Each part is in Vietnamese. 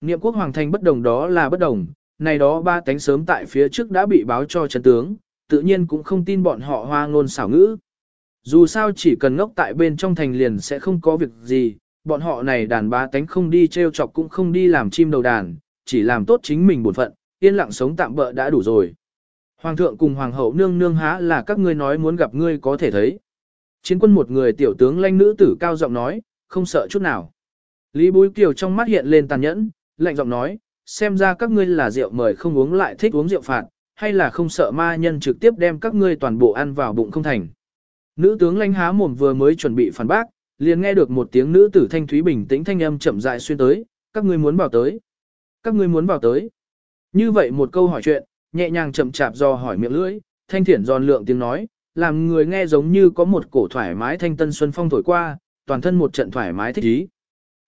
Niệm quốc hoàng thành bất đồng đó là bất đồng, này đó ba cánh sớm tại phía trước đã bị báo cho chân tướng, tự nhiên cũng không tin bọn họ hoa ngôn xảo ngữ. Dù sao chỉ cần ngốc tại bên trong thành liền sẽ không có việc gì, bọn họ này đàn ba tánh không đi treo chọc cũng không đi làm chim đầu đàn, chỉ làm tốt chính mình bổn phận, yên lặng sống tạm bỡ đã đủ rồi. Hoàng thượng cùng hoàng hậu nương nương há là các ngươi nói muốn gặp ngươi có thể thấy. Chiến quân một người tiểu tướng lanh nữ tử cao giọng nói, không sợ chút nào. Lý Bối Kiều trong mắt hiện lên tàn nhẫn, lạnh giọng nói, xem ra các ngươi là rượu mời không uống lại thích uống rượu phạt, hay là không sợ ma nhân trực tiếp đem các ngươi toàn bộ ăn vào bụng không thành. Nữ tướng lanh há mồm vừa mới chuẩn bị phản bác, liền nghe được một tiếng nữ tử thanh thúy bình tĩnh thanh âm chậm rãi xuyên tới, các ngươi muốn vào tới. Các ngươi muốn vào tới. Như vậy một câu hỏi chuyện, nhẹ nhàng chậm chạp do hỏi miệng lưỡi, thanh thiển giòn lượng tiếng nói, làm người nghe giống như có một cổ thoải mái thanh tân xuân phong thổi qua, toàn thân một trận thoải mái thích ý.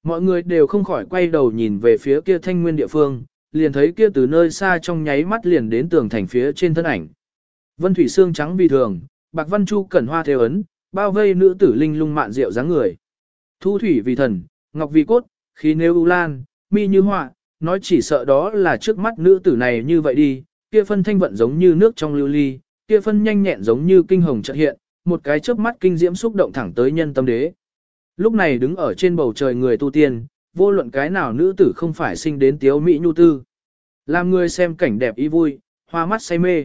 Mọi người đều không khỏi quay đầu nhìn về phía kia thanh nguyên địa phương, liền thấy kia từ nơi xa trong nháy mắt liền đến tường thành phía trên thân ảnh. Vân thủy xương trắng vì thường, bạc văn chu cẩn hoa theo ấn, bao vây nữ tử linh lung mạn rượu dáng người. Thu thủy vì thần, ngọc vì cốt, khí nêu u lan, mi như họa, nói chỉ sợ đó là trước mắt nữ tử này như vậy đi, kia phân thanh vận giống như nước trong lưu ly, kia phân nhanh nhẹn giống như kinh hồng chợt hiện, một cái chớp mắt kinh diễm xúc động thẳng tới nhân tâm đế. Lúc này đứng ở trên bầu trời người tu tiên, vô luận cái nào nữ tử không phải sinh đến tiếu mỹ nhu tư. Làm người xem cảnh đẹp ý vui, hoa mắt say mê.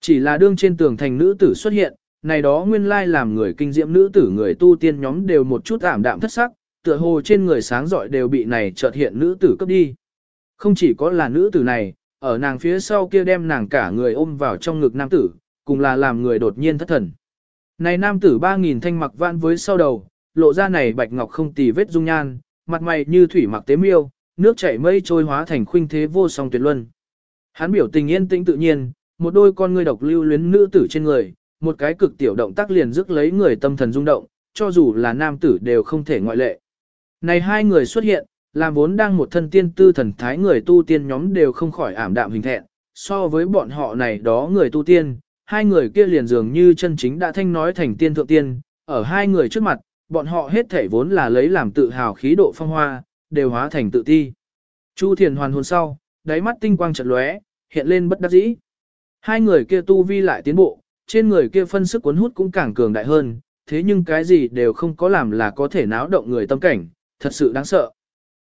Chỉ là đương trên tường thành nữ tử xuất hiện, này đó nguyên lai làm người kinh diễm nữ tử người tu tiên nhóm đều một chút ảm đạm thất sắc, tựa hồ trên người sáng giỏi đều bị này chợt hiện nữ tử cấp đi. Không chỉ có là nữ tử này, ở nàng phía sau kia đem nàng cả người ôm vào trong ngực nam tử, cùng là làm người đột nhiên thất thần. Này nam tử ba nghìn thanh mặc vãn với sau đầu, lộ ra này bạch ngọc không tì vết dung nhan, mặt mày như thủy mặc tế miêu, nước chảy mây trôi hóa thành khuynh thế vô song tuyệt luân. Hắn biểu tình yên tĩnh tự nhiên, một đôi con ngươi độc lưu luyến nữ tử trên người, một cái cực tiểu động tác liền rước lấy người tâm thần rung động, cho dù là nam tử đều không thể ngoại lệ. Này hai người xuất hiện, làm vốn đang một thân tiên tư thần thái người tu tiên nhóm đều không khỏi ảm đạm hình thẹn, so với bọn họ này đó người tu tiên, hai người kia liền dường như chân chính đã thanh nói thành tiên thượng tiên, ở hai người trước mặt, bọn họ hết thể vốn là lấy làm tự hào khí độ phong hoa, đều hóa thành tự ti. Chu Thiền hoàn hồn sau, đáy mắt tinh quang chợt lóe, hiện lên bất đắc dĩ. Hai người kia tu vi lại tiến bộ, trên người kia phân sức cuốn hút cũng càng cường đại hơn, thế nhưng cái gì đều không có làm là có thể náo động người tâm cảnh, thật sự đáng sợ.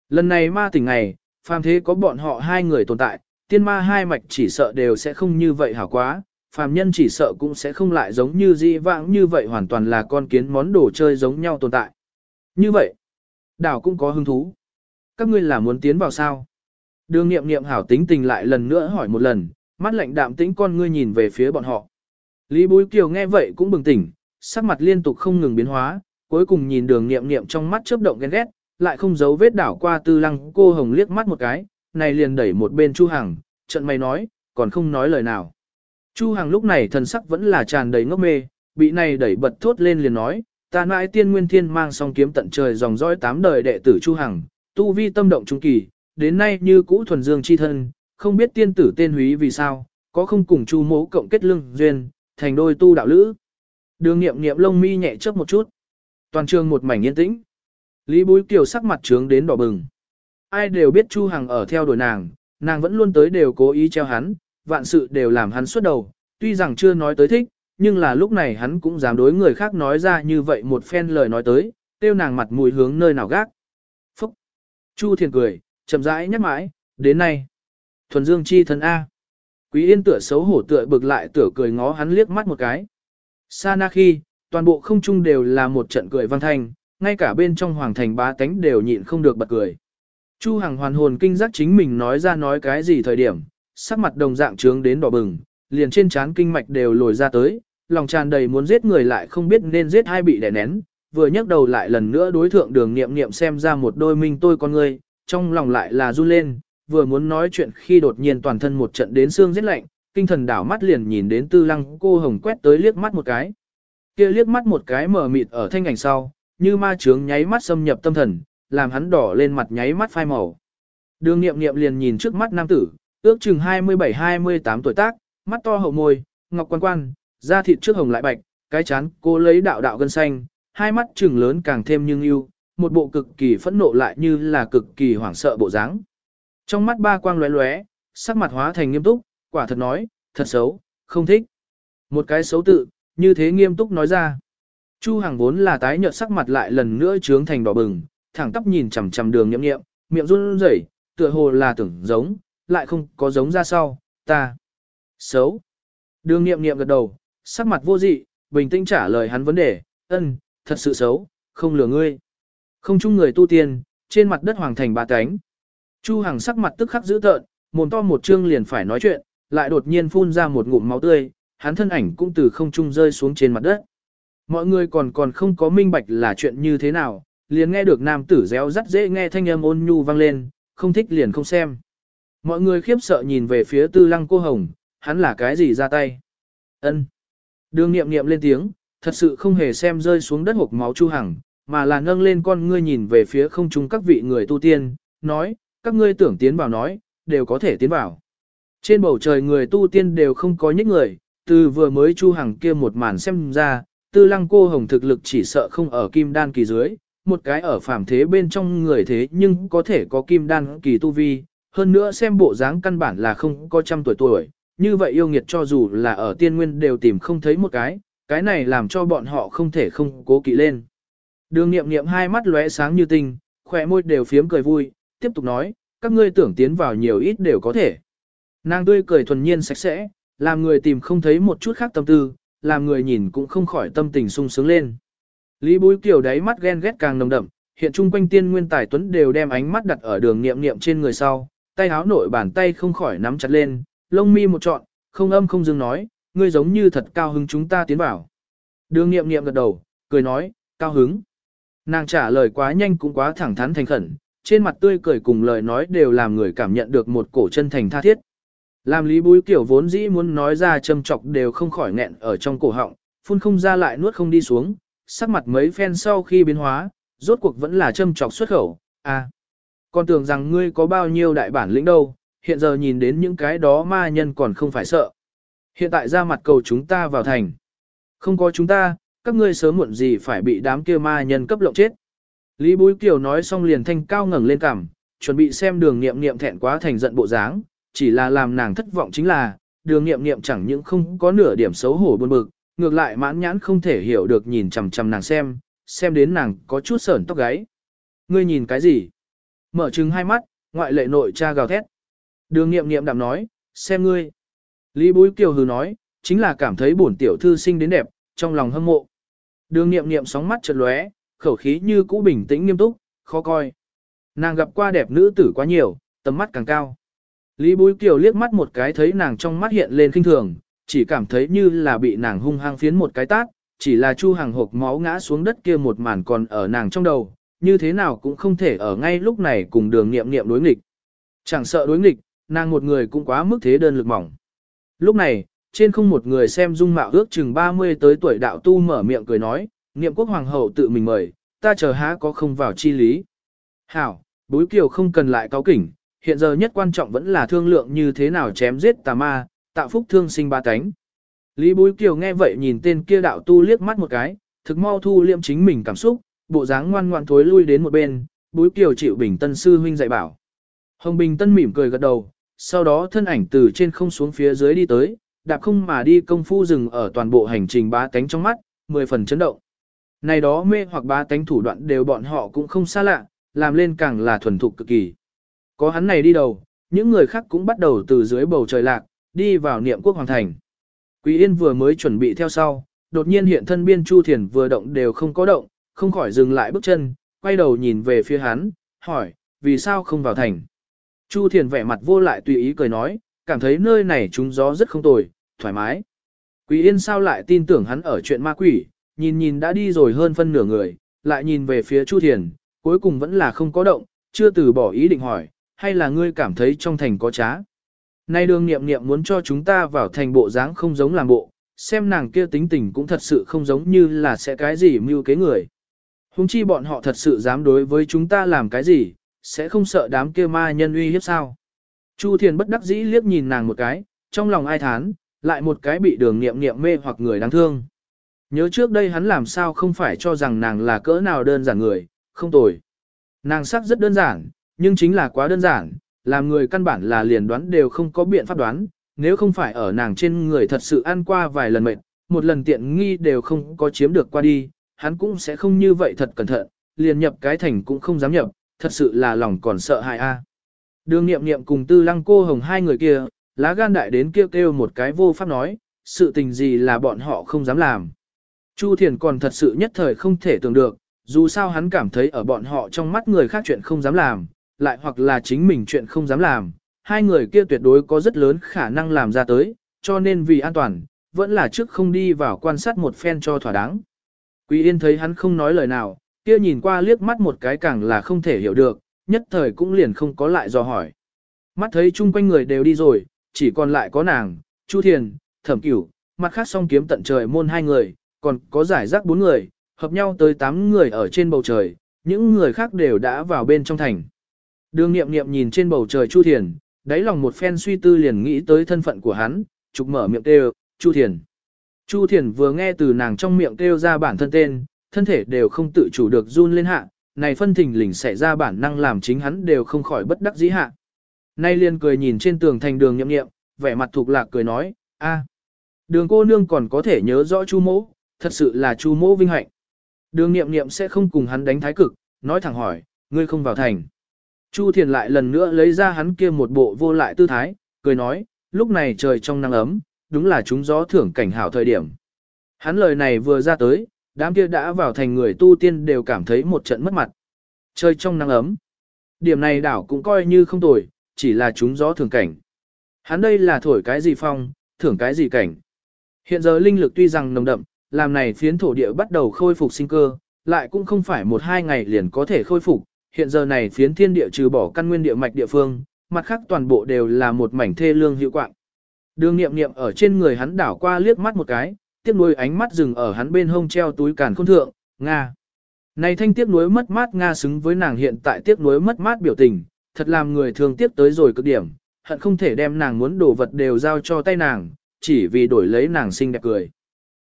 Lần này ma tỉnh ngày, phàm thế có bọn họ hai người tồn tại, tiên ma hai mạch chỉ sợ đều sẽ không như vậy hảo quá, phàm nhân chỉ sợ cũng sẽ không lại giống như di vãng như vậy hoàn toàn là con kiến món đồ chơi giống nhau tồn tại. Như vậy, đảo cũng có hứng thú. Các ngươi là muốn tiến vào sao? Đường nghiệm nghiệm hảo tính tình lại lần nữa hỏi một lần, mắt lạnh đạm tĩnh con ngươi nhìn về phía bọn họ. Lý Bối Kiều nghe vậy cũng bừng tỉnh, sắc mặt liên tục không ngừng biến hóa, cuối cùng nhìn đường nghiệm nghiệm trong mắt chớp động ghen ghét, lại không giấu vết đảo qua tư lăng cô hồng liếc mắt một cái, này liền đẩy một bên Chu Hằng, trận mày nói, còn không nói lời nào. Chu Hằng lúc này thần sắc vẫn là tràn đầy ngốc mê, bị này đẩy bật thốt lên liền nói, ta nãi tiên nguyên thiên mang song kiếm tận trời dòng dõi tám đời đệ tử Chu Hằng, tu vi tâm động trung kỳ, đến nay như cũ thuần dương chi thân, không biết tiên tử tên húy vì sao, có không cùng Chu mố cộng kết lương duyên, thành đôi tu đạo lữ. Đường nghiệm nghiệm lông mi nhẹ chớp một chút. Toàn trường một mảnh yên tĩnh. Lý Bối Kiều sắc mặt trướng đến đỏ bừng. Ai đều biết Chu Hằng ở theo đuổi nàng, nàng vẫn luôn tới đều cố ý treo hắn, vạn sự đều làm hắn suốt đầu, tuy rằng chưa nói tới thích, nhưng là lúc này hắn cũng dám đối người khác nói ra như vậy một phen lời nói tới, tiêu nàng mặt mũi hướng nơi nào gác. Phúc! Chu Thiền cười, chậm rãi nhắc mãi, đến nay. Thuần Dương chi thần A. Quý yên tựa xấu hổ tựa bực lại tựa cười ngó hắn liếc mắt một cái. Sa na khi, toàn bộ không trung đều là một trận cười vang thanh, ngay cả bên trong hoàng thành bá tánh đều nhịn không được bật cười. Chu Hằng hoàn hồn kinh giác chính mình nói ra nói cái gì thời điểm, sắc mặt đồng dạng trướng đến đỏ bừng, liền trên trán kinh mạch đều lồi ra tới, lòng tràn đầy muốn giết người lại không biết nên giết hay bị đè nén, vừa nhấc đầu lại lần nữa đối thượng đường nghiệm nghiệm xem ra một đôi minh tôi con người, trong lòng lại là run lên, vừa muốn nói chuyện khi đột nhiên toàn thân một trận đến xương rét lạnh, kinh thần đảo mắt liền nhìn đến tư lăng cô hồng quét tới liếc mắt một cái. kia liếc mắt một cái mở mịt ở thanh ảnh sau, như ma trướng nháy mắt xâm nhập tâm thần, làm hắn đỏ lên mặt nháy mắt phai màu. Đường nghiệm nghiệm liền nhìn trước mắt nam tử, ước chừng 27-28 tuổi tác, mắt to hậu môi, ngọc quan quan, da thịt trước hồng lại bạch, cái chán cô lấy đạo đạo gân xanh, hai mắt trừng lớn càng thêm nhưng yêu, một bộ cực kỳ phẫn nộ lại như là cực kỳ hoảng sợ bộ dáng. Trong mắt ba quang lóe lóe, sắc mặt hóa thành nghiêm túc, quả thật nói, thật xấu, không thích. Một cái xấu tự, như thế nghiêm túc nói ra. Chu Hằng vốn là tái nhợt sắc mặt lại lần nữa trướng thành đỏ bừng, thẳng tắp nhìn chằm chằm đường nhậm nghiệm, miệng run rẩy, tựa hồ là tưởng giống, lại không có giống ra sau, ta. Xấu. Đường nghiệm nghiệm gật đầu, sắc mặt vô dị, bình tĩnh trả lời hắn vấn đề, ân, thật sự xấu, không lừa ngươi. Không chung người tu tiên, trên mặt đất hoàng thành ba cánh. Chu Hằng sắc mặt tức khắc dữ tợn, mồm to một chương liền phải nói chuyện, lại đột nhiên phun ra một ngụm máu tươi, hắn thân ảnh cũng từ không trung rơi xuống trên mặt đất. Mọi người còn còn không có minh bạch là chuyện như thế nào, liền nghe được nam tử réo rắt dễ nghe thanh âm ôn nhu vang lên, không thích liền không xem. Mọi người khiếp sợ nhìn về phía tư lăng cô hồng, hắn là cái gì ra tay. ân Đường nghiệm nghiệm lên tiếng, thật sự không hề xem rơi xuống đất hộp máu chu hằng, mà là nâng lên con ngươi nhìn về phía không trung các vị người tu tiên, nói, các ngươi tưởng tiến vào nói, đều có thể tiến vào. Trên bầu trời người tu tiên đều không có những người, từ vừa mới chu hằng kia một màn xem ra, tư lăng cô hồng thực lực chỉ sợ không ở kim đan kỳ dưới, một cái ở phàm thế bên trong người thế nhưng có thể có kim đan kỳ tu vi, hơn nữa xem bộ dáng căn bản là không có trăm tuổi tuổi, như vậy yêu nghiệt cho dù là ở tiên nguyên đều tìm không thấy một cái, cái này làm cho bọn họ không thể không cố kỵ lên. Đường nghiệm nghiệm hai mắt lóe sáng như tinh, khỏe môi đều phiếm cười vui, tiếp tục nói, các ngươi tưởng tiến vào nhiều ít đều có thể. Nàng tươi cười thuần nhiên sạch sẽ, làm người tìm không thấy một chút khác tâm tư, làm người nhìn cũng không khỏi tâm tình sung sướng lên. Lý Bối Kiều đáy mắt ghen ghét càng nồng đậm, hiện chung quanh tiên nguyên tài tuấn đều đem ánh mắt đặt ở đường niệm niệm trên người sau, tay háo nội bàn tay không khỏi nắm chặt lên, lông mi một trọn, không âm không dừng nói, ngươi giống như thật cao hứng chúng ta tiến vào. Đường niệm niệm gật đầu, cười nói, cao hứng. Nàng trả lời quá nhanh cũng quá thẳng thắn thành khẩn, trên mặt tươi cười cùng lời nói đều làm người cảm nhận được một cổ chân thành tha thiết. Làm Lý Bối Kiểu vốn dĩ muốn nói ra châm chọc đều không khỏi nghẹn ở trong cổ họng, phun không ra lại nuốt không đi xuống, sắc mặt mấy phen sau khi biến hóa, rốt cuộc vẫn là châm chọc xuất khẩu, à. Con tưởng rằng ngươi có bao nhiêu đại bản lĩnh đâu, hiện giờ nhìn đến những cái đó ma nhân còn không phải sợ. Hiện tại ra mặt cầu chúng ta vào thành. Không có chúng ta, các ngươi sớm muộn gì phải bị đám kia ma nhân cấp lộng chết. Lý Bối Kiều nói xong liền thanh cao ngẩng lên cằm, chuẩn bị xem đường nghiệm nghiệm thẹn quá thành giận bộ dáng, chỉ là làm nàng thất vọng chính là, đường nghiệm nghiệm chẳng những không có nửa điểm xấu hổ buồn bực, ngược lại mãn nhãn không thể hiểu được nhìn chằm chằm nàng xem, xem đến nàng có chút sởn tóc gáy. Ngươi nhìn cái gì? Mở trừng hai mắt, ngoại lệ nội cha gào thét. Đường nghiệm nghiệm đạm nói, xem ngươi. Lý Bối Kiều hừ nói, chính là cảm thấy bổn tiểu thư sinh đến đẹp, trong lòng hâm mộ. Đường nghiệm nghiệm sóng mắt chợt lóe, khẩu khí như cũ bình tĩnh nghiêm túc, khó coi. Nàng gặp qua đẹp nữ tử quá nhiều, tầm mắt càng cao. Lý Bối Kiều liếc mắt một cái thấy nàng trong mắt hiện lên kinh thường, chỉ cảm thấy như là bị nàng hung hăng phiến một cái tát, chỉ là Chu Hằng hộp máu ngã xuống đất kia một màn còn ở nàng trong đầu, như thế nào cũng không thể ở ngay lúc này cùng đường nghiệm nghiệm đối nghịch. Chẳng sợ đối nghịch, nàng một người cũng quá mức thế đơn lực mỏng. Lúc này, trên không một người xem dung mạo ước chừng 30 tới tuổi đạo tu mở miệng cười nói, niệm quốc hoàng hậu tự mình mời, ta chờ há có không vào chi lý. Hảo, bối kiều không cần lại cáo kỉnh, hiện giờ nhất quan trọng vẫn là thương lượng như thế nào chém giết tà ma, tạo phúc thương sinh ba cánh. Lý bối kiều nghe vậy nhìn tên kia đạo tu liếc mắt một cái, thực mau thu liêm chính mình cảm xúc, bộ dáng ngoan ngoan thối lui đến một bên, bối kiều chịu bình tân sư huynh dạy bảo. Hồng Bình Tân mỉm cười gật đầu, sau đó thân ảnh từ trên không xuống phía dưới đi tới, đạp không mà đi công phu dừng ở toàn bộ hành trình bá tánh trong mắt, mười phần chấn động. Này đó mê hoặc bá tánh thủ đoạn đều bọn họ cũng không xa lạ, làm lên càng là thuần thục cực kỳ. Có hắn này đi đầu, những người khác cũng bắt đầu từ dưới bầu trời lạc, đi vào niệm quốc hoàng thành. Quý Yên vừa mới chuẩn bị theo sau, đột nhiên hiện thân biên Chu Thiền vừa động đều không có động, không khỏi dừng lại bước chân, quay đầu nhìn về phía hắn, hỏi, vì sao không vào thành? Chu Thiền vẻ mặt vô lại tùy ý cười nói, cảm thấy nơi này trúng gió rất không tồi, thoải mái. Quý Yên sao lại tin tưởng hắn ở chuyện ma quỷ, nhìn nhìn đã đi rồi hơn phân nửa người, lại nhìn về phía Chu Thiền, cuối cùng vẫn là không có động, chưa từ bỏ ý định hỏi, hay là ngươi cảm thấy trong thành có trá. Nay đường nghiệm nghiệm muốn cho chúng ta vào thành bộ dáng không giống làm bộ, xem nàng kia tính tình cũng thật sự không giống như là sẽ cái gì mưu kế người. Hùng chi bọn họ thật sự dám đối với chúng ta làm cái gì, sẽ không sợ đám kia ma nhân uy hiếp sao. Chu Thiền bất đắc dĩ liếc nhìn nàng một cái, trong lòng ai thán, lại một cái bị đường nghiệm nghiệm mê hoặc người đáng thương. Nhớ trước đây hắn làm sao không phải cho rằng nàng là cỡ nào đơn giản người, không tồi. Nàng sắc rất đơn giản, nhưng chính là quá đơn giản, làm người căn bản là liền đoán đều không có biện pháp đoán, nếu không phải ở nàng trên người thật sự ăn qua vài lần mệt, một lần tiện nghi đều không có chiếm được qua đi, hắn cũng sẽ không như vậy thật cẩn thận, liền nhập cái thành cũng không dám nhập, thật sự là lòng còn sợ hại a. Đường nghiệm nghiệm cùng tư lăng cô hồng hai người kia, lá gan đại đến kêu kêu một cái vô pháp nói, sự tình gì là bọn họ không dám làm. Chu Thiền còn thật sự nhất thời không thể tưởng được, dù sao hắn cảm thấy ở bọn họ trong mắt người khác chuyện không dám làm, lại hoặc là chính mình chuyện không dám làm, hai người kia tuyệt đối có rất lớn khả năng làm ra tới, cho nên vì an toàn, vẫn là trước không đi vào quan sát một phen cho thỏa đáng. Quý Yên thấy hắn không nói lời nào, kia nhìn qua liếc mắt một cái càng là không thể hiểu được, nhất thời cũng liền không có lại do hỏi. Mắt thấy chung quanh người đều đi rồi, chỉ còn lại có nàng, Chu Thiền, Thẩm Cửu, mặt khác song kiếm tận trời môn hai người, còn có giải rác bốn người, hợp nhau tới tám người ở trên bầu trời, những người khác đều đã vào bên trong thành. Đường nghiệm nghiệm nhìn trên bầu trời Chu Thiền, đáy lòng một phen suy tư liền nghĩ tới thân phận của hắn, trục mở miệng kêu, Chu Thiền. Chu Thiền vừa nghe từ nàng trong miệng kêu ra bản thân tên, thân thể đều không tự chủ được run lên hạ, này phân thình lình xảy ra bản năng làm chính hắn đều không khỏi bất đắc dĩ hạ. Nay liền cười nhìn trên tường thành đường nhậm nghiệm, vẻ mặt thuộc lạc cười nói, a, đường cô nương còn có thể nhớ rõ chu mỗ, thật sự là chu mỗ vinh hạnh. Đường nghiệm nghiệm sẽ không cùng hắn đánh thái cực, nói thẳng hỏi, ngươi không vào thành. Chu Thiền lại lần nữa lấy ra hắn kia một bộ vô lại tư thái, cười nói, lúc này trời trong nắng ấm, đúng là chúng gió thưởng cảnh hảo thời điểm. Hắn lời này vừa ra tới, đám kia đã vào thành người tu tiên đều cảm thấy một trận mất mặt. chơi trong nắng ấm. Điểm này đảo cũng coi như không tồi, chỉ là chúng gió thưởng cảnh. Hắn đây là thổi cái gì phong, thưởng cái gì cảnh. Hiện giờ linh lực tuy rằng nồng đậm, làm này phiến thổ địa bắt đầu khôi phục sinh cơ, lại cũng không phải một hai ngày liền có thể khôi phục. Hiện giờ này phiến thiên địa trừ bỏ căn nguyên địa mạch địa phương, mặt khác toàn bộ đều là một mảnh thê lương hiệu quạng. Đường nghiệm nghiệm ở trên người hắn đảo qua liếc mắt một cái, tiếc nuối ánh mắt dừng ở hắn bên hông treo túi càn khôn thượng, Nga. Này thanh tiếc nuối mất mát Nga xứng với nàng hiện tại tiếc nuối mất mát biểu tình, thật làm người thường tiếc tới rồi cực điểm, hận không thể đem nàng muốn đồ vật đều giao cho tay nàng, chỉ vì đổi lấy nàng xinh đẹp cười.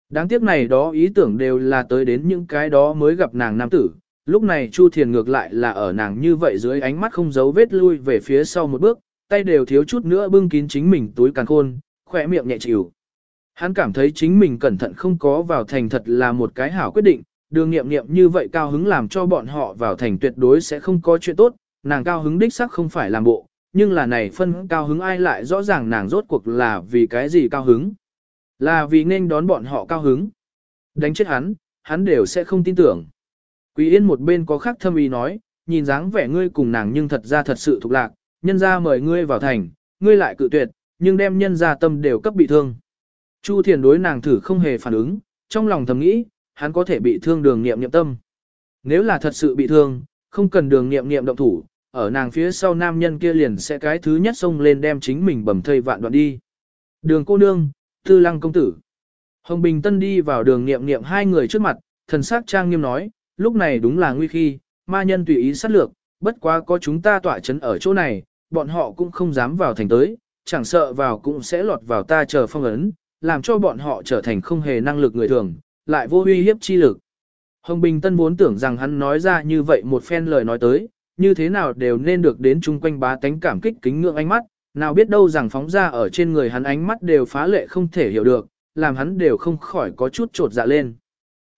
Đáng tiếc này đó ý tưởng đều là tới đến những cái đó mới gặp nàng nam tử, lúc này Chu Thiền ngược lại là ở nàng như vậy dưới ánh mắt không giấu vết lui về phía sau một bước, tay đều thiếu chút nữa bưng kín chính mình túi càng khôn, khỏe miệng nhẹ chịu. Hắn cảm thấy chính mình cẩn thận không có vào thành thật là một cái hảo quyết định, đường nghiệm nghiệm như vậy cao hứng làm cho bọn họ vào thành tuyệt đối sẽ không có chuyện tốt, nàng cao hứng đích sắc không phải làm bộ, nhưng là này phân cao hứng ai lại rõ ràng nàng rốt cuộc là vì cái gì cao hứng. Là vì nên đón bọn họ cao hứng. Đánh chết hắn, hắn đều sẽ không tin tưởng. Quý Yên một bên có khác thâm ý nói, nhìn dáng vẻ ngươi cùng nàng nhưng thật ra thật sự thuộc lạc, nhân ra mời ngươi vào thành, ngươi lại cự tuyệt, nhưng đem nhân ra tâm đều cấp bị thương. Chu Thiền đối nàng thử không hề phản ứng, trong lòng thầm nghĩ, hắn có thể bị thương đường nghiệm nghiệm tâm. Nếu là thật sự bị thương, không cần đường nghiệm nghiệm động thủ, ở nàng phía sau nam nhân kia liền sẽ cái thứ nhất xông lên đem chính mình bầm thây vạn đoạn đi. Đường cô nương, tư lăng công tử. Hồng Bình Tân đi vào đường nghiệm nghiệm hai người trước mặt, thần sắc trang nghiêm nói, lúc này đúng là nguy khi, ma nhân tùy ý sát lược, bất quá có chúng ta tỏa chấn ở chỗ này, bọn họ cũng không dám vào thành tới, chẳng sợ vào cũng sẽ lọt vào ta chờ phong ấn, làm cho bọn họ trở thành không hề năng lực người thường, lại vô uy hiếp chi lực. Hồng Bình Tân vốn tưởng rằng hắn nói ra như vậy một phen lời nói tới, như thế nào đều nên được đến chung quanh bá tánh cảm kích kính ngưỡng ánh mắt, nào biết đâu rằng phóng ra ở trên người hắn ánh mắt đều phá lệ không thể hiểu được, làm hắn đều không khỏi có chút trột dạ lên.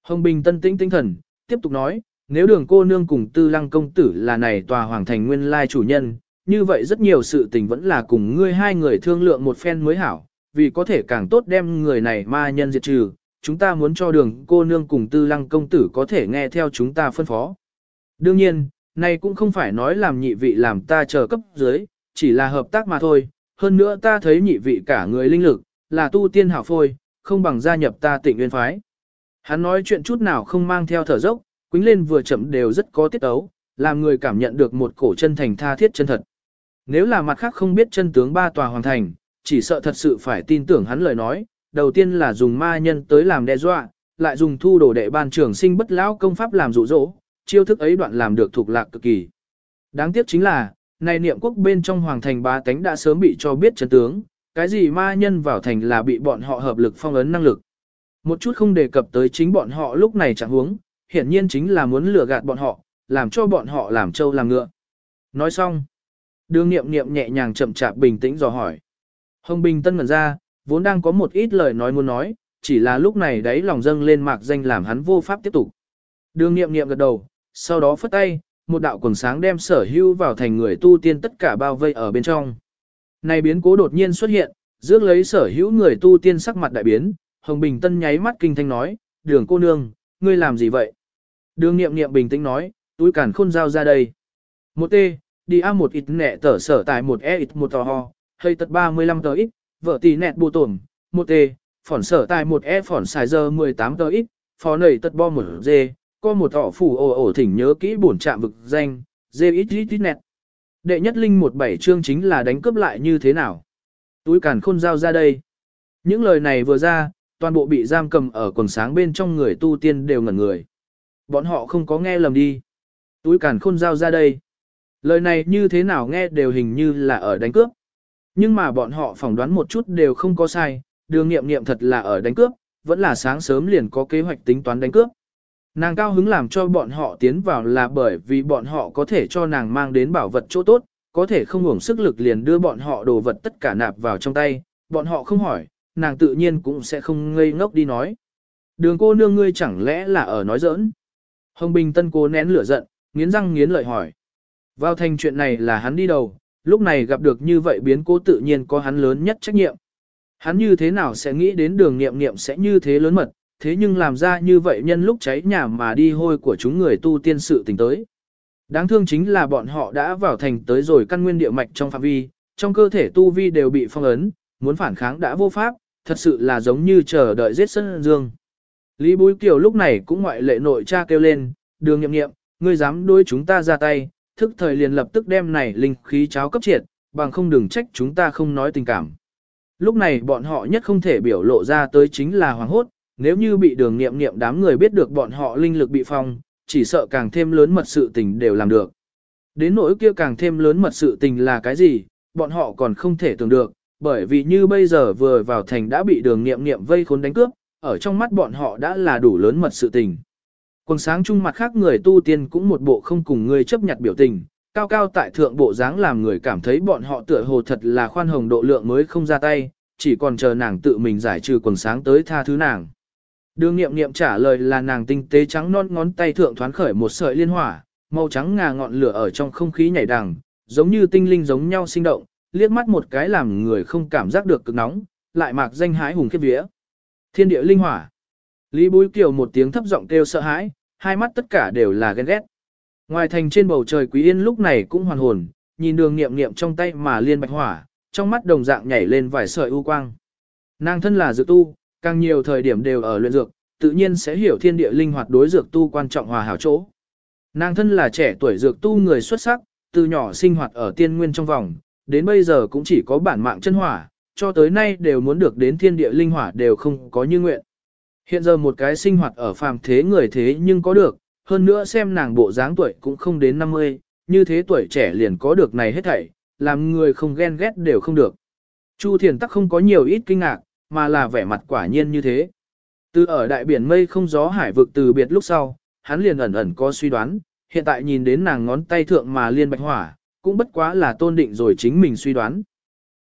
Hồng Bình Tân tĩnh tinh thần, tiếp tục nói, nếu đường cô nương cùng tư lăng công tử là này tòa hoàng thành nguyên lai chủ nhân, như vậy rất nhiều sự tình vẫn là cùng ngươi hai người thương lượng một phen mới hảo, vì có thể càng tốt đem người này ma nhân diệt trừ, chúng ta muốn cho đường cô nương cùng tư lăng công tử có thể nghe theo chúng ta phân phó. Đương nhiên, này cũng không phải nói làm nhị vị làm ta chờ cấp dưới, chỉ là hợp tác mà thôi, hơn nữa ta thấy nhị vị cả người linh lực, là tu tiên hảo phôi, không bằng gia nhập ta tịnh nguyên phái. Hắn nói chuyện chút nào không mang theo thở dốc, quính lên vừa chậm đều rất có tiết ấu, làm người cảm nhận được một cổ chân thành tha thiết chân thật. Nếu là mặt khác không biết chân tướng ba tòa hoàng thành, chỉ sợ thật sự phải tin tưởng hắn lời nói, đầu tiên là dùng ma nhân tới làm đe dọa, lại dùng thu đồ đệ ban trưởng sinh bất lão công pháp làm dụ dỗ, chiêu thức ấy đoạn làm được thuộc lạc cực kỳ. Đáng tiếc chính là, này niệm quốc bên trong hoàng thành ba tánh đã sớm bị cho biết chân tướng, cái gì ma nhân vào thành là bị bọn họ hợp lực phong ấn năng lực. Một chút không đề cập tới chính bọn họ lúc này chẳng huống, hiển nhiên chính là muốn lừa gạt bọn họ, làm cho bọn họ làm trâu làm ngựa. Nói xong, Đường nghiệm nghiệm nhẹ nhàng chậm chạp bình tĩnh dò hỏi. Hồng Bình Tân ngẩn ra, vốn đang có một ít lời nói muốn nói, chỉ là lúc này đấy lòng dâng lên mạc danh làm hắn vô pháp tiếp tục. Đường nghiệm nghiệm gật đầu, sau đó phất tay, một đạo quần sáng đem sở Hưu vào thành người tu tiên tất cả bao vây ở bên trong. Này biến cố đột nhiên xuất hiện, dước lấy sở hữu người tu tiên sắc mặt đại biến, Hồng Bình Tân nháy mắt kinh thanh nói, đường cô nương, ngươi làm gì vậy? Đường nghiệm nghiệm bình tĩnh nói, túi cản khôn dao ra đây. Một tê đi A một ít nẹ tờ sở tại một E ít một tò ho, hay tật 35 tờ ít, vợ tỷ nẹt bù tổn, một T, phỏn sở tại một E phỏn xài giờ 18 tờ ít, phó nầy tật bo một dê, có một tỏ phủ ổ ổ thỉnh nhớ kỹ bổn trạm vực danh, dê ít ít ít nẹt. Đệ nhất linh một bảy chương chính là đánh cướp lại như thế nào. Túi cản khôn giao ra đây. Những lời này vừa ra, toàn bộ bị giam cầm ở quần sáng bên trong người tu tiên đều ngẩn người. Bọn họ không có nghe lầm đi. Túi cản khôn giao ra đây. Lời này như thế nào nghe đều hình như là ở đánh cướp. Nhưng mà bọn họ phỏng đoán một chút đều không có sai, đường nghiệm nghiệm thật là ở đánh cướp, vẫn là sáng sớm liền có kế hoạch tính toán đánh cướp. Nàng cao hứng làm cho bọn họ tiến vào là bởi vì bọn họ có thể cho nàng mang đến bảo vật chỗ tốt, có thể không hưởng sức lực liền đưa bọn họ đồ vật tất cả nạp vào trong tay, bọn họ không hỏi, nàng tự nhiên cũng sẽ không ngây ngốc đi nói. Đường cô nương ngươi chẳng lẽ là ở nói giỡn? Hồng Bình Tân cố nén lửa giận, nghiến răng nghiến lợi hỏi. Vào thành chuyện này là hắn đi đầu, lúc này gặp được như vậy biến cố tự nhiên có hắn lớn nhất trách nhiệm. Hắn như thế nào sẽ nghĩ đến đường nghiệm nghiệm sẽ như thế lớn mật, thế nhưng làm ra như vậy nhân lúc cháy nhà mà đi hôi của chúng người tu tiên sự tình tới. Đáng thương chính là bọn họ đã vào thành tới rồi căn nguyên địa mạch trong phạm vi, trong cơ thể tu vi đều bị phong ấn, muốn phản kháng đã vô pháp, thật sự là giống như chờ đợi giết sân dương. Lý Búi Kiều lúc này cũng ngoại lệ nội cha kêu lên, đường nghiệm nghiệm, ngươi dám đối chúng ta ra tay, thức thời liền lập tức đem này linh khí cháo cấp triệt, bằng không đừng trách chúng ta không nói tình cảm. Lúc này bọn họ nhất không thể biểu lộ ra tới chính là hoàng hốt, nếu như bị đường nghiệm nghiệm đám người biết được bọn họ linh lực bị phong, chỉ sợ càng thêm lớn mật sự tình đều làm được. Đến nỗi kia càng thêm lớn mật sự tình là cái gì, bọn họ còn không thể tưởng được, bởi vì như bây giờ vừa vào thành đã bị đường nghiệm nghiệm vây khốn đánh cướp, ở trong mắt bọn họ đã là đủ lớn mật sự tình. Quần sáng chung mặt khác người tu tiên cũng một bộ không cùng người chấp nhặt biểu tình, cao cao tại thượng bộ dáng làm người cảm thấy bọn họ tựa hồ thật là khoan hồng độ lượng mới không ra tay, chỉ còn chờ nàng tự mình giải trừ quần sáng tới tha thứ nàng. Đường nghiệm nghiệm trả lời là nàng tinh tế trắng non ngón tay thượng thoán khởi một sợi liên hỏa, màu trắng ngà ngọn lửa ở trong không khí nhảy đằng, giống như tinh linh giống nhau sinh động, liếc mắt một cái làm người không cảm giác được cực nóng, lại mạc danh hái hùng khiếp vía. Thiên địa linh hỏa. Lý Bối Kiều một tiếng thấp giọng kêu sợ hãi, hai mắt tất cả đều là ghen ghét. Ngoài thành trên bầu trời Quý Yên lúc này cũng hoàn hồn, nhìn đường nghiệm nghiệm trong tay mà liên bạch hỏa, trong mắt đồng dạng nhảy lên vài sợi u quang. Nàng thân là dược tu, càng nhiều thời điểm đều ở luyện dược, tự nhiên sẽ hiểu thiên địa linh hoạt đối dược tu quan trọng hòa hảo chỗ. Nàng thân là trẻ tuổi dược tu người xuất sắc, từ nhỏ sinh hoạt ở tiên nguyên trong vòng, đến bây giờ cũng chỉ có bản mạng chân hỏa, cho tới nay đều muốn được đến thiên địa linh hỏa đều không có như nguyện. Hiện giờ một cái sinh hoạt ở phàm thế người thế nhưng có được, hơn nữa xem nàng bộ dáng tuổi cũng không đến 50, như thế tuổi trẻ liền có được này hết thảy, làm người không ghen ghét đều không được. Chu Thiền tắc không có nhiều ít kinh ngạc, mà là vẻ mặt quả nhiên như thế. Từ ở đại biển mây không gió hải vực từ biệt lúc sau, hắn liền ẩn ẩn có suy đoán, hiện tại nhìn đến nàng ngón tay thượng mà liên bạch hỏa, cũng bất quá là tôn định rồi chính mình suy đoán.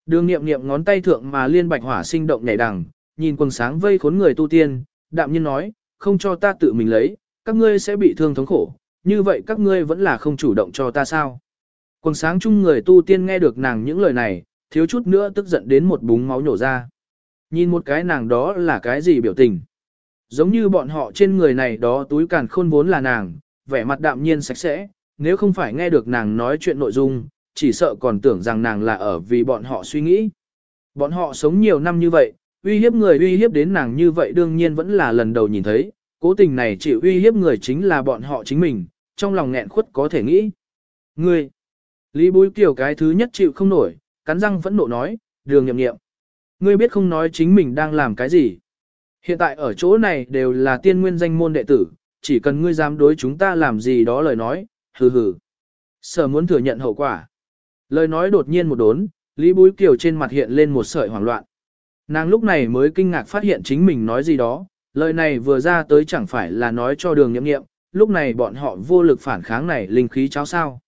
Đường nghiệm nghiệm ngón tay thượng mà liên bạch hỏa sinh động nhảy đằng, nhìn quần sáng vây khốn người tu tiên, đạm nhiên nói, không cho ta tự mình lấy, các ngươi sẽ bị thương thống khổ, như vậy các ngươi vẫn là không chủ động cho ta sao. Quần sáng chung người tu tiên nghe được nàng những lời này, thiếu chút nữa tức giận đến một búng máu nhổ ra. Nhìn một cái nàng đó là cái gì biểu tình. Giống như bọn họ trên người này đó túi càn khôn vốn là nàng, vẻ mặt đạm nhiên sạch sẽ, nếu không phải nghe được nàng nói chuyện nội dung, chỉ sợ còn tưởng rằng nàng là ở vì bọn họ suy nghĩ. Bọn họ sống nhiều năm như vậy, uy hiếp người uy hiếp đến nàng như vậy đương nhiên vẫn là lần đầu nhìn thấy, cố tình này chỉ uy hiếp người chính là bọn họ chính mình, trong lòng nghẹn khuất có thể nghĩ. Ngươi, Lý Bối Kiều cái thứ nhất chịu không nổi, cắn răng vẫn nộ nói, đường nhậm nghiệm. Ngươi biết không nói chính mình đang làm cái gì. Hiện tại ở chỗ này đều là tiên nguyên danh môn đệ tử, chỉ cần ngươi dám đối chúng ta làm gì đó lời nói, hừ hừ. Sở muốn thừa nhận hậu quả. Lời nói đột nhiên một đốn, Lý Búi Kiều trên mặt hiện lên một sợi hoảng loạn. Nàng lúc này mới kinh ngạc phát hiện chính mình nói gì đó, lời này vừa ra tới chẳng phải là nói cho đường nhậm nghiệm, lúc này bọn họ vô lực phản kháng này linh khí cháo sao.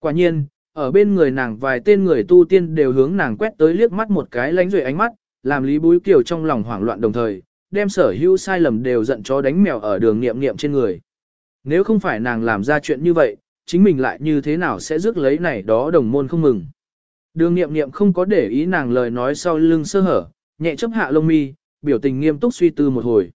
Quả nhiên, ở bên người nàng vài tên người tu tiên đều hướng nàng quét tới liếc mắt một cái lánh rưỡi ánh mắt, làm Lý Búi Kiều trong lòng hoảng loạn đồng thời, đem sở hữu sai lầm đều giận chó đánh mèo ở đường niệm niệm trên người. Nếu không phải nàng làm ra chuyện như vậy, chính mình lại như thế nào sẽ rước lấy này đó đồng môn không mừng. Đường niệm niệm không có để ý nàng lời nói sau lưng sơ hở, nhẹ chấp hạ lông mi, biểu tình nghiêm túc suy tư một hồi.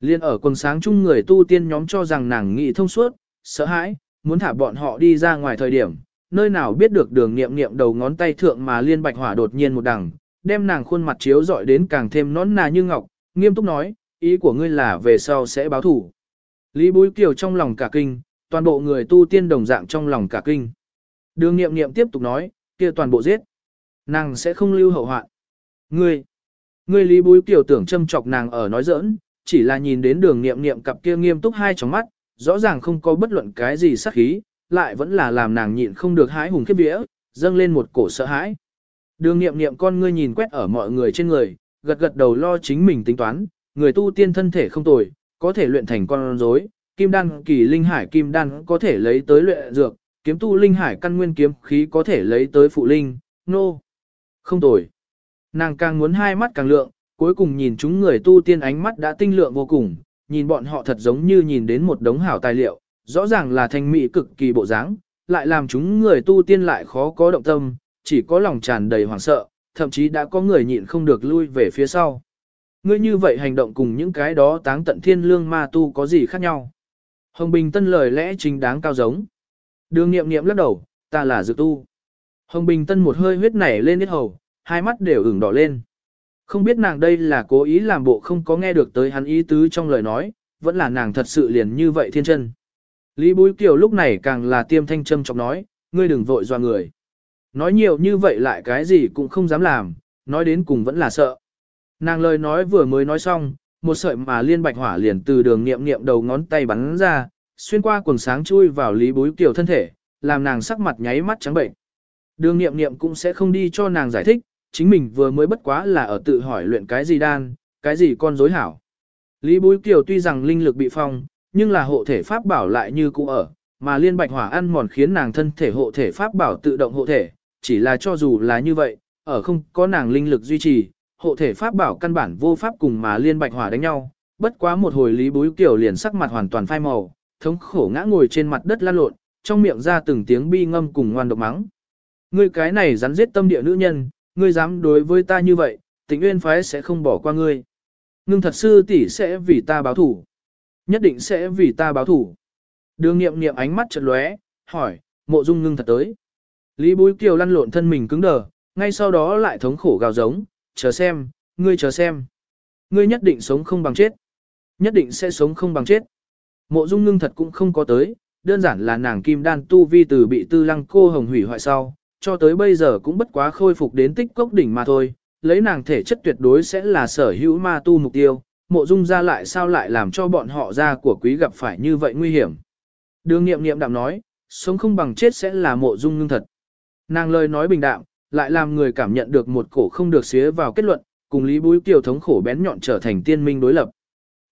Liên ở quần sáng chung người tu tiên nhóm cho rằng nàng nghị thông suốt, sợ hãi, muốn thả bọn họ đi ra ngoài thời điểm, nơi nào biết được đường niệm niệm đầu ngón tay thượng mà liên bạch hỏa đột nhiên một đằng, đem nàng khuôn mặt chiếu dọi đến càng thêm nón nà như ngọc, nghiêm túc nói, ý của ngươi là về sau sẽ báo thủ. Lý Bối Kiều trong lòng cả kinh, toàn bộ người tu tiên đồng dạng trong lòng cả kinh. Đường nghiệm nghiệm tiếp tục nói, kia toàn bộ giết. Nàng sẽ không lưu hậu hoạn. Ngươi, ngươi Lý Bối Kiều tưởng châm chọc nàng ở nói giỡn, chỉ là nhìn đến đường nghiệm nghiệm cặp kia nghiêm túc hai tròng mắt, rõ ràng không có bất luận cái gì sắc khí, lại vẫn là làm nàng nhịn không được hái hùng khiếp vía, dâng lên một cổ sợ hãi. Đường nghiệm nghiệm con ngươi nhìn quét ở mọi người trên người, gật gật đầu lo chính mình tính toán, người tu tiên thân thể không tồi, có thể luyện thành con rối, kim đan kỳ linh hải kim đan có thể lấy tới luyện dược, kiếm tu linh hải căn nguyên kiếm khí có thể lấy tới phụ linh, nô. No. Không tồi. Nàng càng muốn hai mắt càng lượng, cuối cùng nhìn chúng người tu tiên ánh mắt đã tinh lượng vô cùng, nhìn bọn họ thật giống như nhìn đến một đống hảo tài liệu, rõ ràng là thanh mỹ cực kỳ bộ dáng, lại làm chúng người tu tiên lại khó có động tâm, chỉ có lòng tràn đầy hoảng sợ, thậm chí đã có người nhịn không được lui về phía sau. Ngươi như vậy hành động cùng những cái đó táng tận thiên lương ma tu có gì khác nhau? Hồng Bình Tân lời lẽ chính đáng cao giống. Đường nghiệm nghiệm lắc đầu, ta là dự tu. Hồng Bình Tân một hơi huyết nảy lên hết hầu, hai mắt đều ửng đỏ lên. Không biết nàng đây là cố ý làm bộ không có nghe được tới hắn ý tứ trong lời nói, vẫn là nàng thật sự liền như vậy thiên chân. Lý Bối Kiều lúc này càng là tiêm thanh châm chọc nói, ngươi đừng vội doa người. Nói nhiều như vậy lại cái gì cũng không dám làm, nói đến cùng vẫn là sợ. Nàng lời nói vừa mới nói xong, một sợi mà liên bạch hỏa liền từ đường niệm niệm đầu ngón tay bắn ra, xuyên qua quần sáng chui vào Lý Bối Kiều thân thể, làm nàng sắc mặt nháy mắt trắng bệnh. Đường niệm niệm cũng sẽ không đi cho nàng giải thích, chính mình vừa mới bất quá là ở tự hỏi luyện cái gì đan, cái gì con dối hảo. Lý Bối Kiều tuy rằng linh lực bị phong, nhưng là hộ thể pháp bảo lại như cũ ở, mà liên bạch hỏa ăn mòn khiến nàng thân thể hộ thể pháp bảo tự động hộ thể, chỉ là cho dù là như vậy, ở không có nàng linh lực duy trì, hộ thể pháp bảo căn bản vô pháp cùng mà liên bạch hỏa đánh nhau, bất quá một hồi lý bối kiều liền sắc mặt hoàn toàn phai màu, thống khổ ngã ngồi trên mặt đất lăn lộn, trong miệng ra từng tiếng bi ngâm cùng ngoan độc mắng. Ngươi cái này rắn giết tâm địa nữ nhân, ngươi dám đối với ta như vậy, tịnh uyên phái sẽ không bỏ qua ngươi. Ngưng thật sư tỷ sẽ vì ta báo thủ. Nhất định sẽ vì ta báo thủ. Đường nghiệm nghiệm ánh mắt chật lóe, hỏi, mộ dung ngưng thật tới. Lý Bối Kiều lăn lộn thân mình cứng đờ, ngay sau đó lại thống khổ gào giống, chờ xem, ngươi chờ xem. Ngươi nhất định sống không bằng chết. Nhất định sẽ sống không bằng chết. Mộ dung ngưng thật cũng không có tới, đơn giản là nàng kim đan tu vi từ bị tư lăng cô hồng hủy hoại sau, cho tới bây giờ cũng bất quá khôi phục đến tích cốc đỉnh mà thôi, lấy nàng thể chất tuyệt đối sẽ là sở hữu ma tu mục tiêu, mộ dung ra lại sao lại làm cho bọn họ ra của quý gặp phải như vậy nguy hiểm. Đường nghiệm nghiệm đạm nói, sống không bằng chết sẽ là mộ dung ngưng thật. Nàng lời nói bình đạm, lại làm người cảm nhận được một cổ không được xía vào kết luận, cùng Lý Búi Kiều thống khổ bén nhọn trở thành tiên minh đối lập.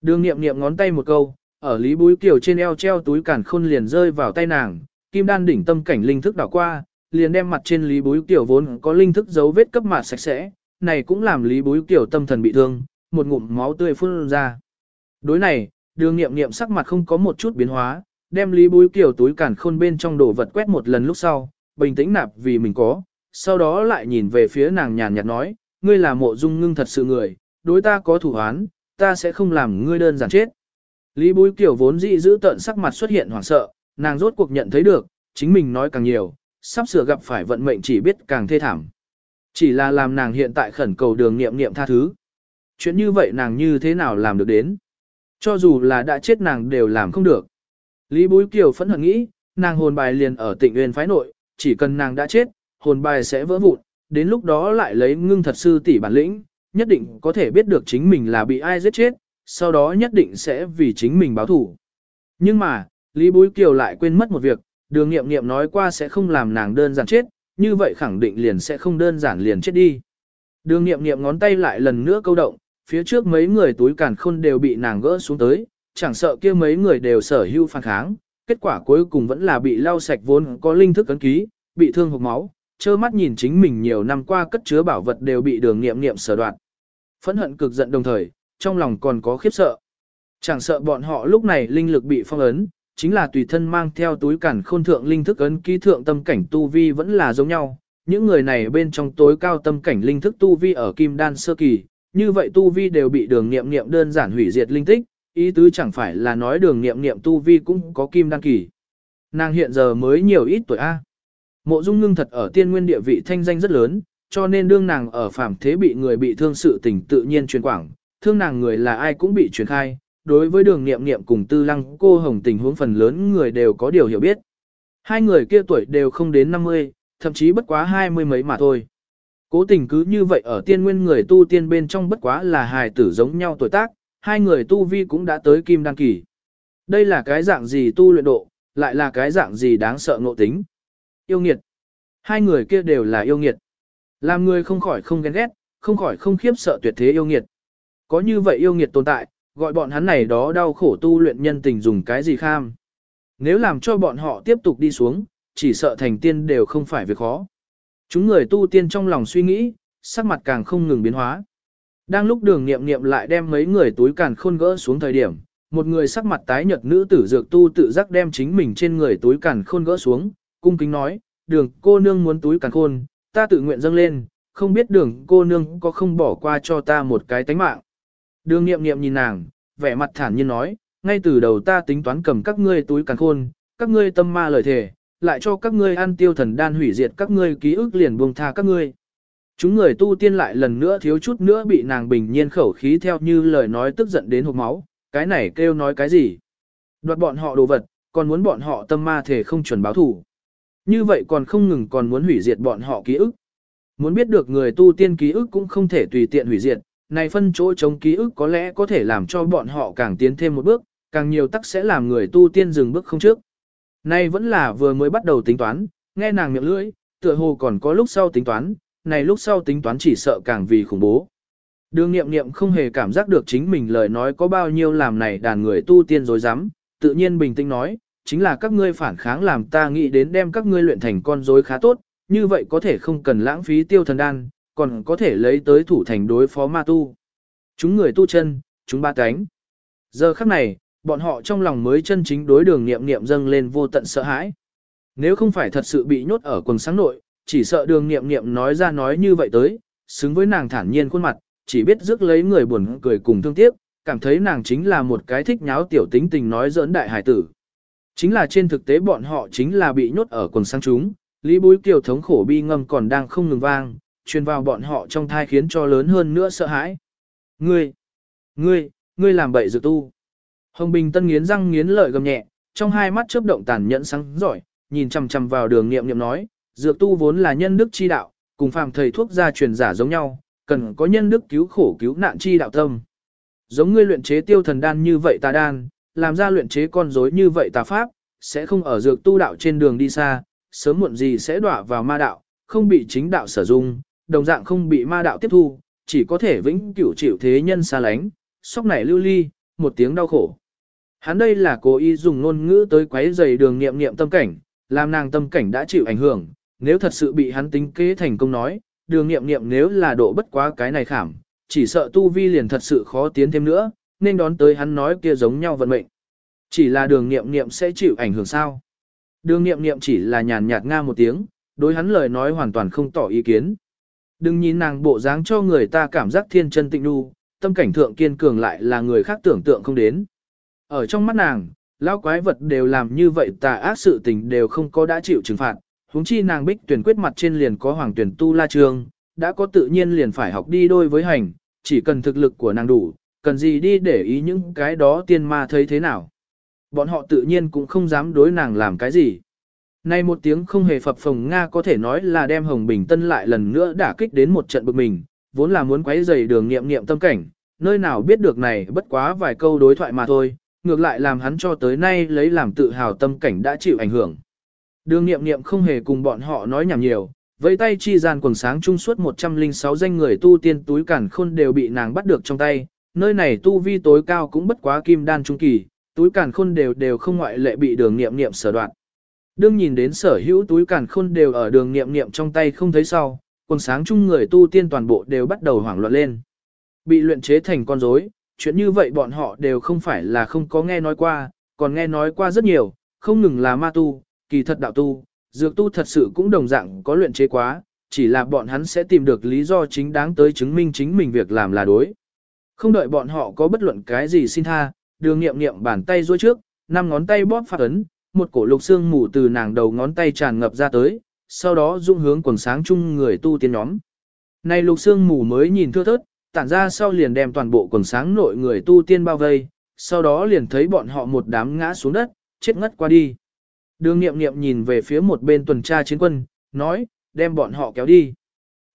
Đường nghiệm nghiệm ngón tay một câu, ở Lý Búi Kiều trên eo treo túi cản khôn liền rơi vào tay nàng, kim đan đỉnh tâm cảnh linh thức đảo qua, liền đem mặt trên Lý bối Kiều vốn có linh thức dấu vết cấp mạt sạch sẽ, này cũng làm Lý bối Kiều tâm thần bị thương, một ngụm máu tươi phun ra. Đối này, đường nghiệm nghiệm sắc mặt không có một chút biến hóa, đem Lý bối Kiều túi cản khôn bên trong đồ vật quét một lần lúc sau, bình tĩnh nạp vì mình có, sau đó lại nhìn về phía nàng nhàn nhạt nói, ngươi là mộ dung ngưng thật sự người, đối ta có thủ án, ta sẽ không làm ngươi đơn giản chết. Lý Bối Kiều vốn dị giữ tận sắc mặt xuất hiện hoảng sợ, nàng rốt cuộc nhận thấy được, chính mình nói càng nhiều, sắp sửa gặp phải vận mệnh chỉ biết càng thê thảm. Chỉ là làm nàng hiện tại khẩn cầu đường nghiệm nghiệm tha thứ. Chuyện như vậy nàng như thế nào làm được đến? Cho dù là đã chết nàng đều làm không được. Lý Bối Kiều phẫn hận nghĩ, nàng hồn bài liền ở tịnh Uyên phái nội, chỉ cần nàng đã chết, hồn bài sẽ vỡ vụn, đến lúc đó lại lấy ngưng thật sư tỷ bản lĩnh, nhất định có thể biết được chính mình là bị ai giết chết, sau đó nhất định sẽ vì chính mình báo thủ. Nhưng mà, Lý Bối Kiều lại quên mất một việc, đường nghiệm nghiệm nói qua sẽ không làm nàng đơn giản chết, như vậy khẳng định liền sẽ không đơn giản liền chết đi. Đường nghiệm nghiệm ngón tay lại lần nữa câu động, phía trước mấy người túi càn khôn đều bị nàng gỡ xuống tới, chẳng sợ kia mấy người đều sở hữu phản kháng, kết quả cuối cùng vẫn là bị lau sạch vốn có linh thức cấn ký, bị thương hộc máu, trơ mắt nhìn chính mình nhiều năm qua cất chứa bảo vật đều bị đường nghiệm nghiệm sở đoạt. Phẫn hận cực giận đồng thời, trong lòng còn có khiếp sợ. Chẳng sợ bọn họ lúc này linh lực bị phong ấn, chính là tùy thân mang theo túi cản khôn thượng linh thức ấn ký thượng tâm cảnh tu vi vẫn là giống nhau. Những người này bên trong tối cao tâm cảnh linh thức tu vi ở kim đan sơ kỳ, như vậy tu vi đều bị đường nghiệm nghiệm đơn giản hủy diệt linh tích, ý tứ chẳng phải là nói đường nghiệm nghiệm tu vi cũng có kim đan kỳ. Nàng hiện giờ mới nhiều ít tuổi A. Mộ dung ngưng thật ở tiên nguyên địa vị thanh danh rất lớn, cho nên đương nàng ở phàm thế bị người bị thương sự tình tự nhiên truyền quảng, thương nàng người là ai cũng bị truyền khai. Đối với đường nghiệm nghiệm cùng tư lăng cô hồng tình huống phần lớn người đều có điều hiểu biết. Hai người kia tuổi đều không đến 50, thậm chí bất quá hai mươi mấy mà thôi. Cố tình cứ như vậy ở tiên nguyên người tu tiên bên trong bất quá là hài tử giống nhau tuổi tác, hai người tu vi cũng đã tới kim đăng kỳ. Đây là cái dạng gì tu luyện độ, lại là cái dạng gì đáng sợ ngộ tính. Yêu nghiệt. Hai người kia đều là yêu nghiệt. Làm người không khỏi không ghen ghét, không khỏi không khiếp sợ tuyệt thế yêu nghiệt. Có như vậy yêu nghiệt tồn tại, gọi bọn hắn này đó đau khổ tu luyện nhân tình dùng cái gì kham. Nếu làm cho bọn họ tiếp tục đi xuống, chỉ sợ thành tiên đều không phải việc khó. Chúng người tu tiên trong lòng suy nghĩ, sắc mặt càng không ngừng biến hóa. Đang lúc đường nghiệm nghiệm lại đem mấy người túi càn khôn gỡ xuống thời điểm, một người sắc mặt tái nhợt nữ tử dược tu tự giác đem chính mình trên người túi càn khôn gỡ xuống, cung kính nói, đường cô nương muốn túi càn khôn, ta tự nguyện dâng lên, không biết đường cô nương có không bỏ qua cho ta một cái tánh mạng. Đường nghiệm nghiệm nhìn nàng, vẻ mặt thản nhiên nói, ngay từ đầu ta tính toán cầm các ngươi túi càn khôn, các ngươi tâm ma lời thề, lại cho các ngươi ăn tiêu thần đan hủy diệt các ngươi ký ức liền buông tha các ngươi. Chúng người tu tiên lại lần nữa thiếu chút nữa bị nàng bình nhiên khẩu khí theo như lời nói tức giận đến hộp máu, cái này kêu nói cái gì? Đoạt bọn họ đồ vật, còn muốn bọn họ tâm ma thể không chuẩn báo thủ. Như vậy còn không ngừng còn muốn hủy diệt bọn họ ký ức. Muốn biết được người tu tiên ký ức cũng không thể tùy tiện hủy diệt, này phân chỗ chống ký ức có lẽ có thể làm cho bọn họ càng tiến thêm một bước, càng nhiều tắc sẽ làm người tu tiên dừng bước không trước. nay vẫn là vừa mới bắt đầu tính toán, nghe nàng miệng lưỡi, tựa hồ còn có lúc sau tính toán, này lúc sau tính toán chỉ sợ càng vì khủng bố. Đường nghiệm nghiệm không hề cảm giác được chính mình lời nói có bao nhiêu làm này đàn người tu tiên dối rắm tự nhiên bình tĩnh nói, chính là các ngươi phản kháng làm ta nghĩ đến đem các ngươi luyện thành con rối khá tốt, như vậy có thể không cần lãng phí tiêu thần đan, còn có thể lấy tới thủ thành đối phó ma tu. Chúng người tu chân, chúng ba cánh. Giờ khắc này, bọn họ trong lòng mới chân chính đối đường nghiệm nghiệm dâng lên vô tận sợ hãi. Nếu không phải thật sự bị nhốt ở quần sáng nội, chỉ sợ đường nghiệm nghiệm nói ra nói như vậy tới, xứng với nàng thản nhiên khuôn mặt, chỉ biết rước lấy người buồn cười cùng thương tiếc, cảm thấy nàng chính là một cái thích nháo tiểu tính tình nói giỡn đại hải tử. Chính là trên thực tế bọn họ chính là bị nhốt ở quần sáng chúng, Lý Bối Kiều thống khổ bi ngâm còn đang không ngừng vang, truyền vào bọn họ trong thai khiến cho lớn hơn nữa sợ hãi. Ngươi, ngươi, ngươi làm bậy dự tu. Hồng Bình Tân nghiến răng nghiến lợi gầm nhẹ, trong hai mắt chớp động tàn nhẫn sáng giỏi, nhìn chằm chằm vào đường nghiệm nghiệm nói, dược tu vốn là nhân đức chi đạo, cùng phàm thầy thuốc gia truyền giả giống nhau, cần có nhân đức cứu khổ cứu nạn chi đạo tâm. Giống ngươi luyện chế tiêu thần đan như vậy tà đan, làm ra luyện chế con rối như vậy tà pháp, sẽ không ở dược tu đạo trên đường đi xa, sớm muộn gì sẽ đọa vào ma đạo, không bị chính đạo sử dụng, đồng dạng không bị ma đạo tiếp thu, chỉ có thể vĩnh cửu chịu thế nhân xa lánh, sóc nảy lưu ly, một tiếng đau khổ. Hắn đây là cố ý dùng ngôn ngữ tới quấy rầy đường nghiệm nghiệm tâm cảnh, làm nàng tâm cảnh đã chịu ảnh hưởng, nếu thật sự bị hắn tính kế thành công nói, đường nghiệm nghiệm nếu là độ bất quá cái này khảm, chỉ sợ tu vi liền thật sự khó tiến thêm nữa, nên đón tới hắn nói kia giống nhau vận mệnh. Chỉ là đường nghiệm nghiệm sẽ chịu ảnh hưởng sao? Đường nghiệm nghiệm chỉ là nhàn nhạt nga một tiếng, đối hắn lời nói hoàn toàn không tỏ ý kiến. Đừng nhìn nàng bộ dáng cho người ta cảm giác thiên chân tịnh đu, tâm cảnh thượng kiên cường lại là người khác tưởng tượng không đến. Ở trong mắt nàng, lão quái vật đều làm như vậy tà ác sự tình đều không có đã chịu trừng phạt, huống chi nàng bích tuyển quyết mặt trên liền có hoàng tuyển tu la trường, đã có tự nhiên liền phải học đi đôi với hành, chỉ cần thực lực của nàng đủ, cần gì đi để ý những cái đó tiên ma thấy thế nào. Bọn họ tự nhiên cũng không dám đối nàng làm cái gì. Nay một tiếng không hề phập phồng Nga có thể nói là đem Hồng Bình Tân lại lần nữa đả kích đến một trận bực mình, vốn là muốn quấy dày đường nghiệm nghiệm tâm cảnh, nơi nào biết được này bất quá vài câu đối thoại mà thôi, ngược lại làm hắn cho tới nay lấy làm tự hào tâm cảnh đã chịu ảnh hưởng. Đường nghiệm nghiệm không hề cùng bọn họ nói nhảm nhiều, với tay chi gian quần sáng trung suốt 106 danh người tu tiên túi cản khôn đều bị nàng bắt được trong tay, nơi này tu vi tối cao cũng bất quá kim đan trung kỳ, túi cản khôn đều đều không ngoại lệ bị đường nghiệm nghiệm sở đoạn. Đương nhìn đến sở hữu túi càn khôn đều ở đường niệm niệm trong tay không thấy sau, quần sáng chung người tu tiên toàn bộ đều bắt đầu hoảng loạn lên. Bị luyện chế thành con rối, chuyện như vậy bọn họ đều không phải là không có nghe nói qua, còn nghe nói qua rất nhiều, không ngừng là ma tu, kỳ thật đạo tu, dược tu thật sự cũng đồng dạng có luyện chế quá, chỉ là bọn hắn sẽ tìm được lý do chính đáng tới chứng minh chính mình việc làm là đối. Không đợi bọn họ có bất luận cái gì xin tha, đường nghiệm nghiệm bàn tay duỗi trước, năm ngón tay bóp phát ấn, một cổ lục xương mù từ nàng đầu ngón tay tràn ngập ra tới, sau đó dung hướng quần sáng chung người tu tiên nhóm. Này lục xương mù mới nhìn thưa thớt, tản ra sau liền đem toàn bộ quần sáng nội người tu tiên bao vây, sau đó liền thấy bọn họ một đám ngã xuống đất, chết ngất qua đi. Đường nghiệm nghiệm nhìn về phía một bên tuần tra chiến quân, nói, đem bọn họ kéo đi.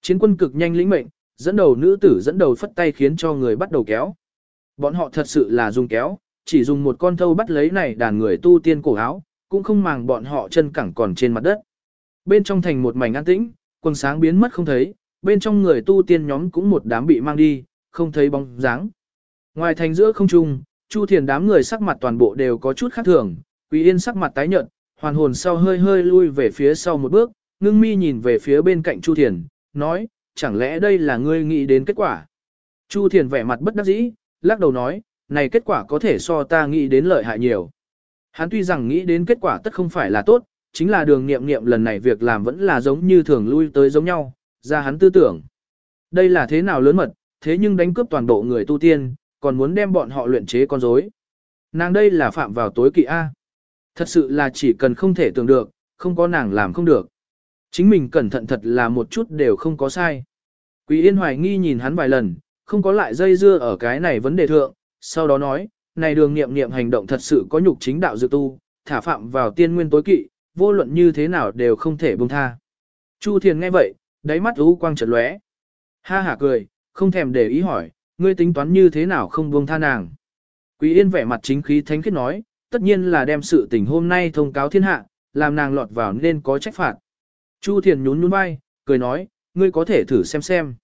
Chiến quân cực nhanh lĩnh mệnh, dẫn đầu nữ tử dẫn đầu phất tay khiến cho người bắt đầu kéo. Bọn họ thật sự là dùng kéo, chỉ dùng một con thâu bắt lấy này đàn người tu tiên cổ áo, cũng không màng bọn họ chân cẳng còn trên mặt đất. Bên trong thành một mảnh an tĩnh, quần sáng biến mất không thấy, bên trong người tu tiên nhóm cũng một đám bị mang đi, không thấy bóng dáng. Ngoài thành giữa không trung, Chu Thiền đám người sắc mặt toàn bộ đều có chút khác thường, Quý Yên sắc mặt tái nhợt, hoàn hồn sau hơi hơi lui về phía sau một bước, ngưng mi nhìn về phía bên cạnh Chu Thiền, nói, chẳng lẽ đây là ngươi nghĩ đến kết quả? Chu Thiền vẻ mặt bất đắc dĩ, lắc đầu nói, này kết quả có thể so ta nghĩ đến lợi hại nhiều. Hắn tuy rằng nghĩ đến kết quả tất không phải là tốt, chính là đường nghiệm nghiệm lần này việc làm vẫn là giống như thường lui tới giống nhau, ra hắn tư tưởng. Đây là thế nào lớn mật, thế nhưng đánh cướp toàn bộ người tu tiên, còn muốn đem bọn họ luyện chế con rối. Nàng đây là phạm vào tối kỵ A. Thật sự là chỉ cần không thể tưởng được, không có nàng làm không được. Chính mình cẩn thận thật là một chút đều không có sai. Quý Yên hoài nghi nhìn hắn vài lần, không có lại dây dưa ở cái này vấn đề thượng, sau đó nói, này đường nghiệm nghiệm hành động thật sự có nhục chính đạo dự tu, thả phạm vào tiên nguyên tối kỵ, vô luận như thế nào đều không thể buông tha. Chu Thiền nghe vậy, đáy mắt u quang chợt lóe. Ha hả cười, không thèm để ý hỏi, ngươi tính toán như thế nào không buông tha nàng. Quý Yên vẻ mặt chính khí thánh khiết nói, tất nhiên là đem sự tình hôm nay thông cáo thiên hạ, làm nàng lọt vào nên có trách phạt. Chu Thiền nhún nhún vai, cười nói, ngươi có thể thử xem xem.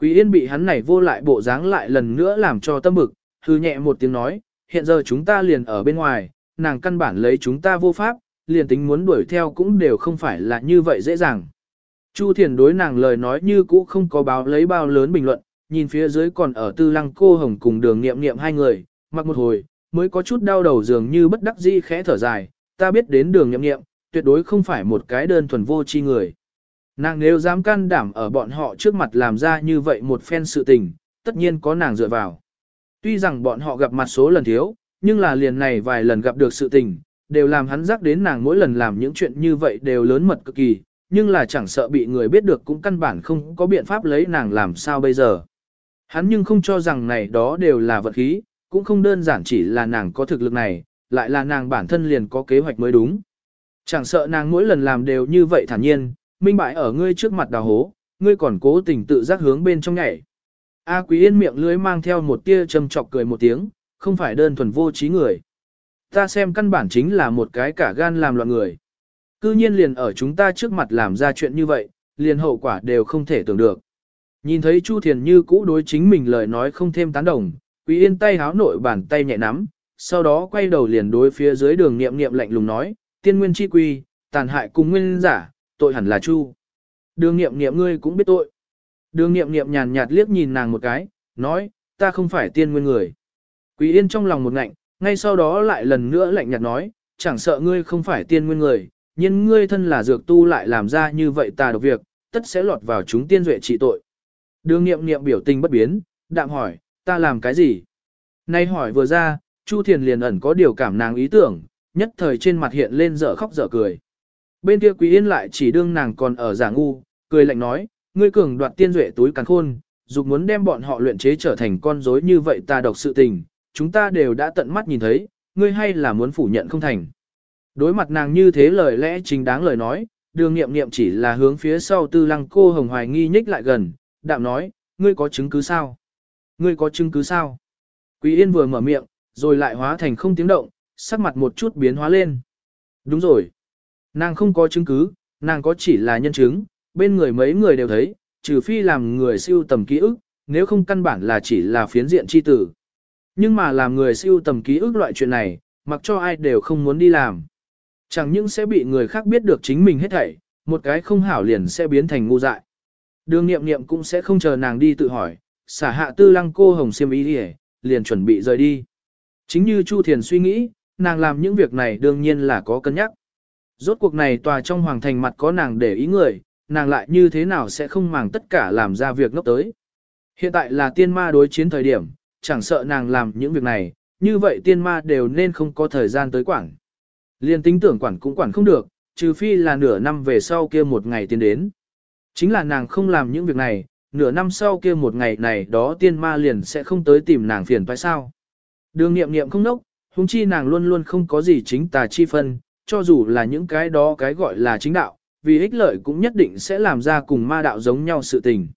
Quý Yên bị hắn này vô lại bộ dáng lại lần nữa làm cho tâm bực, hư nhẹ một tiếng nói, hiện giờ chúng ta liền ở bên ngoài, nàng căn bản lấy chúng ta vô pháp, liền tính muốn đuổi theo cũng đều không phải là như vậy dễ dàng. Chu Thiền đối nàng lời nói như cũ không có báo lấy bao lớn bình luận, nhìn phía dưới còn ở tư lăng cô hồng cùng đường nghiệm nghiệm hai người, mặc một hồi, mới có chút đau đầu dường như bất đắc dĩ khẽ thở dài, ta biết đến đường nghiệm nghiệm, tuyệt đối không phải một cái đơn thuần vô chi người. Nàng nếu dám can đảm ở bọn họ trước mặt làm ra như vậy một phen sự tình, tất nhiên có nàng dựa vào. Tuy rằng bọn họ gặp mặt số lần thiếu, nhưng là liền này vài lần gặp được sự tình, đều làm hắn rắc đến nàng mỗi lần làm những chuyện như vậy đều lớn mật cực kỳ, nhưng là chẳng sợ bị người biết được cũng căn bản không có biện pháp lấy nàng làm sao bây giờ. Hắn nhưng không cho rằng này đó đều là vật khí, cũng không đơn giản chỉ là nàng có thực lực này, lại là nàng bản thân liền có kế hoạch mới đúng. Chẳng sợ nàng mỗi lần làm đều như vậy thản nhiên, minh bại ở ngươi trước mặt đào hố, ngươi còn cố tình tự giác hướng bên trong nhảy. A Quý Yên miệng lưới mang theo một tia châm chọc cười một tiếng, không phải đơn thuần vô trí người. Ta xem căn bản chính là một cái cả gan làm loạn người. Cư nhiên liền ở chúng ta trước mặt làm ra chuyện như vậy, liền hậu quả đều không thể tưởng được. Nhìn thấy Chu Thiền như cũ đối chính mình lời nói không thêm tán đồng, Quý Yên tay háo nội bàn tay nhẹ nắm, sau đó quay đầu liền đối phía dưới đường nghiệm nghiệm lạnh lùng nói, tiên nguyên chi quy, tàn hại cùng nguyên giả, tội hẳn là Chu. Đường nghiệm nghiệm ngươi cũng biết tội. Đường nghiệm nghiệm nhàn nhạt liếc nhìn nàng một cái, nói, ta không phải tiên nguyên người. Quý Yên trong lòng một ngạnh, ngay sau đó lại lần nữa lạnh nhạt nói, chẳng sợ ngươi không phải tiên nguyên người, nhưng ngươi thân là dược tu lại làm ra như vậy tà độc việc, tất sẽ lọt vào chúng tiên duệ trị tội. Đường nghiệm nghiệm biểu tình bất biến, đạm hỏi, ta làm cái gì? Nay hỏi vừa ra, Chu Thiền liền ẩn có điều cảm nàng ý tưởng, nhất thời trên mặt hiện lên dở khóc dở cười. Bên kia Quý Yên lại chỉ đương nàng còn ở giả ngu, cười lạnh nói, ngươi cường đoạt tiên duệ túi càn khôn, dục muốn đem bọn họ luyện chế trở thành con rối như vậy ta độc sự tình, chúng ta đều đã tận mắt nhìn thấy, ngươi hay là muốn phủ nhận không thành. Đối mặt nàng như thế lời lẽ chính đáng lời nói, đường nghiệm nghiệm chỉ là hướng phía sau tư lăng cô hồng hoài nghi nhích lại gần, đạm nói, ngươi có chứng cứ sao? Ngươi có chứng cứ sao? Quý Yên vừa mở miệng, rồi lại hóa thành không tiếng động, sắc mặt một chút biến hóa lên. Đúng rồi. Nàng không có chứng cứ, nàng có chỉ là nhân chứng, bên người mấy người đều thấy, trừ phi làm người siêu tầm ký ức, nếu không căn bản là chỉ là phiến diện chi tử. Nhưng mà làm người siêu tầm ký ức loại chuyện này, mặc cho ai đều không muốn đi làm. Chẳng những sẽ bị người khác biết được chính mình hết thảy, một cái không hảo liền sẽ biến thành ngu dại. Đường nghiệm nghiệm cũng sẽ không chờ nàng đi tự hỏi, xả hạ tư lăng cô hồng xiêm ý đi liền chuẩn bị rời đi. Chính như Chu Thiền suy nghĩ, nàng làm những việc này đương nhiên là có cân nhắc. Rốt cuộc này tòa trong hoàng thành mặt có nàng để ý người, nàng lại như thế nào sẽ không màng tất cả làm ra việc ngốc tới. Hiện tại là tiên ma đối chiến thời điểm, chẳng sợ nàng làm những việc này, như vậy tiên ma đều nên không có thời gian tới quản. Liên tính tưởng quản cũng quản không được, trừ phi là nửa năm về sau kia một ngày tiến đến. Chính là nàng không làm những việc này, nửa năm sau kia một ngày này đó tiên ma liền sẽ không tới tìm nàng phiền phải sao. Đường nghiệm nghiệm không nốc, húng chi nàng luôn luôn không có gì chính tà chi phân, cho dù là những cái đó cái gọi là chính đạo, vì ích lợi cũng nhất định sẽ làm ra cùng ma đạo giống nhau sự tình.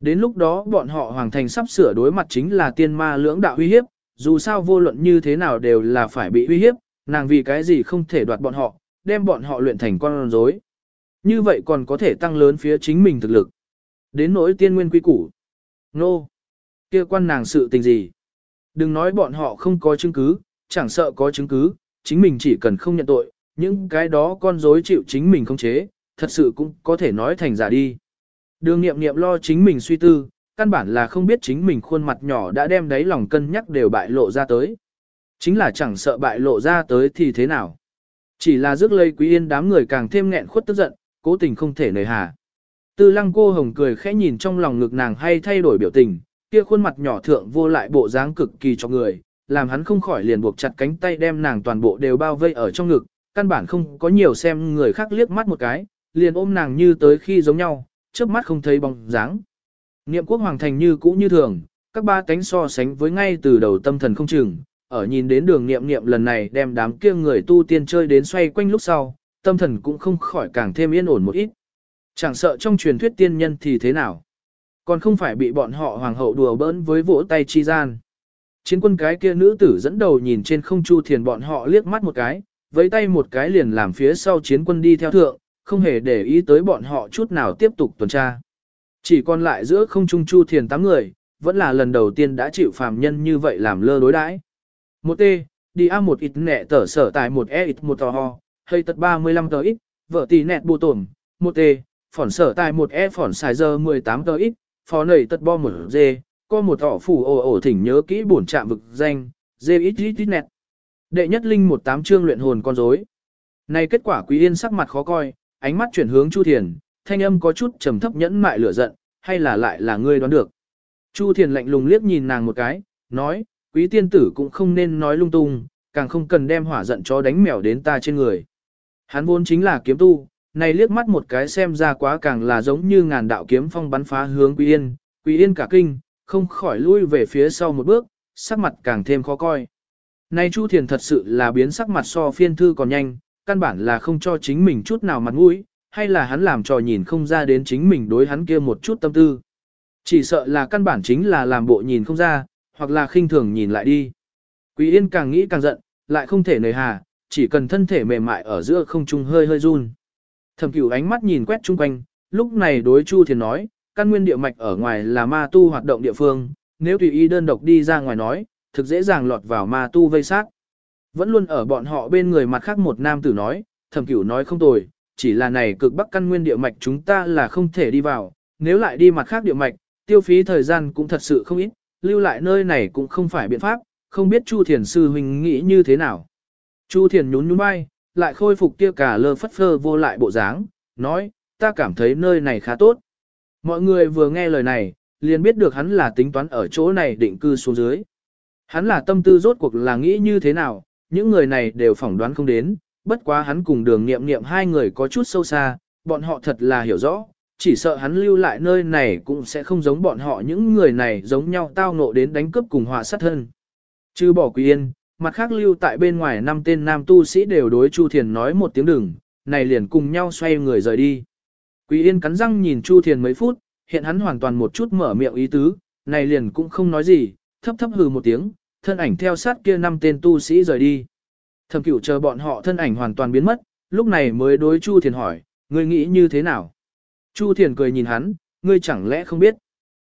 Đến lúc đó bọn họ hoàng thành sắp sửa đối mặt chính là tiên ma lưỡng đạo uy hiếp, dù sao vô luận như thế nào đều là phải bị uy hiếp, nàng vì cái gì không thể đoạt bọn họ, đem bọn họ luyện thành con rối. Như vậy còn có thể tăng lớn phía chính mình thực lực. Đến nỗi tiên nguyên quy củ. Nô. No. kia quan nàng sự tình gì. Đừng nói bọn họ không có chứng cứ, chẳng sợ có chứng cứ, chính mình chỉ cần không nhận tội, những cái đó con rối chịu chính mình không chế, thật sự cũng có thể nói thành giả đi. Đường nghiệm nghiệm lo chính mình suy tư, căn bản là không biết chính mình khuôn mặt nhỏ đã đem đáy lòng cân nhắc đều bại lộ ra tới. Chính là chẳng sợ bại lộ ra tới thì thế nào. Chỉ là rước lây quý yên đám người càng thêm nghẹn khuất tức giận, cố tình không thể nời hà. Tư lăng cô hồng cười khẽ nhìn trong lòng ngực nàng hay thay đổi biểu tình, kia khuôn mặt nhỏ thượng vô lại bộ dáng cực kỳ cho người, làm hắn không khỏi liền buộc chặt cánh tay đem nàng toàn bộ đều bao vây ở trong ngực, căn bản không có nhiều xem người khác liếc mắt một cái, liền ôm nàng như tới khi giống nhau, trước mắt không thấy bóng dáng. Niệm quốc hoàng thành như cũ như thường, các ba cánh so sánh với ngay từ đầu tâm thần không chừng, ở nhìn đến đường niệm niệm lần này đem đám kia người tu tiên chơi đến xoay quanh lúc sau, tâm thần cũng không khỏi càng thêm yên ổn một ít. Chẳng sợ trong truyền thuyết tiên nhân thì thế nào. Còn không phải bị bọn họ hoàng hậu đùa bỡn với vỗ tay chi gian. Chiến quân cái kia nữ tử dẫn đầu nhìn trên không chu thiền bọn họ liếc mắt một cái, với tay một cái liền làm phía sau chiến quân đi theo thượng, không hề để ý tới bọn họ chút nào tiếp tục tuần tra. Chỉ còn lại giữa không trung chu thiền tám người, vẫn là lần đầu tiên đã chịu phàm nhân như vậy làm lơ đối đãi. Một T, đi A một ít nẹ tở sở tại một E ít một tò ho, hay tật 35 tờ ít, vợ tỷ nẹt bù tổn, một T, phỏn sở tại một E phỏn xài giờ 18 tờ ít, phó nầy tật bo một D, có một tỏ phủ ổ ổ thỉnh nhớ kỹ bổn trạm vực danh, D ít ít ít nẹt. Đệ nhất linh một tám chương luyện hồn con rối. Này kết quả Quý Yên sắc mặt khó coi, ánh mắt chuyển hướng Chu Thiền, thanh âm có chút trầm thấp nhẫn mại lửa giận, hay là lại là ngươi đoán được. Chu Thiền lạnh lùng liếc nhìn nàng một cái, nói, quý tiên tử cũng không nên nói lung tung, càng không cần đem hỏa giận cho đánh mèo đến ta trên người. Hắn vốn chính là kiếm tu, này liếc mắt một cái xem ra quá càng là giống như ngàn đạo kiếm phong bắn phá hướng Quý Yên, Quý Yên cả kinh, không khỏi lui về phía sau một bước, sắc mặt càng thêm khó coi. Này Chu Thiền thật sự là biến sắc mặt so phiên thư còn nhanh, căn bản là không cho chính mình chút nào mặt mũi, hay là hắn làm trò nhìn không ra đến chính mình đối hắn kia một chút tâm tư. Chỉ sợ là căn bản chính là làm bộ nhìn không ra, hoặc là khinh thường nhìn lại đi. Quý Yên càng nghĩ càng giận, lại không thể nề hà, chỉ cần thân thể mềm mại ở giữa không trung hơi hơi run. Thẩm Cửu ánh mắt nhìn quét chung quanh, lúc này đối Chu Thiền nói, căn nguyên địa mạch ở ngoài là ma tu hoạt động địa phương, nếu tùy ý đơn độc đi ra ngoài nói, thực dễ dàng lọt vào ma tu vây sát. Vẫn luôn ở bọn họ bên người mặt khác một nam tử nói, Thẩm Cửu nói không tồi, chỉ là này cực bắc căn nguyên địa mạch chúng ta là không thể đi vào, nếu lại đi mặt khác địa mạch, tiêu phí thời gian cũng thật sự không ít, lưu lại nơi này cũng không phải biện pháp, không biết Chu Thiền sư huynh nghĩ như thế nào. Chu Thiền nhún nhún vai, lại khôi phục kia cả lơ phất phơ vô lại bộ dáng, nói, ta cảm thấy nơi này khá tốt. Mọi người vừa nghe lời này, liền biết được hắn là tính toán ở chỗ này định cư xuống dưới. Hắn là tâm tư rốt cuộc là nghĩ như thế nào, những người này đều phỏng đoán không đến, bất quá hắn cùng đường nghiệm nghiệm hai người có chút sâu xa, bọn họ thật là hiểu rõ, chỉ sợ hắn lưu lại nơi này cũng sẽ không giống bọn họ những người này giống nhau tao ngộ đến đánh cướp cùng họa sát thân. Chứ bỏ Quý Yên, mặt khác lưu tại bên ngoài năm tên nam tu sĩ đều đối Chu Thiền nói một tiếng đừng, này liền cùng nhau xoay người rời đi. Quý Yên cắn răng nhìn Chu Thiền mấy phút, hiện hắn hoàn toàn một chút mở miệng ý tứ, này liền cũng không nói gì, thấp thấp hừ một tiếng, thân ảnh theo sát kia năm tên tu sĩ rời đi. Thẩm cửu chờ bọn họ thân ảnh hoàn toàn biến mất, lúc này mới đối Chu Thiền hỏi, ngươi nghĩ như thế nào? Chu Thiền cười nhìn hắn, ngươi chẳng lẽ không biết?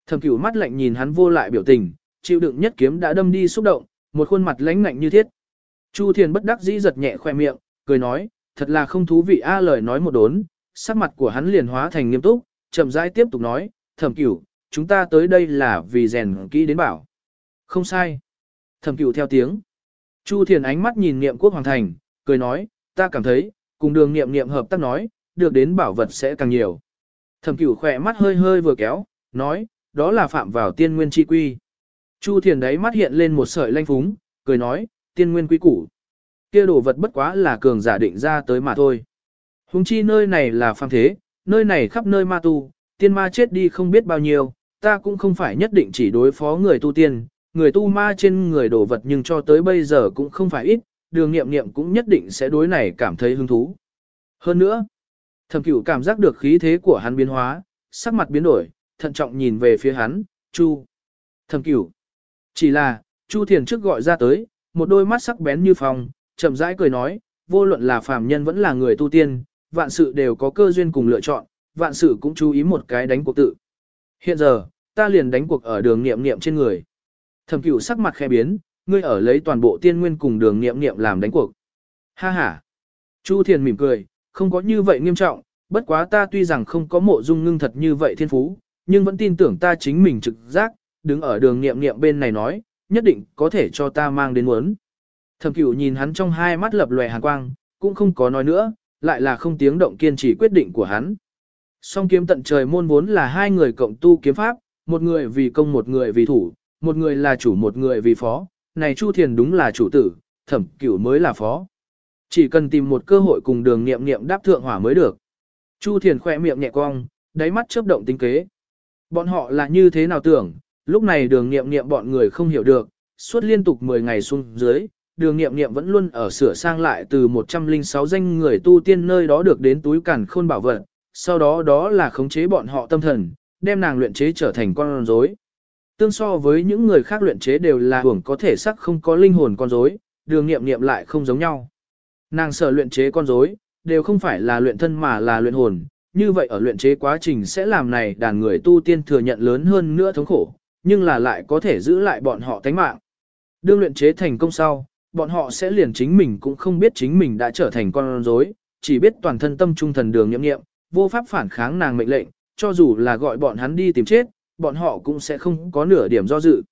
Thẩm cửu mắt lạnh nhìn hắn vô lại biểu tình, chịu đựng nhất kiếm đã đâm đi xúc động, một khuôn mặt lãnh ngạnh như thiết. Chu Thiền bất đắc dĩ giật nhẹ khoe miệng, cười nói, thật là không thú vị a à, lời nói một đốn, sắc mặt của hắn liền hóa thành nghiêm túc, chậm rãi tiếp tục nói, thẩm cửu, chúng ta tới đây là vì rèn kỹ đến bảo. Không sai. Thẩm cửu theo tiếng. Chu Thiền ánh mắt nhìn niệm quốc hoàng thành, cười nói, ta cảm thấy, cùng đường niệm niệm hợp tác nói, được đến bảo vật sẽ càng nhiều. Thẩm cửu khỏe mắt hơi hơi vừa kéo, nói, đó là phạm vào tiên nguyên chi quy. Chu Thiền đấy mắt hiện lên một sợi lanh phúng, cười nói, tiên nguyên quý củ. kia đồ vật bất quá là cường giả định ra tới mà thôi. Hùng chi nơi này là phàm thế, nơi này khắp nơi ma tu, tiên ma chết đi không biết bao nhiêu, ta cũng không phải nhất định chỉ đối phó người tu tiên, người tu ma trên người đồ vật nhưng cho tới bây giờ cũng không phải ít, đường nghiệm nghiệm cũng nhất định sẽ đối này cảm thấy hứng thú. Hơn nữa, thẩm cửu cảm giác được khí thế của hắn biến hóa, sắc mặt biến đổi, thận trọng nhìn về phía hắn, Chu. Thẩm cửu. Chỉ là, Chu Thiền trước gọi ra tới, một đôi mắt sắc bén như phòng, chậm rãi cười nói, vô luận là phàm nhân vẫn là người tu tiên, vạn sự đều có cơ duyên cùng lựa chọn, vạn sự cũng chú ý một cái đánh cuộc tự. Hiện giờ, ta liền đánh cuộc ở đường niệm niệm trên người. Thẩm cửu sắc mặt khẽ biến, ngươi ở lấy toàn bộ tiên nguyên cùng đường niệm niệm làm đánh cuộc. Ha ha. Chu Thiền mỉm cười, không có như vậy nghiêm trọng, bất quá ta tuy rằng không có mộ dung ngưng thật như vậy thiên phú, nhưng vẫn tin tưởng ta chính mình trực giác, đứng ở đường niệm niệm bên này nói, nhất định có thể cho ta mang đến muốn. Thẩm cửu nhìn hắn trong hai mắt lập lòe hàn quang, cũng không có nói nữa, lại là không tiếng động kiên trì quyết định của hắn. Song kiếm tận trời môn vốn là hai người cộng tu kiếm pháp, một người vì công một người vì thủ, một người là chủ một người vì phó, này Chu Thiền đúng là chủ tử, thẩm cửu mới là phó. Chỉ cần tìm một cơ hội cùng đường nghiệm nghiệm đáp thượng hỏa mới được. Chu Thiền khỏe miệng nhẹ cong, đáy mắt chớp động tính kế. Bọn họ là như thế nào tưởng, lúc này đường nghiệm nghiệm bọn người không hiểu được, suốt liên tục 10 ngày xuống dưới, đường nghiệm nghiệm vẫn luôn ở sửa sang lại từ 106 danh người tu tiên nơi đó được đến túi cản khôn bảo vật, sau đó đó là khống chế bọn họ tâm thần, đem nàng luyện chế trở thành con rối. Tương so với những người khác luyện chế đều là hưởng có thể sắc không có linh hồn con rối, đường nghiệm nghiệm lại không giống nhau. Nàng sở luyện chế con rối, đều không phải là luyện thân mà là luyện hồn, như vậy ở luyện chế quá trình sẽ làm này đàn người tu tiên thừa nhận lớn hơn nữa thống khổ, nhưng là lại có thể giữ lại bọn họ tánh mạng. Đương luyện chế thành công sau, bọn họ sẽ liền chính mình cũng không biết chính mình đã trở thành con rối, chỉ biết toàn thân tâm trung thần đường nhậm nghiệm, vô pháp phản kháng nàng mệnh lệnh, cho dù là gọi bọn hắn đi tìm chết, bọn họ cũng sẽ không có nửa điểm do dự.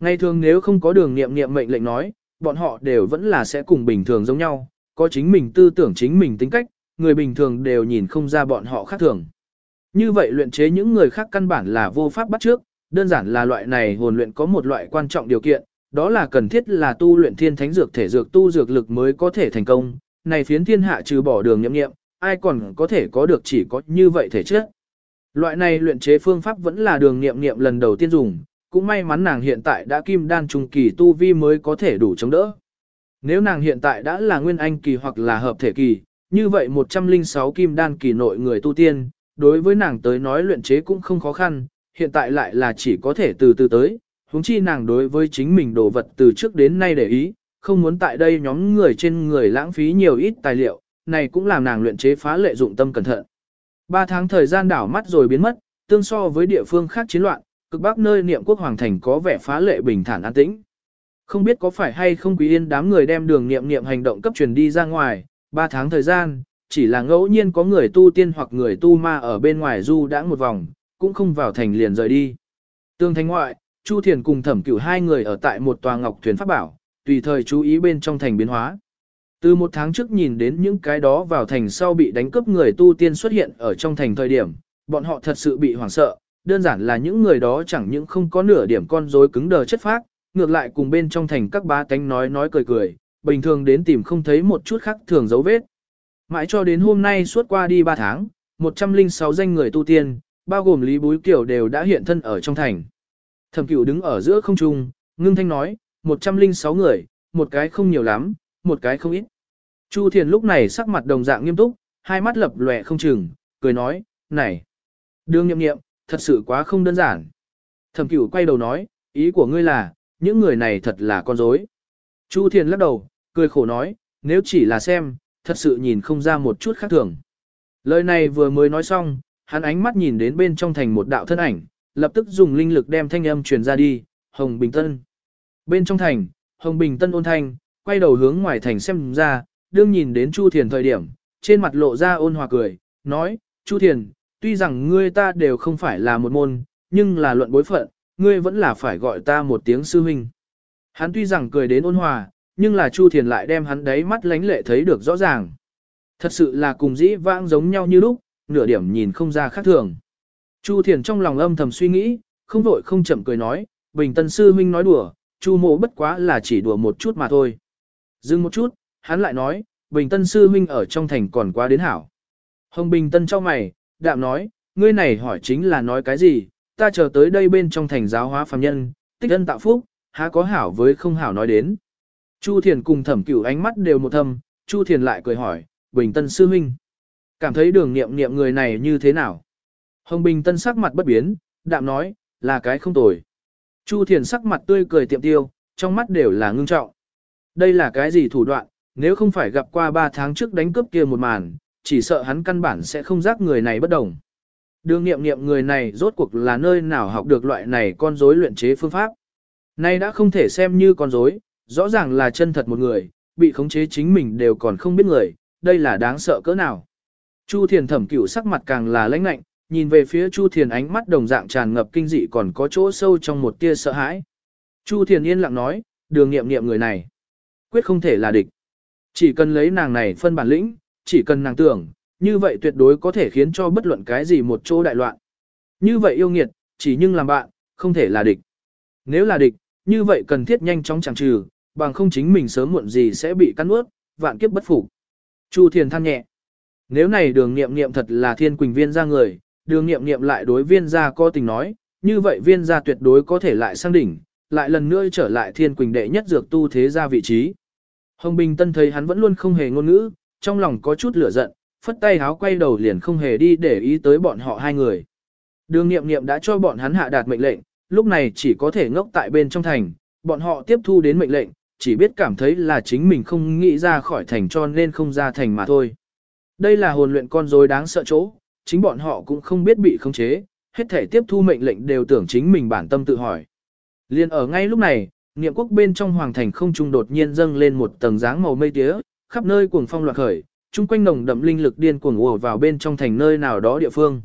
Ngày thường nếu không có đường nghiệm nghiệm mệnh lệnh nói, bọn họ đều vẫn là sẽ cùng bình thường giống nhau, có chính mình tư tưởng chính mình tính cách, người bình thường đều nhìn không ra bọn họ khác thường. Như vậy luyện chế những người khác căn bản là vô pháp bắt trước, đơn giản là loại này hồn luyện có một loại quan trọng điều kiện, đó là cần thiết là tu luyện thiên thánh dược thể dược tu dược lực mới có thể thành công. Này phiến thiên hạ trừ bỏ đường nhậm nghiệm, ai còn có thể có được chỉ có như vậy thể chất. Loại này luyện chế phương pháp vẫn là đường nghiệm nghiệm lần đầu tiên dùng, cũng may mắn nàng hiện tại đã kim đan trùng kỳ tu vi mới có thể đủ chống đỡ. Nếu nàng hiện tại đã là nguyên anh kỳ hoặc là hợp thể kỳ, như vậy 106 kim đan kỳ nội người tu tiên, đối với nàng tới nói luyện chế cũng không khó khăn, hiện tại lại là chỉ có thể từ từ tới, huống chi nàng đối với chính mình đồ vật từ trước đến nay để ý, không muốn tại đây nhóm người trên người lãng phí nhiều ít tài liệu, này cũng làm nàng luyện chế phá lệ dụng tâm cẩn thận. Ba tháng thời gian đảo mắt rồi biến mất, tương so với địa phương khác chiến loạn, cực bắc nơi niệm quốc hoàng thành có vẻ phá lệ bình thản an tĩnh. Không biết có phải hay không quý yên đám người đem đường niệm niệm hành động cấp truyền đi ra ngoài, ba tháng thời gian, chỉ là ngẫu nhiên có người tu tiên hoặc người tu ma ở bên ngoài du đã một vòng, cũng không vào thành liền rời đi. Tương thành ngoại, Chu Thiền cùng thẩm cửu hai người ở tại một tòa ngọc thuyền pháp bảo, tùy thời chú ý bên trong thành biến hóa. Từ một tháng trước nhìn đến những cái đó vào thành sau bị đánh cướp người tu tiên xuất hiện ở trong thành thời điểm, bọn họ thật sự bị hoảng sợ, đơn giản là những người đó chẳng những không có nửa điểm con rối cứng đờ chất phác, ngược lại cùng bên trong thành các bá tánh nói nói cười cười, bình thường đến tìm không thấy một chút khác thường dấu vết. Mãi cho đến hôm nay suốt qua đi 3 tháng, 106 danh người tu tiên, bao gồm Lý Búi Kiều đều đã hiện thân ở trong thành. Thẩm cửu đứng ở giữa không trung, ngưng thanh nói, 106 người, một cái không nhiều lắm, một cái không ít. Chu Thiền lúc này sắc mặt đồng dạng nghiêm túc, hai mắt lập lòe không chừng, cười nói, này, đương nhậm nghiệm, thật sự quá không đơn giản. Thẩm cửu quay đầu nói, ý của ngươi là, những người này thật là con dối. Chu Thiền lắc đầu, cười khổ nói, nếu chỉ là xem, thật sự nhìn không ra một chút khác thường. Lời này vừa mới nói xong, hắn ánh mắt nhìn đến bên trong thành một đạo thân ảnh, lập tức dùng linh lực đem thanh âm truyền ra đi, Hồng Bình Tân. Bên trong thành, Hồng Bình Tân ôn thanh, quay đầu hướng ngoài thành xem ra, đương nhìn đến Chu Thiền thời điểm, trên mặt lộ ra ôn hòa cười, nói, Chu Thiền, tuy rằng ngươi ta đều không phải là một môn, nhưng là luận bối phận, ngươi vẫn là phải gọi ta một tiếng sư huynh. Hắn tuy rằng cười đến ôn hòa, nhưng là Chu Thiền lại đem hắn đáy mắt lánh lệ thấy được rõ ràng. Thật sự là cùng dĩ vãng giống nhau như lúc, nửa điểm nhìn không ra khác thường. Chu Thiền trong lòng âm thầm suy nghĩ, không vội không chậm cười nói, Bình Tân Sư Huynh nói đùa, Chu mộ bất quá là chỉ đùa một chút mà thôi. Dừng một chút, hắn lại nói, Bình Tân Sư Huynh ở trong thành còn quá đến hảo. Hồng Bình Tân cho mày, đạm nói, ngươi này hỏi chính là nói cái gì, ta chờ tới đây bên trong thành giáo hóa phàm nhân, tích ân tạo phúc, há có hảo với không hảo nói đến. Chu Thiền cùng thẩm cửu ánh mắt đều một thâm, Chu Thiền lại cười hỏi, Bình Tân Sư Huynh. Cảm thấy đường nghiệm nghiệm người này như thế nào? Hồng Bình Tân sắc mặt bất biến, đạm nói, là cái không tồi. Chu Thiền sắc mặt tươi cười tiệm tiêu, trong mắt đều là ngưng trọng. Đây là cái gì thủ đoạn, nếu không phải gặp qua 3 tháng trước đánh cướp kia một màn, chỉ sợ hắn căn bản sẽ không giác người này bất đồng. Đường nghiệm nghiệm người này rốt cuộc là nơi nào học được loại này con rối luyện chế phương pháp. Nay đã không thể xem như con rối, rõ ràng là chân thật một người, bị khống chế chính mình đều còn không biết người, đây là đáng sợ cỡ nào. Chu Thiền thẩm cửu sắc mặt càng là lãnh lạnh, nhìn về phía Chu Thiền ánh mắt đồng dạng tràn ngập kinh dị còn có chỗ sâu trong một tia sợ hãi. Chu Thiền yên lặng nói, đường nghiệm nghiệm người này, quyết không thể là địch. Chỉ cần lấy nàng này phân bản lĩnh, chỉ cần nàng tưởng, như vậy tuyệt đối có thể khiến cho bất luận cái gì một chỗ đại loạn. Như vậy yêu nghiệt, chỉ nhưng làm bạn, không thể là địch. Nếu là địch, như vậy cần thiết nhanh chóng chẳng trừ, bằng không chính mình sớm muộn gì sẽ bị cắn ướt, vạn kiếp bất phục. Chu Thiền than nhẹ. Nếu này đường nghiệm nghiệm thật là thiên quỳnh viên ra người, đường nghiệm nghiệm lại đối viên gia có tình nói, như vậy viên gia tuyệt đối có thể lại sang đỉnh, lại lần nữa trở lại thiên quỳnh đệ nhất dược tu thế ra vị trí. Hồng Bình Tân thấy hắn vẫn luôn không hề ngôn ngữ, trong lòng có chút lửa giận, phất tay háo quay đầu liền không hề đi để ý tới bọn họ hai người. Đường nghiệm nghiệm đã cho bọn hắn hạ đạt mệnh lệnh, lúc này chỉ có thể ngốc tại bên trong thành, bọn họ tiếp thu đến mệnh lệnh, chỉ biết cảm thấy là chính mình không nghĩ ra khỏi thành cho nên không ra thành mà thôi. Đây là hồn luyện con rối đáng sợ chỗ, chính bọn họ cũng không biết bị khống chế, hết thể tiếp thu mệnh lệnh đều tưởng chính mình bản tâm tự hỏi. Liên ở ngay lúc này, niệm quốc bên trong hoàng thành không trung đột nhiên dâng lên một tầng dáng màu mây tía, khắp nơi cuồng phong loạn khởi, chung quanh nồng đậm linh lực điên cuồng ùa vào bên trong thành nơi nào đó địa phương.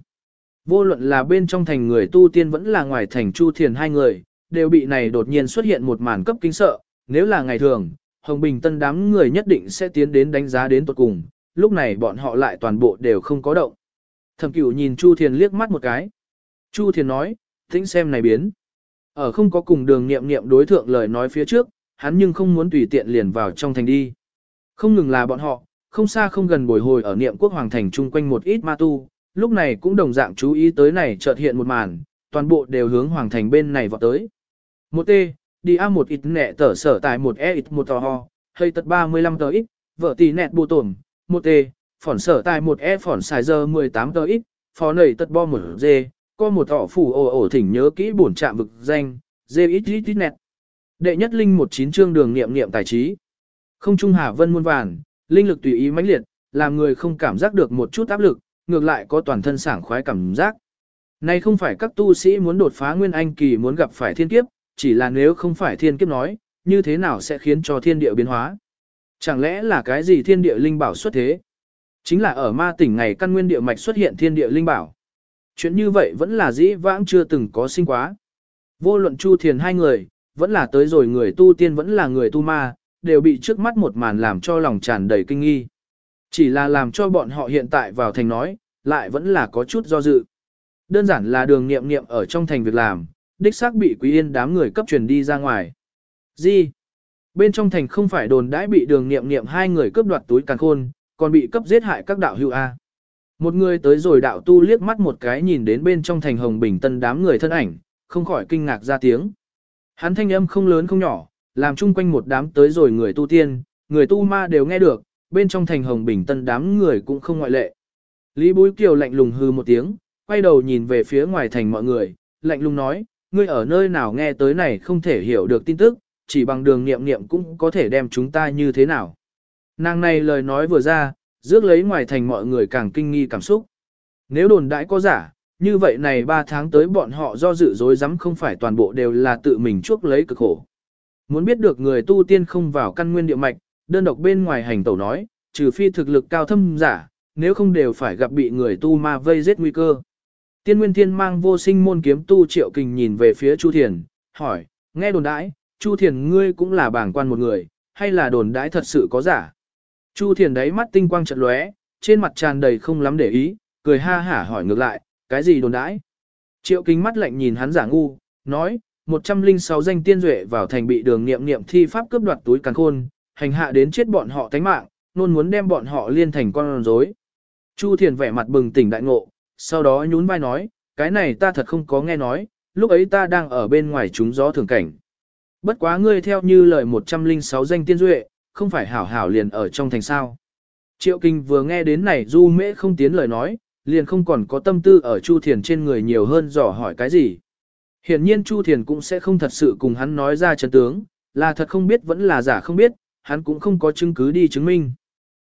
Vô luận là bên trong thành người tu tiên vẫn là ngoài thành chu thiền hai người, đều bị này đột nhiên xuất hiện một màn cấp kinh sợ, nếu là ngày thường, Hồng Bình Tân đám người nhất định sẽ tiến đến đánh giá đến tuột cùng, lúc này bọn họ lại toàn bộ đều không có động. Thẩm cửu nhìn Chu Thiền liếc mắt một cái. Chu Thiền nói, tính xem này biến. Ở không có cùng đường nghiệm nghiệm đối thượng lời nói phía trước, hắn nhưng không muốn tùy tiện liền vào trong thành đi. Không ngừng là bọn họ, không xa không gần bồi hồi ở niệm quốc hoàng thành chung quanh một ít ma tu, lúc này cũng đồng dạng chú ý tới này chợt hiện một màn, toàn bộ đều hướng hoàng thành bên này vọt tới. Một T, đi A một ít nẹ tở sở tại một E ít một tò ho, hơi tật 35 tờ ít, vợ tỷ nẹt bù tổn, một T, phỏn sở tại một E phỏn xài giờ 18 tờ ít, phó nầy tật bo một D, có một họ phủ ồ ồ thỉnh nhớ kỹ bổn trạm vực danh, D nẹt. Đệ nhất linh một chín chương đường nghiệm nghiệm tài trí. Không trung hà vân muôn vàn, linh lực tùy ý mãnh liệt, làm người không cảm giác được một chút áp lực, ngược lại có toàn thân sảng khoái cảm giác. Này không phải các tu sĩ muốn đột phá nguyên anh kỳ muốn gặp phải thiên kiếp, chỉ là nếu không phải thiên kiếp nói, như thế nào sẽ khiến cho thiên địa biến hóa? Chẳng lẽ là cái gì thiên địa linh bảo xuất thế? Chính là ở ma tỉnh ngày căn nguyên địa mạch xuất hiện thiên địa linh bảo. Chuyện như vậy vẫn là dĩ vãng chưa từng có sinh quá. Vô luận chu thiền hai người, vẫn là tới rồi người tu tiên vẫn là người tu ma, đều bị trước mắt một màn làm cho lòng tràn đầy kinh nghi. Chỉ là làm cho bọn họ hiện tại vào thành nói, lại vẫn là có chút do dự. Đơn giản là đường nghiệm nghiệm ở trong thành việc làm, đích xác bị quý yên đám người cấp truyền đi ra ngoài. Gì? Bên trong thành không phải đồn đãi bị đường nghiệm nghiệm hai người cướp đoạt túi càng khôn, còn bị cấp giết hại các đạo hữu A. Một người tới rồi đạo tu liếc mắt một cái nhìn đến bên trong thành hồng bình tân đám người thân ảnh, không khỏi kinh ngạc ra tiếng. Hắn thanh âm không lớn không nhỏ, làm chung quanh một đám tới rồi người tu tiên, người tu ma đều nghe được, bên trong thành hồng bình tân đám người cũng không ngoại lệ. Lý Bối Kiều lạnh lùng hư một tiếng, quay đầu nhìn về phía ngoài thành mọi người, lạnh lùng nói, ngươi ở nơi nào nghe tới này không thể hiểu được tin tức, chỉ bằng đường niệm niệm cũng có thể đem chúng ta như thế nào. Nàng này lời nói vừa ra, rước lấy ngoài thành mọi người càng kinh nghi cảm xúc. Nếu đồn đãi có giả, như vậy này 3 tháng tới bọn họ do dự dối rắm không phải toàn bộ đều là tự mình chuốc lấy cực khổ. Muốn biết được người tu tiên không vào căn nguyên địa mạch, đơn độc bên ngoài hành tẩu nói, trừ phi thực lực cao thâm giả, nếu không đều phải gặp bị người tu ma vây giết nguy cơ. Tiên Nguyên Thiên mang vô sinh môn kiếm tu Triệu Kình nhìn về phía Chu Thiền, hỏi, nghe đồn đãi, Chu Thiền ngươi cũng là bảng quan một người, hay là đồn đãi thật sự có giả? Chu Thiền đáy mắt tinh quang chợt lóe, trên mặt tràn đầy không lắm để ý, cười ha hả hỏi ngược lại, cái gì đồn đãi? Triệu kính mắt lạnh nhìn hắn giả ngu, nói, 106 danh tiên duệ vào thành bị đường nghiệm nghiệm thi pháp cướp đoạt túi càn khôn, hành hạ đến chết bọn họ tánh mạng, luôn muốn đem bọn họ liên thành con rối. Chu Thiền vẻ mặt bừng tỉnh đại ngộ, sau đó nhún vai nói, cái này ta thật không có nghe nói, lúc ấy ta đang ở bên ngoài trúng gió thường cảnh. Bất quá ngươi theo như lời 106 danh tiên duệ, không phải hảo hảo liền ở trong thành sao. Triệu Kinh vừa nghe đến này du mễ không tiến lời nói, liền không còn có tâm tư ở Chu Thiền trên người nhiều hơn dò hỏi cái gì. Hiển nhiên Chu Thiền cũng sẽ không thật sự cùng hắn nói ra chân tướng, là thật không biết vẫn là giả không biết, hắn cũng không có chứng cứ đi chứng minh.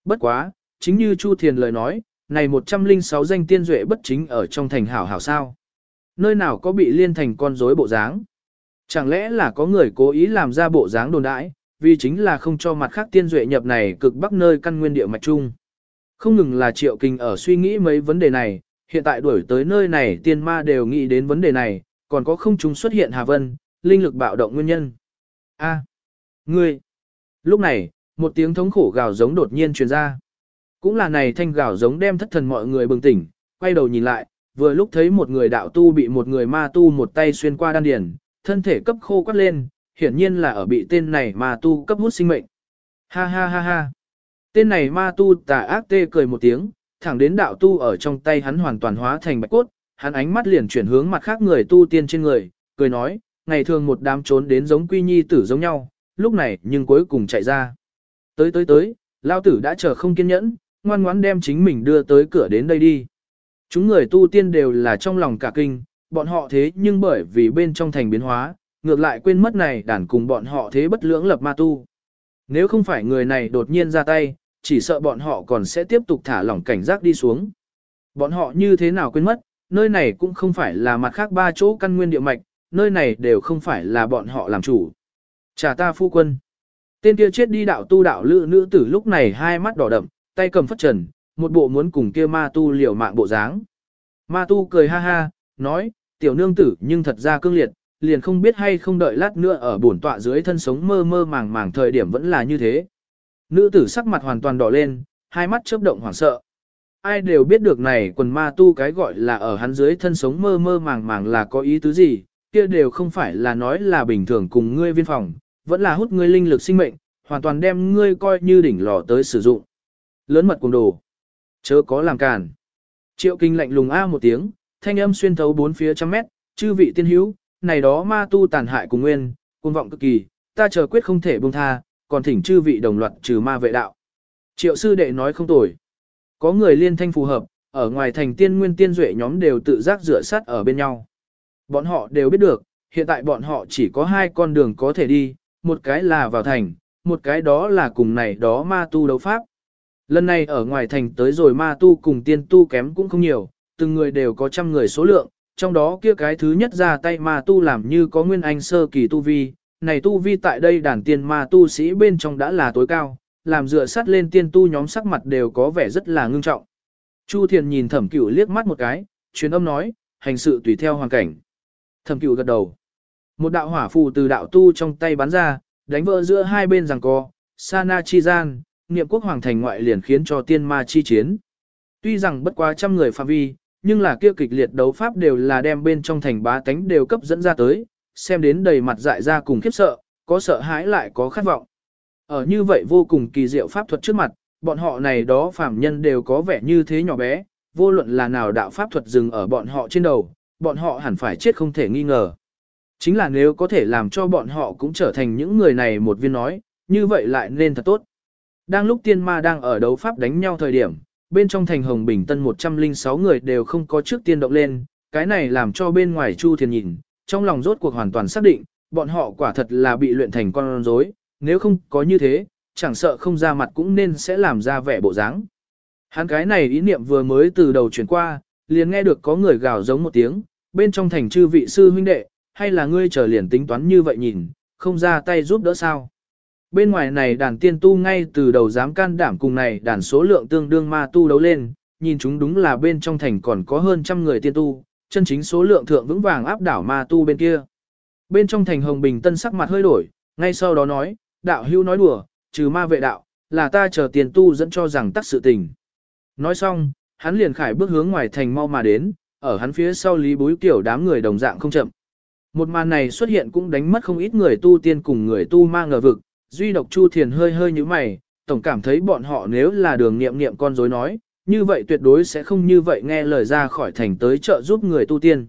Bất quá, chính như Chu Thiền lời nói, này 106 danh tiên duệ bất chính ở trong thành hảo hảo sao. Nơi nào có bị liên thành con rối bộ dáng. Chẳng lẽ là có người cố ý làm ra bộ dáng đồn đãi, vì chính là không cho mặt khác tiên duệ nhập này cực bắc nơi căn nguyên địa mạch chung. Không ngừng là triệu kinh ở suy nghĩ mấy vấn đề này, hiện tại đuổi tới nơi này tiên ma đều nghĩ đến vấn đề này, còn có không chúng xuất hiện Hà Vân, linh lực bạo động nguyên nhân. A, ngươi. Lúc này, một tiếng thống khổ gào giống đột nhiên truyền ra. Cũng là này thanh gào giống đem thất thần mọi người bừng tỉnh, quay đầu nhìn lại, vừa lúc thấy một người đạo tu bị một người ma tu một tay xuyên qua đan điền, thân thể cấp khô quắt lên, hiển nhiên là ở bị tên này ma tu cấp hút sinh mệnh. Ha ha ha ha. Tên này ma tu tà ác tê cười một tiếng, thẳng đến đạo tu ở trong tay hắn hoàn toàn hóa thành bạch cốt, hắn ánh mắt liền chuyển hướng mặt khác người tu tiên trên người, cười nói, ngày thường một đám trốn đến giống quy nhi tử giống nhau, lúc này nhưng cuối cùng chạy ra. Tới tới tới, lao tử đã chờ không kiên nhẫn, ngoan ngoãn đem chính mình đưa tới cửa đến đây đi. Chúng người tu tiên đều là trong lòng cả kinh, bọn họ thế nhưng bởi vì bên trong thành biến hóa, ngược lại quên mất này đàn cùng bọn họ thế bất lưỡng lập ma tu. Nếu không phải người này đột nhiên ra tay, chỉ sợ bọn họ còn sẽ tiếp tục thả lỏng cảnh giác đi xuống. Bọn họ như thế nào quên mất, nơi này cũng không phải là mặt khác ba chỗ căn nguyên địa mạch, nơi này đều không phải là bọn họ làm chủ. Trả ta phu quân. Tên kia chết đi đạo tu đạo lữ nữ tử lúc này hai mắt đỏ đậm, tay cầm phất trần, một bộ muốn cùng kia ma tu liều mạng bộ dáng. Ma tu cười ha ha, nói, tiểu nương tử nhưng thật ra cương liệt, liền không biết hay không đợi lát nữa ở bổn tọa dưới thân sống mơ mơ màng màng thời điểm vẫn là như thế. Nữ tử sắc mặt hoàn toàn đỏ lên, hai mắt chớp động hoảng sợ. Ai đều biết được này quần ma tu cái gọi là ở hắn dưới thân sống mơ mơ màng màng là có ý tứ gì, kia đều không phải là nói là bình thường cùng ngươi viên phòng, vẫn là hút ngươi linh lực sinh mệnh, hoàn toàn đem ngươi coi như đỉnh lò tới sử dụng. Lớn mật cùng đồ. Chớ có làm cản. Triệu kinh lạnh lùng a một tiếng, thanh âm xuyên thấu bốn phía trăm mét, chư vị tiên hữu, này đó ma tu tàn hại cùng nguyên, cuồng vọng cực kỳ, ta chờ quyết không thể buông tha, còn thỉnh chư vị đồng loạt trừ ma vệ đạo. Triệu sư đệ nói không tồi. Có người liên thanh phù hợp, ở ngoài thành tiên nguyên tiên duệ nhóm đều tự giác rửa sát ở bên nhau. Bọn họ đều biết được, hiện tại bọn họ chỉ có hai con đường có thể đi, một cái là vào thành, một cái đó là cùng này đó ma tu đấu pháp. Lần này ở ngoài thành tới rồi ma tu cùng tiên tu kém cũng không nhiều, từng người đều có trăm người số lượng, trong đó kia cái thứ nhất ra tay ma tu làm như có nguyên anh sơ kỳ tu vi, này tu vi tại đây đàn tiên ma tu sĩ bên trong đã là tối cao, làm dựa sát lên tiên tu nhóm sắc mặt đều có vẻ rất là ngưng trọng. Chu Thiền nhìn thẩm cửu liếc mắt một cái, truyền âm nói, hành sự tùy theo hoàn cảnh. Thẩm cửu gật đầu. Một đạo hỏa phù từ đạo tu trong tay bắn ra, đánh vỡ giữa hai bên rằng co, Sana chi gian, niệm quốc hoàng thành ngoại liền khiến cho tiên ma chi chiến. Tuy rằng bất quá trăm người phạm vi, nhưng là kia kịch liệt đấu pháp đều là đem bên trong thành bá tánh đều cấp dẫn ra tới, xem đến đầy mặt dại ra cùng khiếp sợ, có sợ hãi lại có khát vọng. Ở như vậy vô cùng kỳ diệu pháp thuật trước mặt, bọn họ này đó phàm nhân đều có vẻ như thế nhỏ bé, vô luận là nào đạo pháp thuật dừng ở bọn họ trên đầu, bọn họ hẳn phải chết không thể nghi ngờ. Chính là nếu có thể làm cho bọn họ cũng trở thành những người này một viên nói, như vậy lại nên thật tốt. Đang lúc tiên ma đang ở đấu pháp đánh nhau thời điểm, bên trong thành Hồng Bình Tân 106 người đều không có trước tiên động lên, cái này làm cho bên ngoài Chu Thiền nhìn, trong lòng rốt cuộc hoàn toàn xác định, bọn họ quả thật là bị luyện thành con rối, nếu không có như thế, chẳng sợ không ra mặt cũng nên sẽ làm ra vẻ bộ dáng. Hắn cái này ý niệm vừa mới từ đầu chuyển qua, liền nghe được có người gào giống một tiếng, bên trong thành chư vị sư huynh đệ, hay là ngươi trở liền tính toán như vậy nhìn, không ra tay giúp đỡ sao bên ngoài này đàn tiên tu ngay từ đầu dám can đảm cùng này đàn số lượng tương đương ma tu đấu lên, nhìn chúng đúng là bên trong thành còn có hơn trăm người tiên tu, chân chính số lượng thượng vững vàng áp đảo ma tu bên kia. Bên trong thành Hồng Bình Tân sắc mặt hơi đổi, ngay sau đó nói, đạo hưu nói đùa, trừ ma vệ đạo, là ta chờ tiền tu dẫn cho rằng tắc sự tình. Nói xong, hắn liền khải bước hướng ngoài thành mau mà đến, ở hắn phía sau lý bối kiểu đám người đồng dạng không chậm. Một màn này xuất hiện cũng đánh mất không ít người tu tiên cùng người tu ma ngờ vực, duy độc Chu Thiền hơi hơi như mày, tổng cảm thấy bọn họ nếu là đường nghiệm nghiệm con dối nói, như vậy tuyệt đối sẽ không như vậy nghe lời ra khỏi thành tới trợ giúp người tu tiên.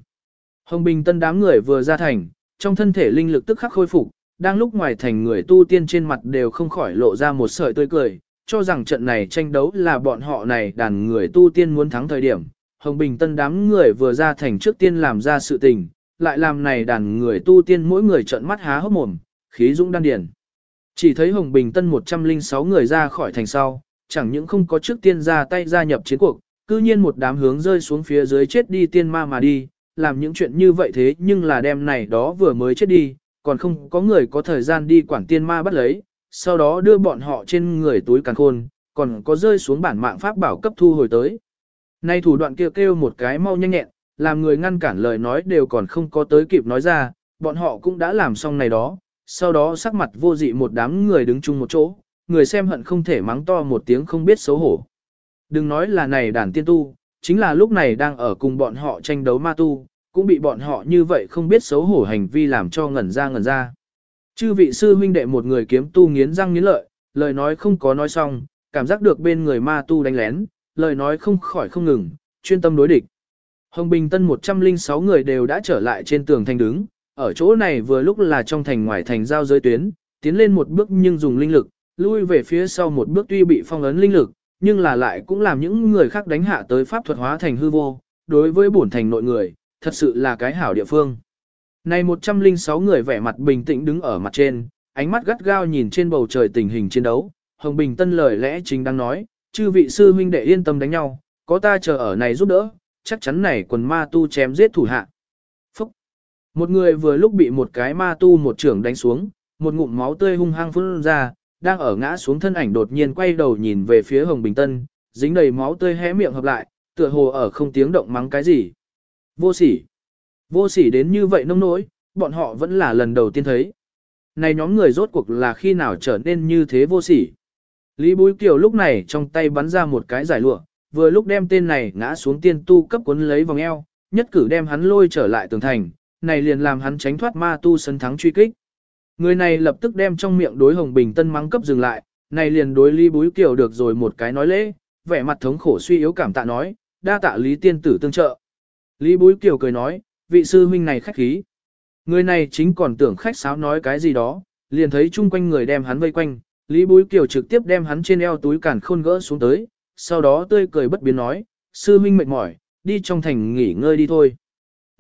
Hồng Bình Tân đám người vừa ra thành, trong thân thể linh lực tức khắc khôi phục, đang lúc ngoài thành người tu tiên trên mặt đều không khỏi lộ ra một sợi tươi cười, cho rằng trận này tranh đấu là bọn họ này đàn người tu tiên muốn thắng thời điểm. Hồng Bình Tân đám người vừa ra thành trước tiên làm ra sự tình, lại làm này đàn người tu tiên mỗi người trợn mắt há hốc mồm, khí dũng đan điền. Chỉ thấy Hồng Bình Tân 106 người ra khỏi thành sau, chẳng những không có trước tiên ra tay gia nhập chiến cuộc, cư nhiên một đám hướng rơi xuống phía dưới chết đi tiên ma mà đi, làm những chuyện như vậy thế nhưng là đem này đó vừa mới chết đi, còn không có người có thời gian đi quản tiên ma bắt lấy, sau đó đưa bọn họ trên người túi càng khôn, còn có rơi xuống bản mạng pháp bảo cấp thu hồi tới. Nay thủ đoạn kia kêu, kêu một cái mau nhanh nhẹn, làm người ngăn cản lời nói đều còn không có tới kịp nói ra, bọn họ cũng đã làm xong này đó, sau đó sắc mặt vô dị một đám người đứng chung một chỗ, người xem hận không thể mắng to một tiếng không biết xấu hổ. Đừng nói là này đàn tiên tu, chính là lúc này đang ở cùng bọn họ tranh đấu ma tu, cũng bị bọn họ như vậy không biết xấu hổ hành vi làm cho ngẩn ra ngẩn ra. Chư vị sư huynh đệ một người kiếm tu nghiến răng nghiến lợi, lời nói không có nói xong, cảm giác được bên người ma tu đánh lén, lời nói không khỏi không ngừng, chuyên tâm đối địch. Hồng Bình Tân 106 người đều đã trở lại trên tường thành đứng, ở chỗ này vừa lúc là trong thành ngoài thành giao giới tuyến, tiến lên một bước nhưng dùng linh lực, lui về phía sau một bước tuy bị phong ấn linh lực, nhưng là lại cũng làm những người khác đánh hạ tới pháp thuật hóa thành hư vô, đối với bổn thành nội người, thật sự là cái hảo địa phương. Này 106 người vẻ mặt bình tĩnh đứng ở mặt trên, ánh mắt gắt gao nhìn trên bầu trời tình hình chiến đấu, Hồng Bình Tân lời lẽ chính đang nói, chư vị sư huynh đệ yên tâm đánh nhau, có ta chờ ở này giúp đỡ, chắc chắn này quần ma tu chém giết thủ hạ. Một người vừa lúc bị một cái ma tu một trưởng đánh xuống, một ngụm máu tươi hung hăng phun ra, đang ở ngã xuống thân ảnh đột nhiên quay đầu nhìn về phía Hồng Bình Tân, dính đầy máu tươi hé miệng hợp lại, tựa hồ ở không tiếng động mắng cái gì. Vô sỉ! Vô sỉ đến như vậy nông nỗi, bọn họ vẫn là lần đầu tiên thấy. Này nhóm người rốt cuộc là khi nào trở nên như thế vô sỉ. Lý Bối Kiều lúc này trong tay bắn ra một cái giải lụa, vừa lúc đem tên này ngã xuống tiên tu cấp cuốn lấy vòng eo, nhất cử đem hắn lôi trở lại tường thành, này liền làm hắn tránh thoát ma tu sân thắng truy kích. Người này lập tức đem trong miệng đối Hồng Bình Tân mắng cấp dừng lại, này liền đối Lý Bối Kiều được rồi một cái nói lễ, vẻ mặt thống khổ suy yếu cảm tạ nói, đa tạ Lý tiên tử tương trợ. Lý Bối Kiều cười nói, vị sư huynh này khách khí. Người này chính còn tưởng khách sáo nói cái gì đó, liền thấy chung quanh người đem hắn vây quanh, Lý Bối Kiều trực tiếp đem hắn trên eo túi cản khôn gỡ xuống tới, sau đó tươi cười bất biến nói, sư huynh mệt mỏi, đi trong thành nghỉ ngơi đi thôi.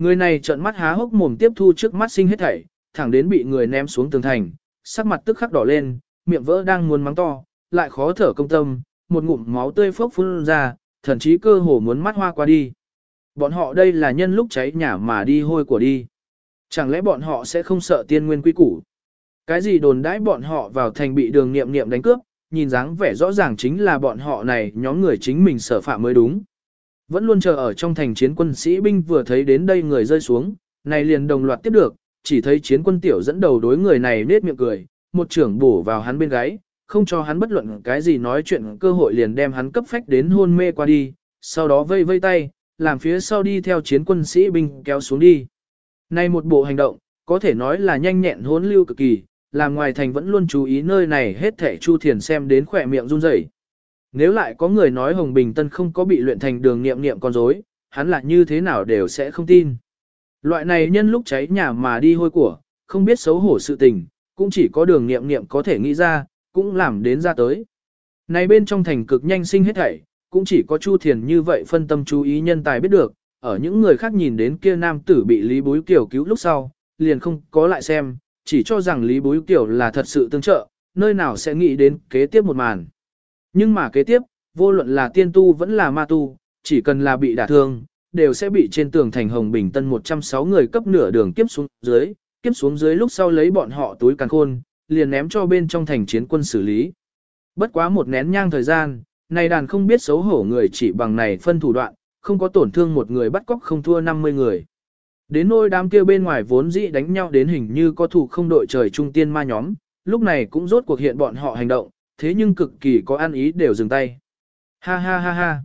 Người này trợn mắt há hốc mồm tiếp thu trước mắt sinh hết thảy, thẳng đến bị người ném xuống tường thành, sắc mặt tức khắc đỏ lên, miệng vỡ đang muốn mắng to, lại khó thở công tâm, một ngụm máu tươi phốc phun ra, thậm chí cơ hồ muốn mắt hoa qua đi. Bọn họ đây là nhân lúc cháy nhà mà đi hôi của đi. Chẳng lẽ bọn họ sẽ không sợ tiên nguyên quy củ? Cái gì đồn đãi bọn họ vào thành bị đường nghiệm nghiệm đánh cướp, nhìn dáng vẻ rõ ràng chính là bọn họ này nhóm người chính mình sở phạm mới đúng. Vẫn luôn chờ ở trong thành chiến quân sĩ binh vừa thấy đến đây người rơi xuống, này liền đồng loạt tiếp được, chỉ thấy chiến quân tiểu dẫn đầu đối người này nết miệng cười, một trưởng bổ vào hắn bên gáy, không cho hắn bất luận cái gì nói chuyện cơ hội liền đem hắn cấp phách đến hôn mê qua đi, sau đó vây vây tay, làm phía sau đi theo chiến quân sĩ binh kéo xuống đi. Này một bộ hành động, có thể nói là nhanh nhẹn hốn lưu cực kỳ, làm ngoài thành vẫn luôn chú ý nơi này hết thể Chu Thiền xem đến khỏe miệng run rẩy. Nếu lại có người nói Hồng Bình Tân không có bị luyện thành đường nghiệm nghiệm con rối, hắn là như thế nào đều sẽ không tin. Loại này nhân lúc cháy nhà mà đi hôi của, không biết xấu hổ sự tình, cũng chỉ có đường nghiệm nghiệm có thể nghĩ ra, cũng làm đến ra tới. Này bên trong thành cực nhanh sinh hết thảy, cũng chỉ có Chu Thiền như vậy phân tâm chú ý nhân tài biết được, ở những người khác nhìn đến kia nam tử bị Lý Bối Kiều cứu lúc sau, liền không có lại xem, chỉ cho rằng Lý Bối Kiều là thật sự tương trợ, nơi nào sẽ nghĩ đến kế tiếp một màn. Nhưng mà kế tiếp, vô luận là tiên tu vẫn là ma tu, chỉ cần là bị đả thương, đều sẽ bị trên tường thành Hồng Bình Tân 106 người cấp nửa đường kiếp xuống dưới, kiếp xuống dưới lúc sau lấy bọn họ túi càng khôn, liền ném cho bên trong thành chiến quân xử lý. Bất quá một nén nhang thời gian, này đàn không biết xấu hổ người chỉ bằng này phân thủ đoạn, không có tổn thương một người bắt cóc không thua 50 người. Đến nôi đám kia bên ngoài vốn dĩ đánh nhau đến hình như có thủ không đội trời trung tiên ma nhóm, lúc này cũng rốt cuộc hiện bọn họ hành động, thế nhưng cực kỳ có ăn ý đều dừng tay. Ha ha ha ha.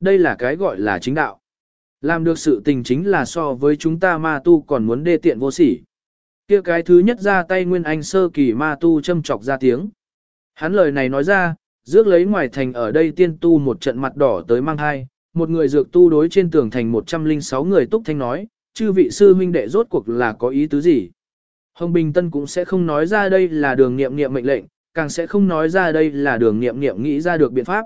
Đây là cái gọi là chính đạo. Làm được sự tình chính là so với chúng ta ma tu còn muốn đê tiện vô sỉ. Kia cái thứ nhất ra tay nguyên anh sơ kỳ ma tu châm chọc ra tiếng. Hắn lời này nói ra, rước lấy ngoài thành ở đây tiên tu một trận mặt đỏ tới mang hai, một người dược tu đối trên tường thành 106 người túc thanh nói, chư vị sư huynh đệ rốt cuộc là có ý tứ gì. Hồng Bình Tân cũng sẽ không nói ra đây là đường nghiệm nghiệm mệnh lệnh, càng sẽ không nói ra đây là đường nghiệm nghiệm nghĩ ra được biện pháp.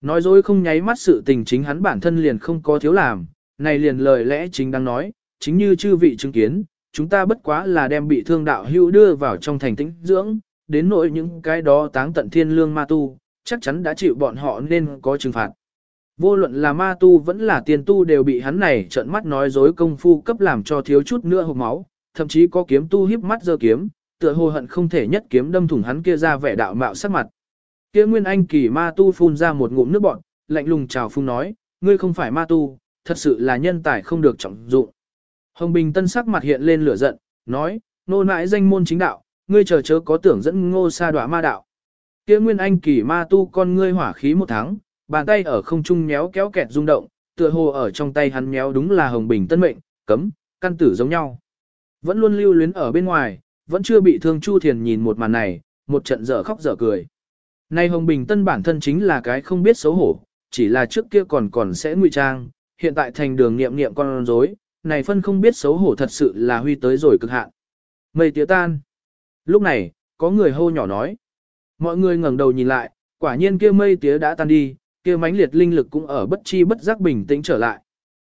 Nói dối không nháy mắt sự tình chính hắn bản thân liền không có thiếu làm, này liền lời lẽ chính đang nói, chính như chư vị chứng kiến, chúng ta bất quá là đem bị thương đạo hữu đưa vào trong thành tĩnh dưỡng, đến nỗi những cái đó táng tận thiên lương ma tu, chắc chắn đã chịu bọn họ nên có trừng phạt. Vô luận là ma tu vẫn là tiền tu đều bị hắn này trợn mắt nói dối công phu cấp làm cho thiếu chút nữa hộp máu, thậm chí có kiếm tu híp mắt giơ kiếm, tựa hồ hận không thể nhất kiếm đâm thủng hắn kia ra vẻ đạo mạo sắc mặt. Kia Nguyên Anh kỳ ma tu phun ra một ngụm nước bọt, lạnh lùng chào phun nói, ngươi không phải ma tu, thật sự là nhân tài không được trọng dụng. Hồng Bình Tân sắc mặt hiện lên lửa giận, nói, nô nãi danh môn chính đạo, ngươi chờ chớ có tưởng dẫn ngô sa đọa ma đạo. Kia Nguyên Anh kỳ ma tu con ngươi hỏa khí một tháng, bàn tay ở không trung méo kéo kẹt rung động, tựa hồ ở trong tay hắn méo đúng là Hồng Bình Tân mệnh, cấm, căn tử giống nhau. Vẫn luôn lưu luyến ở bên ngoài, vẫn chưa bị thương Chu Thiền nhìn một màn này, một trận dở khóc dở cười. Nay Hồng Bình Tân bản thân chính là cái không biết xấu hổ, chỉ là trước kia còn còn sẽ ngụy trang, hiện tại thành đường nghiệm nghiệm con rối, này phân không biết xấu hổ thật sự là huy tới rồi cực hạn. Mây tía tan. Lúc này, có người hô nhỏ nói. Mọi người ngẩng đầu nhìn lại, quả nhiên kia mây tía đã tan đi, kia mãnh liệt linh lực cũng ở bất chi bất giác bình tĩnh trở lại.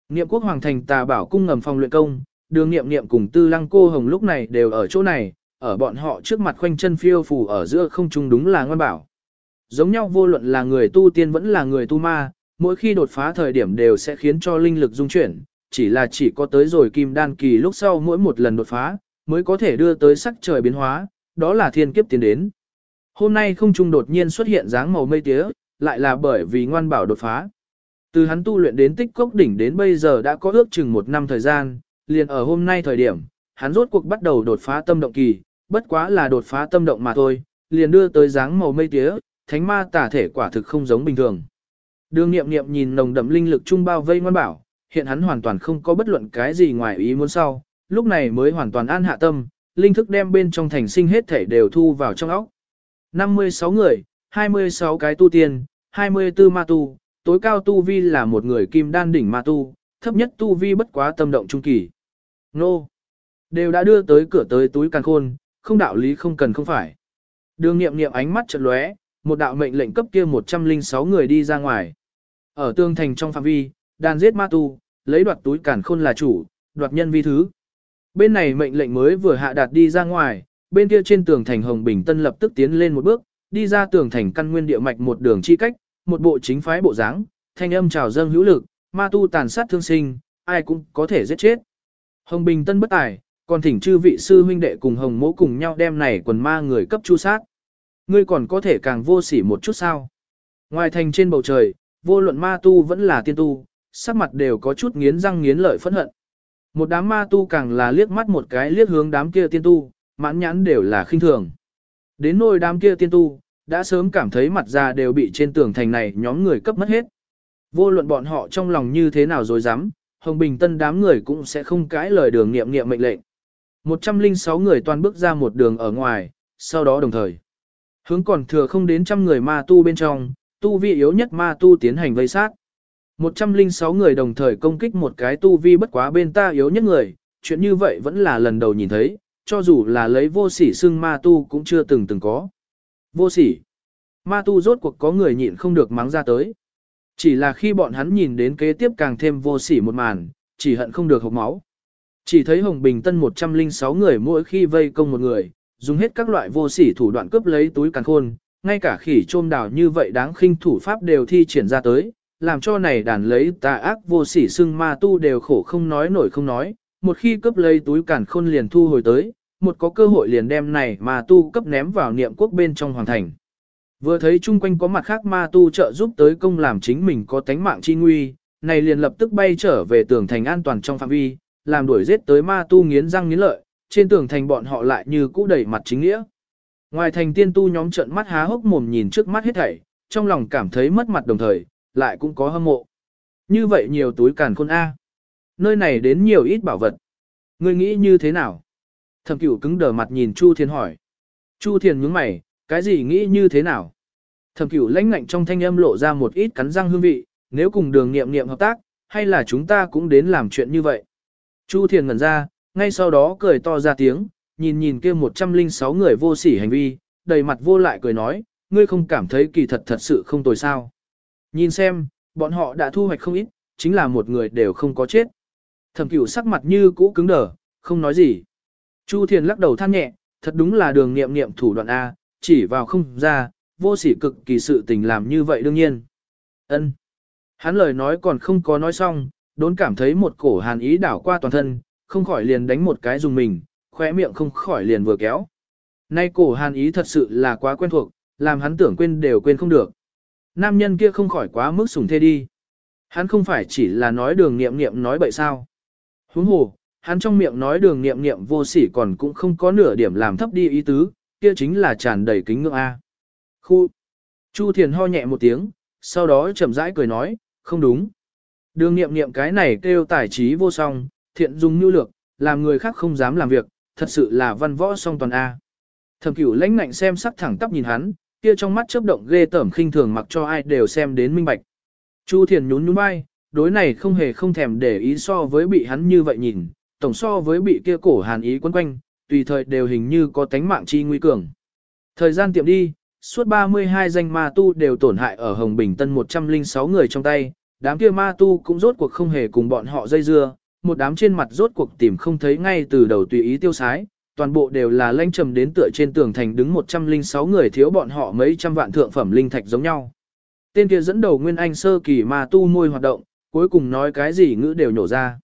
Niệm quốc hoàng thành tà bảo cung ngầm phòng luyện công, đường niệm niệm cùng tư lăng cô hồng lúc này đều ở chỗ này, ở bọn họ trước mặt khoanh chân phiêu phù ở giữa không trung đúng là ngoan bảo. Giống nhau vô luận là người tu tiên vẫn là người tu ma, mỗi khi đột phá thời điểm đều sẽ khiến cho linh lực dung chuyển, chỉ là chỉ có tới rồi kim đan kỳ lúc sau mỗi một lần đột phá, mới có thể đưa tới sắc trời biến hóa, đó là thiên kiếp tiến đến. Hôm nay không trung đột nhiên xuất hiện dáng màu mây tía, lại là bởi vì ngoan bảo đột phá. Từ hắn tu luyện đến tích cốc đỉnh đến bây giờ đã có ước chừng một năm thời gian, liền ở hôm nay thời điểm, hắn rốt cuộc bắt đầu đột phá tâm động kỳ, bất quá là đột phá tâm động mà thôi, liền đưa tới dáng màu mây tía, thánh ma tả thể quả thực không giống bình thường. Đường nghiệm nghiệm nhìn nồng đậm linh lực trung bao vây ngoan bảo, hiện hắn hoàn toàn không có bất luận cái gì ngoài ý muốn sau, lúc này mới hoàn toàn an hạ tâm, linh thức đem bên trong thành sinh hết thể đều thu vào trong óc. 56 người, 26 cái tu tiên, 24 ma tu, tối cao tu vi là một người kim đan đỉnh ma tu, thấp nhất tu vi bất quá tâm động trung kỳ. Nô! Đều đã đưa tới cửa tới túi càng khôn, không đạo lý không cần không phải. Đường nghiệm nghiệm ánh mắt chợt lóe, một đạo mệnh lệnh cấp kia 106 người đi ra ngoài. Ở tương thành trong phạm vi, đàn giết ma tu, lấy đoạt túi cản khôn là chủ, đoạt nhân vi thứ. Bên này mệnh lệnh mới vừa hạ đạt đi ra ngoài, bên kia trên tường thành Hồng Bình Tân lập tức tiến lên một bước, đi ra tường thành căn nguyên địa mạch một đường chi cách, một bộ chính phái bộ dáng, thanh âm chào dâng hữu lực, ma tu tàn sát thương sinh, ai cũng có thể giết chết. Hồng Bình Tân bất tài, còn thỉnh chư vị sư huynh đệ cùng Hồng Mỗ cùng nhau đem này quần ma người cấp chu sát. Ngươi còn có thể càng vô sỉ một chút sao? Ngoài thành trên bầu trời, vô luận ma tu vẫn là tiên tu, sắc mặt đều có chút nghiến răng nghiến lợi phẫn hận. Một đám ma tu càng là liếc mắt một cái liếc hướng đám kia tiên tu, mãn nhãn đều là khinh thường. Đến nôi đám kia tiên tu, đã sớm cảm thấy mặt ra đều bị trên tường thành này nhóm người cấp mất hết. Vô luận bọn họ trong lòng như thế nào rồi dám, Hồng Bình Tân đám người cũng sẽ không cãi lời đường nghiệm nghiệm mệnh lệnh. 106 người toàn bước ra một đường ở ngoài, sau đó đồng thời. Hướng còn thừa không đến trăm người ma tu bên trong, tu vi yếu nhất ma tu tiến hành vây sát. 106 người đồng thời công kích một cái tu vi bất quá bên ta yếu nhất người, chuyện như vậy vẫn là lần đầu nhìn thấy, cho dù là lấy vô sỉ xưng ma tu cũng chưa từng từng có. Vô sỉ. Ma tu rốt cuộc có người nhịn không được mắng ra tới. Chỉ là khi bọn hắn nhìn đến kế tiếp càng thêm vô sỉ một màn, chỉ hận không được hộc máu. Chỉ thấy Hồng Bình Tân 106 người mỗi khi vây công một người, dùng hết các loại vô sỉ thủ đoạn cướp lấy túi càng khôn, ngay cả khỉ trôm đào như vậy đáng khinh thủ pháp đều thi triển ra tới, làm cho này đàn lấy tà ác vô sỉ xưng ma tu đều khổ không nói nổi không nói, một khi cướp lấy túi cản khôn liền thu hồi tới, một có cơ hội liền đem này ma tu cấp ném vào niệm quốc bên trong hoàng thành. Vừa thấy chung quanh có mặt khác ma tu trợ giúp tới công làm chính mình có tánh mạng chi nguy, này liền lập tức bay trở về tường thành an toàn trong phạm vi, làm đuổi giết tới ma tu nghiến răng nghiến lợi, trên tường thành bọn họ lại như cũ đẩy mặt chính nghĩa. Ngoài thành tiên tu nhóm trận mắt há hốc mồm nhìn trước mắt hết thảy, trong lòng cảm thấy mất mặt đồng thời, lại cũng có hâm mộ. Như vậy nhiều túi càn khôn A. Nơi này đến nhiều ít bảo vật. Ngươi nghĩ như thế nào? Thẩm cửu cứng đờ mặt nhìn Chu Thiên hỏi. Chu Thiên nhướng mày, cái gì nghĩ như thế nào? Thẩm cửu lãnh ngạnh trong thanh âm lộ ra một ít cắn răng hương vị, nếu cùng đường nghiệm nghiệm hợp tác, hay là chúng ta cũng đến làm chuyện như vậy. Chu Thiền ngẩn ra, ngay sau đó cười to ra tiếng, nhìn nhìn kia 106 người vô sỉ hành vi, đầy mặt vô lại cười nói, ngươi không cảm thấy kỳ thật thật sự không tồi sao. Nhìn xem, bọn họ đã thu hoạch không ít, chính là một người đều không có chết. Thẩm cửu sắc mặt như cũ cứng đờ, không nói gì. Chu Thiền lắc đầu than nhẹ, thật đúng là đường nghiệm nghiệm thủ đoạn A, chỉ vào không ra, vô sỉ cực kỳ sự tình làm như vậy đương nhiên. ân Hắn lời nói còn không có nói xong, đốn cảm thấy một cổ hàn ý đảo qua toàn thân, không khỏi liền đánh một cái dùng mình, khóe miệng không khỏi liền vừa kéo. Nay cổ hàn ý thật sự là quá quen thuộc, làm hắn tưởng quên đều quên không được. Nam nhân kia không khỏi quá mức sủng thê đi. Hắn không phải chỉ là nói đường nghiệm nghiệm nói bậy sao. Huống hồ, hắn trong miệng nói đường nghiệm nghiệm vô sỉ còn cũng không có nửa điểm làm thấp đi ý tứ, kia chính là tràn đầy kính ngưỡng A. Khu. Chu Thiền ho nhẹ một tiếng, sau đó chậm rãi cười nói, không đúng. Đường nghiệm nghiệm cái này kêu tài trí vô song, thiện dùng nhu lược, làm người khác không dám làm việc, thật sự là văn võ song toàn A. Thẩm cửu lãnh ngạnh xem sắc thẳng tắp nhìn hắn, kia trong mắt chớp động ghê tởm khinh thường mặc cho ai đều xem đến minh bạch. Chu Thiền nhún nhún vai, đối này không hề không thèm để ý so với bị hắn như vậy nhìn, tổng so với bị kia cổ hàn ý quấn quanh, tùy thời đều hình như có tánh mạng chi nguy cường. Thời gian tiệm đi, suốt 32 danh ma tu đều tổn hại ở Hồng Bình Tân 106 người trong tay, đám kia ma tu cũng rốt cuộc không hề cùng bọn họ dây dưa, một đám trên mặt rốt cuộc tìm không thấy ngay từ đầu tùy ý tiêu sái, toàn bộ đều là lãnh trầm đến tựa trên tường thành đứng 106 người thiếu bọn họ mấy trăm vạn thượng phẩm linh thạch giống nhau. Tên kia dẫn đầu Nguyên Anh sơ kỳ ma tu môi hoạt động, cuối cùng nói cái gì ngữ đều nhổ ra.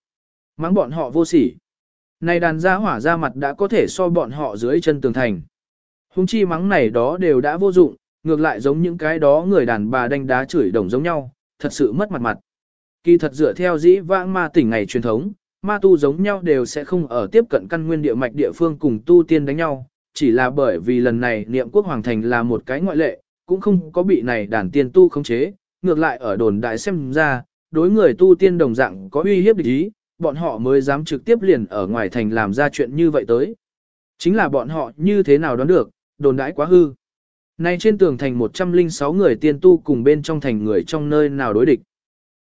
Mắng bọn họ vô sỉ. Này đàn gia hỏa ra mặt đã có thể so bọn họ dưới chân tường thành. Hùng chi mắng này đó đều đã vô dụng, ngược lại giống những cái đó người đàn bà đánh đá chửi đồng giống nhau, thật sự mất mặt mặt. Kỳ thật dựa theo dĩ vãng ma tỉnh ngày truyền thống, ma tu giống nhau đều sẽ không ở tiếp cận căn nguyên địa mạch địa phương cùng tu tiên đánh nhau, chỉ là bởi vì lần này niệm quốc hoàng thành là một cái ngoại lệ, cũng không có bị này đàn tiên tu khống chế, ngược lại ở đồn đại xem ra, đối người tu tiên đồng dạng có uy hiếp địch ý, bọn họ mới dám trực tiếp liền ở ngoài thành làm ra chuyện như vậy tới. Chính là bọn họ như thế nào đoán được, đồn đãi quá hư. Nay trên tường thành 106 người tiên tu cùng bên trong thành người trong nơi nào đối địch.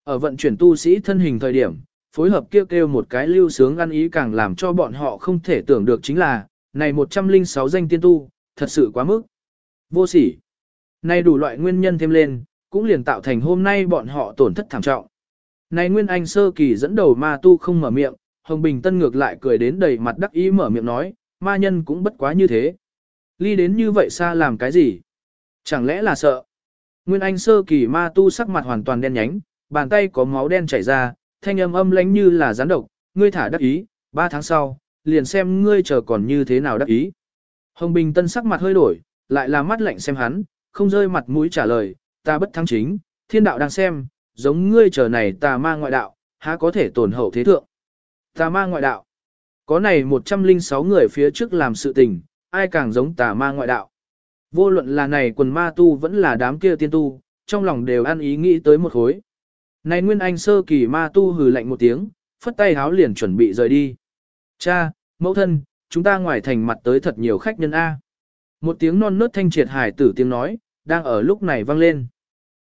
Ở vận chuyển tu sĩ thân hình thời điểm, phối hợp kêu kêu một cái lưu sướng ăn ý càng làm cho bọn họ không thể tưởng được chính là, này 106 danh tiên tu, thật sự quá mức. Vô sỉ. Nay đủ loại nguyên nhân thêm lên, cũng liền tạo thành hôm nay bọn họ tổn thất thảm trọng. Này Nguyên Anh sơ kỳ dẫn đầu ma tu không mở miệng, Hồng Bình Tân ngược lại cười đến đầy mặt đắc ý mở miệng nói, ma nhân cũng bất quá như thế. Ly đến như vậy xa làm cái gì? Chẳng lẽ là sợ? Nguyên Anh sơ kỳ ma tu sắc mặt hoàn toàn đen nhánh, bàn tay có máu đen chảy ra, thanh âm âm lãnh như là gián độc, ngươi thả đắc ý, ba tháng sau, liền xem ngươi chờ còn như thế nào đắc ý. Hồng Bình Tân sắc mặt hơi đổi, lại là mắt lạnh xem hắn, không rơi mặt mũi trả lời, ta bất thắng chính, thiên đạo đang xem, giống ngươi chờ này tà ma ngoại đạo, há có thể tổn hậu thế thượng. Tà ma ngoại đạo. Có này 106 người phía trước làm sự tình, ai càng giống tà ma ngoại đạo. Vô luận là này quần ma tu vẫn là đám kia tiên tu, trong lòng đều ăn ý nghĩ tới một khối. Này Nguyên Anh sơ kỳ ma tu hừ lạnh một tiếng, phất tay háo liền chuẩn bị rời đi. Cha, mẫu thân, chúng ta ngoài thành mặt tới thật nhiều khách nhân A. Một tiếng non nớt thanh triệt hải tử tiếng nói, đang ở lúc này vang lên.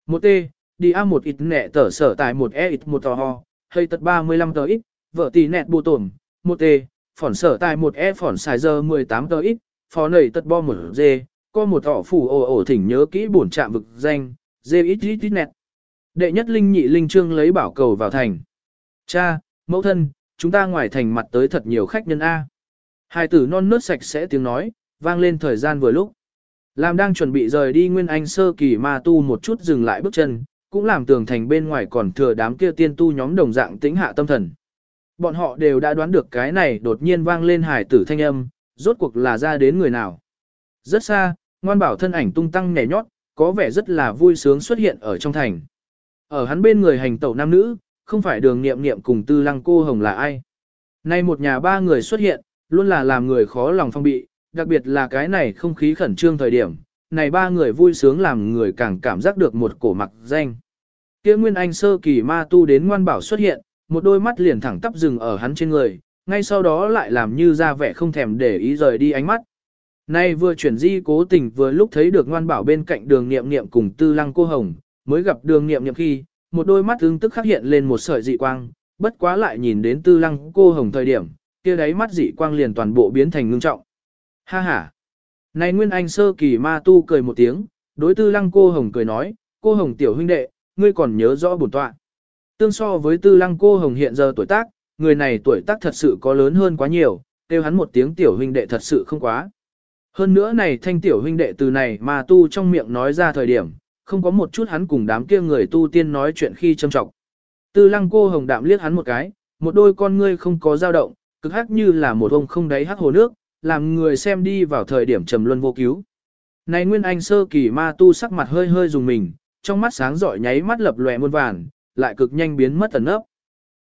Một tê đi A một ít nẹ tờ sở tại một E ít một tò ho, hơi tật 35 tờ ít, vợ tỷ nẹt bù tổn, một T, phỏn sở tại một E phỏn xài giờ 18 tờ ít, phó nầy tật bo một dê, có một tỏ phủ ổ ổ thỉnh nhớ kỹ bổn trạm vực danh, dê ít ít ít nẹt. Đệ nhất linh nhị linh trương lấy bảo cầu vào thành. Cha, mẫu thân, chúng ta ngoài thành mặt tới thật nhiều khách nhân A. Hai tử non nớt sạch sẽ tiếng nói, vang lên thời gian vừa lúc. Làm đang chuẩn bị rời đi Nguyên Anh sơ kỳ ma tu một chút dừng lại bước chân, cũng làm tường thành bên ngoài còn thừa đám kia tiên tu nhóm đồng dạng tĩnh hạ tâm thần. Bọn họ đều đã đoán được cái này đột nhiên vang lên hải tử thanh âm, rốt cuộc là ra đến người nào. Rất xa, ngoan bảo thân ảnh tung tăng nhẹ nhót, có vẻ rất là vui sướng xuất hiện ở trong thành. Ở hắn bên người hành tẩu nam nữ, không phải đường nghiệm nghiệm cùng tư lăng cô hồng là ai. Nay một nhà ba người xuất hiện, luôn là làm người khó lòng phong bị, đặc biệt là cái này không khí khẩn trương thời điểm, này ba người vui sướng làm người càng cảm giác được một cổ mặc danh. Kia Nguyên Anh sơ kỳ ma tu đến ngoan bảo xuất hiện, một đôi mắt liền thẳng tắp dừng ở hắn trên người, ngay sau đó lại làm như ra vẻ không thèm để ý rời đi ánh mắt. Nay vừa chuyển di cố tình vừa lúc thấy được ngoan bảo bên cạnh đường nghiệm nghiệm cùng tư lăng cô hồng, mới gặp đường nghiệm nghiệm khi, một đôi mắt tương tức khắc hiện lên một sợi dị quang, bất quá lại nhìn đến tư lăng cô hồng thời điểm, kia đáy mắt dị quang liền toàn bộ biến thành ngưng trọng. Ha ha! Này Nguyên Anh sơ kỳ ma tu cười một tiếng, đối tư lăng cô hồng cười nói, cô hồng tiểu huynh đệ, ngươi còn nhớ rõ bổn tọa. Tương so với tư lăng cô hồng hiện giờ tuổi tác, người này tuổi tác thật sự có lớn hơn quá nhiều, kêu hắn một tiếng tiểu huynh đệ thật sự không quá. Hơn nữa này thanh tiểu huynh đệ từ này mà tu trong miệng nói ra thời điểm, không có một chút hắn cùng đám kia người tu tiên nói chuyện khi châm trọng. Tư lăng cô hồng đạm liếc hắn một cái, một đôi con ngươi không có dao động, cực hắc như là một ông không đáy hắc hồ nước, làm người xem đi vào thời điểm trầm luân vô cứu. Này Nguyên Anh sơ kỳ ma tu sắc mặt hơi hơi dùng mình, trong mắt sáng rọi nháy mắt lập lòe muôn vàn, lại cực nhanh biến mất ẩn ấp.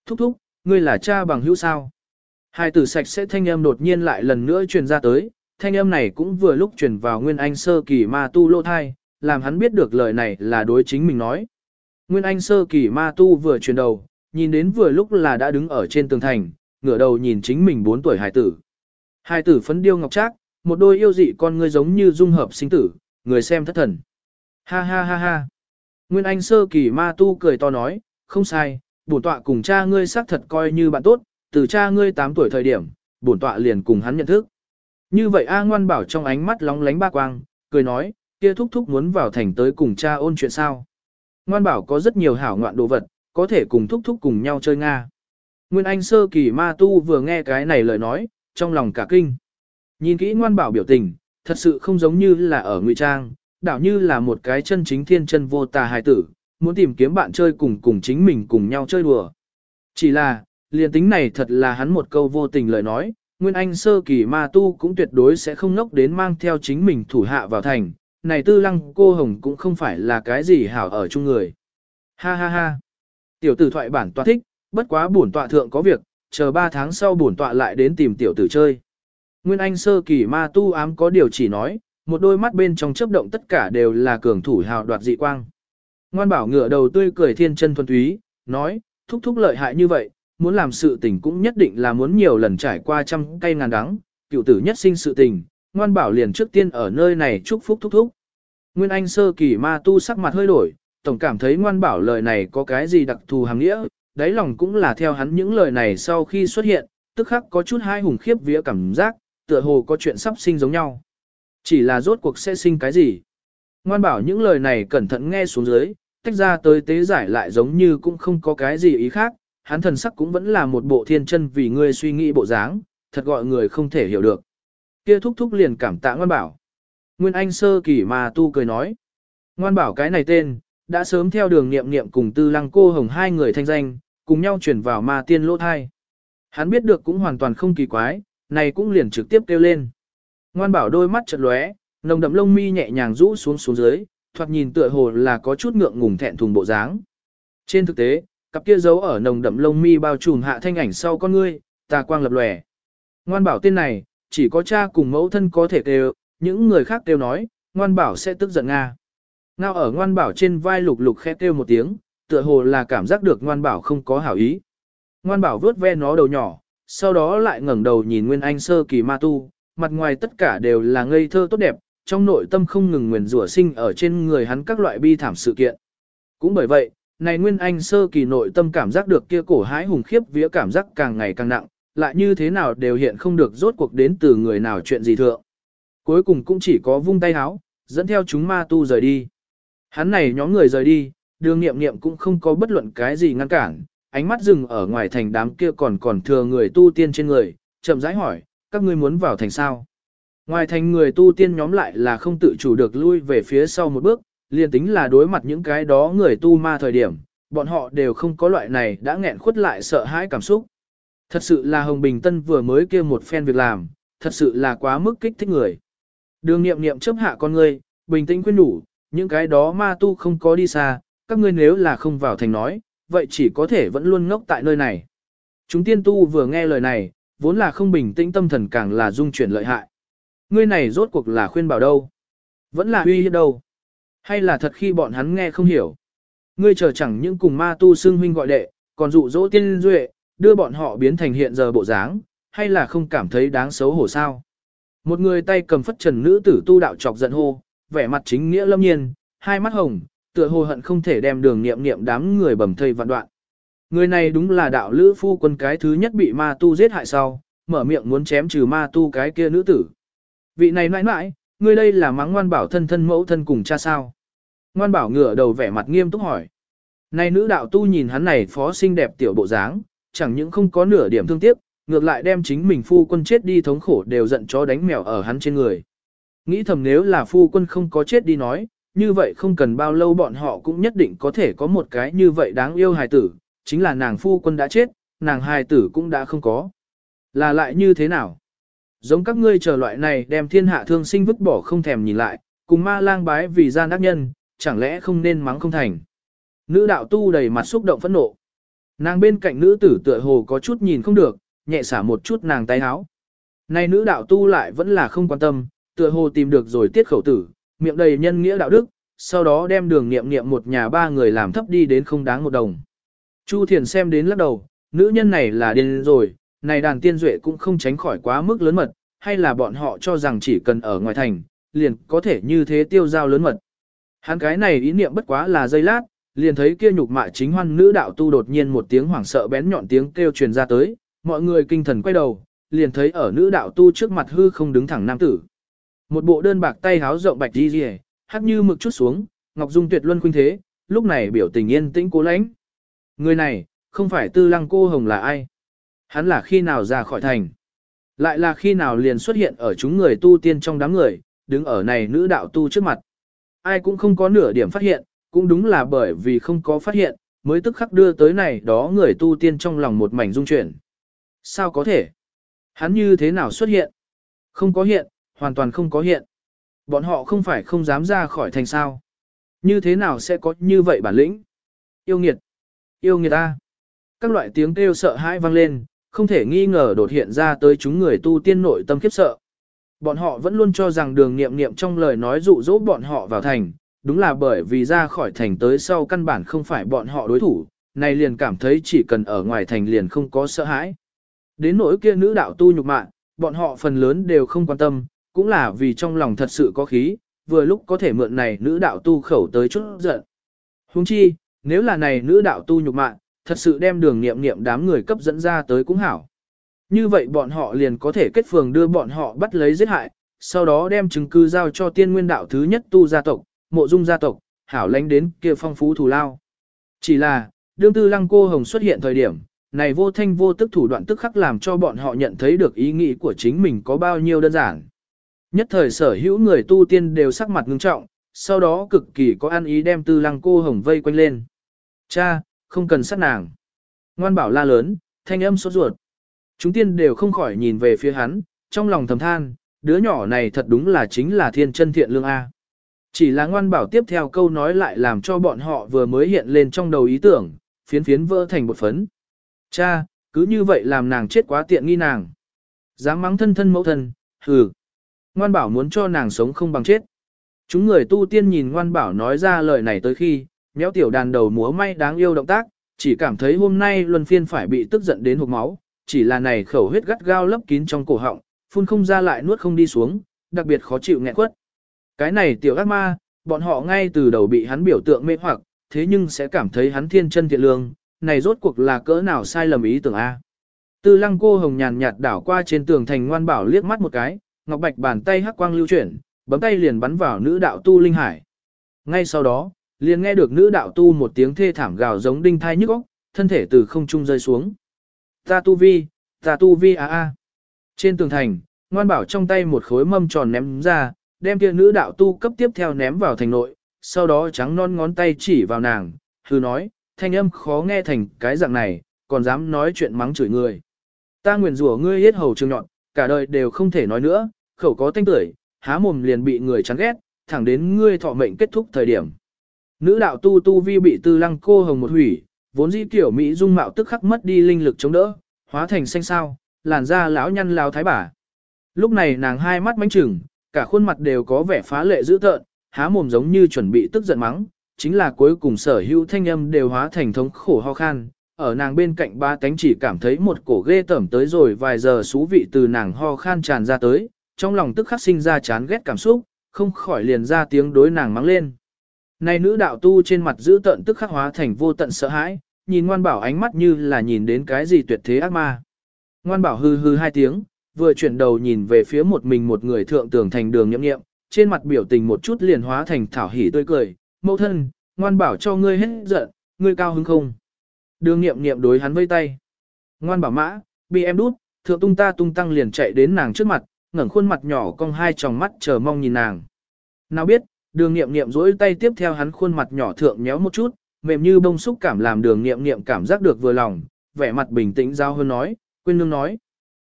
Thúc thúc, ngươi là cha bằng hữu sao? Hai tử sạch sẽ thanh âm đột nhiên lại lần nữa truyền ra tới, thanh âm này cũng vừa lúc truyền vào Nguyên Anh sơ kỳ ma tu lô thai, làm hắn biết được lời này là đối chính mình nói. Nguyên Anh sơ kỳ ma tu vừa truyền đầu, nhìn đến vừa lúc là đã đứng ở trên tường thành, ngửa đầu nhìn chính mình 4 tuổi hải tử hai tử phấn điêu ngọc trác, một đôi yêu dị con ngươi giống như dung hợp sinh tử, người xem thất thần. Ha ha ha ha. Nguyên Anh sơ kỳ ma tu cười to nói, không sai, bổn tọa cùng cha ngươi xác thật coi như bạn tốt, từ cha ngươi 8 tuổi thời điểm, bổn tọa liền cùng hắn nhận thức. Như vậy A ngoan bảo trong ánh mắt lóng lánh ba quang, cười nói, kia thúc thúc muốn vào thành tới cùng cha ôn chuyện sao. Ngoan bảo có rất nhiều hảo ngoạn đồ vật, có thể cùng thúc thúc cùng nhau chơi Nga. Nguyên Anh sơ kỳ ma tu vừa nghe cái này lời nói, trong lòng cả kinh. Nhìn kỹ ngoan bảo biểu tình, thật sự không giống như là ở ngụy trang, đảo như là một cái chân chính thiên chân vô tà hài tử, muốn tìm kiếm bạn chơi cùng cùng chính mình cùng nhau chơi đùa. Chỉ là, liền tính này thật là hắn một câu vô tình lời nói, Nguyên Anh sơ kỳ ma tu cũng tuyệt đối sẽ không nốc đến mang theo chính mình thủ hạ vào thành, này tư lăng cô hồng cũng không phải là cái gì hảo ở chung người. Ha ha ha. Tiểu tử thoại bản tọa thích, bất quá bổn tọa thượng có việc, chờ 3 tháng sau bổn tọa lại đến tìm tiểu tử chơi. Nguyên Anh sơ kỳ ma tu ám có điều chỉ nói, một đôi mắt bên trong chớp động tất cả đều là cường thủ hào đoạt dị quang. Ngoan bảo ngựa đầu tươi cười thiên chân thuần túy, nói, thúc thúc lợi hại như vậy, muốn làm sự tình cũng nhất định là muốn nhiều lần trải qua trăm cây ngàn đắng, cựu tử nhất sinh sự tình, ngoan bảo liền trước tiên ở nơi này chúc phúc thúc thúc. Nguyên Anh sơ kỳ ma tu sắc mặt hơi đổi, tổng cảm thấy ngoan bảo lời này có cái gì đặc thù hàng nghĩa, đáy lòng cũng là theo hắn những lời này sau khi xuất hiện, tức khắc có chút hai hùng khiếp vía cảm giác, tựa hồ có chuyện sắp sinh giống nhau. Chỉ là rốt cuộc sẽ sinh cái gì? Ngoan bảo những lời này cẩn thận nghe xuống dưới, tách ra tới tế giải lại giống như cũng không có cái gì ý khác, hắn thần sắc cũng vẫn là một bộ thiên chân vì ngươi suy nghĩ bộ dáng, thật gọi người không thể hiểu được. Kia thúc thúc liền cảm tạ ngoan bảo. Nguyên Anh sơ kỳ mà tu cười nói. Ngoan bảo cái này tên, đã sớm theo đường nghiệm nghiệm cùng tư lăng cô hồng hai người thanh danh, cùng nhau chuyển vào ma tiên lỗ thai. Hắn biết được cũng hoàn toàn không kỳ quái, này cũng liền trực tiếp kêu lên. Ngoan bảo đôi mắt chật lóe, nồng đậm lông mi nhẹ nhàng rũ xuống xuống dưới, thoạt nhìn tựa hồ là có chút ngượng ngùng thẹn thùng bộ dáng. Trên thực tế, cặp kia giấu ở nồng đậm lông mi bao trùm hạ thanh ảnh sau con ngươi, tà quang lập lòe. Ngoan bảo tên này, chỉ có cha cùng mẫu thân có thể kêu, những người khác kêu nói, ngoan bảo sẽ tức giận Nga. Ngao ở ngoan bảo trên vai lục lục khẽ kêu một tiếng, tựa hồ là cảm giác được ngoan bảo không có hảo ý. Ngoan bảo vớt ve nó đầu nhỏ, sau đó lại ngẩng đầu nhìn Nguyên Anh sơ kỳ ma tu, mặt ngoài tất cả đều là ngây thơ tốt đẹp, trong nội tâm không ngừng nguyền rủa sinh ở trên người hắn các loại bi thảm sự kiện. Cũng bởi vậy, này Nguyên Anh sơ kỳ nội tâm cảm giác được kia cổ hái hùng khiếp vía cảm giác càng ngày càng nặng, lại như thế nào đều hiện không được rốt cuộc đến từ người nào chuyện gì thượng. Cuối cùng cũng chỉ có vung tay háo, dẫn theo chúng ma tu rời đi. Hắn này nhóm người rời đi, đường nghiệm nghiệm cũng không có bất luận cái gì ngăn cản, ánh mắt dừng ở ngoài thành đám kia còn còn thừa người tu tiên trên người, chậm rãi hỏi, các ngươi muốn vào thành sao? Ngoài thành người tu tiên nhóm lại là không tự chủ được lui về phía sau một bước, liền tính là đối mặt những cái đó người tu ma thời điểm, bọn họ đều không có loại này đã nghẹn khuất lại sợ hãi cảm xúc. Thật sự là Hồng Bình Tân vừa mới kia một phen việc làm, thật sự là quá mức kích thích người. Đường nghiệm nghiệm chấp hạ con ngươi, bình tĩnh khuyên đủ, những cái đó ma tu không có đi xa, các ngươi nếu là không vào thành nói, vậy chỉ có thể vẫn luôn ngốc tại nơi này. Chúng tiên tu vừa nghe lời này, vốn là không bình tĩnh tâm thần càng là dung chuyển lợi hại. Ngươi này rốt cuộc là khuyên bảo đâu? Vẫn là uy hiếp đâu? Hay là thật khi bọn hắn nghe không hiểu? Ngươi chờ chẳng những cùng ma tu xưng huynh gọi đệ, còn dụ dỗ tiên duệ, đưa bọn họ biến thành hiện giờ bộ dáng, hay là không cảm thấy đáng xấu hổ sao? Một người tay cầm phất trần nữ tử tu đạo chọc giận hô, vẻ mặt chính nghĩa lâm nhiên, hai mắt hồng, tựa hồ hận không thể đem đường nghiệm nghiệm đám người bầm thây vạn đoạn. Người này đúng là đạo lữ phu quân cái thứ nhất bị ma tu giết hại sau, mở miệng muốn chém trừ ma tu cái kia nữ tử. Vị này mãi mãi, người đây là mắng ngoan bảo thân thân mẫu thân cùng cha sao. Ngoan bảo ngửa đầu vẻ mặt nghiêm túc hỏi. Này nữ đạo tu nhìn hắn này phó xinh đẹp tiểu bộ dáng, chẳng những không có nửa điểm thương tiếc, ngược lại đem chính mình phu quân chết đi thống khổ đều giận chó đánh mèo ở hắn trên người. Nghĩ thầm nếu là phu quân không có chết đi nói, như vậy không cần bao lâu bọn họ cũng nhất định có thể có một cái như vậy đáng yêu hài tử, chính là nàng phu quân đã chết, nàng hài tử cũng đã không có. Là lại như thế nào? Giống các ngươi chờ loại này đem thiên hạ thương sinh vứt bỏ không thèm nhìn lại, cùng ma lang bái vì gian ác nhân, chẳng lẽ không nên mắng không thành. Nữ đạo tu đầy mặt xúc động phẫn nộ. Nàng bên cạnh nữ tử tựa hồ có chút nhìn không được, nhẹ xả một chút nàng tay áo. Này nữ đạo tu lại vẫn là không quan tâm, tựa hồ tìm được rồi tiết khẩu tử, miệng đầy nhân nghĩa đạo đức, sau đó đem đường nghiệm nghiệm một nhà ba người làm thấp đi đến không đáng một đồng. Chu Thiền xem đến lắc đầu, nữ nhân này là điên rồi, này đàn tiên duệ cũng không tránh khỏi quá mức lớn mật, hay là bọn họ cho rằng chỉ cần ở ngoài thành, liền có thể như thế tiêu giao lớn mật. Hắn cái này ý niệm bất quá là giây lát, liền thấy kia nhục mạ chính hoan nữ đạo tu đột nhiên một tiếng hoảng sợ bén nhọn tiếng kêu truyền ra tới, mọi người kinh thần quay đầu, liền thấy ở nữ đạo tu trước mặt hư không đứng thẳng nam tử. Một bộ đơn bạc tay háo rộng bạch đi rìa, hắc như mực chút xuống, ngọc dung tuyệt luân khuynh thế, lúc này biểu tình yên tĩnh cố lãnh. Người này, không phải tư lăng cô hồng là ai? Hắn là khi nào ra khỏi thành? Lại là khi nào liền xuất hiện ở chúng người tu tiên trong đám người, đứng ở này nữ đạo tu trước mặt. Ai cũng không có nửa điểm phát hiện, cũng đúng là bởi vì không có phát hiện, mới tức khắc đưa tới này đó người tu tiên trong lòng một mảnh dung chuyển. Sao có thể? Hắn như thế nào xuất hiện? Không có hiện, hoàn toàn không có hiện. Bọn họ không phải không dám ra khỏi thành sao. Như thế nào sẽ có như vậy bản lĩnh? Yêu nghiệt! Yêu nghiệt ta! Các loại tiếng kêu sợ hãi vang lên, không thể nghi ngờ đột hiện ra tới chúng người tu tiên nội tâm khiếp sợ. Bọn họ vẫn luôn cho rằng đường nghiệm nghiệm trong lời nói dụ dỗ bọn họ vào thành, đúng là bởi vì ra khỏi thành tới sau căn bản không phải bọn họ đối thủ, này liền cảm thấy chỉ cần ở ngoài thành liền không có sợ hãi. Đến nỗi kia nữ đạo tu nhục mạng, bọn họ phần lớn đều không quan tâm, cũng là vì trong lòng thật sự có khí, vừa lúc có thể mượn này nữ đạo tu khẩu tới chút giận. Huống chi, nếu là này nữ đạo tu nhục mạng, thật sự đem đường nghiệm nghiệm đám người cấp dẫn ra tới cũng hảo. Như vậy bọn họ liền có thể kết phường đưa bọn họ bắt lấy giết hại, sau đó đem chứng cứ giao cho tiên nguyên đạo thứ nhất tu gia tộc, mộ dung gia tộc, hảo lánh đến kia phong phú thù lao. Chỉ là, đương tư lăng cô hồng xuất hiện thời điểm, này vô thanh vô tức thủ đoạn tức khắc làm cho bọn họ nhận thấy được ý nghĩ của chính mình có bao nhiêu đơn giản. Nhất thời sở hữu người tu tiên đều sắc mặt ngưng trọng, sau đó cực kỳ có ăn ý đem tư lăng cô hồng vây quanh lên. Cha, không cần sát nàng. Ngoan bảo la lớn, thanh âm sốt ruột. Chúng tiên đều không khỏi nhìn về phía hắn, trong lòng thầm than, đứa nhỏ này thật đúng là chính là thiên chân thiện lương A. Chỉ là ngoan bảo tiếp theo câu nói lại làm cho bọn họ vừa mới hiện lên trong đầu ý tưởng, phiến phiến vỡ thành một phấn. Cha, cứ như vậy làm nàng chết quá tiện nghi nàng. Dám mắng thân thân mẫu thân, hừ. Ngoan bảo muốn cho nàng sống không bằng chết. Chúng người tu tiên nhìn ngoan bảo nói ra lời này tới khi, méo tiểu đàn đầu múa may đáng yêu động tác, chỉ cảm thấy hôm nay luân phiên phải bị tức giận đến hụt máu, chỉ là này khẩu huyết gắt gao lấp kín trong cổ họng, phun không ra lại nuốt không đi xuống, đặc biệt khó chịu nghẹn quất. Cái này tiểu ác ma, bọn họ ngay từ đầu bị hắn biểu tượng mê hoặc, thế nhưng sẽ cảm thấy hắn thiên chân thiện lương, này rốt cuộc là cỡ nào sai lầm ý tưởng A. Tư lăng cô hồng nhàn nhạt đảo qua trên tường thành ngoan bảo liếc mắt một cái, ngọc bạch bàn tay hắc quang lưu chuyển, bấm tay liền bắn vào nữ đạo tu linh hải. Ngay sau đó, liền nghe được nữ đạo tu một tiếng thê thảm gào giống đinh thai nhức óc, thân thể từ không trung rơi xuống. Ta tu vi, ta tu vi a a. Trên tường thành, ngoan bảo trong tay một khối mâm tròn ném ra, đem kia nữ đạo tu cấp tiếp theo ném vào thành nội, sau đó trắng non ngón tay chỉ vào nàng, hư nói, thanh âm khó nghe thành cái dạng này, còn dám nói chuyện mắng chửi người. Ta nguyền rủa ngươi hết hầu trường nhọn, cả đời đều không thể nói nữa, khẩu có thanh tưởi, há mồm liền bị người chán ghét, thẳng đến ngươi thọ mệnh kết thúc thời điểm. Nữ đạo tu tu vi bị tư lăng cô hồng một hủy, vốn dĩ tiểu Mỹ dung mạo tức khắc mất đi linh lực chống đỡ, hóa thành xanh sao, làn da lão nhăn lao thái bà. Lúc này nàng hai mắt mánh trừng, cả khuôn mặt đều có vẻ phá lệ dữ tợn, há mồm giống như chuẩn bị tức giận mắng, chính là cuối cùng sở hữu thanh âm đều hóa thành thống khổ ho khan. Ở nàng bên cạnh ba tánh chỉ cảm thấy một cổ ghê tởm tới rồi vài giờ xú vị từ nàng ho khan tràn ra tới, trong lòng tức khắc sinh ra chán ghét cảm xúc, không khỏi liền ra tiếng đối nàng mắng lên. Này nữ đạo tu trên mặt giữ tận tức khắc hóa thành vô tận sợ hãi, nhìn ngoan bảo ánh mắt như là nhìn đến cái gì tuyệt thế ác ma. Ngoan bảo hư hư hai tiếng, vừa chuyển đầu nhìn về phía một mình một người thượng tưởng thành đường nhậm nghiệm, trên mặt biểu tình một chút liền hóa thành thảo hỉ tươi cười, mẫu thân, ngoan bảo cho ngươi hết giận, ngươi cao hứng không. Đường nghiệm nghiệm đối hắn vây tay. Ngoan bảo mã, bị em đút, thượng tung ta tung tăng liền chạy đến nàng trước mặt, ngẩng khuôn mặt nhỏ cong hai tròng mắt chờ mong nhìn nàng. Nào biết, đường nghiệm nghiệm duỗi tay tiếp theo hắn khuôn mặt nhỏ thượng nhéo một chút, mềm như bông xúc cảm làm đường nghiệm nghiệm cảm giác được vừa lòng, vẻ mặt bình tĩnh giao hơn nói, quên nương nói.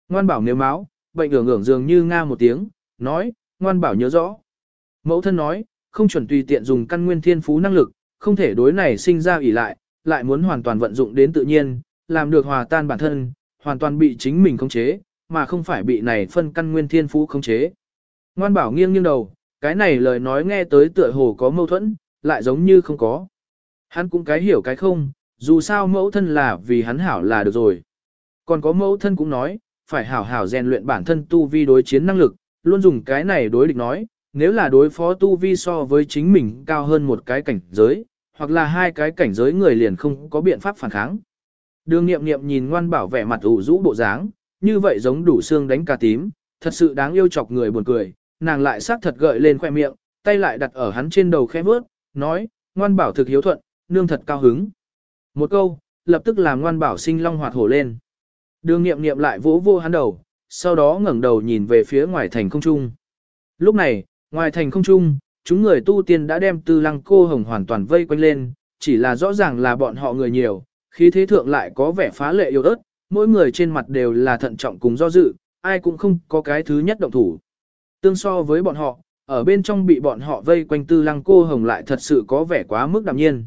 Ngoan bảo nếu máu, bệnh ưởng ưởng dường như nga một tiếng, nói, ngoan bảo nhớ rõ. Mẫu thân nói, không chuẩn tùy tiện dùng căn nguyên thiên phú năng lực, không thể đối này sinh ra ủy lại, lại muốn hoàn toàn vận dụng đến tự nhiên, làm được hòa tan bản thân, hoàn toàn bị chính mình khống chế, mà không phải bị này phân căn nguyên thiên phú khống chế. Ngoan bảo nghiêng nghiêng đầu, cái này lời nói nghe tới tựa hồ có mâu thuẫn, lại giống như không có. Hắn cũng cái hiểu cái không, dù sao mẫu thân là vì hắn hảo là được rồi. Còn có mẫu thân cũng nói, phải hảo hảo rèn luyện bản thân tu vi đối chiến năng lực, luôn dùng cái này đối địch nói, nếu là đối phó tu vi so với chính mình cao hơn một cái cảnh giới, hoặc là hai cái cảnh giới người liền không có biện pháp phản kháng. Đường nghiệm nghiệm nhìn ngoan bảo vẻ mặt ủ rũ bộ dáng, như vậy giống đủ xương đánh cà tím, thật sự đáng yêu chọc người buồn cười, nàng lại sát thật gợi lên khoe miệng, tay lại đặt ở hắn trên đầu khẽ vớt, nói, ngoan bảo thực hiếu thuận, nương thật cao hứng. Một câu, lập tức làm ngoan bảo sinh long hoạt hổ lên. Đường nghiệm nghiệm lại vỗ vô hắn đầu, sau đó ngẩng đầu nhìn về phía ngoài thành không trung. Lúc này, ngoài thành không trung, chúng người tu tiên đã đem tư lăng cô hồng hoàn toàn vây quanh lên, chỉ là rõ ràng là bọn họ người nhiều, khi thế thượng lại có vẻ phá lệ yếu ớt, mỗi người trên mặt đều là thận trọng cùng do dự, ai cũng không có cái thứ nhất động thủ. Tương so với bọn họ, ở bên trong bị bọn họ vây quanh tư lăng cô hồng lại thật sự có vẻ quá mức đạm nhiên.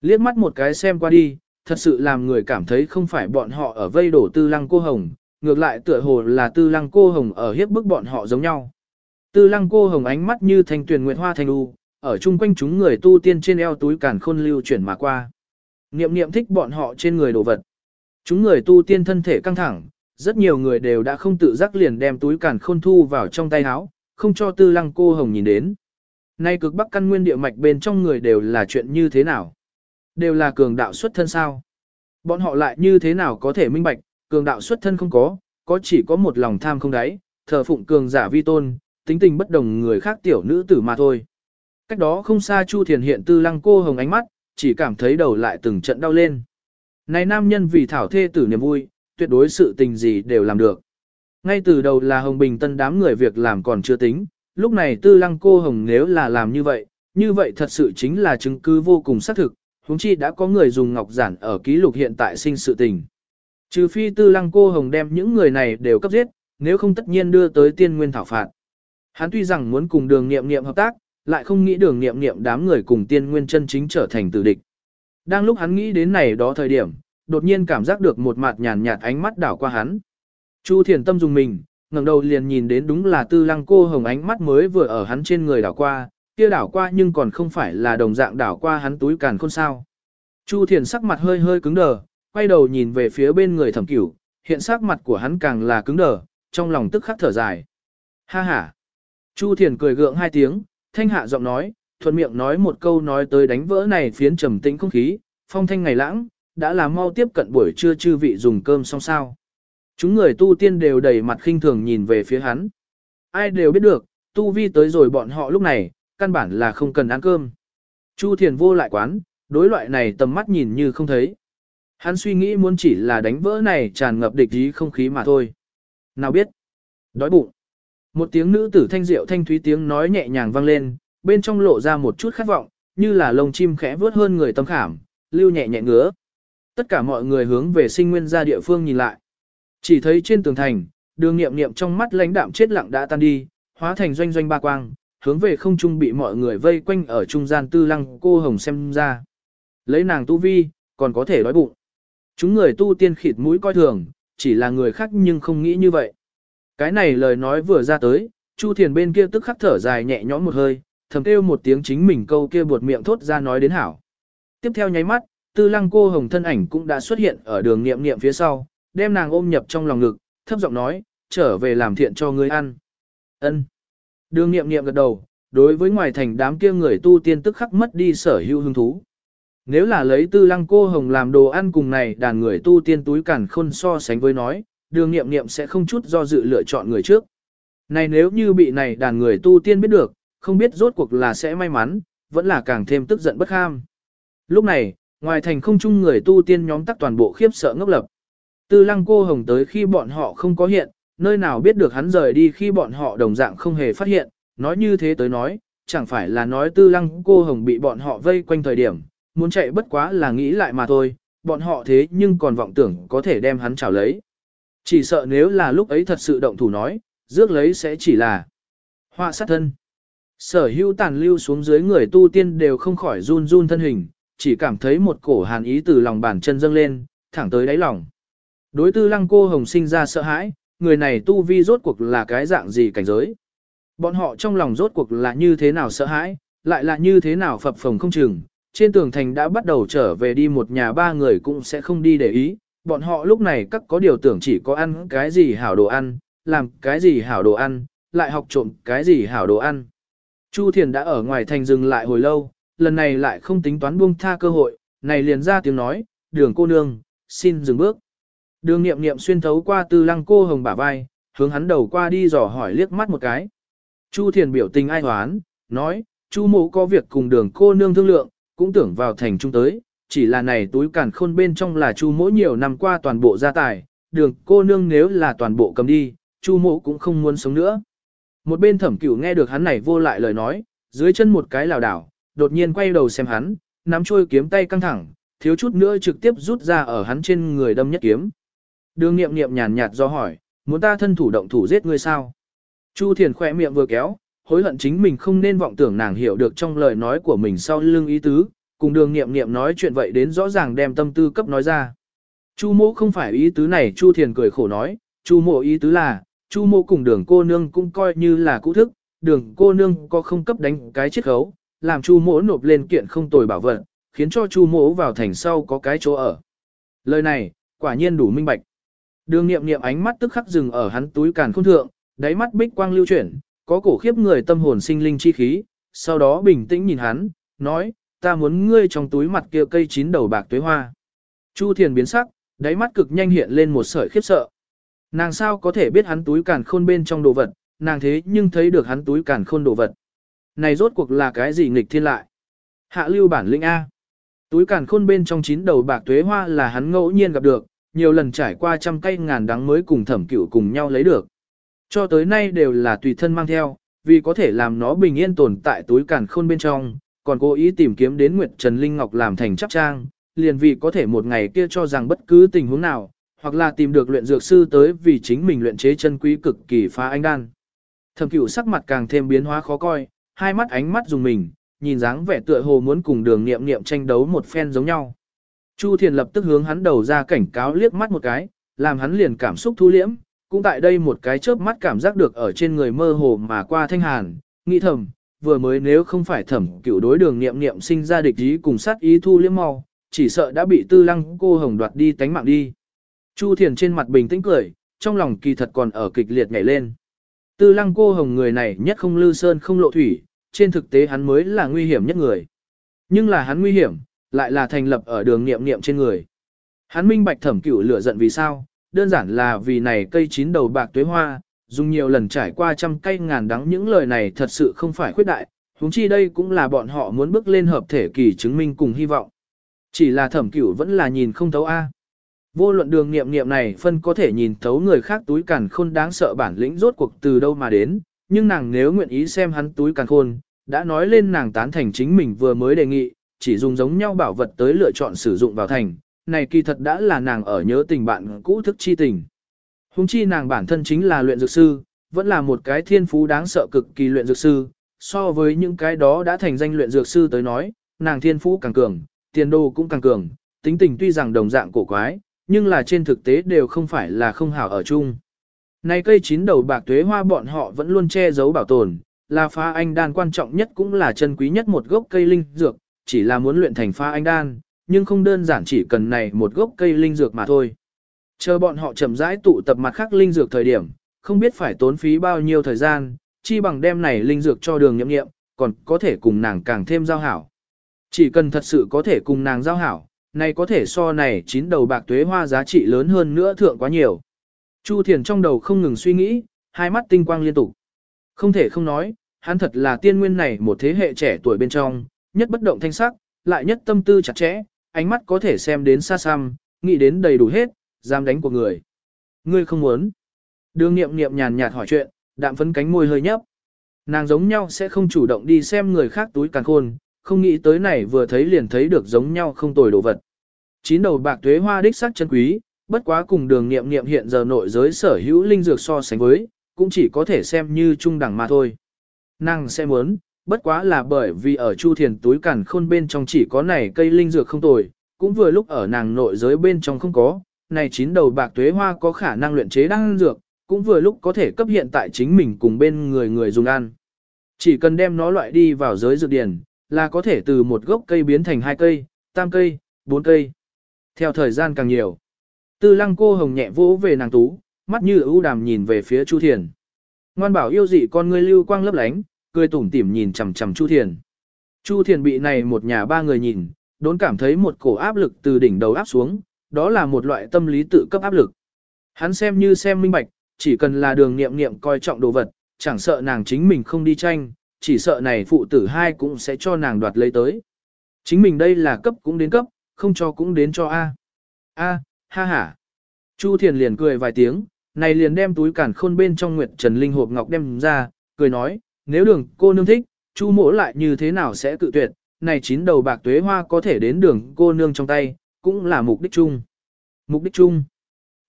Liếc mắt một cái xem qua đi, thật sự làm người cảm thấy không phải bọn họ ở vây đổ tư lăng cô hồng, ngược lại tựa hồ là tư lăng cô hồng ở hiếp bức bọn họ giống nhau. Tư lăng cô hồng ánh mắt như thanh tuyền nguyệt hoa thanh u, ở chung quanh chúng người tu tiên trên eo túi càn khôn lưu chuyển mà qua. Niệm niệm thích bọn họ trên người đồ vật. Chúng người tu tiên thân thể căng thẳng, rất nhiều người đều đã không tự giác liền đem túi càn khôn thu vào trong tay áo, không cho tư lăng cô hồng nhìn đến. Nay cực bắc căn nguyên địa mạch bên trong người đều là chuyện như thế nào? Đều là cường đạo xuất thân sao? Bọn họ lại như thế nào có thể minh bạch, cường đạo xuất thân không có, có chỉ có một lòng tham không đáy, thờ phụng cường giả vi tôn, tính tình bất đồng người khác tiểu nữ tử mà thôi. Cách đó không xa Chu Thiền hiện tư lăng cô hồng ánh mắt, chỉ cảm thấy đầu lại từng trận đau lên. Này nam nhân vì thảo thê tử niềm vui, tuyệt đối sự tình gì đều làm được. Ngay từ đầu là Hồng Bình Tân đám người việc làm còn chưa tính, lúc này tư lăng cô Hồng nếu là làm như vậy, như vậy thật sự chính là chứng cứ vô cùng xác thực, huống chi đã có người dùng ngọc giản ở ký lục hiện tại sinh sự tình. Trừ phi tư lăng cô Hồng đem những người này đều cấp giết, nếu không tất nhiên đưa tới tiên nguyên thảo phạt. Hắn tuy rằng muốn cùng đường nghiệm nghiệm hợp tác, lại không nghĩ đường nghiệm nghiệm đám người cùng tiên nguyên chân chính trở thành tử địch. Đang lúc hắn nghĩ đến này đó thời điểm, đột nhiên cảm giác được một mặt nhàn nhạt ánh mắt đảo qua hắn. Chu thiền tâm dùng mình, ngẩng đầu liền nhìn đến đúng là tư lăng cô hồng ánh mắt mới vừa ở hắn trên người đảo qua, kia đảo qua nhưng còn không phải là đồng dạng đảo qua hắn túi càn khôn sao. Chu thiền sắc mặt hơi hơi cứng đờ, quay đầu nhìn về phía bên người thẩm cửu, hiện sắc mặt của hắn càng là cứng đờ, trong lòng tức khắc thở dài. Ha ha. Chu thiền cười gượng hai tiếng, thanh hạ giọng nói, thuận miệng nói một câu nói tới đánh vỡ này phiến trầm tĩnh không khí, phong thanh ngày lãng, đã là mau tiếp cận buổi trưa chư vị dùng cơm xong sao. Chúng người tu tiên đều đầy mặt khinh thường nhìn về phía hắn. Ai đều biết được, tu vi tới rồi bọn họ lúc này, căn bản là không cần ăn cơm. Chu thiền vô lại quán, đối loại này tầm mắt nhìn như không thấy. Hắn suy nghĩ muốn chỉ là đánh vỡ này tràn ngập địch ý không khí mà thôi. Nào biết, đói bụng. Một tiếng nữ tử thanh diệu thanh thúy tiếng nói nhẹ nhàng vang lên, bên trong lộ ra một chút khát vọng, như là lông chim khẽ vớt hơn người tâm khảm, lưu nhẹ nhẹ ngứa. Tất cả mọi người hướng về sinh nguyên gia địa phương nhìn lại. Chỉ thấy trên tường thành, đường nghiệm nghiệm trong mắt lãnh đạm chết lặng đã tan đi, hóa thành doanh doanh ba quang, hướng về không trung bị mọi người vây quanh ở trung gian tư lăng cô hồng xem ra. Lấy nàng tu vi, còn có thể đói bụng. Chúng người tu tiên khịt mũi coi thường, chỉ là người khác nhưng không nghĩ như vậy. Cái này lời nói vừa ra tới, Chu Thiền bên kia tức khắc thở dài nhẹ nhõm một hơi, thầm kêu một tiếng chính mình câu kia buột miệng thốt ra nói đến hảo. Tiếp theo nháy mắt, tư lăng cô hồng thân ảnh cũng đã xuất hiện ở đường nghiệm nghiệm phía sau, đem nàng ôm nhập trong lòng ngực, thấp giọng nói, trở về làm thiện cho ngươi ăn. ân Đường nghiệm nghiệm gật đầu, đối với ngoài thành đám kia người tu tiên tức khắc mất đi sở hữu hứng thú. Nếu là lấy tư lăng cô hồng làm đồ ăn cùng này đàn người tu tiên túi cản khôn so sánh với nói, đường nghiệm nghiệm sẽ không chút do dự lựa chọn người trước. Này nếu như bị này đàn người tu tiên biết được, không biết rốt cuộc là sẽ may mắn, vẫn là càng thêm tức giận bất ham. Lúc này, ngoài thành không chung người tu tiên nhóm tắc toàn bộ khiếp sợ ngốc lập. Tư lăng cô hồng tới khi bọn họ không có hiện, nơi nào biết được hắn rời đi khi bọn họ đồng dạng không hề phát hiện, nói như thế tới nói, chẳng phải là nói tư lăng cô hồng bị bọn họ vây quanh thời điểm, muốn chạy bất quá là nghĩ lại mà thôi, bọn họ thế nhưng còn vọng tưởng có thể đem hắn trảo lấy. Chỉ sợ nếu là lúc ấy thật sự động thủ nói, rước lấy sẽ chỉ là họa sát thân. Sở hữu tàn lưu xuống dưới người tu tiên đều không khỏi run run thân hình, chỉ cảm thấy một cổ hàn ý từ lòng bàn chân dâng lên, thẳng tới đáy lòng. Đối tư lăng cô hồng sinh ra sợ hãi, người này tu vi rốt cuộc là cái dạng gì cảnh giới. Bọn họ trong lòng rốt cuộc là như thế nào sợ hãi, lại là như thế nào phập phồng không chừng. Trên tường thành đã bắt đầu trở về đi một nhà ba người cũng sẽ không đi để ý. Bọn họ lúc này các có điều tưởng chỉ có ăn cái gì hảo đồ ăn, làm cái gì hảo đồ ăn, lại học trộm cái gì hảo đồ ăn. Chu Thiền đã ở ngoài thành dừng lại hồi lâu, lần này lại không tính toán buông tha cơ hội, này liền ra tiếng nói, đường cô nương, xin dừng bước. Đường nghiệm nghiệm xuyên thấu qua tư lăng cô hồng bả vai, hướng hắn đầu qua đi dò hỏi liếc mắt một cái. Chu Thiền biểu tình ai hoán, nói, Chu mộ có việc cùng đường cô nương thương lượng, cũng tưởng vào thành trung tới, chỉ là này túi càn khôn bên trong là Chu mỗ nhiều năm qua toàn bộ gia tài, đường cô nương nếu là toàn bộ cầm đi, Chu mộ cũng không muốn sống nữa. Một bên thẩm cửu nghe được hắn này vô lại lời nói, dưới chân một cái lảo đảo, đột nhiên quay đầu xem hắn, nắm trôi kiếm tay căng thẳng, thiếu chút nữa trực tiếp rút ra ở hắn trên người đâm nhất kiếm. Đường nghiệm nghiệm nhàn nhạt do hỏi, muốn ta thân thủ động thủ giết ngươi sao? Chu Thiền khỏe miệng vừa kéo, hối hận chính mình không nên vọng tưởng nàng hiểu được trong lời nói của mình sau lưng ý tứ, cùng đường nghiệm nghiệm nói chuyện vậy đến rõ ràng đem tâm tư cấp nói ra. Chu mộ không phải ý tứ này Chu Thiền cười khổ nói, Chu mộ ý tứ là, Chu mô cùng đường cô nương cũng coi như là cũ thức, đường cô nương có không cấp đánh cái chiết khấu, làm Chu Mỗ nộp lên kiện không tồi bảo vật, khiến cho Chu Mỗ vào thành sau có cái chỗ ở. Lời này, quả nhiên đủ minh bạch. Đường nghiệm nghiệm ánh mắt tức khắc dừng ở hắn túi càn khôn thượng, đáy mắt bích quang lưu chuyển, có cổ khiếp người tâm hồn sinh linh chi khí, sau đó bình tĩnh nhìn hắn, nói, ta muốn ngươi trong túi mặt kia cây chín đầu bạc tuế hoa. Chu thiền biến sắc, đáy mắt cực nhanh hiện lên một sợi khiếp sợ. Nàng sao có thể biết hắn túi càn khôn bên trong đồ vật, nàng thế nhưng thấy được hắn túi càn khôn đồ vật. Này rốt cuộc là cái gì nghịch thiên lại? Hạ lưu bản linh A. Túi càn khôn bên trong chín đầu bạc tuế hoa là hắn ngẫu nhiên gặp được, nhiều lần trải qua trăm cây ngàn đắng mới cùng thẩm cửu cùng nhau lấy được. Cho tới nay đều là tùy thân mang theo, vì có thể làm nó bình yên tồn tại túi càn khôn bên trong, còn cố ý tìm kiếm đến Nguyệt Trần Linh Ngọc làm thành chấp trang, liền vì có thể một ngày kia cho rằng bất cứ tình huống nào, hoặc là tìm được luyện dược sư tới vì chính mình luyện chế chân quý cực kỳ phá anh đan. Thẩm cửu sắc mặt càng thêm biến hóa khó coi, hai mắt ánh mắt dùng mình, nhìn dáng vẻ tựa hồ muốn cùng đường niệm niệm tranh đấu một phen giống nhau. Chu Thiền lập tức hướng hắn đầu ra cảnh cáo liếc mắt một cái, làm hắn liền cảm xúc thu liễm, cũng tại đây một cái chớp mắt cảm giác được ở trên người mơ hồ mà qua thanh hàn, nghĩ thầm, vừa mới nếu không phải thẩm cửu đối đường niệm niệm sinh ra địch ý cùng sát ý thu liễm mau, chỉ sợ đã bị tư lăng cô hồng đoạt đi tánh mạng đi. Chu Thiền trên mặt bình tĩnh cười, trong lòng kỳ thật còn ở kịch liệt nhảy lên. Tư lăng cô hồng người này nhất không lư sơn không lộ thủy, trên thực tế hắn mới là nguy hiểm nhất người. Nhưng là hắn nguy hiểm, lại là thành lập ở đường niệm niệm trên người. Hắn minh bạch thẩm cửu lửa giận vì sao, đơn giản là vì này cây chín đầu bạc tuế hoa, dùng nhiều lần trải qua trăm cây ngàn đắng những lời này thật sự không phải khuyết đại, huống chi đây cũng là bọn họ muốn bước lên hợp thể kỳ chứng minh cùng hy vọng. Chỉ là thẩm cửu vẫn là nhìn không thấu A. Vô luận đường niệm niệm này phân có thể nhìn thấu người khác túi càn khôn đáng sợ bản lĩnh rốt cuộc từ đâu mà đến, nhưng nàng nếu nguyện ý xem hắn túi càn khôn, đã nói lên nàng tán thành chính mình vừa mới đề nghị, chỉ dùng giống nhau bảo vật tới lựa chọn sử dụng vào thành, này kỳ thật đã là nàng ở nhớ tình bạn cũ thức chi tình. Hùng chi nàng bản thân chính là luyện dược sư, vẫn là một cái thiên phú đáng sợ cực kỳ luyện dược sư, so với những cái đó đã thành danh luyện dược sư tới nói, nàng thiên phú càng cường, tiền đồ cũng càng cường, tính tình tuy rằng đồng dạng cổ quái, nhưng là trên thực tế đều không phải là không hảo ở chung. Này cây chín đầu bạc tuế hoa bọn họ vẫn luôn che giấu bảo tồn, là pha anh đan quan trọng nhất cũng là chân quý nhất một gốc cây linh dược, chỉ là muốn luyện thành pha anh đan, nhưng không đơn giản chỉ cần này một gốc cây linh dược mà thôi. Chờ bọn họ chậm rãi tụ tập mặt khác linh dược thời điểm, không biết phải tốn phí bao nhiêu thời gian, chi bằng đem này linh dược cho đường nhậm nghiệm, còn có thể cùng nàng càng thêm giao hảo. Chỉ cần thật sự có thể cùng nàng giao hảo, này có thể so này chín đầu bạc tuế hoa giá trị lớn hơn nữa thượng quá nhiều. Chu Thiền trong đầu không ngừng suy nghĩ, hai mắt tinh quang liên tục. Không thể không nói, hắn thật là tiên nguyên này một thế hệ trẻ tuổi bên trong, nhất bất động thanh sắc, lại nhất tâm tư chặt chẽ, ánh mắt có thể xem đến xa xăm, nghĩ đến đầy đủ hết, dám đánh của người. Ngươi không muốn. Đường nghiệm nghiệm nhàn nhạt hỏi chuyện, đạm phấn cánh môi hơi nhấp. Nàng giống nhau sẽ không chủ động đi xem người khác túi càng khôn, không nghĩ tới này vừa thấy liền thấy được giống nhau không tồi đồ vật. Chín đầu bạc tuế hoa đích sắc chân quý, bất quá cùng đường nghiệm nghiệm hiện giờ nội giới sở hữu linh dược so sánh với, cũng chỉ có thể xem như trung đẳng mà thôi. Nàng sẽ muốn, bất quá là bởi vì ở chu thiền túi cản khôn bên trong chỉ có này cây linh dược không tồi, cũng vừa lúc ở nàng nội giới bên trong không có, này chín đầu bạc tuế hoa có khả năng luyện chế đan dược, cũng vừa lúc có thể cấp hiện tại chính mình cùng bên người người dùng ăn. Chỉ cần đem nó loại đi vào giới dược điển, là có thể từ một gốc cây biến thành hai cây, tam cây, bốn cây. Theo thời gian càng nhiều, tư lăng cô hồng nhẹ vỗ về nàng tú, mắt như ưu đàm nhìn về phía Chu Thiền. Ngoan bảo yêu dị con ngươi lưu quang lấp lánh, cười tủm tỉm nhìn chằm chằm Chu Thiền. Chu Thiền bị này một nhà ba người nhìn, đốn cảm thấy một cổ áp lực từ đỉnh đầu áp xuống, đó là một loại tâm lý tự cấp áp lực. Hắn xem như xem minh bạch, chỉ cần là đường nghiệm nghiệm coi trọng đồ vật, chẳng sợ nàng chính mình không đi tranh, chỉ sợ này phụ tử hai cũng sẽ cho nàng đoạt lấy tới. Chính mình đây là cấp cũng đến cấp, không cho cũng đến cho A. A, ha ha. Chu Thiền liền cười vài tiếng, này liền đem túi cản khôn bên trong Nguyệt Trần Linh hộp ngọc đem ra, cười nói, nếu đường cô nương thích, Chu mỗ lại như thế nào sẽ cự tuyệt, này chín đầu bạc tuế hoa có thể đến đường cô nương trong tay, cũng là mục đích chung. Mục đích chung.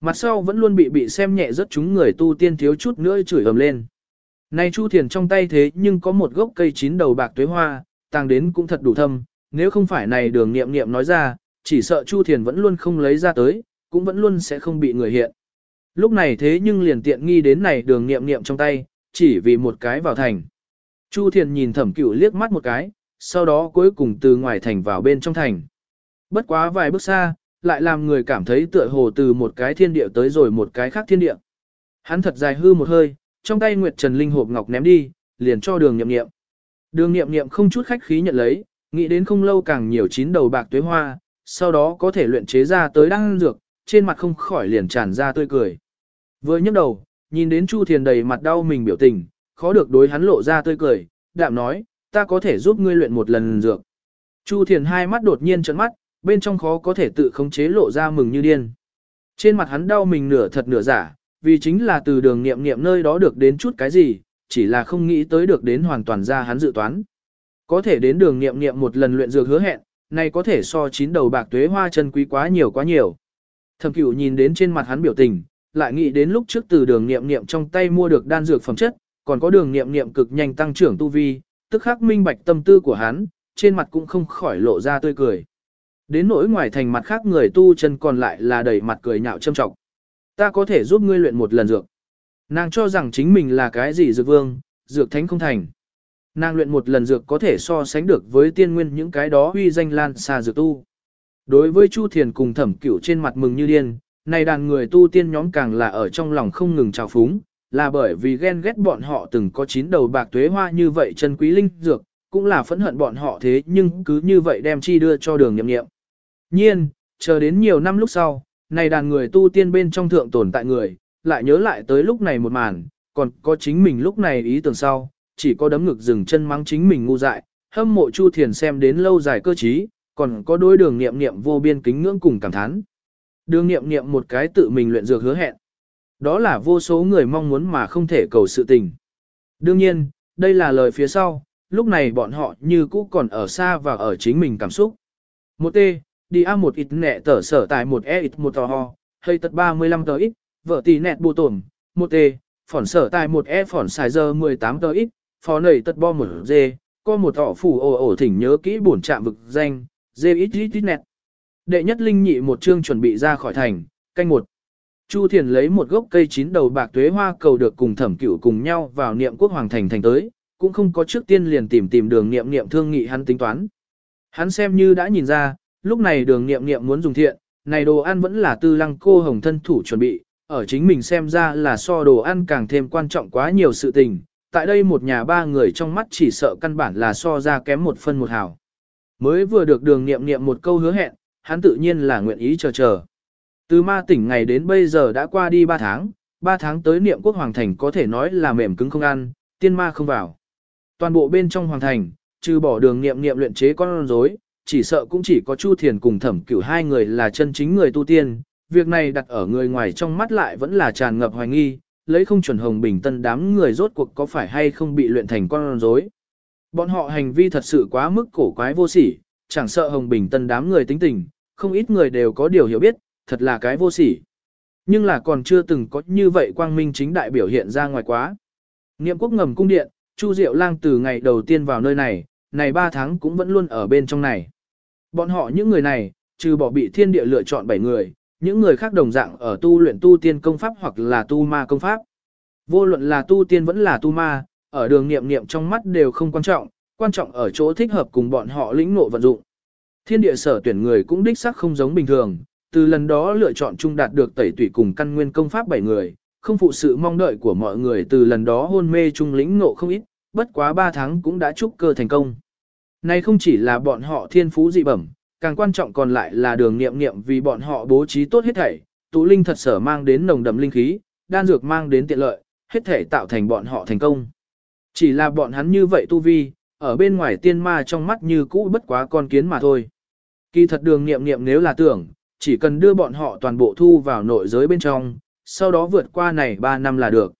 Mặt sau vẫn luôn bị bị xem nhẹ rất chúng người tu tiên thiếu chút nữa chửi ầm lên. Này Chu Thiền trong tay thế nhưng có một gốc cây chín đầu bạc tuế hoa, tàng đến cũng thật đủ thâm, nếu không phải này đường nghiệm nghiệm nói ra, chỉ sợ Chu Thiền vẫn luôn không lấy ra tới, cũng vẫn luôn sẽ không bị người hiện. Lúc này thế nhưng liền tiện nghi đến này đường nghiệm nghiệm trong tay, chỉ vì một cái vào thành. Chu Thiền nhìn thẩm cửu liếc mắt một cái, sau đó cuối cùng từ ngoài thành vào bên trong thành. Bất quá vài bước xa, lại làm người cảm thấy tựa hồ từ một cái thiên địa tới rồi một cái khác thiên địa. Hắn thật dài hư một hơi, trong tay Nguyệt Trần Linh hộp ngọc ném đi, liền cho đường nghiệm nghiệm. Đường nghiệm nghiệm không chút khách khí nhận lấy, nghĩ đến không lâu càng nhiều chín đầu bạc tuế hoa, sau đó có thể luyện chế ra tới đan dược, trên mặt không khỏi liền tràn ra tươi cười. Vừa nhấc đầu, nhìn đến Chu Thiền đầy mặt đau mình biểu tình, khó được đối hắn lộ ra tươi cười, đạm nói, ta có thể giúp ngươi luyện một lần dược. Chu Thiền hai mắt đột nhiên trợn mắt, bên trong khó có thể tự khống chế lộ ra mừng như điên. Trên mặt hắn đau mình nửa thật nửa giả, vì chính là từ đường nghiệm nghiệm nơi đó được đến chút cái gì, chỉ là không nghĩ tới được đến hoàn toàn ra hắn dự toán. Có thể đến đường nghiệm nghiệm một lần luyện dược hứa hẹn, này có thể so chín đầu bạc tuế hoa chân quý quá nhiều quá nhiều. Thẩm cửu nhìn đến trên mặt hắn biểu tình, lại nghĩ đến lúc trước từ đường nghiệm nghiệm trong tay mua được đan dược phẩm chất, còn có đường nghiệm nghiệm cực nhanh tăng trưởng tu vi, tức khắc minh bạch tâm tư của hắn, trên mặt cũng không khỏi lộ ra tươi cười. Đến nỗi ngoài thành mặt khác người tu chân còn lại là đầy mặt cười nhạo châm trọng. Ta có thể giúp ngươi luyện một lần dược. Nàng cho rằng chính mình là cái gì dược vương, dược thánh không thành. Nàng luyện một lần dược có thể so sánh được với tiên nguyên những cái đó huy danh lan xa dược tu. Đối với Chu Thiền cùng thẩm cửu trên mặt mừng như điên, này đàn người tu tiên nhóm càng là ở trong lòng không ngừng trào phúng, là bởi vì ghen ghét bọn họ từng có chín đầu bạc tuế hoa như vậy chân quý linh dược, cũng là phẫn hận bọn họ thế nhưng cứ như vậy đem chi đưa cho đường nhậm nghiệm. Nhiên, chờ đến nhiều năm lúc sau, này đàn người tu tiên bên trong thượng tồn tại người, lại nhớ lại tới lúc này một màn, còn có chính mình lúc này ý tưởng sau, chỉ có đấm ngực dừng chân mắng chính mình ngu dại, hâm mộ Chu Thiền xem đến lâu dài cơ trí, còn có đôi đường niệm niệm vô biên kính ngưỡng cùng cảm thán. Đường niệm niệm một cái tự mình luyện dược hứa hẹn. Đó là vô số người mong muốn mà không thể cầu sự tình. Đương nhiên, đây là lời phía sau, lúc này bọn họ như cũ còn ở xa và ở chính mình cảm xúc. Một T, đi A một ít nẹ tở sở tại một E ít một tò ho, hơi tật 35 tờ ít, vợ tỷ nẹt bù tổm, một t, phỏn sở tại một e phỏn xài giờ 18 tờ ít, phó nầy tật bo một dê, có một tỏ phủ ổ ổ thỉnh nhớ kỹ bổn trạm vực danh, dê ít ít ít nẹt. Đệ nhất linh nhị một chương chuẩn bị ra khỏi thành, canh một. Chu Thiền lấy một gốc cây chín đầu bạc tuế hoa cầu được cùng thẩm cửu cùng nhau vào niệm quốc hoàng thành thành tới, cũng không có trước tiên liền tìm tìm đường niệm niệm thương nghị hắn tính toán. Hắn xem như đã nhìn ra, lúc này đường niệm niệm muốn dùng thiện, này đồ ăn vẫn là tư lăng cô hồng thân thủ chuẩn bị, ở chính mình xem ra là so đồ ăn càng thêm quan trọng quá nhiều sự tình. Tại đây một nhà ba người trong mắt chỉ sợ căn bản là so ra kém một phân một hào. Mới vừa được đường niệm niệm một câu hứa hẹn, hắn tự nhiên là nguyện ý chờ chờ. Từ ma tỉnh ngày đến bây giờ đã qua đi 3 tháng, 3 tháng tới niệm quốc hoàng thành có thể nói là mềm cứng không ăn, tiên ma không vào. Toàn bộ bên trong hoàng thành, trừ bỏ đường niệm niệm luyện chế con rối, chỉ sợ cũng chỉ có Chu Thiền cùng thẩm cửu hai người là chân chính người tu tiên. Việc này đặt ở người ngoài trong mắt lại vẫn là tràn ngập hoài nghi, lấy không chuẩn hồng bình tân đám người rốt cuộc có phải hay không bị luyện thành con rối. Bọn họ hành vi thật sự quá mức cổ quái vô sỉ, chẳng sợ hồng bình tân đám người tính tình, không ít người đều có điều hiểu biết, thật là cái vô sỉ. Nhưng là còn chưa từng có như vậy quang minh chính đại biểu hiện ra ngoài quá. Niệm quốc ngầm cung điện, Chu Diệu Lang từ ngày đầu tiên vào nơi này, này 3 tháng cũng vẫn luôn ở bên trong này. Bọn họ những người này, trừ bỏ bị thiên địa lựa chọn 7 người, những người khác đồng dạng ở tu luyện tu tiên công pháp hoặc là tu ma công pháp. Vô luận là tu tiên vẫn là tu ma, ở đường niệm niệm trong mắt đều không quan trọng, quan trọng ở chỗ thích hợp cùng bọn họ lĩnh ngộ vận dụng. Thiên địa sở tuyển người cũng đích xác không giống bình thường, từ lần đó lựa chọn chung đạt được tẩy tủy cùng căn nguyên công pháp 7 người, không phụ sự mong đợi của mọi người từ lần đó hôn mê chung lĩnh ngộ không ít, bất quá 3 tháng cũng đã chúc cơ thành công. Này không chỉ là bọn họ thiên phú dị bẩm, càng quan trọng còn lại là đường nghiệm nghiệm vì bọn họ bố trí tốt hết thảy, tụ linh thật sở mang đến nồng đậm linh khí, đan dược mang đến tiện lợi, hết thảy tạo thành bọn họ thành công. Chỉ là bọn hắn như vậy tu vi, ở bên ngoài tiên ma trong mắt như cũ bất quá con kiến mà thôi. Kỳ thật đường nghiệm nghiệm nếu là tưởng, chỉ cần đưa bọn họ toàn bộ thu vào nội giới bên trong, sau đó vượt qua này 3 năm là được.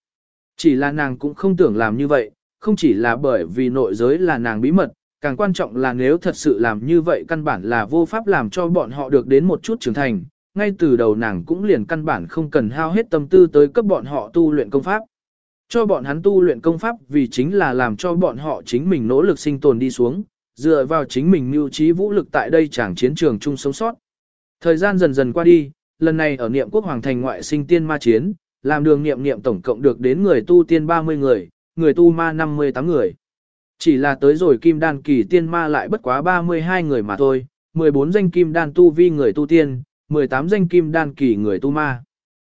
Chỉ là nàng cũng không tưởng làm như vậy, không chỉ là bởi vì nội giới là nàng bí mật, càng quan trọng là nếu thật sự làm như vậy căn bản là vô pháp làm cho bọn họ được đến một chút trưởng thành, ngay từ đầu nàng cũng liền căn bản không cần hao hết tâm tư tới cấp bọn họ tu luyện công pháp. Cho bọn hắn tu luyện công pháp vì chính là làm cho bọn họ chính mình nỗ lực sinh tồn đi xuống, dựa vào chính mình mưu trí vũ lực tại đây chẳng chiến trường chung sống sót. Thời gian dần dần qua đi, lần này ở niệm quốc hoàng thành ngoại sinh tiên ma chiến, làm đường niệm niệm tổng cộng được đến người tu tiên 30 người, người tu ma 58 người. Chỉ là tới rồi kim đan kỳ tiên ma lại bất quá 32 người mà thôi, 14 danh kim đan tu vi người tu tiên, 18 danh kim đan kỳ người tu ma.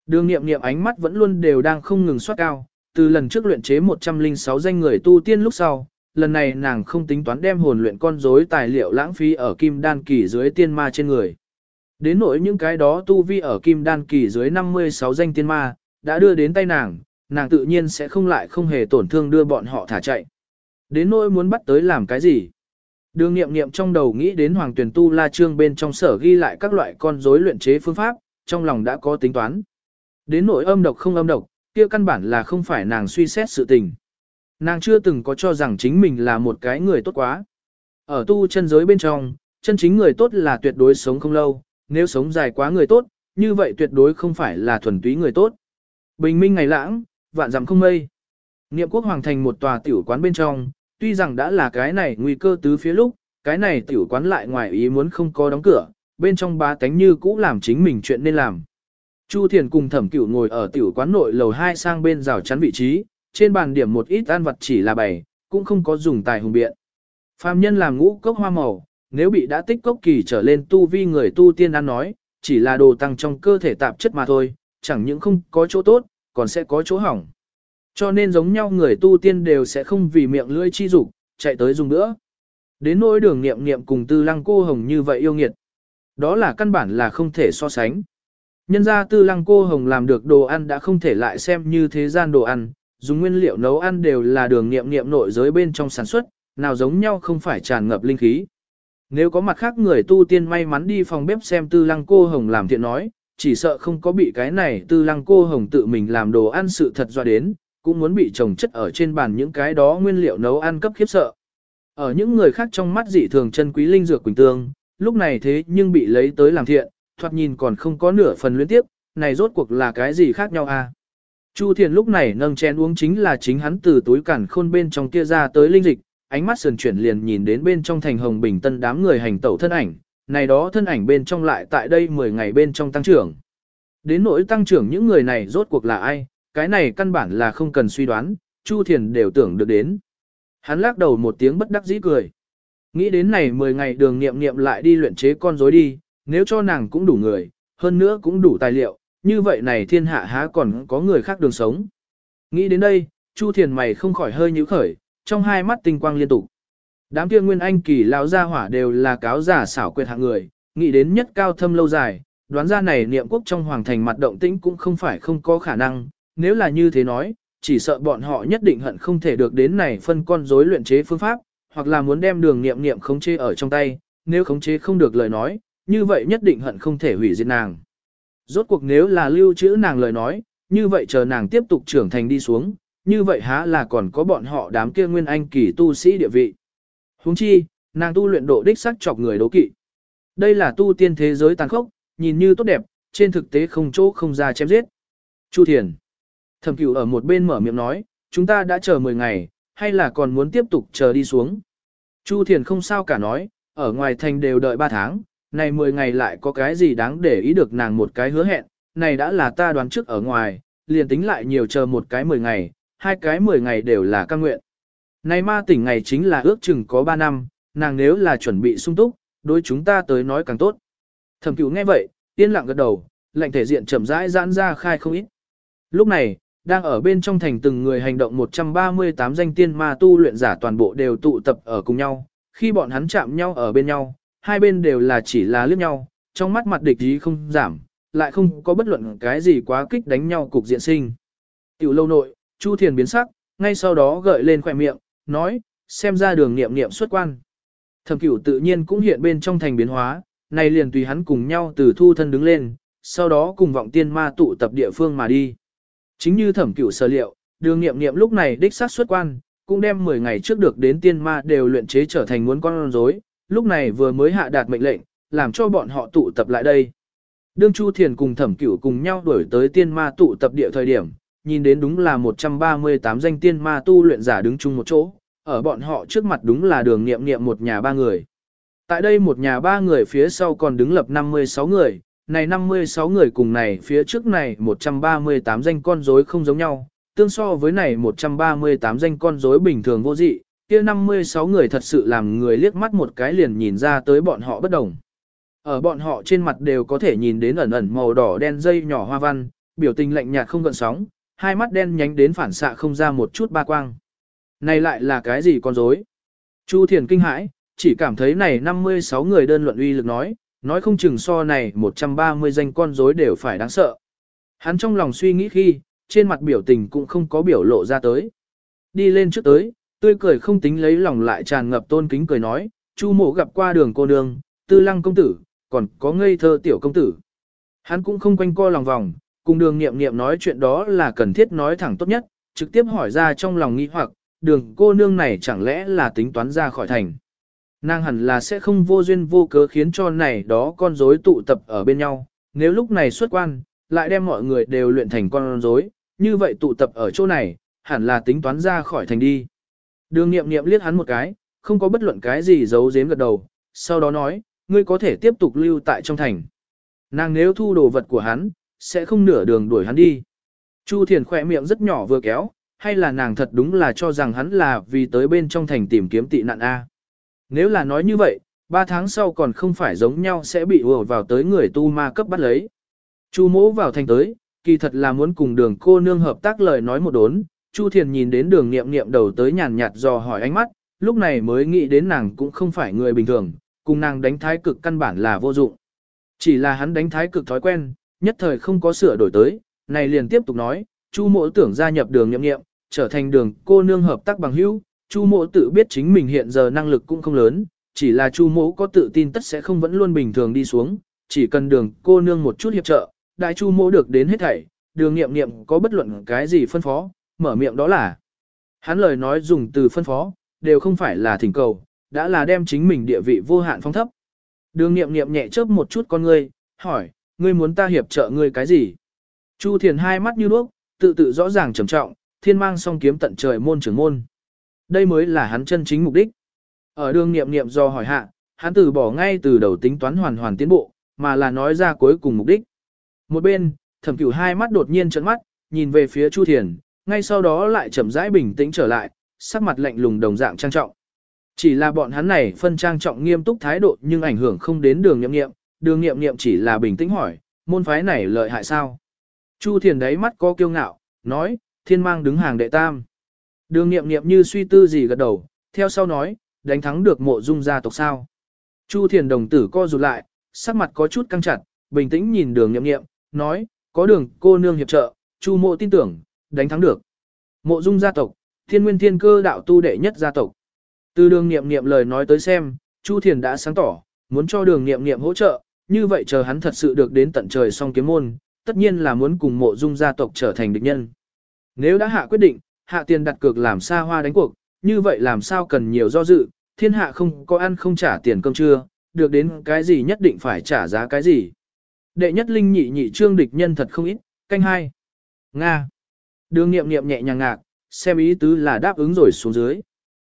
Đường niệm niệm ánh mắt vẫn luôn đều đang không ngừng soát cao, từ lần trước luyện chế 106 danh người tu tiên lúc sau, lần này nàng không tính toán đem hồn luyện con rối tài liệu lãng phí ở kim đan kỳ dưới tiên ma trên người. Đến nỗi những cái đó tu vi ở kim đan kỳ dưới 56 danh tiên ma, đã đưa đến tay nàng, nàng tự nhiên sẽ không lại không hề tổn thương đưa bọn họ thả chạy. Đến nỗi muốn bắt tới làm cái gì? Đường nghiệm nghiệm trong đầu nghĩ đến hoàng tuyển tu la trương bên trong sở ghi lại các loại con rối luyện chế phương pháp, trong lòng đã có tính toán. Đến nỗi âm độc không âm độc, kia căn bản là không phải nàng suy xét sự tình. Nàng chưa từng có cho rằng chính mình là một cái người tốt quá. Ở tu chân giới bên trong, chân chính người tốt là tuyệt đối sống không lâu, nếu sống dài quá người tốt, như vậy tuyệt đối không phải là thuần túy người tốt. Bình minh ngày lãng, vạn dặm không mây. Niệm quốc hoàng thành một tòa tiểu quán bên trong, tuy rằng đã là cái này nguy cơ tứ phía lúc, cái này tiểu quán lại ngoài ý muốn không có đóng cửa, bên trong ba tánh như cũ làm chính mình chuyện nên làm. Chu Thiền cùng thẩm cửu ngồi ở tiểu quán nội lầu 2 sang bên rào chắn vị trí, trên bàn điểm một ít ăn vật chỉ là bày, cũng không có dùng tài hùng biện. Phạm nhân làm ngũ cốc hoa màu, nếu bị đã tích cốc kỳ trở lên tu vi người tu tiên ăn nói, chỉ là đồ tăng trong cơ thể tạp chất mà thôi, chẳng những không có chỗ tốt, còn sẽ có chỗ hỏng. Cho nên giống nhau người tu tiên đều sẽ không vì miệng lưỡi chi dục chạy tới dùng nữa. Đến nỗi đường nghiệm nghiệm cùng tư lăng cô hồng như vậy yêu nghiệt. Đó là căn bản là không thể so sánh. Nhân ra tư lăng cô hồng làm được đồ ăn đã không thể lại xem như thế gian đồ ăn, dùng nguyên liệu nấu ăn đều là đường nghiệm nghiệm nội giới bên trong sản xuất, nào giống nhau không phải tràn ngập linh khí. Nếu có mặt khác người tu tiên may mắn đi phòng bếp xem tư lăng cô hồng làm thiện nói, chỉ sợ không có bị cái này tư lăng cô hồng tự mình làm đồ ăn sự thật do đến, cũng muốn bị trồng chất ở trên bàn những cái đó nguyên liệu nấu ăn cấp khiếp sợ. Ở những người khác trong mắt dị thường chân quý linh dược quỳnh tương, lúc này thế nhưng bị lấy tới làm thiện, thoạt nhìn còn không có nửa phần luyến tiếp, này rốt cuộc là cái gì khác nhau a? Chu Thiền lúc này nâng chén uống chính là chính hắn từ túi cản khôn bên trong kia ra tới linh dịch, ánh mắt sườn chuyển liền nhìn đến bên trong thành hồng bình tân đám người hành tẩu thân ảnh, này đó thân ảnh bên trong lại tại đây 10 ngày bên trong tăng trưởng. Đến nỗi tăng trưởng những người này rốt cuộc là ai, cái này căn bản là không cần suy đoán, Chu Thiền đều tưởng được đến. Hắn lắc đầu một tiếng bất đắc dĩ cười. Nghĩ đến này 10 ngày đường nghiệm nghiệm lại đi luyện chế con rối đi, nếu cho nàng cũng đủ người, hơn nữa cũng đủ tài liệu, như vậy này thiên hạ há còn có người khác đường sống. Nghĩ đến đây, Chu Thiền mày không khỏi hơi nhíu khởi, trong hai mắt tinh quang liên tục. Đám kia nguyên anh kỳ lão gia hỏa đều là cáo giả xảo quyệt hạng người, nghĩ đến nhất cao thâm lâu dài, đoán ra này niệm quốc trong hoàng thành mặt động tĩnh cũng không phải không có khả năng, nếu là như thế nói, chỉ sợ bọn họ nhất định hận không thể được đến này phân con rối luyện chế phương pháp, hoặc là muốn đem đường niệm niệm khống chế ở trong tay, nếu khống chế không được lời nói, như vậy nhất định hận không thể hủy diệt nàng. Rốt cuộc nếu là lưu trữ nàng lời nói, như vậy chờ nàng tiếp tục trưởng thành đi xuống, như vậy há là còn có bọn họ đám kia nguyên anh kỳ tu sĩ địa vị. Huống chi, nàng tu luyện độ đích sắc chọc người đố kỵ. Đây là tu tiên thế giới tàn khốc, nhìn như tốt đẹp, trên thực tế không chỗ không ra chém giết. Chu Thiền. Thẩm cửu ở một bên mở miệng nói, chúng ta đã chờ 10 ngày, hay là còn muốn tiếp tục chờ đi xuống. Chu Thiền không sao cả nói, ở ngoài thành đều đợi 3 tháng, này 10 ngày lại có cái gì đáng để ý được nàng một cái hứa hẹn, này đã là ta đoán trước ở ngoài, liền tính lại nhiều chờ một cái 10 ngày, hai cái 10 ngày đều là căn nguyện. Này ma tỉnh ngày chính là ước chừng có 3 năm, nàng nếu là chuẩn bị sung túc, đối chúng ta tới nói càng tốt. Thẩm cửu nghe vậy, yên lặng gật đầu, lệnh thể diện chậm rãi giãn ra khai không ít. Lúc này, đang ở bên trong thành từng người hành động 138 danh tiên ma tu luyện giả toàn bộ đều tụ tập ở cùng nhau, khi bọn hắn chạm nhau ở bên nhau, hai bên đều là chỉ là liếc nhau, trong mắt mặt địch ý không giảm, lại không có bất luận cái gì quá kích đánh nhau cục diện sinh. Tiểu lâu nội, Chu Thiền biến sắc, ngay sau đó gợi lên khỏe miệng, nói, xem ra đường nghiệm nghiệm xuất quan. Thẩm cửu tự nhiên cũng hiện bên trong thành biến hóa, này liền tùy hắn cùng nhau từ thu thân đứng lên, sau đó cùng vọng tiên ma tụ tập địa phương mà đi. Chính như thẩm cửu sở liệu, đường nghiệm nghiệm lúc này đích sát xuất quan, cũng đem 10 ngày trước được đến tiên ma đều luyện chế trở thành muốn con rối, lúc này vừa mới hạ đạt mệnh lệnh, làm cho bọn họ tụ tập lại đây. Đương Chu Thiền cùng thẩm cửu cùng nhau đuổi tới tiên ma tụ tập địa thời điểm, nhìn đến đúng là 138 danh tiên ma tu luyện giả đứng chung một chỗ, ở bọn họ trước mặt đúng là đường nghiệm nghiệm một nhà ba người. Tại đây một nhà ba người phía sau còn đứng lập 56 người, này 56 người cùng này phía trước này 138 danh con rối không giống nhau, tương so với này 138 danh con rối bình thường vô dị, kia 56 người thật sự làm người liếc mắt một cái liền nhìn ra tới bọn họ bất đồng. Ở bọn họ trên mặt đều có thể nhìn đến ẩn ẩn màu đỏ đen dây nhỏ hoa văn, biểu tình lạnh nhạt không gợn sóng, hai mắt đen nhánh đến phản xạ không ra một chút ba quang. Này lại là cái gì con rối? Chu Thiền kinh hãi, chỉ cảm thấy này 56 người đơn luận uy lực nói, nói không chừng so này 130 danh con rối đều phải đáng sợ. Hắn trong lòng suy nghĩ khi, trên mặt biểu tình cũng không có biểu lộ ra tới. Đi lên trước tới, tươi cười không tính lấy lòng lại tràn ngập tôn kính cười nói, Chu mộ gặp qua đường cô nương, tư lăng công tử, còn có ngây thơ tiểu công tử. Hắn cũng không quanh co lòng vòng, cùng đường nghiệm nghiệm nói chuyện đó là cần thiết nói thẳng tốt nhất, trực tiếp hỏi ra trong lòng nghi hoặc, đường cô nương này chẳng lẽ là tính toán ra khỏi thành. Nàng hẳn là sẽ không vô duyên vô cớ khiến cho này đó con rối tụ tập ở bên nhau, nếu lúc này xuất quan, lại đem mọi người đều luyện thành con rối, như vậy tụ tập ở chỗ này, hẳn là tính toán ra khỏi thành đi. Đường nghiệm nghiệm liếc hắn một cái, không có bất luận cái gì giấu giếm gật đầu, sau đó nói, ngươi có thể tiếp tục lưu tại trong thành. Nàng nếu thu đồ vật của hắn, sẽ không nửa đường đuổi hắn đi. Chu Thiền khỏe miệng rất nhỏ vừa kéo, hay là nàng thật đúng là cho rằng hắn là vì tới bên trong thành tìm kiếm tị nạn A. Nếu là nói như vậy, ba tháng sau còn không phải giống nhau sẽ bị ùa vào tới người tu ma cấp bắt lấy. Chu mỗ vào thành tới, kỳ thật là muốn cùng đường cô nương hợp tác lời nói một đốn, Chu Thiền nhìn đến đường nghiệm nghiệm đầu tới nhàn nhạt dò hỏi ánh mắt, lúc này mới nghĩ đến nàng cũng không phải người bình thường, cùng nàng đánh thái cực căn bản là vô dụng. Chỉ là hắn đánh thái cực thói quen, nhất thời không có sửa đổi tới, này liền tiếp tục nói, Chu Mỗ tưởng gia nhập đường nghiệm nghiệm, trở thành đường cô nương hợp tác bằng hữu, Chu mộ tự biết chính mình hiện giờ năng lực cũng không lớn, chỉ là Chu mộ có tự tin tất sẽ không vẫn luôn bình thường đi xuống, chỉ cần đường cô nương một chút hiệp trợ, đại Chu mộ được đến hết thảy, đường nghiệm nghiệm có bất luận cái gì phân phó, mở miệng đó là. Hắn lời nói dùng từ phân phó, đều không phải là thỉnh cầu, đã là đem chính mình địa vị vô hạn phong thấp. Đường nghiệm nghiệm nhẹ chớp một chút con ngươi, hỏi, ngươi muốn ta hiệp trợ ngươi cái gì? Chu Thiền hai mắt như đuốc, tự tự rõ ràng trầm trọng, thiên mang song kiếm tận trời môn trưởng môn. Đây mới là hắn chân chính mục đích. Ở đường nghiệm nghiệm do hỏi hạ, hắn từ bỏ ngay từ đầu tính toán hoàn hoàn tiến bộ, mà là nói ra cuối cùng mục đích. Một bên, thẩm cửu hai mắt đột nhiên trợn mắt, nhìn về phía Chu Thiền, ngay sau đó lại chậm rãi bình tĩnh trở lại, sắc mặt lạnh lùng đồng dạng trang trọng. Chỉ là bọn hắn này phân trang trọng nghiêm túc thái độ nhưng ảnh hưởng không đến đường nghiệm nghiệm, đường nghiệm nghiệm chỉ là bình tĩnh hỏi, môn phái này lợi hại sao? Chu Thiền đáy mắt có kiêu ngạo, nói, thiên mang đứng hàng đệ tam. Đường nghiệm nghiệm như suy tư gì gật đầu, theo sau nói, đánh thắng được mộ dung gia tộc sao. Chu Thiền đồng tử co rụt lại, sắc mặt có chút căng chặt, bình tĩnh nhìn đường nghiệm nghiệm, nói, có đường cô nương hiệp trợ, Chu mộ tin tưởng, đánh thắng được. Mộ dung gia tộc, thiên nguyên thiên cơ đạo tu đệ nhất gia tộc. Từ đường nghiệm nghiệm lời nói tới xem, Chu Thiền đã sáng tỏ, muốn cho đường nghiệm nghiệm hỗ trợ, như vậy chờ hắn thật sự được đến tận trời song kiếm môn, tất nhiên là muốn cùng mộ dung gia tộc trở thành địch nhân. Nếu đã hạ quyết định, hạ tiền đặt cược làm xa hoa đánh cuộc, như vậy làm sao cần nhiều do dự, thiên hạ không có ăn không trả tiền cơm trưa, được đến cái gì nhất định phải trả giá cái gì. Đệ nhất linh nhị nhị trương địch nhân thật không ít, canh hai. Nga. Đường nghiệm nghiệm nhẹ nhàng ngạc, xem ý tứ là đáp ứng rồi xuống dưới.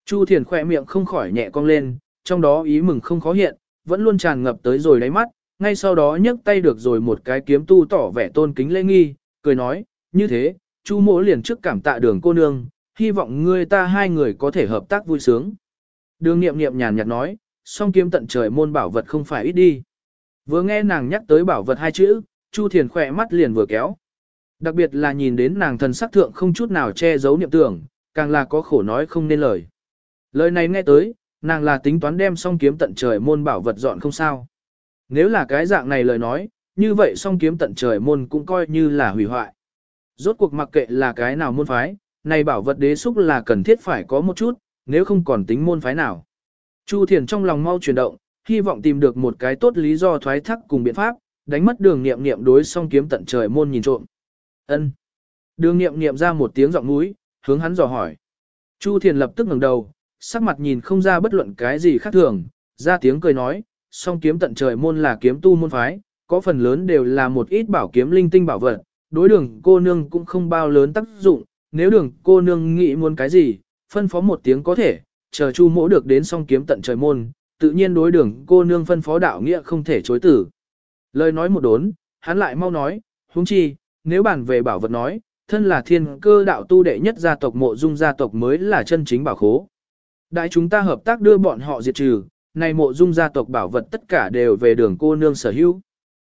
Chu Thiền khỏe miệng không khỏi nhẹ cong lên, trong đó ý mừng không khó hiện, vẫn luôn tràn ngập tới rồi đáy mắt, ngay sau đó nhấc tay được rồi một cái kiếm tu tỏ vẻ tôn kính lễ nghi, cười nói, như thế, Chu mỗ liền trước cảm tạ đường cô nương, hy vọng ngươi ta hai người có thể hợp tác vui sướng. Đường nghiệm nghiệm nhàn nhạt nói, song kiếm tận trời môn bảo vật không phải ít đi. Vừa nghe nàng nhắc tới bảo vật hai chữ, Chu Thiền khỏe mắt liền vừa kéo. Đặc biệt là nhìn đến nàng thần sắc thượng không chút nào che giấu niệm tưởng, càng là có khổ nói không nên lời. Lời này nghe tới, nàng là tính toán đem song kiếm tận trời môn bảo vật dọn không sao. Nếu là cái dạng này lời nói, như vậy song kiếm tận trời môn cũng coi như là hủy hoại. Rốt cuộc mặc kệ là cái nào môn phái, này bảo vật đế xúc là cần thiết phải có một chút, nếu không còn tính môn phái nào. Chu Thiền trong lòng mau chuyển động, hy vọng tìm được một cái tốt lý do thoái thác cùng biện pháp, đánh mất đường nghiệm nghiệm đối song kiếm tận trời môn nhìn trộm. Ân. Đường nghiệm nghiệm ra một tiếng giọng mũi, hướng hắn dò hỏi. Chu Thiền lập tức ngẩng đầu, sắc mặt nhìn không ra bất luận cái gì khác thường, ra tiếng cười nói, song kiếm tận trời môn là kiếm tu môn phái, có phần lớn đều là một ít bảo kiếm linh tinh bảo vật, đối đường cô nương cũng không bao lớn tác dụng, nếu đường cô nương nghĩ muốn cái gì, phân phó một tiếng có thể, chờ chu mỗ được đến song kiếm tận trời môn, tự nhiên đối đường cô nương phân phó đạo nghĩa không thể chối tử. Lời nói một đốn, hắn lại mau nói, huống chi, nếu bàn về bảo vật nói, thân là thiên cơ đạo tu đệ nhất gia tộc mộ dung gia tộc mới là chân chính bảo khố. Đại chúng ta hợp tác đưa bọn họ diệt trừ, này mộ dung gia tộc bảo vật tất cả đều về đường cô nương sở hữu.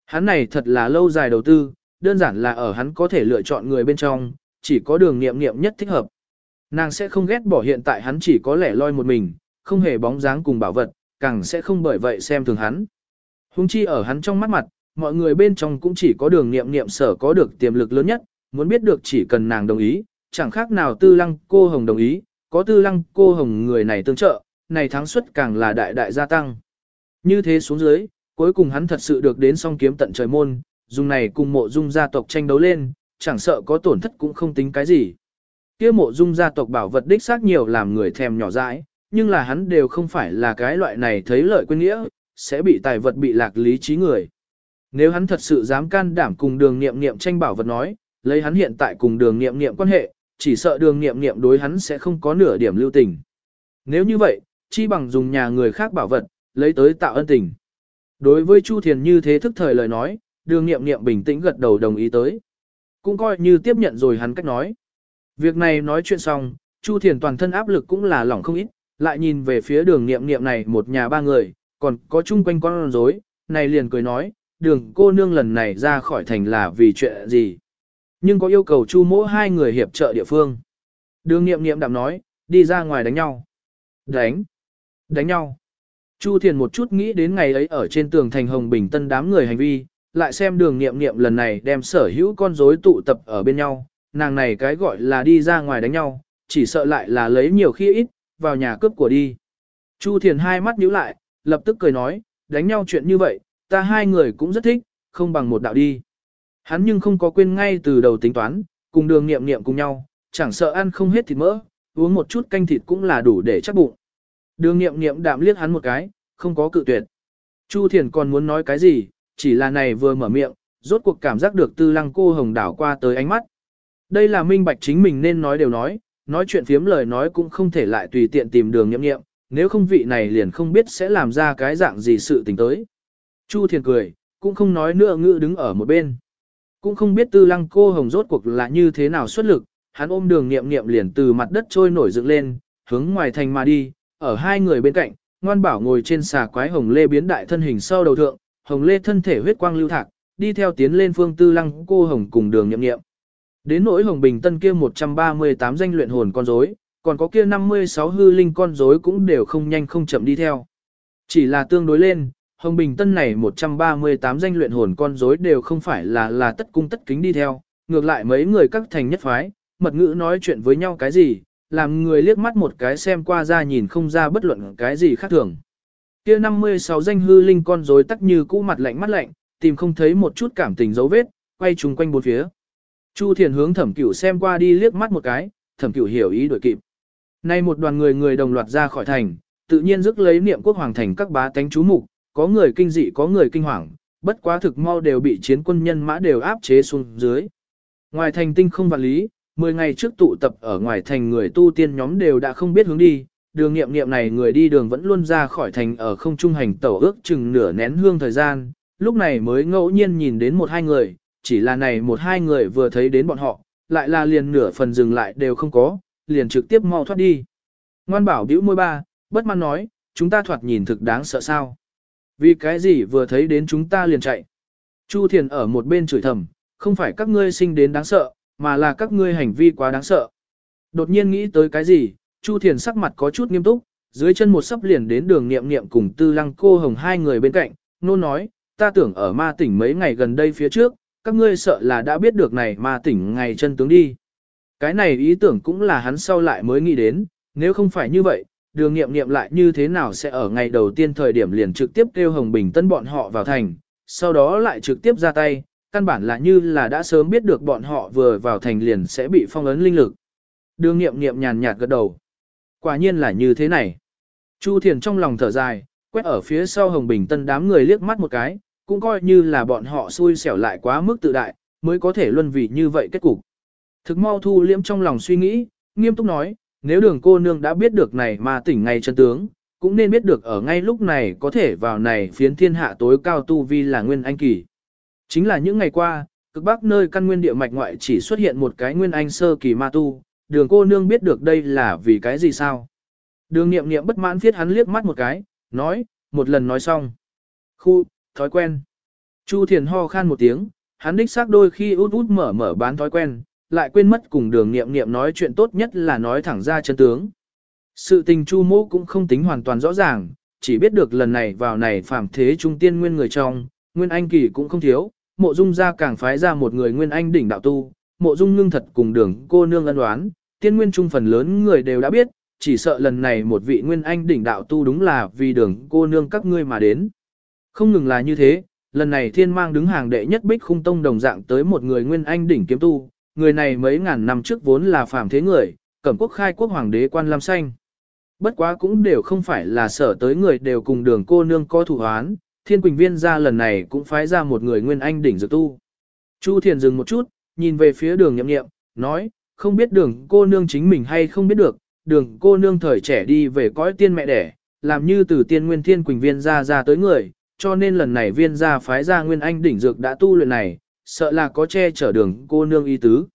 Hắn này thật là lâu dài đầu tư, đơn giản là ở hắn có thể lựa chọn người bên trong, chỉ có đường nghiệm nghiệm nhất thích hợp. Nàng sẽ không ghét bỏ hiện tại hắn chỉ có lẻ loi một mình, không hề bóng dáng cùng bảo vật, càng sẽ không bởi vậy xem thường hắn. Hùng chi ở hắn trong mắt mặt, mọi người bên trong cũng chỉ có đường nghiệm nghiệm sở có được tiềm lực lớn nhất, muốn biết được chỉ cần nàng đồng ý, chẳng khác nào tư lăng cô hồng đồng ý, có tư lăng cô hồng người này tương trợ, này thắng suất càng là đại đại gia tăng. Như thế xuống dưới, cuối cùng hắn thật sự được đến song kiếm tận trời môn, dùng này cùng mộ dung gia tộc tranh đấu lên, chẳng sợ có tổn thất cũng không tính cái gì. kia mộ dung gia tộc bảo vật đích xác nhiều làm người thèm nhỏ dãi, nhưng là hắn đều không phải là cái loại này thấy lợi quên nghĩa, sẽ bị tài vật bị lạc lý trí người. Nếu hắn thật sự dám can đảm cùng đường nghiệm nghiệm tranh bảo vật nói, lấy hắn hiện tại cùng đường nghiệm nghiệm quan hệ, chỉ sợ đường nghiệm nghiệm đối hắn sẽ không có nửa điểm lưu tình. Nếu như vậy, chi bằng dùng nhà người khác bảo vật, lấy tới tạo ân tình. Đối với Chu Thiền như thế thức thời lời nói, đường nghiệm nghiệm bình tĩnh gật đầu đồng ý tới. Cũng coi như tiếp nhận rồi hắn cách nói. Việc này nói chuyện xong, Chu Thiền toàn thân áp lực cũng là lỏng không ít, lại nhìn về phía đường nghiệm nghiệm này một nhà ba người, còn có chung quanh con rối, này liền cười nói, đường cô nương lần này ra khỏi thành là vì chuyện gì. Nhưng có yêu cầu chu mỗ hai người hiệp trợ địa phương. Đường nghiệm nghiệm đạm nói, đi ra ngoài đánh nhau. Đánh. Đánh nhau. Chu Thiền một chút nghĩ đến ngày ấy ở trên tường thành Hồng Bình Tân đám người hành vi, lại xem đường nghiệm nghiệm lần này đem sở hữu con rối tụ tập ở bên nhau, nàng này cái gọi là đi ra ngoài đánh nhau, chỉ sợ lại là lấy nhiều khi ít, vào nhà cướp của đi. Chu Thiền hai mắt nhíu lại, lập tức cười nói, đánh nhau chuyện như vậy, ta hai người cũng rất thích, không bằng một đạo đi. Hắn nhưng không có quên ngay từ đầu tính toán, cùng đường nghiệm nghiệm cùng nhau, chẳng sợ ăn không hết thịt mỡ, uống một chút canh thịt cũng là đủ để chắc bụng. Đường nghiệm nghiệm đạm liếc hắn một cái, không có cự tuyệt. Chu Thiền còn muốn nói cái gì, chỉ là này vừa mở miệng, rốt cuộc cảm giác được tư lăng cô hồng đảo qua tới ánh mắt. Đây là minh bạch chính mình nên nói đều nói, nói chuyện phiếm lời nói cũng không thể lại tùy tiện tìm đường nhậm nghiệm, nếu không vị này liền không biết sẽ làm ra cái dạng gì sự tình tới. Chu Thiền cười, cũng không nói nữa ngữ đứng ở một bên. Cũng không biết tư lăng cô hồng rốt cuộc là như thế nào xuất lực, hắn ôm đường nghiệm nghiệm liền từ mặt đất trôi nổi dựng lên, hướng ngoài thành mà đi, ở hai người bên cạnh, ngoan bảo ngồi trên xà quái hồng lê biến đại thân hình sau đầu thượng, hồng lê thân thể huyết quang lưu thạc, đi theo tiến lên phương tư lăng cô hồng cùng đường nhậm nghiệm. Đến nỗi hồng bình tân kia 138 danh luyện hồn con rối, còn có kia 56 hư linh con rối cũng đều không nhanh không chậm đi theo. Chỉ là tương đối lên, hồng bình tân này 138 danh luyện hồn con rối đều không phải là là tất cung tất kính đi theo, ngược lại mấy người các thành nhất phái, mật ngữ nói chuyện với nhau cái gì, làm người liếc mắt một cái xem qua ra nhìn không ra bất luận cái gì khác thường. Kia 56 danh hư linh con rối tắc như cũ mặt lạnh mắt lạnh, tìm không thấy một chút cảm tình dấu vết, quay trùng quanh bốn phía. Chu Thiền hướng Thẩm Cửu xem qua đi liếc mắt một cái, Thẩm Cửu hiểu ý đổi kịp. Nay một đoàn người người đồng loạt ra khỏi thành, tự nhiên rước lấy niệm quốc hoàng thành các bá tánh chú mục, có người kinh dị có người kinh hoàng, bất quá thực mau đều bị chiến quân nhân mã đều áp chế xuống dưới. Ngoài thành tinh không vạn lý, 10 ngày trước tụ tập ở ngoài thành người tu tiên nhóm đều đã không biết hướng đi, đường nghiệm nghiệm này người đi đường vẫn luôn ra khỏi thành ở không trung hành tẩu ước chừng nửa nén hương thời gian, lúc này mới ngẫu nhiên nhìn đến một hai người, chỉ là này một hai người vừa thấy đến bọn họ, lại là liền nửa phần dừng lại đều không có, liền trực tiếp mau thoát đi. Ngoan bảo bĩu môi ba, bất mãn nói, chúng ta thoạt nhìn thực đáng sợ sao. Vì cái gì vừa thấy đến chúng ta liền chạy. Chu Thiền ở một bên chửi thầm, không phải các ngươi sinh đến đáng sợ, mà là các ngươi hành vi quá đáng sợ. Đột nhiên nghĩ tới cái gì, Chu Thiền sắc mặt có chút nghiêm túc, dưới chân một sắp liền đến đường niệm niệm cùng tư lăng cô hồng hai người bên cạnh, nôn nói, ta tưởng ở ma tỉnh mấy ngày gần đây phía trước, các ngươi sợ là đã biết được này ma tỉnh ngày chân tướng đi. Cái này ý tưởng cũng là hắn sau lại mới nghĩ đến, nếu không phải như vậy, đường nghiệm nghiệm lại như thế nào sẽ ở ngày đầu tiên thời điểm liền trực tiếp kêu Hồng Bình Tân bọn họ vào thành, sau đó lại trực tiếp ra tay, căn bản là như là đã sớm biết được bọn họ vừa vào thành liền sẽ bị phong ấn linh lực. Đường nghiệm nghiệm nhàn nhạt gật đầu. Quả nhiên là như thế này. Chu Thiền trong lòng thở dài, quét ở phía sau Hồng Bình Tân đám người liếc mắt một cái, cũng coi như là bọn họ xui xẻo lại quá mức tự đại, mới có thể luân vị như vậy kết cục. Thực mau thu liễm trong lòng suy nghĩ, nghiêm túc nói, nếu đường cô nương đã biết được này mà tỉnh ngay chân tướng, cũng nên biết được ở ngay lúc này có thể vào này phiến thiên hạ tối cao tu vi là nguyên anh kỳ. Chính là những ngày qua, cực bắc nơi căn nguyên địa mạch ngoại chỉ xuất hiện một cái nguyên anh sơ kỳ ma tu, đường cô nương biết được đây là vì cái gì sao. Đường nghiệm nghiệm bất mãn viết hắn liếc mắt một cái, nói, một lần nói xong. Khu, thói quen. Chu Thiền ho khan một tiếng, hắn đích xác đôi khi út út mở mở bán thói quen, lại quên mất cùng đường nghiệm nghiệm nói chuyện tốt nhất là nói thẳng ra chân tướng. Sự tình Chu mô cũng không tính hoàn toàn rõ ràng, chỉ biết được lần này vào này phạm thế trung tiên nguyên người trong, nguyên anh kỳ cũng không thiếu, mộ dung ra càng phái ra một người nguyên anh đỉnh đạo tu, mộ dung ngưng thật cùng đường cô nương ân đoán, tiên nguyên trung phần lớn người đều đã biết, chỉ sợ lần này một vị nguyên anh đỉnh đạo tu đúng là vì đường cô nương các ngươi mà đến. Không ngừng là như thế, lần này thiên mang đứng hàng đệ nhất bích khung tông đồng dạng tới một người nguyên anh đỉnh kiếm tu, người này mấy ngàn năm trước vốn là phàm thế người, cẩm quốc khai quốc hoàng đế quan lam xanh. Bất quá cũng đều không phải là sở tới người đều cùng đường cô nương có thủ hoán, thiên quỳnh viên ra lần này cũng phái ra một người nguyên anh đỉnh dược tu. Chu thiền dừng một chút, nhìn về phía đường nhậm nghiệm, nói, không biết đường cô nương chính mình hay không biết được, đường cô nương thời trẻ đi về cõi tiên mẹ đẻ, làm như từ tiên nguyên thiên quỳnh viên ra ra tới người, cho nên lần này viên gia phái ra nguyên anh đỉnh dược đã tu luyện này, sợ là có che chở đường cô nương y tứ.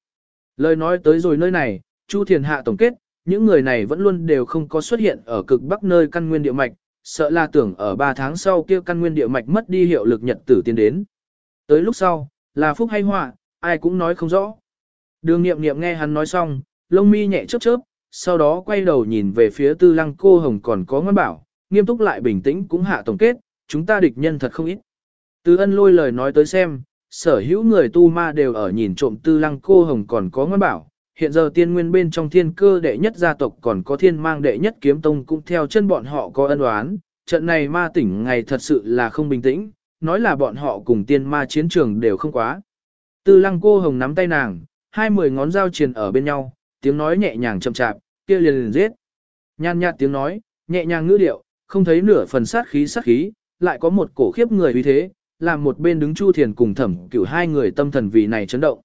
Lời nói tới rồi nơi này, Chu Thiền Hạ tổng kết, những người này vẫn luôn đều không có xuất hiện ở cực bắc nơi căn nguyên địa mạch, sợ là tưởng ở 3 tháng sau kia căn nguyên địa mạch mất đi hiệu lực nhật tử tiến đến. Tới lúc sau, là phúc hay họa, ai cũng nói không rõ. Đường nghiệm nghiệm nghe hắn nói xong, lông mi nhẹ chớp chớp, sau đó quay đầu nhìn về phía tư lăng cô hồng còn có ngân bảo, nghiêm túc lại bình tĩnh cũng hạ tổng kết, chúng ta địch nhân thật không ít. tư ân lôi lời nói tới xem, sở hữu người tu ma đều ở nhìn trộm tư lăng cô hồng còn có ngân bảo. Hiện giờ tiên nguyên bên trong thiên cơ đệ nhất gia tộc còn có thiên mang đệ nhất kiếm tông cũng theo chân bọn họ có ân oán. Trận này ma tỉnh ngày thật sự là không bình tĩnh, nói là bọn họ cùng tiên ma chiến trường đều không quá. Tư lăng cô hồng nắm tay nàng, hai mười ngón dao triền ở bên nhau, tiếng nói nhẹ nhàng chậm chạp, kia liền liền giết. Nhan nhạt tiếng nói, nhẹ nhàng ngữ điệu, không thấy nửa phần sát khí sát khí, lại có một cổ khiếp người uy thế, làm một bên đứng Chu Thiền cùng thẩm cửu hai người tâm thần vì này chấn động.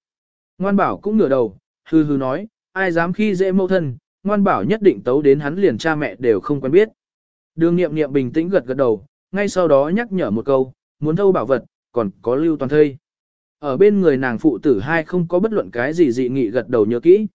Ngoan bảo cũng ngửa đầu, hư hư nói, ai dám khi dễ mâu thân, ngoan bảo nhất định tấu đến hắn liền cha mẹ đều không quen biết. Đường nghiệm nghiệm bình tĩnh gật gật đầu, ngay sau đó nhắc nhở một câu, muốn thâu bảo vật, còn có lưu toàn thây. Ở bên người nàng phụ tử hai không có bất luận cái gì dị nghị gật đầu nhớ kỹ.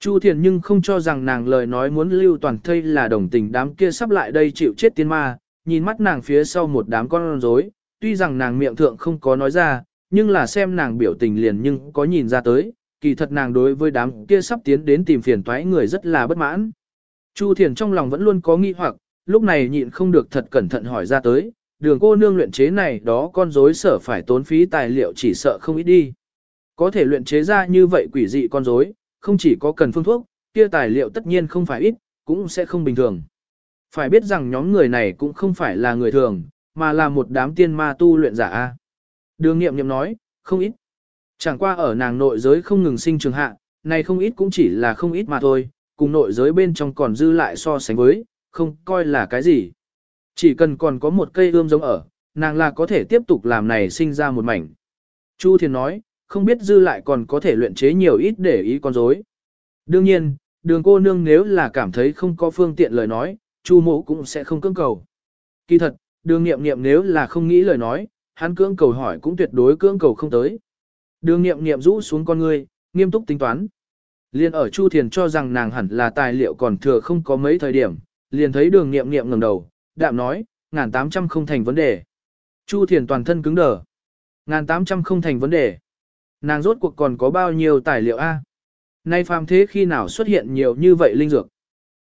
Chu Thiền nhưng không cho rằng nàng lời nói muốn lưu toàn thây là đồng tình đám kia sắp lại đây chịu chết tiên ma, nhìn mắt nàng phía sau một đám con rối, tuy rằng nàng miệng thượng không có nói ra, nhưng là xem nàng biểu tình liền nhưng có nhìn ra tới, kỳ thật nàng đối với đám kia sắp tiến đến tìm phiền toái người rất là bất mãn. Chu Thiền trong lòng vẫn luôn có nghi hoặc, lúc này nhịn không được thật cẩn thận hỏi ra tới, đường cô nương luyện chế này đó con rối sở phải tốn phí tài liệu chỉ sợ không ít đi. Có thể luyện chế ra như vậy quỷ dị con rối, không chỉ có cần phương thuốc, kia tài liệu tất nhiên không phải ít, cũng sẽ không bình thường. Phải biết rằng nhóm người này cũng không phải là người thường, mà là một đám tiên ma tu luyện giả. Đường nghiệm nghiệm nói, không ít. Chẳng qua ở nàng nội giới không ngừng sinh trường hạ, này không ít cũng chỉ là không ít mà thôi, cùng nội giới bên trong còn dư lại so sánh với, không coi là cái gì. Chỉ cần còn có một cây ươm giống ở, nàng là có thể tiếp tục làm này sinh ra một mảnh. Chu Thiền nói, không biết dư lại còn có thể luyện chế nhiều ít để ý con rối. Đương nhiên, đường cô nương nếu là cảm thấy không có phương tiện lời nói, Chu mộ cũng sẽ không cưỡng cầu. Kỳ thật, đường nghiệm nghiệm nếu là không nghĩ lời nói, hắn cưỡng cầu hỏi cũng tuyệt đối cưỡng cầu không tới. Đường nghiệm nghiệm rũ xuống con ngươi, nghiêm túc tính toán. Liên ở Chu Thiền cho rằng nàng hẳn là tài liệu còn thừa không có mấy thời điểm, liền thấy đường nghiệm nghiệm ngẩng đầu, đạm nói, ngàn tám trăm không thành vấn đề. Chu Thiền toàn thân cứng đờ. Ngàn tám trăm không thành vấn đề. Nàng rốt cuộc còn có bao nhiêu tài liệu A? Nay phàm thế khi nào xuất hiện nhiều như vậy linh dược?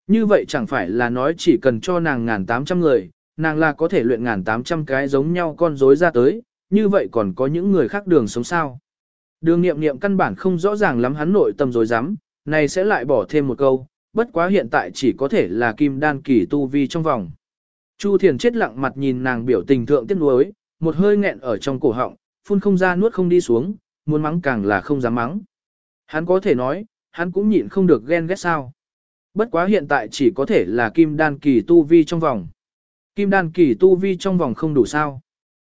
Như vậy chẳng phải là nói chỉ cần cho nàng ngàn tám trăm người, nàng là có thể luyện ngàn tám trăm cái giống nhau con rối ra tới, như vậy còn có những người khác đường sống sao? Đường nghiệm nghiệm căn bản không rõ ràng lắm hắn nội tâm rối rắm này sẽ lại bỏ thêm một câu, bất quá hiện tại chỉ có thể là kim đan kỳ tu vi trong vòng. Chu Thiền chết lặng mặt nhìn nàng biểu tình thượng tiếc nuối, một hơi nghẹn ở trong cổ họng, phun không ra nuốt không đi xuống, muốn mắng càng là không dám mắng. Hắn có thể nói, hắn cũng nhịn không được ghen ghét sao. Bất quá hiện tại chỉ có thể là kim đan kỳ tu vi trong vòng. Kim đan kỳ tu vi trong vòng không đủ sao.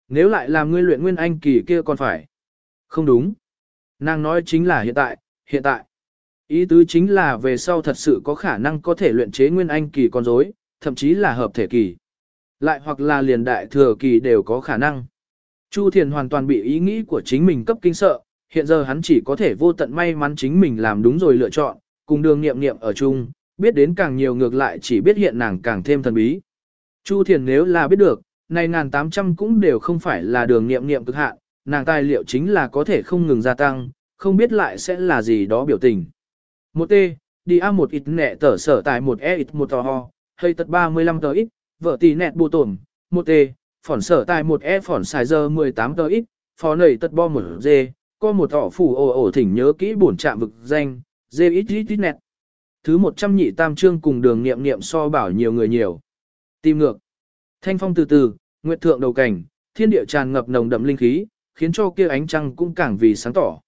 Nếu lại làm ngươi luyện nguyên anh kỳ kia còn phải. Không đúng. Nàng nói chính là hiện tại, hiện tại. Ý tứ chính là về sau thật sự có khả năng có thể luyện chế nguyên anh kỳ con rối, thậm chí là hợp thể kỳ. Lại hoặc là liền đại thừa kỳ đều có khả năng. Chu Thiền hoàn toàn bị ý nghĩ của chính mình cấp kinh sợ, hiện giờ hắn chỉ có thể vô tận may mắn chính mình làm đúng rồi lựa chọn, cùng đường nghiệm nghiệm ở chung, biết đến càng nhiều ngược lại chỉ biết hiện nàng càng thêm thần bí. Chu Thiền nếu là biết được, này ngàn tám trăm cũng đều không phải là đường nghiệm nghiệm cực hạn, nàng tài liệu chính là có thể không ngừng gia tăng, không biết lại sẽ là gì đó biểu tình. Một T, đi A một ít nẹ tở sở tại một E ít một tò ho, hay tật 35 tờ ít, vợ tỷ nẹt bù tổn, một T, phỏn sở tài một E phỏn xài giờ 18 tờ ít, phó nầy tật bo một D, có một ỏ phủ ồ ổ thỉnh nhớ kỹ bổn trạm vực danh, D ít ít ít nẹt. Thứ 100 nhị tam trương cùng đường nghiệm nghiệm so bảo nhiều người nhiều. Tìm ngược. Thanh phong từ từ, nguyệt thượng đầu cảnh, thiên địa tràn ngập nồng đậm linh khí, khiến cho kia ánh trăng cũng càng vì sáng tỏ.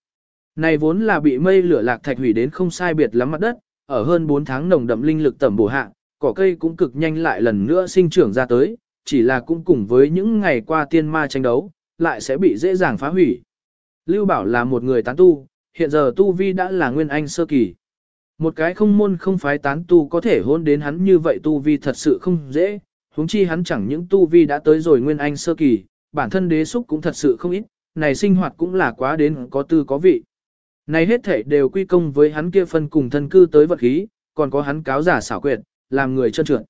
Này vốn là bị mây lửa lạc thạch hủy đến không sai biệt lắm mặt đất, ở hơn 4 tháng nồng đậm linh lực tẩm bổ hạ, cỏ cây cũng cực nhanh lại lần nữa sinh trưởng ra tới, chỉ là cũng cùng với những ngày qua tiên ma tranh đấu, lại sẽ bị dễ dàng phá hủy. Lưu Bảo là một người tán tu, hiện giờ tu vi đã là nguyên anh sơ kỳ. Một cái không môn không phái tán tu có thể hôn đến hắn như vậy tu vi thật sự không dễ, huống chi hắn chẳng những tu vi đã tới rồi nguyên anh sơ kỳ, bản thân đế xúc cũng thật sự không ít, này sinh hoạt cũng là quá đến có tư có vị. Này hết thể đều quy công với hắn kia phân cùng thân cư tới vật khí, còn có hắn cáo giả xảo quyệt, làm người trơn trượt.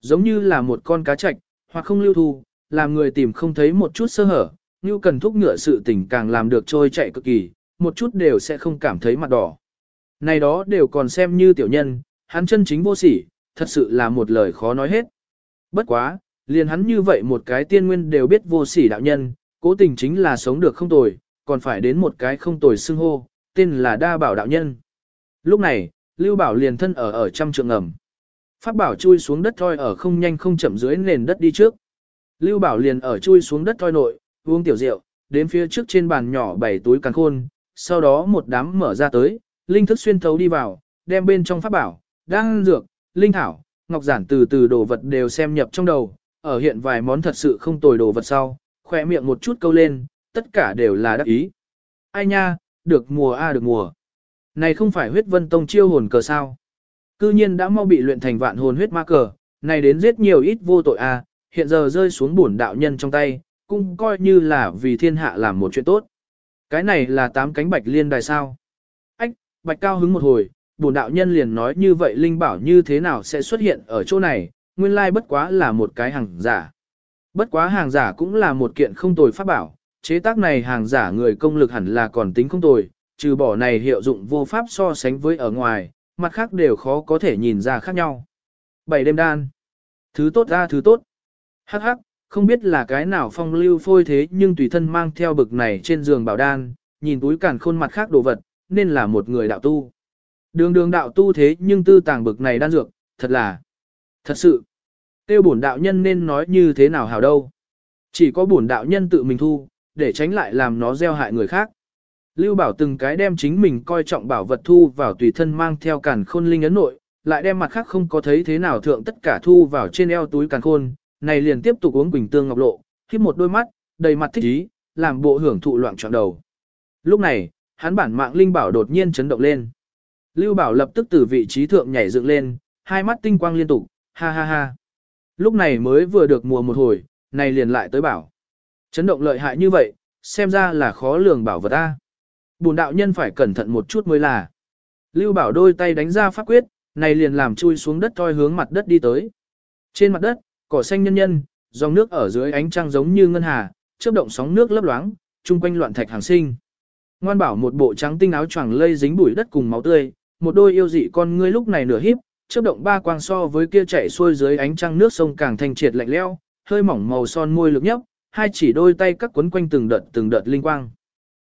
Giống như là một con cá chạch, hoặc không lưu thu, làm người tìm không thấy một chút sơ hở, như cần thúc ngựa sự tình càng làm được trôi chạy cực kỳ, một chút đều sẽ không cảm thấy mặt đỏ. Này đó đều còn xem như tiểu nhân, hắn chân chính vô sỉ, thật sự là một lời khó nói hết. Bất quá, liền hắn như vậy một cái tiên nguyên đều biết vô sỉ đạo nhân, cố tình chính là sống được không tồi, còn phải đến một cái không tồi xưng hô, tên là đa bảo đạo nhân. Lúc này, Lưu Bảo liền thân ở ở trăm trường ngầm. Pháp bảo chui xuống đất thoi ở không nhanh không chậm dưới nền đất đi trước. Lưu Bảo liền ở chui xuống đất thoi nội, uống tiểu rượu, đến phía trước trên bàn nhỏ bảy túi càng khôn, sau đó một đám mở ra tới, linh thức xuyên thấu đi vào, đem bên trong pháp bảo, đang dược, linh thảo, ngọc giản từ từ đồ vật đều xem nhập trong đầu, ở hiện vài món thật sự không tồi đồ vật sau, khỏe miệng một chút câu lên, tất cả đều là đắc ý. Ai nha, được mùa a được mùa. Này không phải huyết vân tông chiêu hồn cờ sao. Cư nhiên đã mau bị luyện thành vạn hồn huyết ma cờ, này đến giết nhiều ít vô tội a, hiện giờ rơi xuống bổn đạo nhân trong tay, cũng coi như là vì thiên hạ làm một chuyện tốt. Cái này là tám cánh bạch liên đài sao. Ách, bạch cao hứng một hồi, bổn đạo nhân liền nói như vậy linh bảo như thế nào sẽ xuất hiện ở chỗ này, nguyên lai bất quá là một cái hàng giả. Bất quá hàng giả cũng là một kiện không tồi pháp bảo, chế tác này hàng giả người công lực hẳn là còn tính không tồi, trừ bỏ này hiệu dụng vô pháp so sánh với ở ngoài, mặt khác đều khó có thể nhìn ra khác nhau. Bảy đêm đan. Thứ tốt ra thứ tốt. Hắc hắc, không biết là cái nào phong lưu phôi thế nhưng tùy thân mang theo bực này trên giường bảo đan, nhìn túi cản khôn mặt khác đồ vật, nên là một người đạo tu. Đường đường đạo tu thế nhưng tư tàng bực này đan dược, thật là, thật sự. Tiêu bổn đạo nhân nên nói như thế nào hảo đâu. Chỉ có bổn đạo nhân tự mình thu, để tránh lại làm nó gieo hại người khác. Lưu Bảo từng cái đem chính mình coi trọng bảo vật thu vào tùy thân mang theo càn khôn linh ấn nội, lại đem mặt khác không có thấy thế nào thượng tất cả thu vào trên eo túi càn khôn, này liền tiếp tục uống bình tương ngọc lộ, khiếp một đôi mắt, đầy mặt thích ý, làm bộ hưởng thụ loạn trọn đầu. Lúc này, hắn bản mạng linh bảo đột nhiên chấn động lên. Lưu Bảo lập tức từ vị trí thượng nhảy dựng lên, hai mắt tinh quang liên tục, ha ha ha. Lúc này mới vừa được mùa một hồi, này liền lại tới bảo. Chấn động lợi hại như vậy, xem ra là khó lường bảo vật ta. Bùn đạo nhân phải cẩn thận một chút mới là. Lưu Bảo đôi tay đánh ra pháp quyết, này liền làm chui xuống đất toi hướng mặt đất đi tới. Trên mặt đất, cỏ xanh nhân nhân, dòng nước ở dưới ánh trăng giống như ngân hà, chớp động sóng nước lấp loáng, chung quanh loạn thạch hàng sinh. Ngoan bảo một bộ trắng tinh áo choàng lây dính bụi đất cùng máu tươi, một đôi yêu dị con ngươi lúc này nửa híp, chớp động ba quang so với kia chảy xuôi dưới ánh trăng nước sông càng thanh triệt lạnh lẽo, hơi mỏng màu son môi lực nhấp, hai chỉ đôi tay các quấn quanh từng đợt từng đợt linh quang.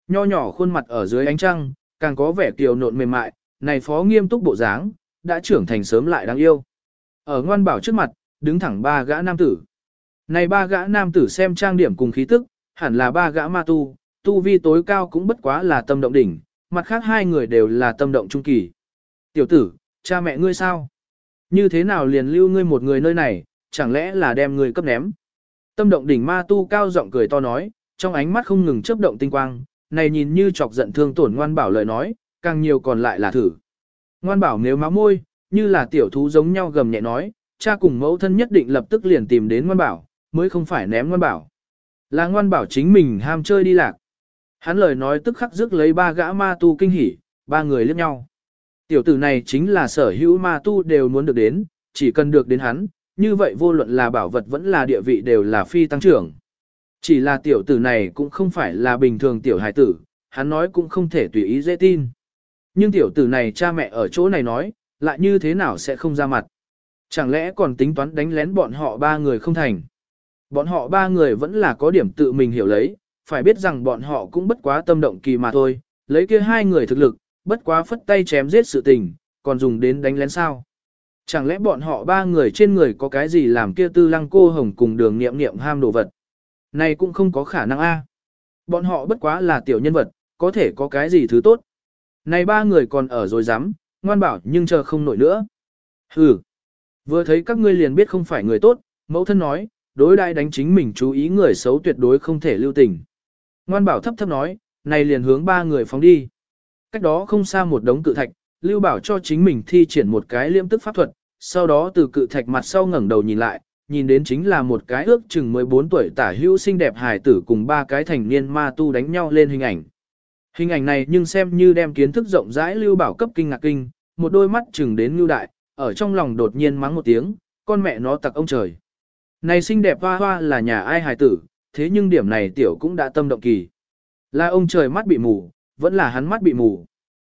Nho nhỏ khuôn mặt ở dưới ánh trăng, càng có vẻ kiều nộn mềm mại, này phó nghiêm túc bộ dáng, đã trưởng thành sớm lại đáng yêu. Ở ngoan bảo trước mặt, đứng thẳng ba gã nam tử. Này ba gã nam tử xem trang điểm cùng khí tức, hẳn là ba gã ma tu, tu vi tối cao cũng bất quá là tâm động đỉnh, mặt khác hai người đều là tâm động trung kỳ. Tiểu tử, cha mẹ ngươi sao? Như thế nào liền lưu ngươi một người nơi này, chẳng lẽ là đem ngươi cấp ném? Tâm động đỉnh ma tu cao giọng cười to nói, trong ánh mắt không ngừng chớp động tinh quang, này nhìn như chọc giận thương tổn ngoan bảo lời nói, càng nhiều còn lại là thử. Ngoan bảo nếu máu môi, như là tiểu thú giống nhau gầm nhẹ nói, cha cùng mẫu thân nhất định lập tức liền tìm đến ngoan bảo, mới không phải ném ngoan bảo. Là ngoan bảo chính mình ham chơi đi lạc. Hắn lời nói tức khắc rước lấy ba gã ma tu kinh hỉ, ba người liếc nhau. Tiểu tử này chính là sở hữu ma tu đều muốn được đến, chỉ cần được đến hắn, như vậy vô luận là bảo vật vẫn là địa vị đều là phi tăng trưởng. Chỉ là tiểu tử này cũng không phải là bình thường tiểu hài tử, hắn nói cũng không thể tùy ý dễ tin. Nhưng tiểu tử này cha mẹ ở chỗ này nói, lại như thế nào sẽ không ra mặt. Chẳng lẽ còn tính toán đánh lén bọn họ ba người không thành. Bọn họ ba người vẫn là có điểm tự mình hiểu lấy, phải biết rằng bọn họ cũng bất quá tâm động kỳ mà thôi, lấy kia hai người thực lực, bất quá phất tay chém giết sự tình, còn dùng đến đánh lén sao. Chẳng lẽ bọn họ ba người trên người có cái gì làm kia tư lăng cô hồng cùng đường nghiệm nghiệm ham đồ vật. Này cũng không có khả năng a. Bọn họ bất quá là tiểu nhân vật, có thể có cái gì thứ tốt. Này ba người còn ở rồi dám, ngoan bảo nhưng chờ không nổi nữa. Hừ. Vừa thấy các ngươi liền biết không phải người tốt, mẫu thân nói, đối đại đánh chính mình chú ý người xấu tuyệt đối không thể lưu tình. Ngoan bảo thấp thấp nói, này liền hướng ba người phóng đi. Cách đó không xa một đống cự thạch, lưu bảo cho chính mình thi triển một cái liêm tức pháp thuật, sau đó từ cự thạch mặt sau ngẩng đầu nhìn lại, nhìn đến chính là một cái ước chừng 14 tuổi tả hữu xinh đẹp hài tử cùng ba cái thành niên ma tu đánh nhau lên hình ảnh. Hình ảnh này nhưng xem như đem kiến thức rộng rãi lưu bảo cấp kinh ngạc kinh, một đôi mắt chừng đến lưu đại, ở trong lòng đột nhiên mắng một tiếng, con mẹ nó tặc ông trời. Này xinh đẹp hoa hoa là nhà ai hài tử, thế nhưng điểm này tiểu cũng đã tâm động kỳ. Là ông trời mắt bị mù, vẫn là hắn mắt bị mù.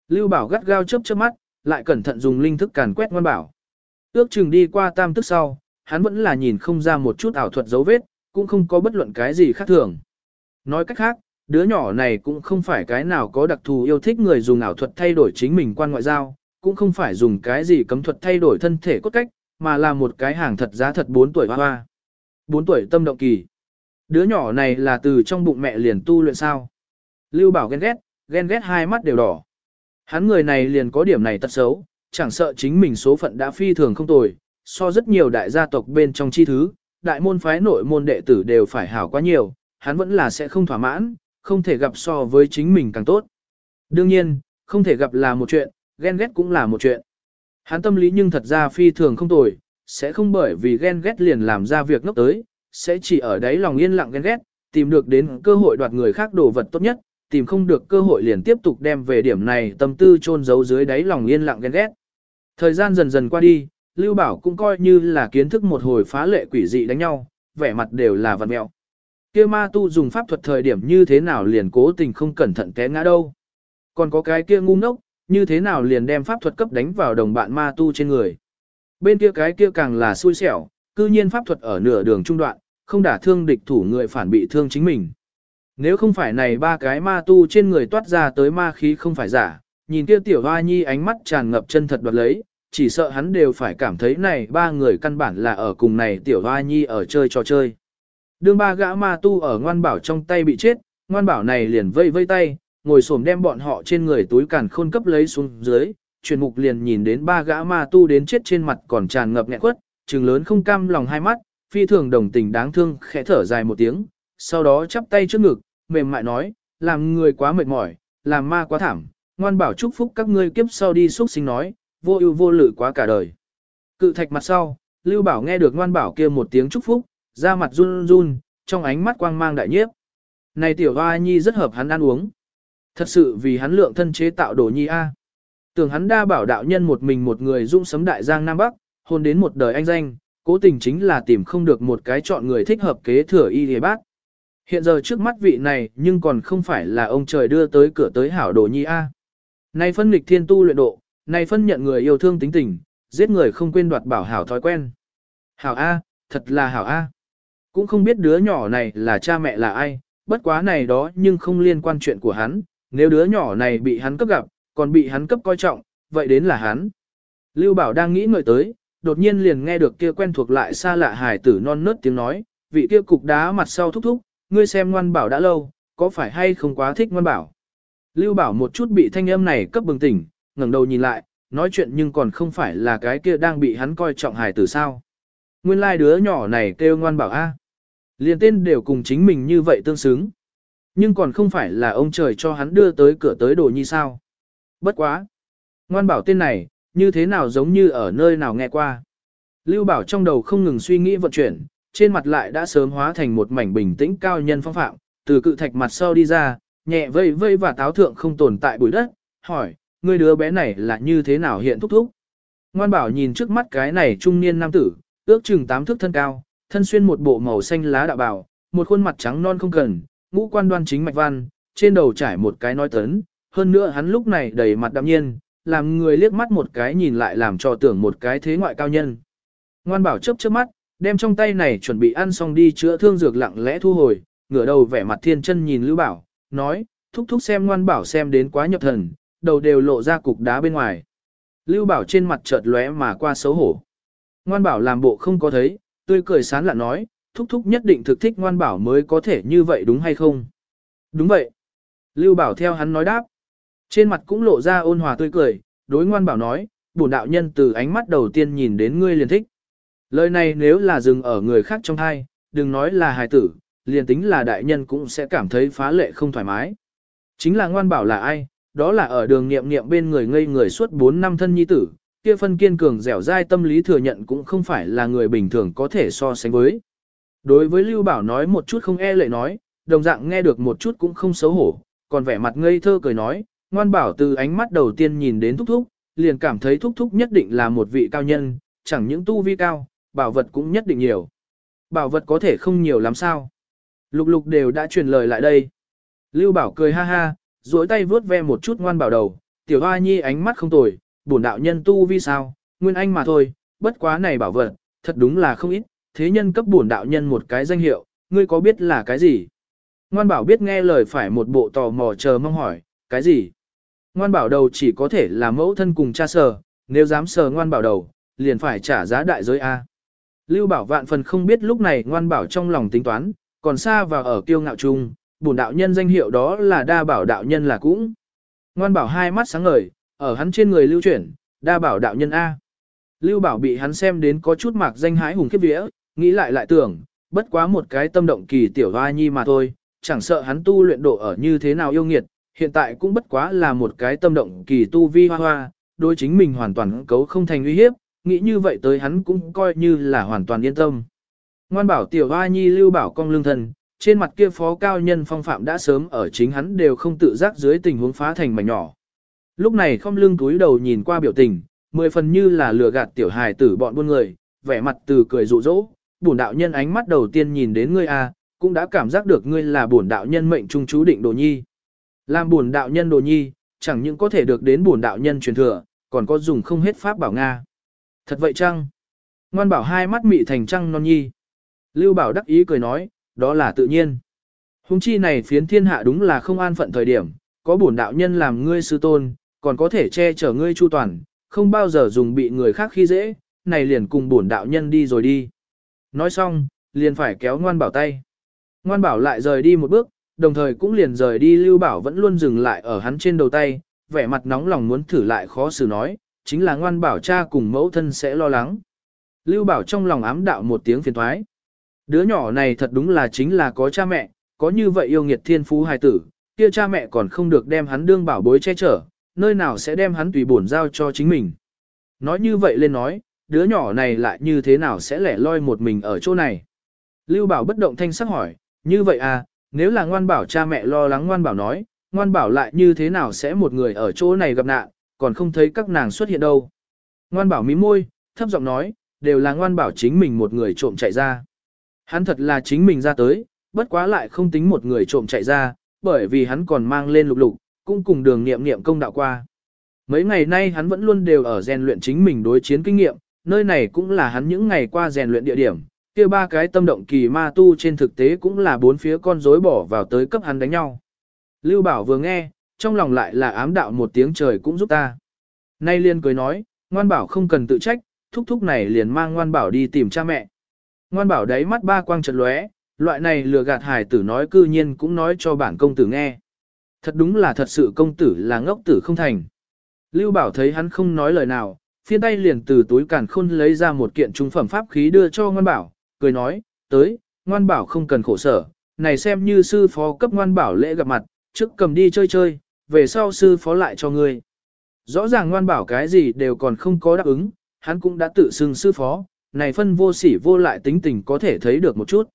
Lưu bảo gắt gao chớp chớp mắt, lại cẩn thận dùng linh thức càn quét ngoan bảo. Ước chừng đi qua tam tức sau, hắn vẫn là nhìn không ra một chút ảo thuật dấu vết, cũng không có bất luận cái gì khác thường. Nói cách khác, đứa nhỏ này cũng không phải cái nào có đặc thù yêu thích người dùng ảo thuật thay đổi chính mình quan ngoại giao, cũng không phải dùng cái gì cấm thuật thay đổi thân thể cốt cách, mà là một cái hàng thật giá thật 4 tuổi hoa hoa. 4 tuổi tâm động kỳ. Đứa nhỏ này là từ trong bụng mẹ liền tu luyện sao. Lưu Bảo ghen ghét, ghen ghét hai mắt đều đỏ. Hắn người này liền có điểm này tật xấu, chẳng sợ chính mình số phận đã phi thường không tồi, so rất nhiều đại gia tộc bên trong chi thứ, đại môn phái nội môn đệ tử đều phải hảo quá nhiều, hắn vẫn là sẽ không thỏa mãn, không thể gặp so với chính mình càng tốt. Đương nhiên, không thể gặp là một chuyện, ghen ghét cũng là một chuyện. Hắn tâm lý nhưng thật ra phi thường không tồi, sẽ không bởi vì ghen ghét liền làm ra việc ngốc tới, sẽ chỉ ở đấy lòng yên lặng ghen ghét, tìm được đến cơ hội đoạt người khác đồ vật tốt nhất, tìm không được cơ hội liền tiếp tục đem về điểm này tâm tư chôn giấu dưới đáy lòng yên lặng ghen ghét. Thời gian dần dần qua đi, Lưu Bảo cũng coi như là kiến thức một hồi phá lệ quỷ dị đánh nhau, vẻ mặt đều là vật mẹo. Kia ma tu dùng pháp thuật thời điểm như thế nào liền cố tình không cẩn thận té ngã đâu. Còn có cái kia ngu ngốc, như thế nào liền đem pháp thuật cấp đánh vào đồng bạn ma tu trên người. Bên kia cái kia càng là xui xẻo, cư nhiên pháp thuật ở nửa đường trung đoạn, không đả thương địch thủ người phản bị thương chính mình. Nếu không phải này ba cái ma tu trên người toát ra tới ma khí không phải giả, nhìn kia tiểu hoa nhi ánh mắt tràn ngập chân thật đoạt lấy, chỉ sợ hắn đều phải cảm thấy này ba người căn bản là ở cùng này tiểu hoa nhi ở chơi trò chơi. Đương ba gã ma tu ở ngoan bảo trong tay bị chết, ngoan bảo này liền vây vây tay, ngồi xổm đem bọn họ trên người túi càn khôn cấp lấy xuống dưới, truyền mục liền nhìn đến ba gã ma tu đến chết trên mặt còn tràn ngập nghẹn quất, trừng lớn không cam lòng hai mắt, phi thường đồng tình đáng thương khẽ thở dài một tiếng, sau đó chắp tay trước ngực, mềm mại nói, làm người quá mệt mỏi, làm ma quá thảm, ngoan bảo chúc phúc các ngươi kiếp sau đi xuất sinh nói, vô ưu vô lự quá cả đời. Cự thạch mặt sau, Lưu Bảo nghe được ngoan bảo kia một tiếng chúc phúc, da mặt run run, trong ánh mắt quang mang đại nhiếp. Này tiểu hoa nhi rất hợp hắn ăn uống. Thật sự vì hắn lượng thân chế tạo đồ nhi A. Tưởng hắn đa bảo đạo nhân một mình một người dũng sấm đại giang Nam Bắc, hôn đến một đời anh danh, cố tình chính là tìm không được một cái chọn người thích hợp kế thừa y hề bác. Hiện giờ trước mắt vị này nhưng còn không phải là ông trời đưa tới cửa tới hảo đồ nhi A. Này phân nghịch thiên tu luyện độ, này phân nhận người yêu thương tính tình, giết người không quên đoạt bảo hảo thói quen. Hảo A, thật là hảo A. Cũng không biết đứa nhỏ này là cha mẹ là ai, bất quá này đó nhưng không liên quan chuyện của hắn, nếu đứa nhỏ này bị hắn cấp gặp, còn bị hắn cấp coi trọng, vậy đến là hắn. Lưu Bảo đang nghĩ ngợi tới, đột nhiên liền nghe được kia quen thuộc lại xa lạ hài tử non nớt tiếng nói, vị kia cục đá mặt sau thúc thúc, ngươi xem ngoan bảo đã lâu, có phải hay không quá thích ngoan bảo. Lưu Bảo một chút bị thanh âm này cấp bừng tỉnh, ngẩng đầu nhìn lại, nói chuyện nhưng còn không phải là cái kia đang bị hắn coi trọng hài tử sao. Nguyên lai like đứa nhỏ này kêu ngoan bảo A. Liền tên đều cùng chính mình như vậy tương xứng. Nhưng còn không phải là ông trời cho hắn đưa tới cửa tới đồ nhi sao. Bất quá. Ngoan bảo tên này, như thế nào giống như ở nơi nào nghe qua. Lưu bảo trong đầu không ngừng suy nghĩ vận chuyển, trên mặt lại đã sớm hóa thành một mảnh bình tĩnh cao nhân phong phạm, từ cự thạch mặt sau đi ra, nhẹ vây vây và táo thượng không tồn tại bụi đất, hỏi, người đứa bé này là như thế nào hiện thúc thúc. Ngoan bảo nhìn trước mắt cái này trung niên nam tử, ước chừng tám thước thân cao, thân xuyên một bộ màu xanh lá đạo bào, một khuôn mặt trắng non không cần, ngũ quan đoan chính mạch văn, trên đầu trải một cái nói tấn, hơn nữa hắn lúc này đầy mặt đạm nhiên, làm người liếc mắt một cái nhìn lại làm cho tưởng một cái thế ngoại cao nhân. Ngoan bảo chớp chớp mắt, đem trong tay này chuẩn bị ăn xong đi chữa thương dược lặng lẽ thu hồi, ngửa đầu vẻ mặt thiên chân nhìn Lưu Bảo, nói, thúc thúc xem ngoan bảo xem đến quá nhập thần, đầu đều lộ ra cục đá bên ngoài. Lưu Bảo trên mặt chợt lóe mà qua xấu hổ. Ngoan bảo làm bộ không có thấy, tươi cười sán lạ nói, thúc thúc nhất định thực thích ngoan bảo mới có thể như vậy đúng hay không? Đúng vậy. Lưu Bảo theo hắn nói đáp. Trên mặt cũng lộ ra ôn hòa tươi cười, đối ngoan bảo nói, bổn đạo nhân từ ánh mắt đầu tiên nhìn đến ngươi liền thích. Lời này nếu là dừng ở người khác trong thai, đừng nói là hài tử, liền tính là đại nhân cũng sẽ cảm thấy phá lệ không thoải mái. Chính là ngoan bảo là ai, đó là ở đường nghiệm nghiệm bên người ngây người suốt 4 năm thân nhi tử, kia phân kiên cường dẻo dai tâm lý thừa nhận cũng không phải là người bình thường có thể so sánh với. Đối với Lưu Bảo nói một chút không e lệ nói, đồng dạng nghe được một chút cũng không xấu hổ, còn vẻ mặt ngây thơ cười nói, ngoan bảo từ ánh mắt đầu tiên nhìn đến thúc thúc, liền cảm thấy thúc thúc nhất định là một vị cao nhân, chẳng những tu vi cao, bảo vật cũng nhất định nhiều. Bảo vật có thể không nhiều lắm sao. Lục lục đều đã truyền lời lại đây. Lưu Bảo cười ha ha, duỗi tay vướt ve một chút ngoan bảo đầu, tiểu hoa nhi ánh mắt không tồi, bổn đạo nhân tu vi sao, nguyên anh mà thôi, bất quá này bảo vật, thật đúng là không ít, thế nhân cấp bổn đạo nhân một cái danh hiệu, ngươi có biết là cái gì? Ngoan bảo biết nghe lời phải một bộ tò mò chờ mong hỏi, cái gì? Ngoan bảo đầu chỉ có thể là mẫu thân cùng cha sờ, nếu dám sờ ngoan bảo đầu, liền phải trả giá đại giới A. Lưu bảo vạn phần không biết lúc này ngoan bảo trong lòng tính toán, còn xa vào ở kiêu ngạo chung, bổn đạo nhân danh hiệu đó là đa bảo đạo nhân là cũng. Ngoan bảo hai mắt sáng ngời, ở hắn trên người lưu chuyển, đa bảo đạo nhân A. Lưu bảo bị hắn xem đến có chút mạc danh hãi hùng khiếp vía, nghĩ lại lại tưởng, bất quá một cái tâm động kỳ tiểu hoa nhi mà thôi, chẳng sợ hắn tu luyện độ ở như thế nào yêu nghiệt, hiện tại cũng bất quá là một cái tâm động kỳ tu vi hoa hoa, đối chính mình hoàn toàn cấu không thành uy hiếp, nghĩ như vậy tới hắn cũng coi như là hoàn toàn yên tâm. Ngoan bảo tiểu hoa nhi lưu bảo cong lương thần, trên mặt kia phó cao nhân phong phạm đã sớm ở chính hắn đều không tự giác dưới tình huống phá thành mảnh nhỏ. Lúc này không lưng túi đầu nhìn qua biểu tình, mười phần như là lừa gạt tiểu hài tử bọn buôn người, vẻ mặt từ cười rụ rỗ, bổn đạo nhân ánh mắt đầu tiên nhìn đến ngươi a, cũng đã cảm giác được ngươi là bổn đạo nhân mệnh trung chú định đồ nhi. Làm bổn đạo nhân đồ nhi, chẳng những có thể được đến bổn đạo nhân truyền thừa, còn có dùng không hết pháp bảo Nga. Thật vậy chăng? Ngoan bảo hai mắt mị thành trăng non nhi. Lưu bảo đắc ý cười nói, đó là tự nhiên. Hùng chi này phiến thiên hạ đúng là không an phận thời điểm, có bổn đạo nhân làm ngươi sư tôn, còn có thể che chở ngươi chu toàn, không bao giờ dùng bị người khác khi dễ, này liền cùng bổn đạo nhân đi rồi đi. Nói xong, liền phải kéo ngoan bảo tay. Ngoan bảo lại rời đi một bước, đồng thời cũng liền rời đi lưu bảo vẫn luôn dừng lại ở hắn trên đầu tay, vẻ mặt nóng lòng muốn thử lại khó xử nói, chính là ngoan bảo cha cùng mẫu thân sẽ lo lắng. Lưu bảo trong lòng ám đạo một tiếng phiền thoái. Đứa nhỏ này thật đúng là chính là có cha mẹ, có như vậy yêu nghiệt thiên phú hài tử, kia cha mẹ còn không được đem hắn đương bảo bối che chở, nơi nào sẽ đem hắn tùy bổn giao cho chính mình. Nói như vậy lên nói, đứa nhỏ này lại như thế nào sẽ lẻ loi một mình ở chỗ này. Lưu bảo bất động thanh sắc hỏi, như vậy à, nếu là ngoan bảo cha mẹ lo lắng ngoan bảo nói, ngoan bảo lại như thế nào sẽ một người ở chỗ này gặp nạn, còn không thấy các nàng xuất hiện đâu. Ngoan bảo mí môi, thấp giọng nói, đều là ngoan bảo chính mình một người trộm chạy ra. Hắn thật là chính mình ra tới, bất quá lại không tính một người trộm chạy ra, bởi vì hắn còn mang lên lục lục, cũng cùng đường nghiệm nghiệm công đạo qua. Mấy ngày nay hắn vẫn luôn đều ở rèn luyện chính mình đối chiến kinh nghiệm, nơi này cũng là hắn những ngày qua rèn luyện địa điểm, kia ba cái tâm động kỳ ma tu trên thực tế cũng là bốn phía con rối bỏ vào tới cấp hắn đánh nhau. Lưu Bảo vừa nghe, trong lòng lại là ám đạo một tiếng trời cũng giúp ta. Nay liên cười nói, ngoan bảo không cần tự trách, thúc thúc này liền mang ngoan bảo đi tìm cha mẹ. Ngoan bảo đáy mắt ba quang chợt lóe, loại này lừa gạt hài tử nói cư nhiên cũng nói cho bản công tử nghe. Thật đúng là thật sự công tử là ngốc tử không thành. Lưu bảo thấy hắn không nói lời nào, phiên tay liền từ túi càn khôn lấy ra một kiện trung phẩm pháp khí đưa cho ngoan bảo, cười nói, tới, ngoan bảo không cần khổ sở, này xem như sư phó cấp ngoan bảo lễ gặp mặt, trước cầm đi chơi chơi, về sau sư phó lại cho ngươi. Rõ ràng ngoan bảo cái gì đều còn không có đáp ứng, hắn cũng đã tự xưng sư phó, này phân vô sỉ vô lại tính tình có thể thấy được một chút.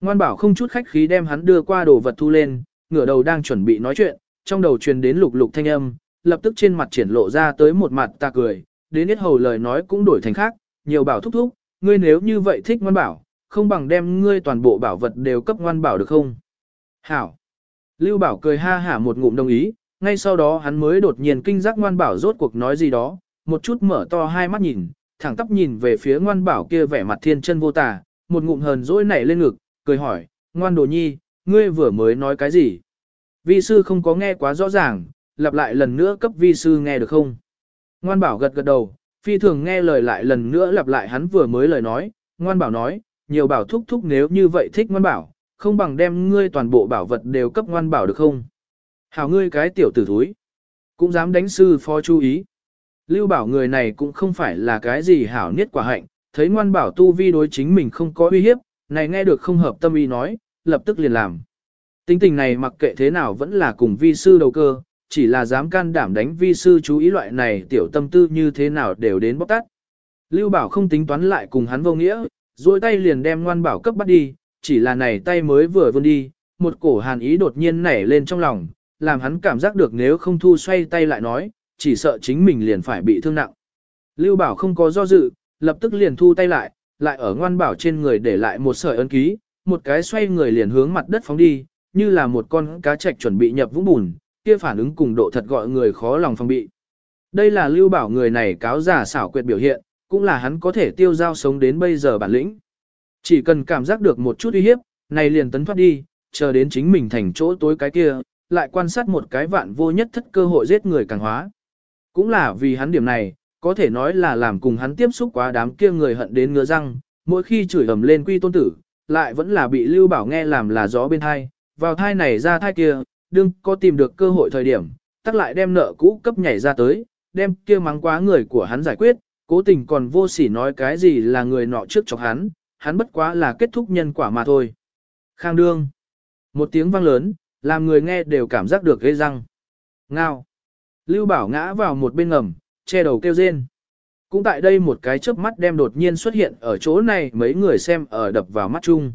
Ngoan bảo không chút khách khí đem hắn đưa qua đồ vật thu lên, ngửa đầu đang chuẩn bị nói chuyện, trong đầu truyền đến lục lục thanh âm, lập tức trên mặt triển lộ ra tới một mặt ta cười, đến hết hầu lời nói cũng đổi thành khác, nhiều bảo thúc thúc, ngươi nếu như vậy thích ngoan bảo, không bằng đem ngươi toàn bộ bảo vật đều cấp ngoan bảo được không? Hảo! Lưu bảo cười ha hả một ngụm đồng ý, ngay sau đó hắn mới đột nhiên kinh giác ngoan bảo rốt cuộc nói gì đó, một chút mở to hai mắt nhìn, thẳng tắp nhìn về phía ngoan bảo kia vẻ mặt thiên chân vô tà, một ngụm hờn dỗi nảy lên ngực, cười hỏi, ngoan đồ nhi, ngươi vừa mới nói cái gì? Vi sư không có nghe quá rõ ràng, lặp lại lần nữa cấp vi sư nghe được không? Ngoan bảo gật gật đầu, phi thường nghe lời lại lần nữa lặp lại hắn vừa mới lời nói, ngoan bảo nói, nhiều bảo thúc thúc nếu như vậy thích ngoan bảo, không bằng đem ngươi toàn bộ bảo vật đều cấp ngoan bảo được không? Hảo ngươi cái tiểu tử thúi, cũng dám đánh sư phó chú ý. Lưu bảo người này cũng không phải là cái gì hảo niết quả hạnh, thấy ngoan bảo tu vi đối chính mình không có uy hiếp, này nghe được không hợp tâm ý nói, lập tức liền làm. Tính tình này mặc kệ thế nào vẫn là cùng vi sư đầu cơ, chỉ là dám can đảm đánh vi sư chú ý loại này tiểu tâm tư như thế nào đều đến bóc tát. Lưu bảo không tính toán lại cùng hắn vô nghĩa, duỗi tay liền đem ngoan bảo cấp bắt đi, chỉ là này tay mới vừa vươn đi, một cổ hàn ý đột nhiên nảy lên trong lòng, làm hắn cảm giác được nếu không thu xoay tay lại nói, chỉ sợ chính mình liền phải bị thương nặng. Lưu Bảo không có do dự, lập tức liền thu tay lại, lại ở ngoan bảo trên người để lại một sợi ấn ký, một cái xoay người liền hướng mặt đất phóng đi, như là một con cá trạch chuẩn bị nhập vũng bùn, kia phản ứng cùng độ thật gọi người khó lòng phòng bị. Đây là Lưu Bảo người này cáo giả xảo quyệt biểu hiện, cũng là hắn có thể tiêu giao sống đến bây giờ bản lĩnh. Chỉ cần cảm giác được một chút uy hiếp, này liền tấn thoát đi, chờ đến chính mình thành chỗ tối cái kia, lại quan sát một cái vạn vô nhất thất cơ hội giết người càng hóa. Cũng là vì hắn điểm này, có thể nói là làm cùng hắn tiếp xúc quá đám kia người hận đến ngứa răng, mỗi khi chửi ầm lên quy tôn tử, lại vẫn là bị Lưu Bảo nghe làm là gió bên thai, vào thai này ra thai kia, đương có tìm được cơ hội thời điểm, tắc lại đem nợ cũ cấp nhảy ra tới, đem kia mắng quá người của hắn giải quyết, cố tình còn vô sỉ nói cái gì là người nọ trước chọc hắn, hắn bất quá là kết thúc nhân quả mà thôi. Khang đương. Một tiếng vang lớn, làm người nghe đều cảm giác được gây răng. Ngao. Lưu Bảo ngã vào một bên ngầm, che đầu kêu rên. Cũng tại đây một cái chớp mắt đem đột nhiên xuất hiện ở chỗ này mấy người xem ở đập vào mắt chung.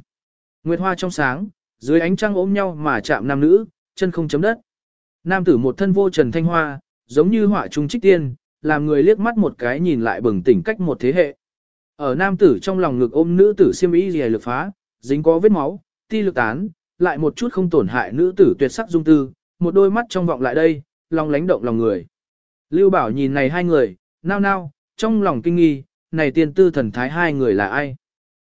Nguyệt hoa trong sáng, dưới ánh trăng ôm nhau mà chạm nam nữ, chân không chấm đất. Nam tử một thân vô trần thanh hoa, giống như họa trung trích tiên, làm người liếc mắt một cái nhìn lại bừng tỉnh cách một thế hệ. Ở nam tử trong lòng ngực ôm nữ tử siêm y gì lực phá, dính có vết máu, ti lực tán, lại một chút không tổn hại nữ tử tuyệt sắc dung tư, một đôi mắt trong vọng lại đây, lòng lánh động lòng người. Lưu Bảo nhìn này hai người, nao nao, trong lòng kinh nghi, này tiên tư thần thái hai người là ai?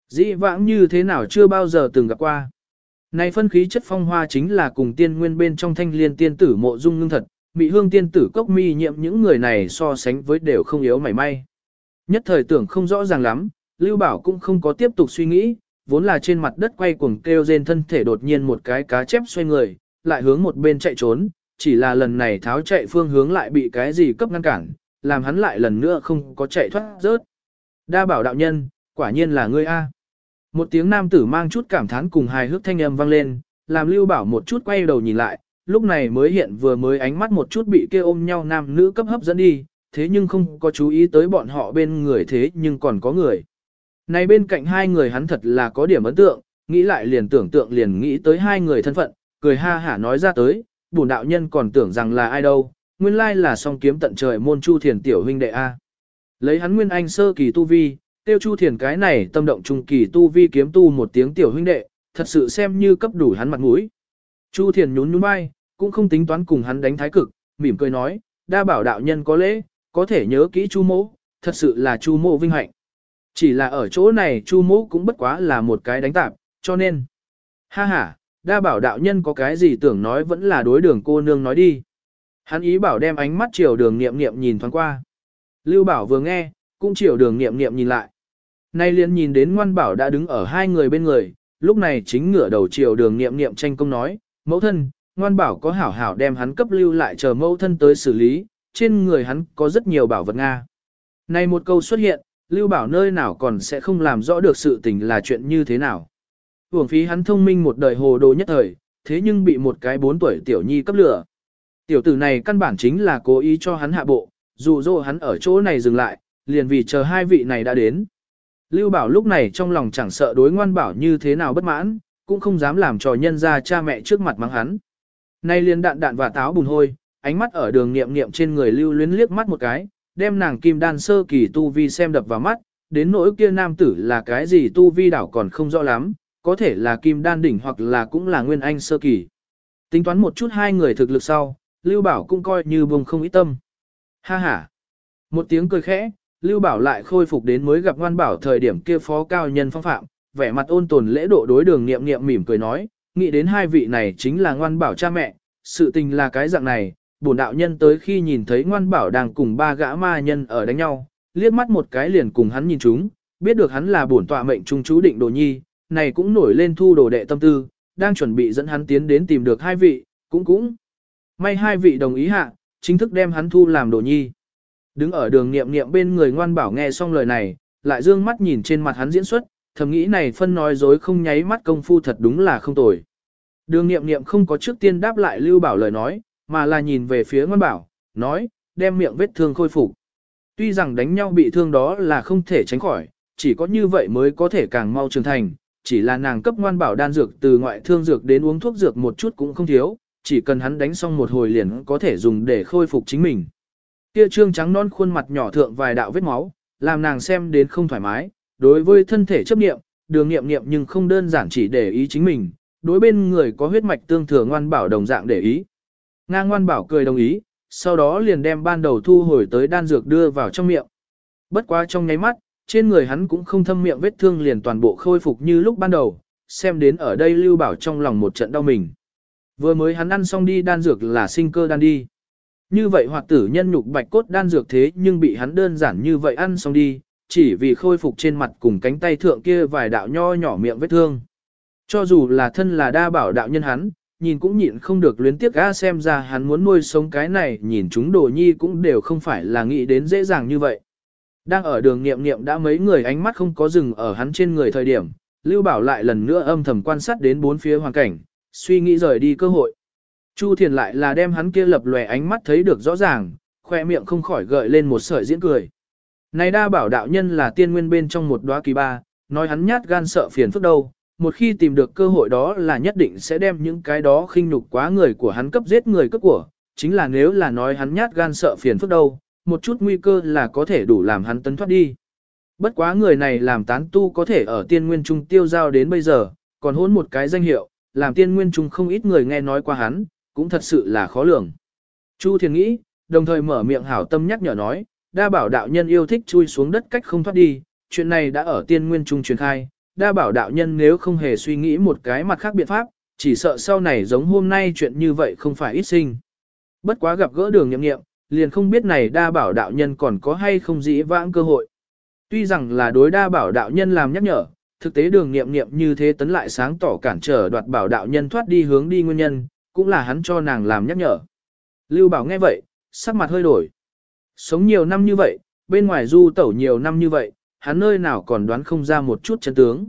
Dĩ vãng như thế nào chưa bao giờ từng gặp qua. Này phân khí chất phong hoa chính là cùng tiên nguyên bên trong thanh liên tiên tử mộ dung ngưng thật, mị hương tiên tử cốc mi nhiệm những người này so sánh với đều không yếu mảy may. Nhất thời tưởng không rõ ràng lắm, Lưu Bảo cũng không có tiếp tục suy nghĩ, vốn là trên mặt đất quay cuồng kêu rên thân thể đột nhiên một cái cá chép xoay người, lại hướng một bên chạy trốn, chỉ là lần này tháo chạy phương hướng lại bị cái gì cấp ngăn cản, làm hắn lại lần nữa không có chạy thoát rớt. Đa bảo đạo nhân, quả nhiên là ngươi A. Một tiếng nam tử mang chút cảm thán cùng hài hước thanh âm vang lên, làm lưu bảo một chút quay đầu nhìn lại, lúc này mới hiện vừa mới ánh mắt một chút bị kia ôm nhau nam nữ cấp hấp dẫn đi, thế nhưng không có chú ý tới bọn họ bên người thế nhưng còn có người. Này bên cạnh hai người hắn thật là có điểm ấn tượng, nghĩ lại liền tưởng tượng liền nghĩ tới hai người thân phận, cười ha hả nói ra tới, bổn đạo nhân còn tưởng rằng là ai đâu, nguyên lai là song kiếm tận trời môn chu thiền tiểu huynh đệ A. Lấy hắn nguyên anh sơ kỳ tu vi, tiêu chu thiền cái này tâm động trung kỳ tu vi kiếm tu một tiếng tiểu huynh đệ, thật sự xem như cấp đủ hắn mặt mũi. Chu thiền nhún nhún vai, cũng không tính toán cùng hắn đánh thái cực, mỉm cười nói, đa bảo đạo nhân có lễ, có thể nhớ kỹ chu mỗ, thật sự là chu Mỗ vinh hạnh. Chỉ là ở chỗ này chu mỗ cũng bất quá là một cái đánh tạp, cho nên, ha ha, đa bảo đạo nhân có cái gì tưởng nói vẫn là đối đường cô nương nói đi. Hắn ý bảo đem ánh mắt chiều đường nghiệm nghiệm nhìn thoáng qua. Lưu bảo vừa nghe, cũng chiều đường nghiệm nghiệm nhìn lại. Nay liền nhìn đến ngoan bảo đã đứng ở hai người bên người, lúc này chính ngửa đầu chiều đường nghiệm nghiệm tranh công nói, mẫu thân, ngoan bảo có hảo hảo đem hắn cấp lưu lại chờ mẫu thân tới xử lý, trên người hắn có rất nhiều bảo vật Nga. Này một câu xuất hiện, lưu bảo nơi nào còn sẽ không làm rõ được sự tình là chuyện như thế nào. Hưởng phí hắn thông minh một đời hồ đồ nhất thời, thế nhưng bị một cái bốn tuổi tiểu nhi cấp lửa. Tiểu tử này căn bản chính là cố ý cho hắn hạ bộ, dù dỗ hắn ở chỗ này dừng lại, liền vì chờ hai vị này đã đến. Lưu Bảo lúc này trong lòng chẳng sợ đối ngoan bảo như thế nào bất mãn, cũng không dám làm trò nhân ra cha mẹ trước mặt mắng hắn. Nay liền đạn đạn và táo bùn hôi, ánh mắt ở đường nghiệm nghiệm trên người lưu luyến liếc mắt một cái, đem nàng kim đan sơ kỳ tu vi xem đập vào mắt, đến nỗi kia nam tử là cái gì tu vi đảo còn không rõ lắm, có thể là kim đan đỉnh hoặc là cũng là nguyên anh sơ kỳ. Tính toán một chút hai người thực lực sau, Lưu Bảo cũng coi như buông không ý tâm. Ha ha. Một tiếng cười khẽ, Lưu Bảo lại khôi phục đến mới gặp ngoan bảo thời điểm kia phó cao nhân phong phạm, vẻ mặt ôn tồn lễ độ đối đường nghiệm nghiệm mỉm cười nói, nghĩ đến hai vị này chính là ngoan bảo cha mẹ, sự tình là cái dạng này, bổn đạo nhân tới khi nhìn thấy ngoan bảo đang cùng ba gã ma nhân ở đánh nhau, liếc mắt một cái liền cùng hắn nhìn chúng, biết được hắn là bổn tọa mệnh trung chú định đồ nhi, này cũng nổi lên thu đồ đệ tâm tư, đang chuẩn bị dẫn hắn tiến đến tìm được hai vị, cũng cũng. May hai vị đồng ý hạ, chính thức đem hắn thu làm đồ nhi. Đứng ở đường niệm niệm bên người ngoan bảo nghe xong lời này, lại dương mắt nhìn trên mặt hắn diễn xuất, thầm nghĩ này phân nói dối không nháy mắt công phu thật đúng là không tồi. Đường niệm niệm không có trước tiên đáp lại lưu bảo lời nói, mà là nhìn về phía ngoan bảo, nói, đem miệng vết thương khôi phục. Tuy rằng đánh nhau bị thương đó là không thể tránh khỏi, chỉ có như vậy mới có thể càng mau trưởng thành, chỉ là nàng cấp ngoan bảo đan dược từ ngoại thương dược đến uống thuốc dược một chút cũng không thiếu, chỉ cần hắn đánh xong một hồi liền có thể dùng để khôi phục chính mình. Kia trương trắng non khuôn mặt nhỏ thượng vài đạo vết máu, làm nàng xem đến không thoải mái, đối với thân thể chấp niệm, đường niệm niệm nhưng không đơn giản chỉ để ý chính mình, đối bên người có huyết mạch tương thừa ngoan bảo đồng dạng để ý. Ngang ngoan bảo cười đồng ý, sau đó liền đem ban đầu thu hồi tới đan dược đưa vào trong miệng. Bất quá trong nháy mắt, trên người hắn cũng không thâm miệng vết thương liền toàn bộ khôi phục như lúc ban đầu, xem đến ở đây lưu bảo trong lòng một trận đau mình. Vừa mới hắn ăn xong đi đan dược là sinh cơ đan đi. Như vậy hoạt tử nhân nhục bạch cốt đan dược thế nhưng bị hắn đơn giản như vậy ăn xong đi, chỉ vì khôi phục trên mặt cùng cánh tay thượng kia vài đạo nho nhỏ miệng vết thương. Cho dù là thân là đa bảo đạo nhân hắn, nhìn cũng nhịn không được luyến tiếc ga xem ra hắn muốn nuôi sống cái này nhìn chúng đồ nhi cũng đều không phải là nghĩ đến dễ dàng như vậy đang ở đường nghiệm nghiệm đã mấy người ánh mắt không có dừng ở hắn trên người thời điểm, Lưu Bảo lại lần nữa âm thầm quan sát đến bốn phía hoàn cảnh, suy nghĩ rời đi cơ hội. Chu Thiền lại là đem hắn kia lập lòe ánh mắt thấy được rõ ràng, khoe miệng không khỏi gợi lên một sợi diễn cười. Này đa bảo đạo nhân là tiên nguyên bên trong một đóa kỳ ba, nói hắn nhát gan sợ phiền phức đâu, một khi tìm được cơ hội đó là nhất định sẽ đem những cái đó khinh nhục quá người của hắn cấp giết người cấp của, chính là nếu là nói hắn nhát gan sợ phiền phức đâu, một chút nguy cơ là có thể đủ làm hắn tấn thoát đi. Bất quá người này làm tán tu có thể ở tiên nguyên trung tiêu giao đến bây giờ, còn hôn một cái danh hiệu, làm tiên nguyên trung không ít người nghe nói qua hắn, cũng thật sự là khó lường. Chu Thiền nghĩ, đồng thời mở miệng hảo tâm nhắc nhở nói, đa bảo đạo nhân yêu thích chui xuống đất cách không thoát đi, chuyện này đã ở tiên nguyên trung truyền khai, đa bảo đạo nhân nếu không hề suy nghĩ một cái mặt khác biện pháp, chỉ sợ sau này giống hôm nay chuyện như vậy không phải ít sinh. Bất quá gặp gỡ đường nhậm nghiệm, liền không biết này đa bảo đạo nhân còn có hay không dĩ vãng cơ hội. Tuy rằng là đối đa bảo đạo nhân làm nhắc nhở, thực tế đường nghiệm nghiệm như thế tấn lại sáng tỏ cản trở đoạt bảo đạo nhân thoát đi hướng đi nguyên nhân, cũng là hắn cho nàng làm nhắc nhở. Lưu bảo nghe vậy, sắc mặt hơi đổi. Sống nhiều năm như vậy, bên ngoài du tẩu nhiều năm như vậy, hắn nơi nào còn đoán không ra một chút chân tướng.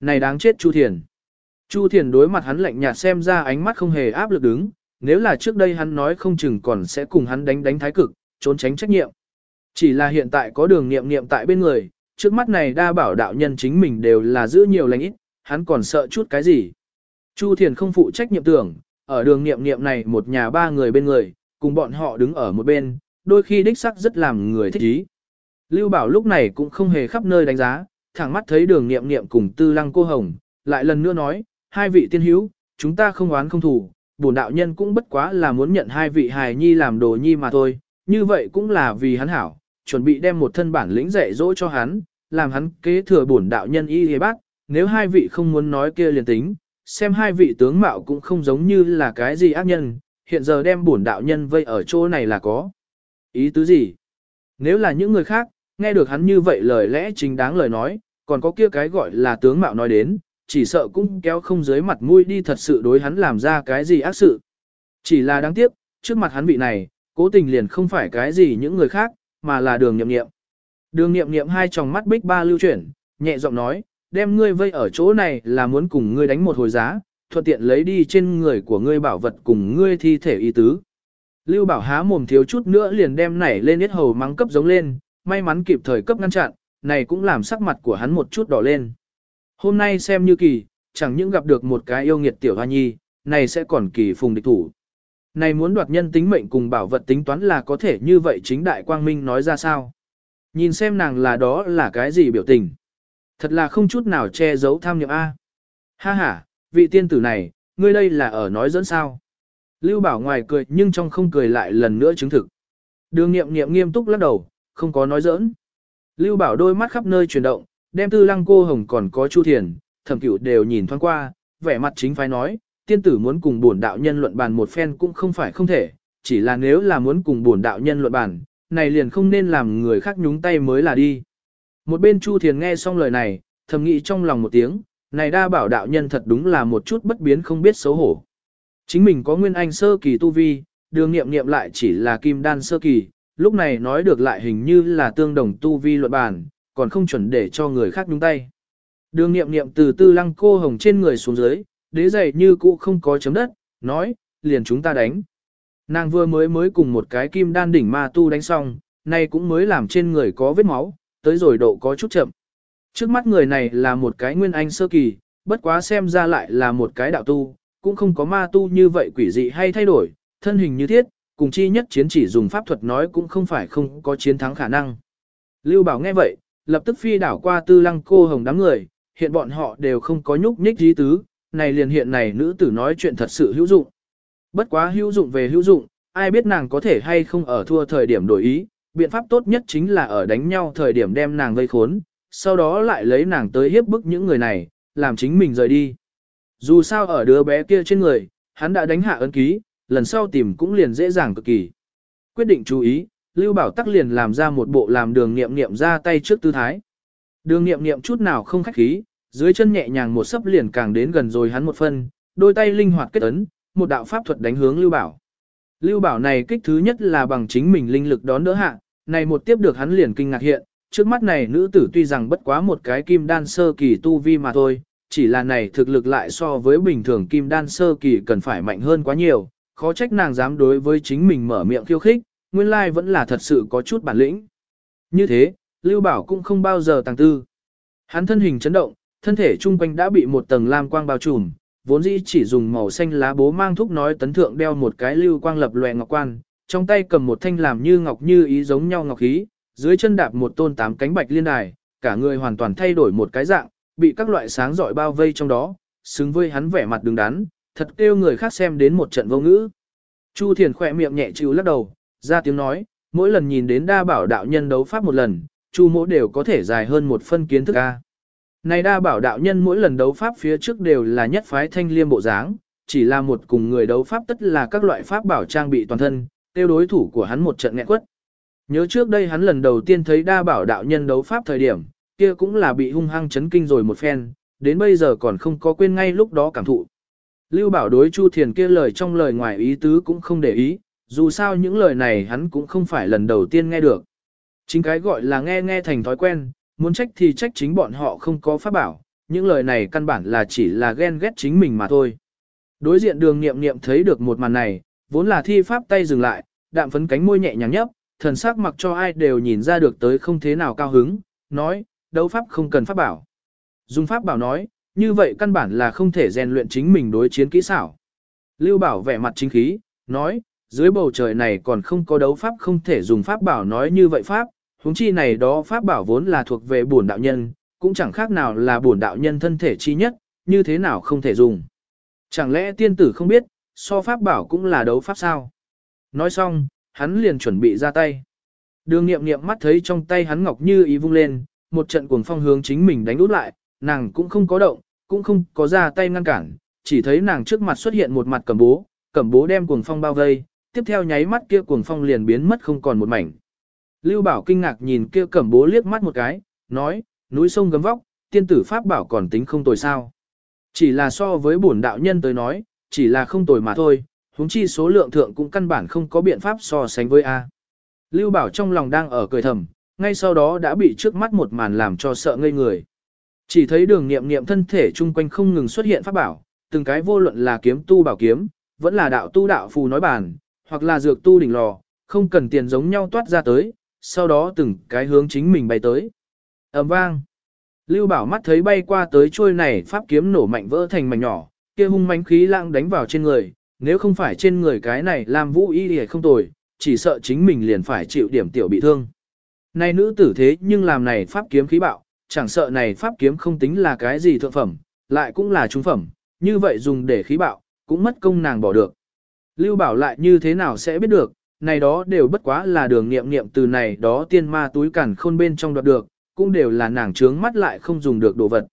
Này đáng chết Chu Thiền. Chu Thiền đối mặt hắn lạnh nhạt xem ra ánh mắt không hề áp lực đứng, nếu là trước đây hắn nói không chừng còn sẽ cùng hắn đánh đánh thái cực, trốn tránh trách nhiệm. Chỉ là hiện tại có đường nghiệm nghiệm tại bên người, trước mắt này đa bảo đạo nhân chính mình đều là giữ nhiều lành ít, hắn còn sợ chút cái gì. Chu Thiền không phụ trách nhiệm tưởng, ở đường nghiệm nghiệm này một nhà ba người bên người, cùng bọn họ đứng ở một bên, đôi khi đích sắc rất làm người thích ý. Lưu Bảo lúc này cũng không hề khắp nơi đánh giá, thẳng mắt thấy đường nghiệm nghiệm cùng tư lăng cô hồng, lại lần nữa nói, hai vị tiên hữu, chúng ta không oán không thủ, bổn đạo nhân cũng bất quá là muốn nhận hai vị hài nhi làm đồ nhi mà thôi, như vậy cũng là vì hắn hảo, chuẩn bị đem một thân bản lĩnh dạy dỗ cho hắn, làm hắn kế thừa bổn đạo nhân y hề bác, nếu hai vị không muốn nói kia liền tính, xem hai vị tướng mạo cũng không giống như là cái gì ác nhân, hiện giờ đem bổn đạo nhân vây ở chỗ này là có. Ý tứ gì? Nếu là những người khác, nghe được hắn như vậy lời lẽ chính đáng lời nói, còn có kia cái gọi là tướng mạo nói đến, chỉ sợ cũng kéo không dưới mặt mũi đi thật sự đối hắn làm ra cái gì ác sự. Chỉ là đáng tiếc, trước mặt hắn vị này, cố tình liền không phải cái gì những người khác, mà là đường nghiệm nghiệm. Đường nghiệm nghiệm hai tròng mắt bích ba lưu chuyển, nhẹ giọng nói, đem ngươi vây ở chỗ này là muốn cùng ngươi đánh một hồi giá, thuận tiện lấy đi trên người của ngươi bảo vật cùng ngươi thi thể y tứ. Lưu bảo há mồm thiếu chút nữa liền đem nảy lên yết hầu mắng cấp giống lên, may mắn kịp thời cấp ngăn chặn, này cũng làm sắc mặt của hắn một chút đỏ lên. Hôm nay xem như kỳ, chẳng những gặp được một cái yêu nghiệt tiểu hoa nhi, này sẽ còn kỳ phùng địch thủ. Này muốn đoạt nhân tính mệnh cùng bảo vật tính toán là có thể như vậy chính đại quang minh nói ra sao. Nhìn xem nàng là đó là cái gì biểu tình. Thật là không chút nào che giấu tham nhậm A. Ha ha, vị tiên tử này, ngươi đây là ở nói dẫn sao. Lưu bảo ngoài cười nhưng trong không cười lại lần nữa chứng thực. Đường nghiệm nghiệm nghiêm túc lắc đầu, không có nói giỡn. Lưu bảo đôi mắt khắp nơi chuyển động, đem tư lăng cô hồng còn có chu thiền, thẩm cửu đều nhìn thoáng qua, vẻ mặt chính phái nói, tiên tử muốn cùng bổn đạo nhân luận bàn một phen cũng không phải không thể, chỉ là nếu là muốn cùng bổn đạo nhân luận bàn, này liền không nên làm người khác nhúng tay mới là đi. Một bên chu thiền nghe xong lời này, thầm nghĩ trong lòng một tiếng, này đa bảo đạo nhân thật đúng là một chút bất biến không biết xấu hổ. Chính mình có nguyên anh sơ kỳ tu vi, đường nghiệm nghiệm lại chỉ là kim đan sơ kỳ, lúc này nói được lại hình như là tương đồng tu vi luận bàn, còn không chuẩn để cho người khác nhúng tay. Đường nghiệm nghiệm từ tư lăng cô hồng trên người xuống dưới, đế dày như cũ không có chấm đất, nói, liền chúng ta đánh. Nàng vừa mới mới cùng một cái kim đan đỉnh ma tu đánh xong, nay cũng mới làm trên người có vết máu, tới rồi độ có chút chậm. Trước mắt người này là một cái nguyên anh sơ kỳ, bất quá xem ra lại là một cái đạo tu, cũng không có ma tu như vậy quỷ dị hay thay đổi, thân hình như thiết, cùng chi nhất chiến chỉ dùng pháp thuật nói cũng không phải không có chiến thắng khả năng. Lưu Bảo nghe vậy, lập tức phi đảo qua tư lăng cô hồng đám người, hiện bọn họ đều không có nhúc nhích dí tứ, này liền hiện này nữ tử nói chuyện thật sự hữu dụng. Bất quá hữu dụng về hữu dụng, ai biết nàng có thể hay không ở thua thời điểm đổi ý, biện pháp tốt nhất chính là ở đánh nhau thời điểm đem nàng vây khốn, sau đó lại lấy nàng tới hiếp bức những người này, làm chính mình rời đi. Dù sao ở đứa bé kia trên người, hắn đã đánh hạ ấn ký, lần sau tìm cũng liền dễ dàng cực kỳ. Quyết định chú ý, Lưu Bảo Tắc liền làm ra một bộ làm đường nghiệm nghiệm ra tay trước tư thái. Đường nghiệm nghiệm chút nào không khách khí, dưới chân nhẹ nhàng một sấp liền càng đến gần rồi hắn một phân, đôi tay linh hoạt kết ấn, một đạo pháp thuật đánh hướng Lưu Bảo. Lưu Bảo này kích thứ nhất là bằng chính mình linh lực đón đỡ hạ, này một tiếp được hắn liền kinh ngạc hiện, trước mắt này nữ tử tuy rằng bất quá một cái kim đan sơ kỳ tu vi mà thôi, chỉ là này thực lực lại so với bình thường kim đan sơ kỳ cần phải mạnh hơn quá nhiều, khó trách nàng dám đối với chính mình mở miệng khiêu khích, nguyên lai vẫn là thật sự có chút bản lĩnh. Như thế, Lưu Bảo cũng không bao giờ tàng tư. Hắn thân hình chấn động, thân thể trung quanh đã bị một tầng lam quang bao trùm, vốn dĩ chỉ dùng màu xanh lá bố mang thúc nói tấn thượng đeo một cái lưu quang lập lòe ngọc quan, trong tay cầm một thanh làm như ngọc như ý giống nhau ngọc khí, dưới chân đạp một tôn tám cánh bạch liên đài, cả người hoàn toàn thay đổi một cái dạng, bị các loại sáng rọi bao vây trong đó, xứng với hắn vẻ mặt đứng đắn, thật kêu người khác xem đến một trận vô ngữ. Chu Thiền khỏe miệng nhẹ chịu lắc đầu, ra tiếng nói, mỗi lần nhìn đến đa bảo đạo nhân đấu pháp một lần, Chu mỗ đều có thể dài hơn một phân kiến thức A. Này đa bảo đạo nhân mỗi lần đấu pháp phía trước đều là nhất phái thanh liêm bộ dáng, chỉ là một cùng người đấu pháp tất là các loại pháp bảo trang bị toàn thân, tiêu đối thủ của hắn một trận nghẹn quất. Nhớ trước đây hắn lần đầu tiên thấy đa bảo đạo nhân đấu pháp thời điểm, kia cũng là bị hung hăng chấn kinh rồi một phen, đến bây giờ còn không có quên ngay lúc đó cảm thụ. Lưu Bảo đối Chu Thiền kia lời trong lời ngoài ý tứ cũng không để ý, dù sao những lời này hắn cũng không phải lần đầu tiên nghe được. Chính cái gọi là nghe nghe thành thói quen, muốn trách thì trách chính bọn họ không có pháp bảo, những lời này căn bản là chỉ là ghen ghét chính mình mà thôi. Đối diện đường nghiệm nghiệm thấy được một màn này, vốn là thi pháp tay dừng lại, đạm phấn cánh môi nhẹ nhàng nhấp, thần sắc mặc cho ai đều nhìn ra được tới không thế nào cao hứng, nói, đấu pháp không cần pháp bảo. Dùng pháp bảo nói, như vậy căn bản là không thể rèn luyện chính mình đối chiến kỹ xảo. Lưu Bảo vẻ mặt chính khí, nói, dưới bầu trời này còn không có đấu pháp không thể dùng pháp bảo nói như vậy pháp, huống chi này đó pháp bảo vốn là thuộc về bổn đạo nhân, cũng chẳng khác nào là bổn đạo nhân thân thể chi nhất, như thế nào không thể dùng. Chẳng lẽ tiên tử không biết, so pháp bảo cũng là đấu pháp sao? Nói xong, hắn liền chuẩn bị ra tay. Đường nghiệm nghiệm mắt thấy trong tay hắn ngọc như ý vung lên, một trận cuồng phong hướng chính mình đánh út lại, nàng cũng không có động, cũng không có ra tay ngăn cản, chỉ thấy nàng trước mặt xuất hiện một mặt cầm bố, cầm bố đem cuồng phong bao vây, tiếp theo nháy mắt kia cuồng phong liền biến mất không còn một mảnh. Lưu Bảo kinh ngạc nhìn kia cẩm bố liếc mắt một cái, nói, núi sông gấm vóc, tiên tử pháp bảo còn tính không tồi sao. Chỉ là so với bổn đạo nhân tới nói, chỉ là không tồi mà thôi, huống chi số lượng thượng cũng căn bản không có biện pháp so sánh với A. Lưu Bảo trong lòng đang ở cười thầm, ngay sau đó đã bị trước mắt một màn làm cho sợ ngây người. Chỉ thấy đường nghiệm nghiệm thân thể chung quanh không ngừng xuất hiện pháp bảo, từng cái vô luận là kiếm tu bảo kiếm, vẫn là đạo tu đạo phù nói bàn, hoặc là dược tu đỉnh lò, không cần tiền giống nhau toát ra tới, sau đó từng cái hướng chính mình bay tới. ầm vang. Lưu Bảo mắt thấy bay qua tới trôi này pháp kiếm nổ mạnh vỡ thành mảnh nhỏ, kia hung mãnh khí lãng đánh vào trên người, nếu không phải trên người cái này làm vũ y thì không tồi, chỉ sợ chính mình liền phải chịu điểm tiểu bị thương. Này nữ tử thế nhưng làm này pháp kiếm khí bạo, chẳng sợ này pháp kiếm không tính là cái gì thượng phẩm, lại cũng là trung phẩm, như vậy dùng để khí bạo, cũng mất công nàng bỏ được. Lưu Bảo lại như thế nào sẽ biết được, này đó đều bất quá là đường nghiệm nghiệm từ này đó tiên ma túi cản khôn bên trong đoạt được, cũng đều là nàng trướng mắt lại không dùng được đồ vật.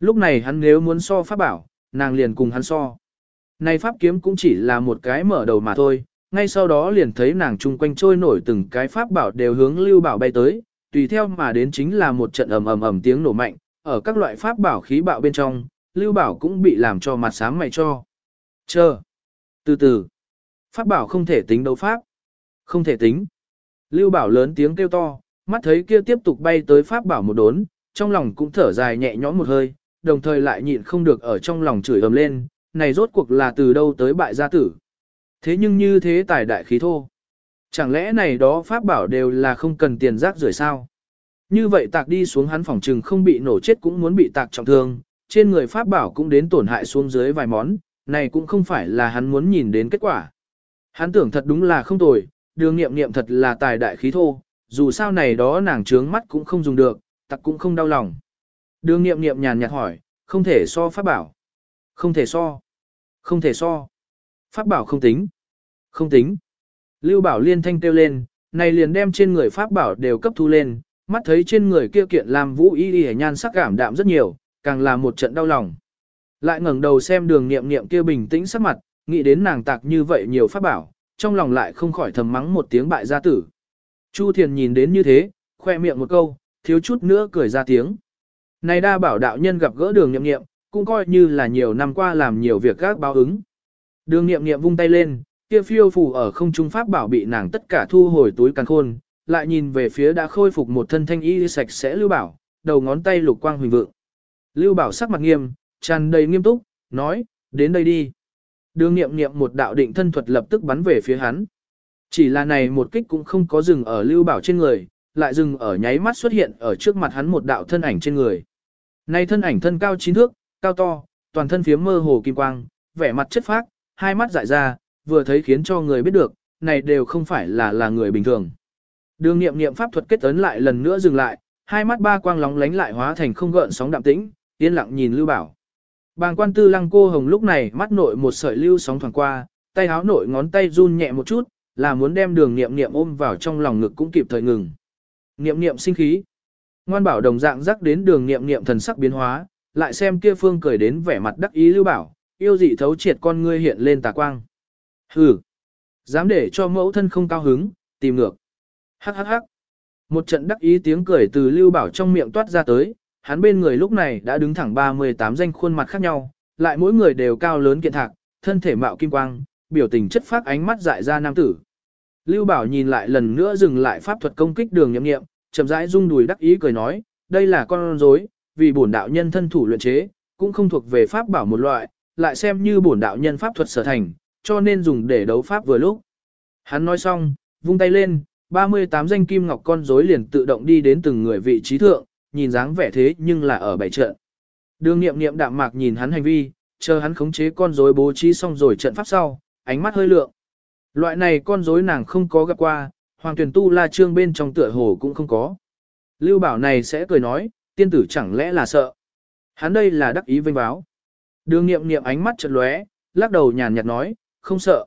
Lúc này hắn nếu muốn so pháp bảo, nàng liền cùng hắn so. Này pháp kiếm cũng chỉ là một cái mở đầu mà thôi, ngay sau đó liền thấy nàng chung quanh trôi nổi từng cái pháp bảo đều hướng lưu bảo bay tới, tùy theo mà đến chính là một trận ầm ầm ầm tiếng nổ mạnh, ở các loại pháp bảo khí bạo bên trong, lưu bảo cũng bị làm cho mặt sáng mày cho. Chờ. Từ từ. Pháp bảo không thể tính đấu pháp. Không thể tính. Lưu bảo lớn tiếng kêu to, mắt thấy kia tiếp tục bay tới pháp bảo một đốn, trong lòng cũng thở dài nhẹ nhõm một hơi, đồng thời lại nhịn không được ở trong lòng chửi ầm lên, này rốt cuộc là từ đâu tới bại gia tử. Thế nhưng như thế tài đại khí thô. Chẳng lẽ này đó pháp bảo đều là không cần tiền rác rưởi sao? Như vậy tạc đi xuống hắn phòng trừng không bị nổ chết cũng muốn bị tạc trọng thương, trên người pháp bảo cũng đến tổn hại xuống dưới vài món, này cũng không phải là hắn muốn nhìn đến kết quả. Hắn tưởng thật đúng là không tồi, đường nghiệm nghiệm thật là tài đại khí thô, dù sao này đó nàng trướng mắt cũng không dùng được, tặc cũng không đau lòng. Đường nghiệm nghiệm nhàn nhạt hỏi, không thể so pháp bảo. Không thể so. Không thể so. Pháp bảo không tính. Không tính. Lưu Bảo liên thanh kêu lên, này liền đem trên người pháp bảo đều cấp thu lên, mắt thấy trên người kia kiện làm vũ y y nhan sắc cảm đạm rất nhiều, càng là một trận đau lòng. Lại ngẩng đầu xem đường nghiệm nghiệm kia bình tĩnh sắc mặt, nghĩ đến nàng tạc như vậy nhiều pháp bảo, trong lòng lại không khỏi thầm mắng một tiếng bại gia tử. Chu Thiền nhìn đến như thế, khoe miệng một câu, thiếu chút nữa cười ra tiếng. Này đa bảo đạo nhân gặp gỡ đường nghiệm nghiệm, cũng coi như là nhiều năm qua làm nhiều việc các báo ứng. Đường nghiệm nghiệm vung tay lên, kia phiêu phù ở không trung pháp bảo bị nàng tất cả thu hồi túi càng khôn, lại nhìn về phía đã khôi phục một thân thanh y sạch sẽ Lưu Bảo, đầu ngón tay lục quang huỳnh vượng. Lưu Bảo sắc mặt nghiêm, tràn đầy nghiêm túc, nói, đến đây đi. Đường nghiệm nghiệm một đạo định thân thuật lập tức bắn về phía hắn. Chỉ là này một kích cũng không có dừng ở Lưu Bảo trên người, lại dừng ở nháy mắt xuất hiện ở trước mặt hắn một đạo thân ảnh trên người. Này thân ảnh thân cao chín thước, cao to, toàn thân phía mơ hồ kim quang, vẻ mặt chất phác, hai mắt dại ra, vừa thấy khiến cho người biết được, này đều không phải là là người bình thường. Đường nghiệm nghiệm pháp thuật kết ấn lại lần nữa dừng lại, hai mắt ba quang lóng lánh lại hóa thành không gợn sóng đạm tĩnh, yên lặng nhìn Lưu Bảo. Bàng quan tư lăng cô hồng lúc này mắt nội một sợi lưu sóng thoảng qua, tay háo nội ngón tay run nhẹ một chút, là muốn đem đường Niệm Niệm ôm vào trong lòng ngực cũng kịp thời ngừng. Niệm Niệm sinh khí. Ngoan bảo đồng dạng rắc đến đường Niệm Niệm thần sắc biến hóa, lại xem kia phương cười đến vẻ mặt đắc ý lưu bảo, yêu dị thấu triệt con ngươi hiện lên tà quang. Hừ, dám để cho mẫu thân không cao hứng, tìm ngược. Hắc hắc hắc. Một trận đắc ý tiếng cười từ lưu bảo trong miệng toát ra tới, hắn bên người lúc này đã đứng thẳng 38 danh khuôn mặt khác nhau, lại mỗi người đều cao lớn kiện thạc, thân thể mạo kim quang, biểu tình chất phác ánh mắt dại ra nam tử. Lưu Bảo nhìn lại lần nữa dừng lại pháp thuật công kích đường nhậm nghiệm, chậm rãi rung đùi đắc ý cười nói, đây là con rối, vì bổn đạo nhân thân thủ luyện chế, cũng không thuộc về pháp bảo một loại, lại xem như bổn đạo nhân pháp thuật sở thành, cho nên dùng để đấu pháp vừa lúc. Hắn nói xong, vung tay lên, 38 danh kim ngọc con rối liền tự động đi đến từng người vị trí thượng, nhìn dáng vẻ thế nhưng là ở bảy trận. Đường nghiệm nghiệm đạm mạc nhìn hắn hành vi, chờ hắn khống chế con rối bố trí xong rồi trận pháp sau, ánh mắt hơi lượng. Loại này con rối nàng không có gặp qua, hoàng tuyển tu la trương bên trong tựa hồ cũng không có. Lưu bảo này sẽ cười nói, tiên tử chẳng lẽ là sợ. Hắn đây là đắc ý vinh báo. Đường nghiệm nghiệm ánh mắt chợt lóe, lắc đầu nhàn nhạt nói, không sợ.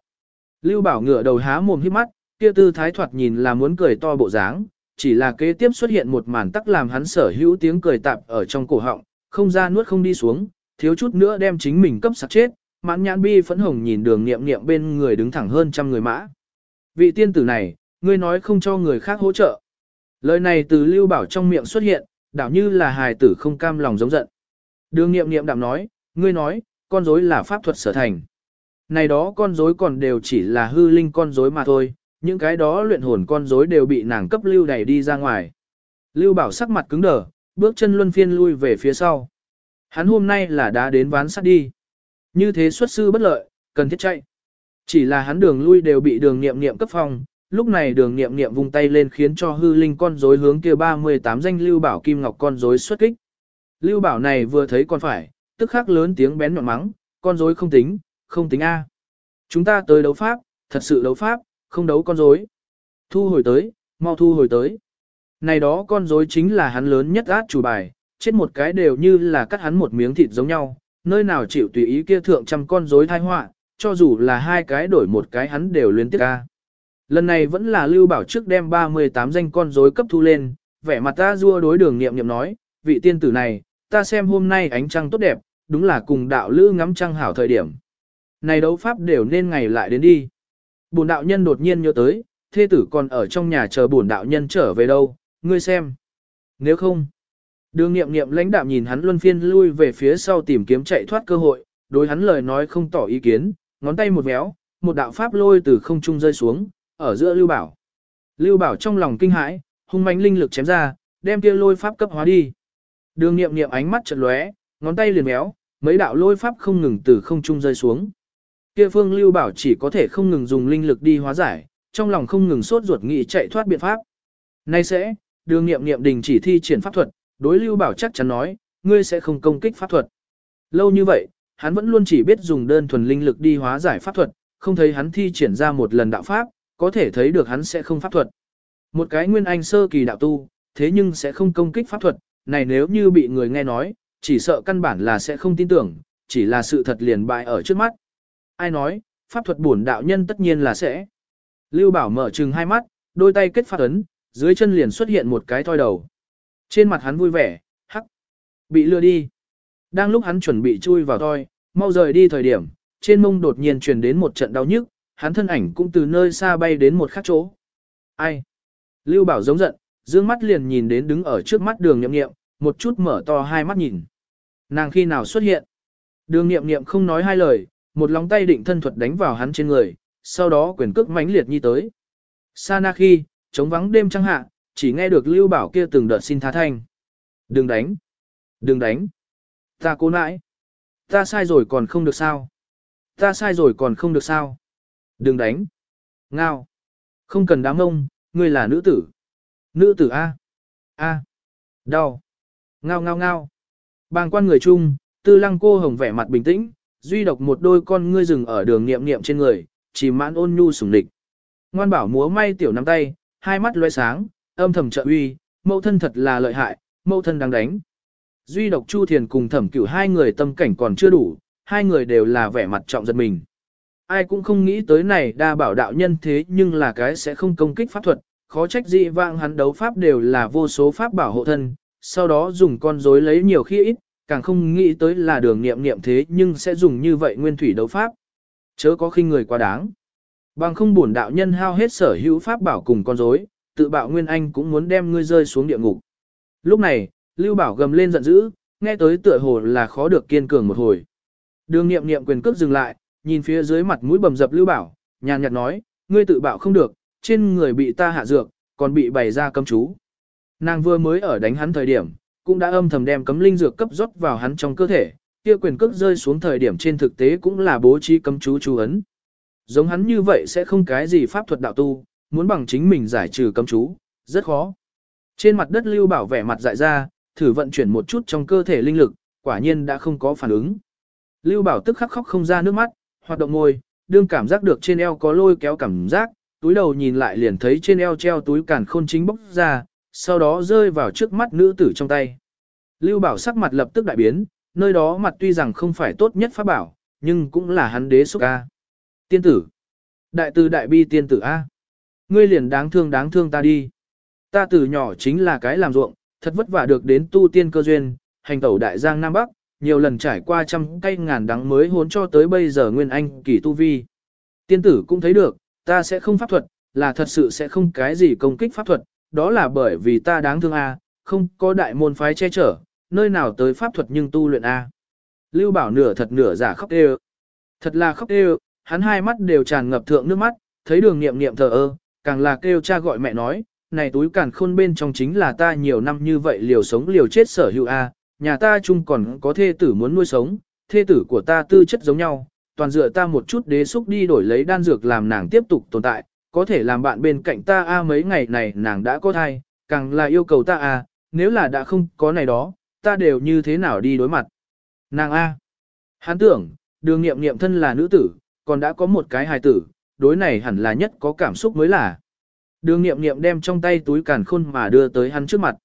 Lưu bảo ngửa đầu há mồm hít mắt, kia tư thái thoạt nhìn là muốn cười to bộ dáng, chỉ là kế tiếp xuất hiện một màn tắc làm hắn sở hữu tiếng cười tạp ở trong cổ họng, không ra nuốt không đi xuống, thiếu chút nữa đem chính mình cấp sạc chết, mãn nhãn bi phẫn hồng nhìn đường nghiệm nghiệm bên người đứng thẳng hơn trăm người mã. Vị tiên tử này, ngươi nói không cho người khác hỗ trợ. Lời này từ lưu bảo trong miệng xuất hiện, đảo như là hài tử không cam lòng giống giận. Đường nghiệm nghiệm đạm nói, ngươi nói, con rối là pháp thuật sở thành. Này đó con rối còn đều chỉ là hư linh con rối mà thôi, những cái đó luyện hồn con rối đều bị nàng cấp lưu đẩy đi ra ngoài. Lưu bảo sắc mặt cứng đờ, bước chân luân phiên lui về phía sau. Hắn hôm nay là đã đến ván sắt đi. Như thế xuất sư bất lợi, cần thiết chạy. Chỉ là hắn đường lui đều bị đường nghiệm nghiệm cấp phòng lúc này đường nghiệm nghiệm vung tay lên khiến cho hư linh con rối hướng kia 38 danh lưu bảo kim ngọc con rối xuất kích. Lưu bảo này vừa thấy con phải, tức khắc lớn tiếng bén nhọn mắng, con rối không tính, không tính A. Chúng ta tới đấu pháp, thật sự đấu pháp, không đấu con rối. Thu hồi tới, mau thu hồi tới. Này đó con rối chính là hắn lớn nhất át chủ bài, chết một cái đều như là cắt hắn một miếng thịt giống nhau, nơi nào chịu tùy ý kia thượng trăm con rối thai họa, cho dù là hai cái đổi một cái hắn đều luyến tiếc ca. Lần này vẫn là Lưu Bảo trước đem 38 danh con rối cấp thu lên, vẻ mặt ta rua đối đường niệm niệm nói, vị tiên tử này, ta xem hôm nay ánh trăng tốt đẹp, đúng là cùng đạo lữ ngắm trăng hảo thời điểm. Này đấu pháp đều nên ngày lại đến đi. Bổn đạo nhân đột nhiên nhớ tới, thê tử còn ở trong nhà chờ bổn đạo nhân trở về đâu, ngươi xem. Nếu không, đường nghiệm nghiệm lãnh đạm nhìn hắn luân phiên lui về phía sau tìm kiếm chạy thoát cơ hội, đối hắn lời nói không tỏ ý kiến, ngón tay một véo, một đạo pháp lôi từ không trung rơi xuống, ở giữa Lưu Bảo. Lưu Bảo trong lòng kinh hãi, hung mãnh linh lực chém ra, đem kia lôi pháp cấp hóa đi. Đường nghiệm nghiệm ánh mắt chợt lóe, ngón tay liền méo, mấy đạo lôi pháp không ngừng từ không trung rơi xuống. Kia phương Lưu Bảo chỉ có thể không ngừng dùng linh lực đi hóa giải, trong lòng không ngừng sốt ruột nghĩ chạy thoát biện pháp. Nay sẽ, đường nghiệm nghiệm đình chỉ thi triển pháp thuật, đối Lưu Bảo chắc chắn nói, ngươi sẽ không công kích pháp thuật. Lâu như vậy, hắn vẫn luôn chỉ biết dùng đơn thuần linh lực đi hóa giải pháp thuật, không thấy hắn thi triển ra một lần đạo pháp, có thể thấy được hắn sẽ không pháp thuật. Một cái nguyên anh sơ kỳ đạo tu, thế nhưng sẽ không công kích pháp thuật, này nếu như bị người nghe nói, chỉ sợ căn bản là sẽ không tin tưởng, chỉ là sự thật liền bại ở trước mắt. Ai nói, pháp thuật bổn đạo nhân tất nhiên là sẽ. Lưu Bảo mở trừng hai mắt, đôi tay kết phát ấn, dưới chân liền xuất hiện một cái thoi đầu. Trên mặt hắn vui vẻ, hắc, bị lừa đi. Đang lúc hắn chuẩn bị chui vào thoi, mau rời đi thời điểm, trên mông đột nhiên truyền đến một trận đau nhức, hắn thân ảnh cũng từ nơi xa bay đến một khác chỗ. Ai? Lưu Bảo giống giận, dương mắt liền nhìn đến đứng ở trước mắt đường nhậm nghiệm, một chút mở to hai mắt nhìn. Nàng khi nào xuất hiện? Đường nghiệm nghiệm không nói hai lời, một lòng tay định thân thuật đánh vào hắn trên người, sau đó quyền cước mãnh liệt nhi tới. Sa na khi, chống vắng đêm trăng hạ, chỉ nghe được Lưu Bảo kia từng đợt xin tha thanh. Đừng đánh! Đừng đánh! Ta cố nãi! Ta sai rồi còn không được sao? Ta sai rồi còn không được sao? Đừng đánh! Ngao! Không cần đám ông, ngươi là nữ tử. Nữ tử A. A. Đau. Ngao ngao ngao. Bàng quan người chung, tư lăng cô hồng vẻ mặt bình tĩnh, duy độc một đôi con ngươi rừng ở đường niệm niệm trên người, chỉ mãn ôn nhu sủng địch. Ngoan bảo múa may tiểu nắm tay, hai mắt loe sáng, âm thầm trợ uy, mẫu thân thật là lợi hại, mẫu thân đang đánh. Duy độc Chu Thiền cùng thẩm cửu hai người tâm cảnh còn chưa đủ, hai người đều là vẻ mặt trọng giật mình. Ai cũng không nghĩ tới này đa bảo đạo nhân thế nhưng là cái sẽ không công kích pháp thuật, khó trách dị vãng hắn đấu pháp đều là vô số pháp bảo hộ thân, sau đó dùng con rối lấy nhiều khi ít, càng không nghĩ tới là đường nghiệm nghiệm thế nhưng sẽ dùng như vậy nguyên thủy đấu pháp. Chớ có khinh người quá đáng. Bằng không bổn đạo nhân hao hết sở hữu pháp bảo cùng con rối, tự bạo nguyên anh cũng muốn đem ngươi rơi xuống địa ngục. Lúc này, Lưu Bảo gầm lên giận dữ, nghe tới tựa hồ là khó được kiên cường một hồi. Đường nghiệm nghiệm quyền cước dừng lại, nhìn phía dưới mặt mũi bầm dập Lưu Bảo, nhàn nhạt nói, ngươi tự bạo không được, trên người bị ta hạ dược, còn bị bày ra cấm chú. Nàng vừa mới ở đánh hắn thời điểm, cũng đã âm thầm đem cấm linh dược cấp rót vào hắn trong cơ thể, kia quyền cước rơi xuống thời điểm trên thực tế cũng là bố trí cấm chú chú ấn. Giống hắn như vậy sẽ không cái gì pháp thuật đạo tu, muốn bằng chính mình giải trừ cấm chú, rất khó. Trên mặt đất lưu bảo vẻ mặt dại ra, thử vận chuyển một chút trong cơ thể linh lực, quả nhiên đã không có phản ứng. Lưu bảo tức khắc khóc không ra nước mắt, hoạt động môi, đương cảm giác được trên eo có lôi kéo cảm giác, túi đầu nhìn lại liền thấy trên eo treo túi càn khôn chính bốc ra, sau đó rơi vào trước mắt nữ tử trong tay. Lưu Bảo sắc mặt lập tức đại biến, nơi đó mặt tuy rằng không phải tốt nhất pháp bảo, nhưng cũng là hắn đế xúc A. Tiên tử. Đại từ đại bi tiên tử A. Ngươi liền đáng thương đáng thương ta đi. Ta từ nhỏ chính là cái làm ruộng, thật vất vả được đến tu tiên cơ duyên, hành tẩu đại giang Nam Bắc, nhiều lần trải qua trăm cây ngàn đắng mới hốn cho tới bây giờ nguyên anh kỳ tu vi. Tiên tử cũng thấy được, ta sẽ không pháp thuật, là thật sự sẽ không cái gì công kích pháp thuật, đó là bởi vì ta đáng thương A, không có đại môn phái che chở, nơi nào tới pháp thuật nhưng tu luyện A. Lưu Bảo nửa thật nửa giả khóc đê Thật là khóc đê hắn hai mắt đều tràn ngập thượng nước mắt, thấy đường niệm niệm thờ ơ, càng là kêu cha gọi mẹ nói, này túi càn khôn bên trong chính là ta nhiều năm như vậy liều sống liều chết sở hữu A, nhà ta chung còn có thê tử muốn nuôi sống, thê tử của ta tư chất giống nhau, toàn dựa ta một chút đế xúc đi đổi lấy đan dược làm nàng tiếp tục tồn tại, có thể làm bạn bên cạnh ta a mấy ngày này nàng đã có thai, càng là yêu cầu ta a, nếu là đã không có này đó, ta đều như thế nào đi đối mặt. Nàng a. Hắn tưởng, đường nghiệm nghiệm thân là nữ tử, còn đã có một cái hài tử, đối này hẳn là nhất có cảm xúc mới là. Đường nghiệm nghiệm đem trong tay túi càn khôn mà đưa tới hắn trước mặt.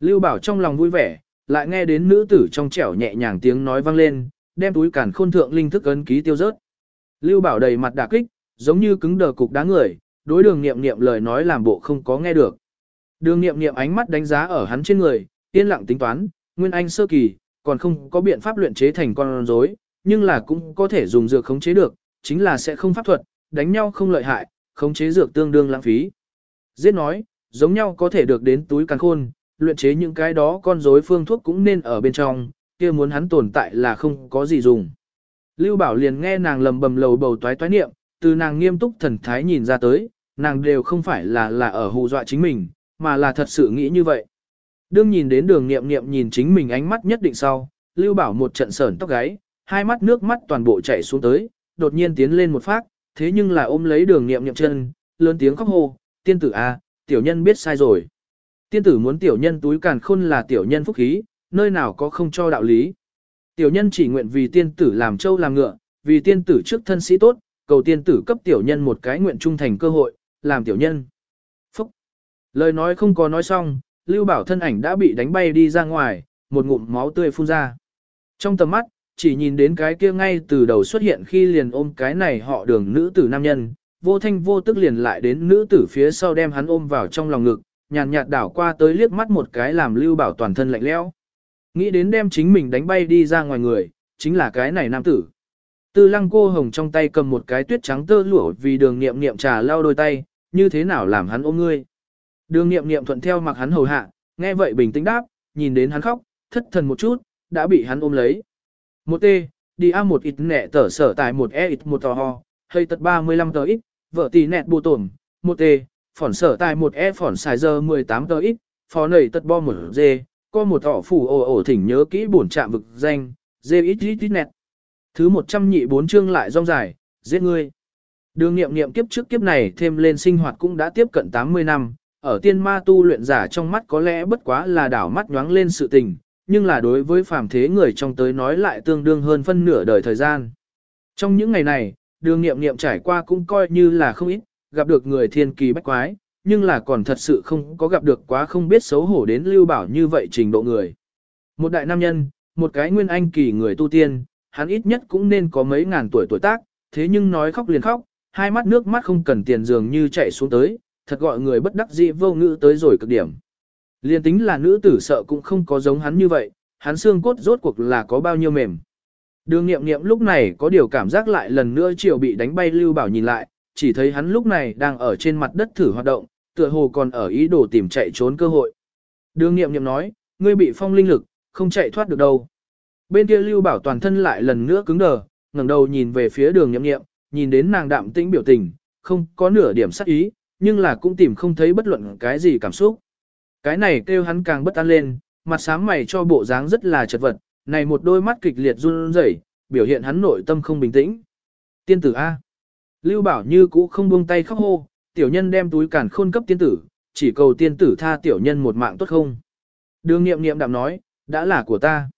Lưu Bảo trong lòng vui vẻ, lại nghe đến nữ tử trong trẻo nhẹ nhàng tiếng nói vang lên, đem túi càn khôn thượng linh thức ấn ký tiêu rớt. Lưu Bảo đầy mặt đả kích, giống như cứng đờ cục đá người, đối đường nghiệm nghiệm lời nói làm bộ không có nghe được. Đường nghiệm nghiệm ánh mắt đánh giá ở hắn trên người, yên lặng tính toán, nguyên anh sơ kỳ, còn không có biện pháp luyện chế thành con rối, nhưng là cũng có thể dùng dược khống chế được, chính là sẽ không pháp thuật, đánh nhau không lợi hại, khống chế dược tương đương lãng phí. Giết nói, giống nhau có thể được đến túi càn khôn, luyện chế những cái đó con rối phương thuốc cũng nên ở bên trong, kia muốn hắn tồn tại là không có gì dùng. Lưu Bảo liền nghe nàng lầm bầm lầu bầu toái toái niệm, từ nàng nghiêm túc thần thái nhìn ra tới, nàng đều không phải là là ở hù dọa chính mình, mà là thật sự nghĩ như vậy. Đương nhìn đến đường niệm niệm nhìn chính mình ánh mắt nhất định sau, Lưu Bảo một trận sởn tóc gáy, hai mắt nước mắt toàn bộ chảy xuống tới, đột nhiên tiến lên một phát, thế nhưng là ôm lấy đường niệm niệm chân, lớn tiếng khóc hô, tiên tử a, tiểu nhân biết sai rồi. Tiên tử muốn tiểu nhân túi càn khôn là tiểu nhân phúc khí, nơi nào có không cho đạo lý. Tiểu nhân chỉ nguyện vì tiên tử làm trâu làm ngựa, vì tiên tử trước thân sĩ tốt, cầu tiên tử cấp tiểu nhân một cái nguyện trung thành cơ hội, làm tiểu nhân. Phúc! Lời nói không có nói xong, Lưu Bảo thân ảnh đã bị đánh bay đi ra ngoài, một ngụm máu tươi phun ra. Trong tầm mắt, chỉ nhìn đến cái kia ngay từ đầu xuất hiện khi liền ôm cái này họ đường nữ tử nam nhân, vô thanh vô tức liền lại đến nữ tử phía sau đem hắn ôm vào trong lòng ngực, nhàn nhạt đảo qua tới liếc mắt một cái làm Lưu Bảo toàn thân lạnh lẽo. Nghĩ đến đem chính mình đánh bay đi ra ngoài người, chính là cái này nam tử. Tư lăng cô hồng trong tay cầm một cái tuyết trắng tơ lụa vì đường nghiệm nghiệm trà lau đôi tay, như thế nào làm hắn ôm ngươi. Đường nghiệm nghiệm thuận theo mặc hắn hầu hạ, nghe vậy bình tĩnh đáp, nhìn đến hắn khóc, thất thần một chút, đã bị hắn ôm lấy. Một tê đi A một ít nẹ tở sở tại một E ít một tò ho, hơi tật 35 tờ ít, vợ tỷ nẹt bù tổn, một tê phỏn sở tại một e phỏn xài giờ 18 tờ ít, phó nầy tật bo một dê, có một ỏ phủ ổ ổ thỉnh nhớ kỹ bổn trạm vực danh, dê ít ít ít nẹt. Thứ 100 nhị bốn chương lại rong dài, giết ngươi. Đường nghiệm nghiệm kiếp trước kiếp này thêm lên sinh hoạt cũng đã tiếp cận 80 năm, ở tiên ma tu luyện giả trong mắt có lẽ bất quá là đảo mắt nhoáng lên sự tình, nhưng là đối với phàm thế người trong tới nói lại tương đương hơn phân nửa đời thời gian. Trong những ngày này, đường nghiệm nghiệm trải qua cũng coi như là không ít, gặp được người thiên kỳ bách quái, nhưng là còn thật sự không có gặp được quá không biết xấu hổ đến lưu bảo như vậy trình độ người. Một đại nam nhân, một cái nguyên anh kỳ người tu tiên, hắn ít nhất cũng nên có mấy ngàn tuổi tuổi tác, thế nhưng nói khóc liền khóc, hai mắt nước mắt không cần tiền dường như chạy xuống tới, thật gọi người bất đắc dĩ vô ngữ tới rồi cực điểm. Liên tính là nữ tử sợ cũng không có giống hắn như vậy, hắn xương cốt rốt cuộc là có bao nhiêu mềm. Đường nghiệm nghiệm lúc này có điều cảm giác lại lần nữa chiều bị đánh bay Lưu Bảo nhìn lại, chỉ thấy hắn lúc này đang ở trên mặt đất thử hoạt động, tựa hồ còn ở ý đồ tìm chạy trốn cơ hội. Đường nghiệm nghiệm nói, ngươi bị phong linh lực, không chạy thoát được đâu. Bên kia Lưu Bảo toàn thân lại lần nữa cứng đờ, ngẩng đầu nhìn về phía đường nhậm nghiệm, nhìn đến nàng đạm tĩnh biểu tình, không có nửa điểm sắc ý, nhưng là cũng tìm không thấy bất luận cái gì cảm xúc. Cái này kêu hắn càng bất an lên, mặt sáng mày cho bộ dáng rất là chật vật, này một đôi mắt kịch liệt run rẩy, biểu hiện hắn nội tâm không bình tĩnh. Tiên tử A. Lưu Bảo như cũ không buông tay khóc hô, tiểu nhân đem túi cản khôn cấp tiên tử, chỉ cầu tiên tử tha tiểu nhân một mạng tốt không. Đường nghiệm nghiệm đạm nói, đã là của ta.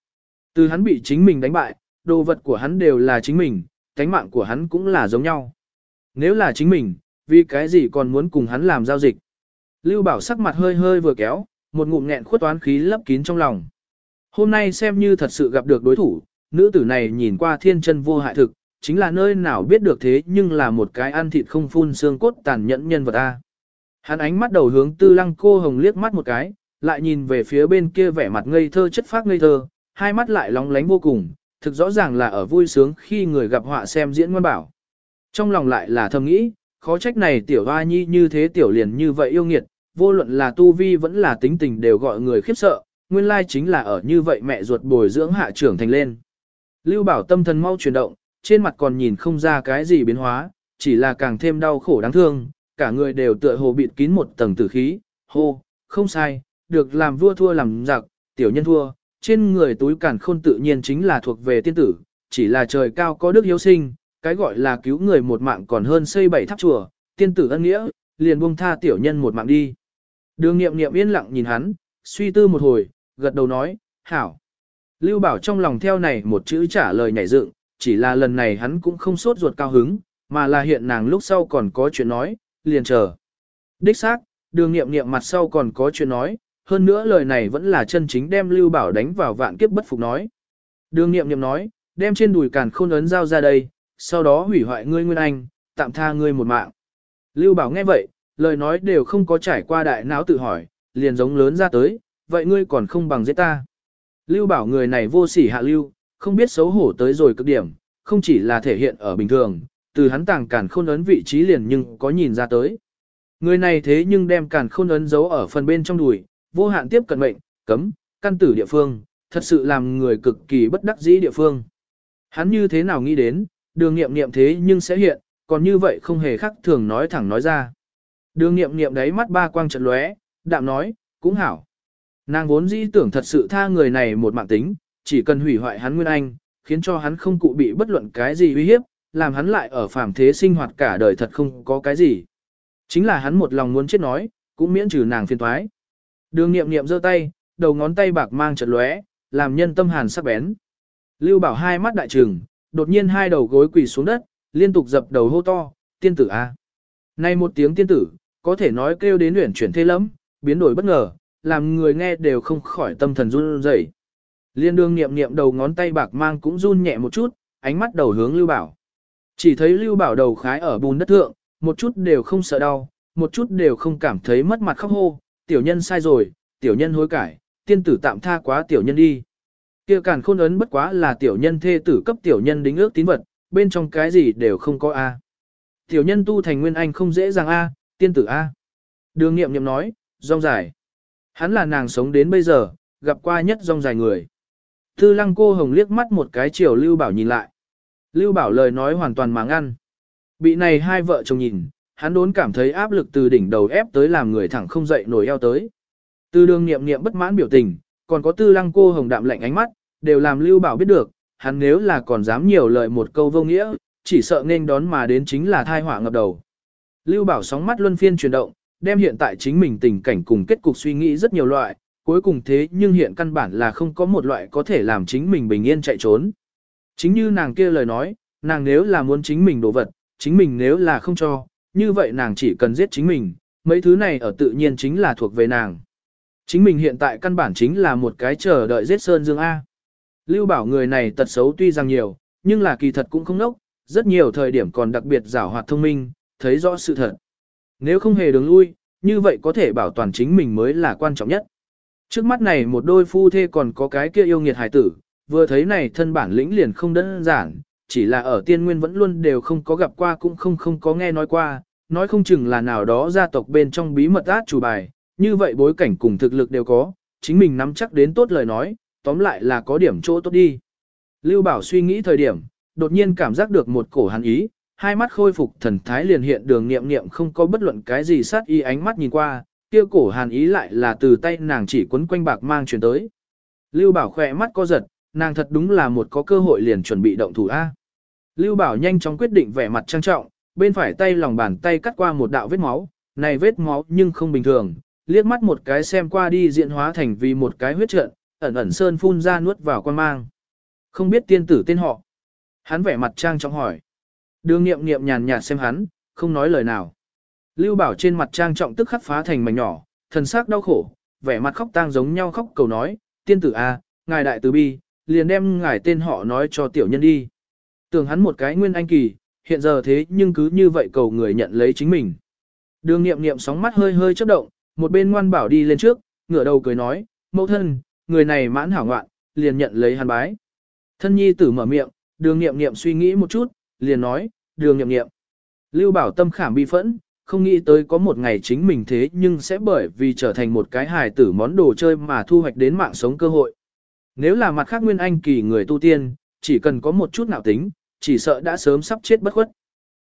Từ hắn bị chính mình đánh bại, đồ vật của hắn đều là chính mình, cánh mạng của hắn cũng là giống nhau. Nếu là chính mình, vì cái gì còn muốn cùng hắn làm giao dịch. Lưu Bảo sắc mặt hơi hơi vừa kéo, một ngụm nghẹn khuất toán khí lấp kín trong lòng. Hôm nay xem như thật sự gặp được đối thủ, nữ tử này nhìn qua thiên chân vô hại thực, chính là nơi nào biết được thế nhưng là một cái ăn thịt không phun xương cốt tàn nhẫn nhân vật a. Hắn ánh mắt đầu hướng tư lăng cô hồng liếc mắt một cái, lại nhìn về phía bên kia vẻ mặt ngây thơ chất phác ngây thơ, hai mắt lại lóng lánh vô cùng, thực rõ ràng là ở vui sướng khi người gặp họa xem diễn ngoan bảo. Trong lòng lại là thầm nghĩ, khó trách này tiểu hoa nhi như thế tiểu liền như vậy yêu nghiệt, vô luận là tu vi vẫn là tính tình đều gọi người khiếp sợ, nguyên lai chính là ở như vậy mẹ ruột bồi dưỡng hạ trưởng thành lên. Lưu bảo tâm thần mau chuyển động, trên mặt còn nhìn không ra cái gì biến hóa, chỉ là càng thêm đau khổ đáng thương, cả người đều tựa hồ bịt kín một tầng tử khí, hô, không sai, được làm vua thua làm giặc, tiểu nhân thua, trên người túi cản khôn tự nhiên chính là thuộc về tiên tử, chỉ là trời cao có đức hiếu sinh, cái gọi là cứu người một mạng còn hơn xây bảy tháp chùa, tiên tử ân nghĩa, liền buông tha tiểu nhân một mạng đi. Đường nghiệm nghiệm yên lặng nhìn hắn, suy tư một hồi, gật đầu nói, hảo. Lưu Bảo trong lòng theo này một chữ trả lời nhảy dựng, chỉ là lần này hắn cũng không sốt ruột cao hứng, mà là hiện nàng lúc sau còn có chuyện nói, liền chờ. Đích xác, đường nghiệm nghiệm mặt sau còn có chuyện nói, hơn nữa lời này vẫn là chân chính đem Lưu Bảo đánh vào vạn kiếp bất phục nói. Đường nghiệm nghiệm nói, đem trên đùi càn khôn ấn giao ra đây, sau đó hủy hoại ngươi nguyên anh, tạm tha ngươi một mạng. Lưu Bảo nghe vậy, lời nói đều không có trải qua đại não tự hỏi, liền giống lớn ra tới, vậy ngươi còn không bằng giết ta. Lưu Bảo người này vô sỉ hạ lưu, không biết xấu hổ tới rồi cực điểm, không chỉ là thể hiện ở bình thường, từ hắn tàng cản khôn ấn vị trí liền nhưng có nhìn ra tới. Người này thế nhưng đem cản khôn ấn giấu ở phần bên trong đùi, vô hạn tiếp cận mệnh, cấm, căn tử địa phương, thật sự làm người cực kỳ bất đắc dĩ địa phương. Hắn như thế nào nghĩ đến, đường nghiệm nghiệm thế nhưng sẽ hiện, còn như vậy không hề khác thường nói thẳng nói ra. Đường nghiệm nghiệm đấy mắt ba quang trận lóe, đạm nói, cũng hảo. Nàng vốn dĩ tưởng thật sự tha người này một mạng tính, chỉ cần hủy hoại hắn nguyên anh, khiến cho hắn không cụ bị bất luận cái gì uy hiếp, làm hắn lại ở phàm thế sinh hoạt cả đời thật không có cái gì. Chính là hắn một lòng muốn chết nói, cũng miễn trừ nàng phiền thoái. Đường nghiệm nghiệm giơ tay, đầu ngón tay bạc mang chật lóe, làm nhân tâm hàn sắc bén. Lưu bảo hai mắt đại trừng, đột nhiên hai đầu gối quỳ xuống đất, liên tục dập đầu hô to, tiên tử A. Này một tiếng tiên tử, có thể nói kêu đến luyện chuyển thế lắm, biến đổi bất ngờ, làm người nghe đều không khỏi tâm thần run rẩy. Liên đương niệm niệm đầu ngón tay bạc mang cũng run nhẹ một chút, ánh mắt đầu hướng Lưu Bảo. Chỉ thấy Lưu Bảo đầu khái ở bùn đất thượng, một chút đều không sợ đau, một chút đều không cảm thấy mất mặt khóc hô, tiểu nhân sai rồi, tiểu nhân hối cải, tiên tử tạm tha quá tiểu nhân đi. Kia càn khôn ấn bất quá là tiểu nhân thê tử cấp tiểu nhân đính ước tín vật, bên trong cái gì đều không có a. Tiểu nhân tu thành nguyên anh không dễ dàng a, tiên tử a. Đường nghiệm nghiệm nói, rong dài. Hắn là nàng sống đến bây giờ, gặp qua nhất rong dài người. Tư lăng cô hồng liếc mắt một cái chiều Lưu Bảo nhìn lại. Lưu Bảo lời nói hoàn toàn mà ngăn. Bị này hai vợ chồng nhìn, hắn đốn cảm thấy áp lực từ đỉnh đầu ép tới làm người thẳng không dậy nổi eo tới. Từ đường nghiệm nghiệm bất mãn biểu tình, còn có tư lăng cô hồng đạm lạnh ánh mắt, đều làm Lưu Bảo biết được, hắn nếu là còn dám nhiều lời một câu vô nghĩa, chỉ sợ nên đón mà đến chính là thai họa ngập đầu. Lưu Bảo sóng mắt luân phiên chuyển động, đem hiện tại chính mình tình cảnh cùng kết cục suy nghĩ rất nhiều loại, cuối cùng thế nhưng hiện căn bản là không có một loại có thể làm chính mình bình yên chạy trốn. Chính như nàng kia lời nói, nàng nếu là muốn chính mình đồ vật, chính mình nếu là không cho, như vậy nàng chỉ cần giết chính mình, mấy thứ này ở tự nhiên chính là thuộc về nàng. Chính mình hiện tại căn bản chính là một cái chờ đợi giết Sơn Dương A. Lưu bảo người này tật xấu tuy rằng nhiều, nhưng là kỳ thật cũng không nốc, rất nhiều thời điểm còn đặc biệt giảo hoạt thông minh, thấy rõ sự thật. Nếu không hề đường lui, như vậy có thể bảo toàn chính mình mới là quan trọng nhất. Trước mắt này một đôi phu thê còn có cái kia yêu nghiệt hải tử, vừa thấy này thân bản lĩnh liền không đơn giản, chỉ là ở tiên nguyên vẫn luôn đều không có gặp qua cũng không không có nghe nói qua, nói không chừng là nào đó gia tộc bên trong bí mật át chủ bài, như vậy bối cảnh cùng thực lực đều có, chính mình nắm chắc đến tốt lời nói, tóm lại là có điểm chỗ tốt đi. Lưu Bảo suy nghĩ thời điểm, đột nhiên cảm giác được một cổ hắn ý, hai mắt khôi phục thần thái liền hiện đường nghiệm nghiệm không có bất luận cái gì sát y ánh mắt nhìn qua, kia cổ hàn ý lại là từ tay nàng chỉ quấn quanh bạc mang chuyển tới. Lưu Bảo khỏe mắt co giật, nàng thật đúng là một có cơ hội liền chuẩn bị động thủ A. Lưu Bảo nhanh chóng quyết định vẻ mặt trang trọng, bên phải tay lòng bàn tay cắt qua một đạo vết máu, này vết máu nhưng không bình thường, liếc mắt một cái xem qua đi diện hóa thành vì một cái huyết trận, ẩn ẩn sơn phun ra nuốt vào quan mang. Không biết tiên tử tên họ. Hắn vẻ mặt trang trọng hỏi. Đường nghiệm nghiệm nhàn nhạt xem hắn, không nói lời nào. Lưu Bảo trên mặt trang trọng tức khắc phá thành mảnh nhỏ, thần sắc đau khổ, vẻ mặt khóc tang giống nhau khóc cầu nói, tiên tử a, ngài đại từ bi, liền đem ngài tên họ nói cho tiểu nhân đi. Tưởng hắn một cái nguyên anh kỳ, hiện giờ thế nhưng cứ như vậy cầu người nhận lấy chính mình. Đường nghiệm nghiệm sóng mắt hơi hơi chớp động, một bên ngoan bảo đi lên trước, ngửa đầu cười nói, mẫu thân, người này mãn hảo ngoạn, liền nhận lấy hắn bái. Thân nhi tử mở miệng, đường nghiệm nghiệm suy nghĩ một chút, liền nói, đường nghiệm nghiệm. Lưu bảo tâm khảm bi phẫn, không nghĩ tới có một ngày chính mình thế nhưng sẽ bởi vì trở thành một cái hài tử món đồ chơi mà thu hoạch đến mạng sống cơ hội. Nếu là mặt khác nguyên anh kỳ người tu tiên, chỉ cần có một chút nào tính, chỉ sợ đã sớm sắp chết bất khuất.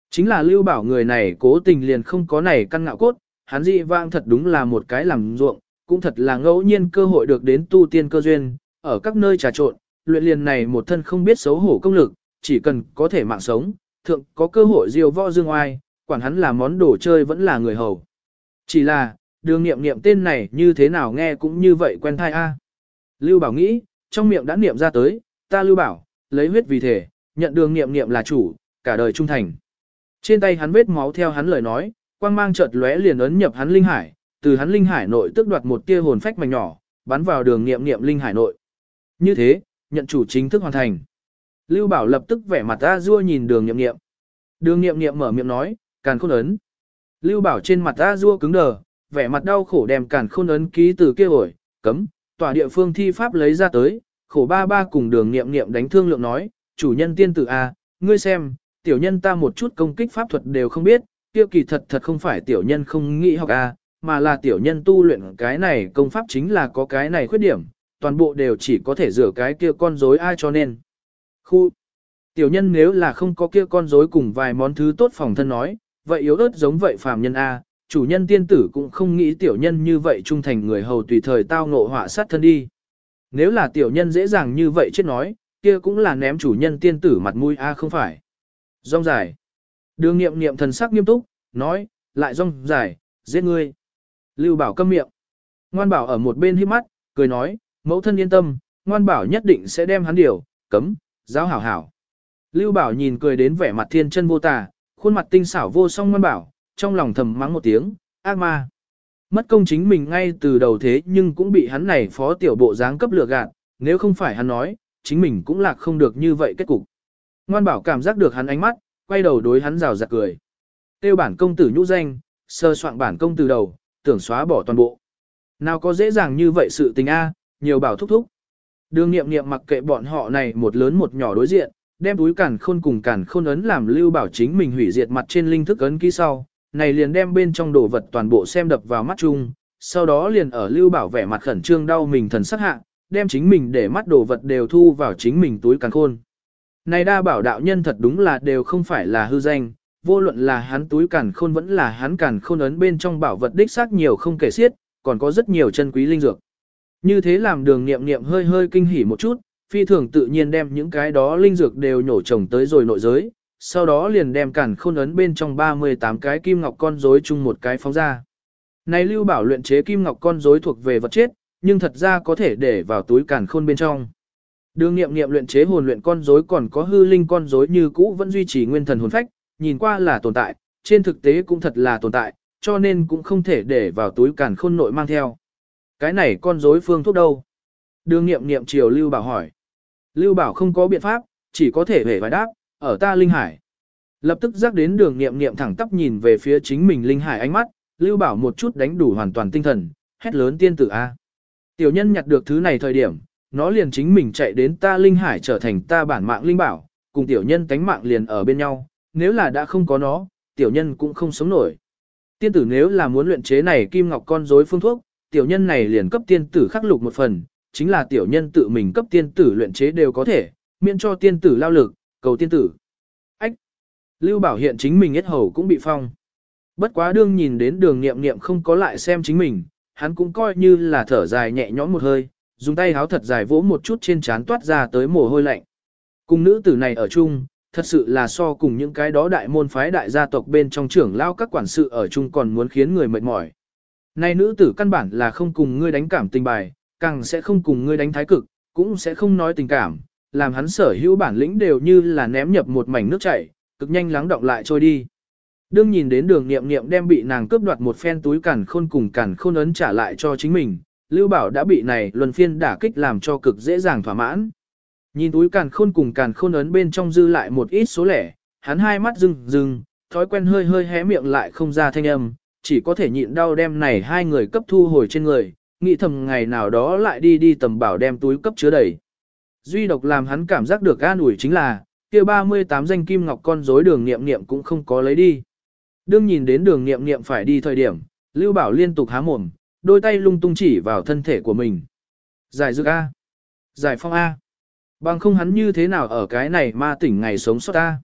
Chính là lưu bảo người này cố tình liền không có này căn ngạo cốt, hắn dị vang thật đúng là một cái làm ruộng, cũng thật là ngẫu nhiên cơ hội được đến tu tiên cơ duyên, ở các nơi trà trộn, luyện liền này một thân không biết xấu hổ công lực, chỉ cần có thể mạng sống, thượng có cơ hội diêu võ dương oai, quản hắn là món đồ chơi vẫn là người hầu. Chỉ là, đường nghiệm nghiệm tên này như thế nào nghe cũng như vậy quen thai a. Lưu Bảo nghĩ, trong miệng đã niệm ra tới, ta Lưu Bảo, lấy huyết vì thể, nhận đường nghiệm nghiệm là chủ, cả đời trung thành. Trên tay hắn vết máu theo hắn lời nói, quang mang chợt lóe liền ấn nhập hắn linh hải, từ hắn linh hải nội tức đoạt một tia hồn phách mảnh nhỏ, bắn vào đường nghiệm nghiệm linh hải nội. Như thế, nhận chủ chính thức hoàn thành. Lưu Bảo lập tức vẻ mặt a dua nhìn đường nghiệm nghiệm. Đường nghiệm nghiệm mở miệng nói, càn khôn ấn. Lưu Bảo trên mặt a dua cứng đờ, vẻ mặt đau khổ đem càn khôn ấn ký từ kia ổi, cấm, tòa địa phương thi pháp lấy ra tới, khổ ba ba cùng đường nghiệm nghiệm đánh thương lượng nói, chủ nhân tiên tử a, ngươi xem, tiểu nhân ta một chút công kích pháp thuật đều không biết, kia kỳ thật thật không phải tiểu nhân không nghĩ học a, mà là tiểu nhân tu luyện cái này công pháp chính là có cái này khuyết điểm, toàn bộ đều chỉ có thể rửa cái kia con rối ai cho nên. Khu Tiểu nhân nếu là không có kia con rối cùng vài món thứ tốt phòng thân nói, vậy yếu ớt giống vậy phàm nhân A, chủ nhân tiên tử cũng không nghĩ tiểu nhân như vậy trung thành người hầu tùy thời tao ngộ họa sát thân đi. Nếu là tiểu nhân dễ dàng như vậy chết nói, kia cũng là ném chủ nhân tiên tử mặt mũi A không phải. Rong dài. Đường nghiệm nghiệm thần sắc nghiêm túc, nói, lại rong dài, giết ngươi. Lưu bảo câm miệng. Ngoan bảo ở một bên hiếp mắt, cười nói, mẫu thân yên tâm, ngoan bảo nhất định sẽ đem hắn điều, cấm, giáo hảo hảo. Lưu bảo nhìn cười đến vẻ mặt thiên chân vô tà, khuôn mặt tinh xảo vô song ngoan bảo, trong lòng thầm mắng một tiếng, ác ma. Mất công chính mình ngay từ đầu thế nhưng cũng bị hắn này phó tiểu bộ dáng cấp lừa gạt, nếu không phải hắn nói, chính mình cũng lạc không được như vậy kết cục. Ngoan bảo cảm giác được hắn ánh mắt, quay đầu đối hắn rào rạt cười. Tiêu bản công tử nhũ danh, sơ soạn bản công từ đầu, tưởng xóa bỏ toàn bộ. Nào có dễ dàng như vậy sự tình A, nhiều bảo thúc thúc. Đường nghiệm nghiệm mặc kệ bọn họ này một lớn một nhỏ đối diện, đem túi cản khôn cùng cản khôn ấn làm lưu bảo chính mình hủy diệt mặt trên linh thức ấn ký sau, này liền đem bên trong đồ vật toàn bộ xem đập vào mắt chung, sau đó liền ở lưu bảo vẻ mặt khẩn trương đau mình thần sắc hạ, đem chính mình để mắt đồ vật đều thu vào chính mình túi càng khôn. Này đa bảo đạo nhân thật đúng là đều không phải là hư danh, vô luận là hắn túi càn khôn vẫn là hắn càn khôn ấn bên trong bảo vật đích xác nhiều không kể xiết, còn có rất nhiều chân quý linh dược. Như thế làm đường nghiệm nghiệm hơi hơi kinh hỉ một chút, phi thường tự nhiên đem những cái đó linh dược đều nhổ trồng tới rồi nội giới, sau đó liền đem cản khôn ấn bên trong 38 cái kim ngọc con rối chung một cái phóng ra. Này lưu bảo luyện chế kim ngọc con rối thuộc về vật chết, nhưng thật ra có thể để vào túi cản khôn bên trong. Đường nghiệm nghiệm luyện chế hồn luyện con rối còn có hư linh con rối như cũ vẫn duy trì nguyên thần hồn phách, nhìn qua là tồn tại, trên thực tế cũng thật là tồn tại, cho nên cũng không thể để vào túi cản khôn nội mang theo. Cái này con rối phương thuốc đâu? Đường nghiệm nghiệm chiều Lưu Bảo hỏi. Lưu Bảo không có biện pháp, chỉ có thể về vài đáp, ở ta Linh Hải. Lập tức giác đến đường nghiệm nghiệm thẳng tắp nhìn về phía chính mình Linh Hải ánh mắt, Lưu Bảo một chút đánh đủ hoàn toàn tinh thần, hét lớn tiên tử A. Tiểu nhân nhặt được thứ này thời điểm, nó liền chính mình chạy đến ta Linh Hải trở thành ta bản mạng Linh Bảo, cùng tiểu nhân tánh mạng liền ở bên nhau, nếu là đã không có nó, tiểu nhân cũng không sống nổi. Tiên tử nếu là muốn luyện chế này kim ngọc con rối phương thuốc, tiểu nhân này liền cấp tiên tử khắc lục một phần, chính là tiểu nhân tự mình cấp tiên tử luyện chế đều có thể, miễn cho tiên tử lao lực, cầu tiên tử. Ách! Lưu Bảo hiện chính mình hết hầu cũng bị phong. Bất quá đương nhìn đến đường nghiệm nghiệm không có lại xem chính mình, hắn cũng coi như là thở dài nhẹ nhõm một hơi, dùng tay háo thật dài vỗ một chút trên trán toát ra tới mồ hôi lạnh. Cùng nữ tử này ở chung, thật sự là so cùng những cái đó đại môn phái đại gia tộc bên trong trưởng lao các quản sự ở chung còn muốn khiến người mệt mỏi. Này nữ tử căn bản là không cùng ngươi đánh cảm tình bài, càng sẽ không cùng ngươi đánh thái cực, cũng sẽ không nói tình cảm, làm hắn sở hữu bản lĩnh đều như là ném nhập một mảnh nước chảy, cực nhanh lắng động lại trôi đi. Đương nhìn đến đường nghiệm nghiệm đem bị nàng cướp đoạt một phen túi cản khôn cùng cản khôn ấn trả lại cho chính mình, Lưu Bảo đã bị này luân phiên đả kích làm cho cực dễ dàng thỏa mãn. Nhìn túi càn khôn cùng càn khôn ấn bên trong dư lại một ít số lẻ, hắn hai mắt rưng rưng, thói quen hơi hơi hé miệng lại không ra thanh âm, chỉ có thể nhịn đau đem này hai người cấp thu hồi trên người, nghĩ thầm ngày nào đó lại đi đi tầm bảo đem túi cấp chứa đầy. Duy độc làm hắn cảm giác được an ủi chính là, kia 38 danh kim ngọc con rối đường nghiệm nghiệm cũng không có lấy đi. Đương nhìn đến đường nghiệm nghiệm phải đi thời điểm, Lưu Bảo liên tục há mồm, đôi tay lung tung chỉ vào thân thể của mình. Giải dược A. Giải phong A. Bằng không hắn như thế nào ở cái này ma tỉnh ngày sống sót ta.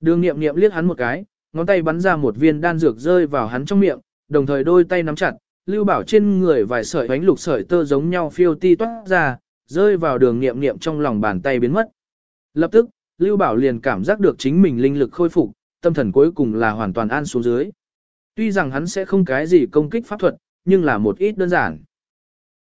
Đường nghiệm nghiệm liếc hắn một cái, ngón tay bắn ra một viên đan dược rơi vào hắn trong miệng, đồng thời đôi tay nắm chặt, lưu bảo trên người vài sợi bánh lục sợi tơ giống nhau phiêu ti toát ra, rơi vào đường nghiệm nghiệm trong lòng bàn tay biến mất. Lập tức, lưu bảo liền cảm giác được chính mình linh lực khôi phục, tâm thần cuối cùng là hoàn toàn an xuống dưới. Tuy rằng hắn sẽ không cái gì công kích pháp thuật, nhưng là một ít đơn giản.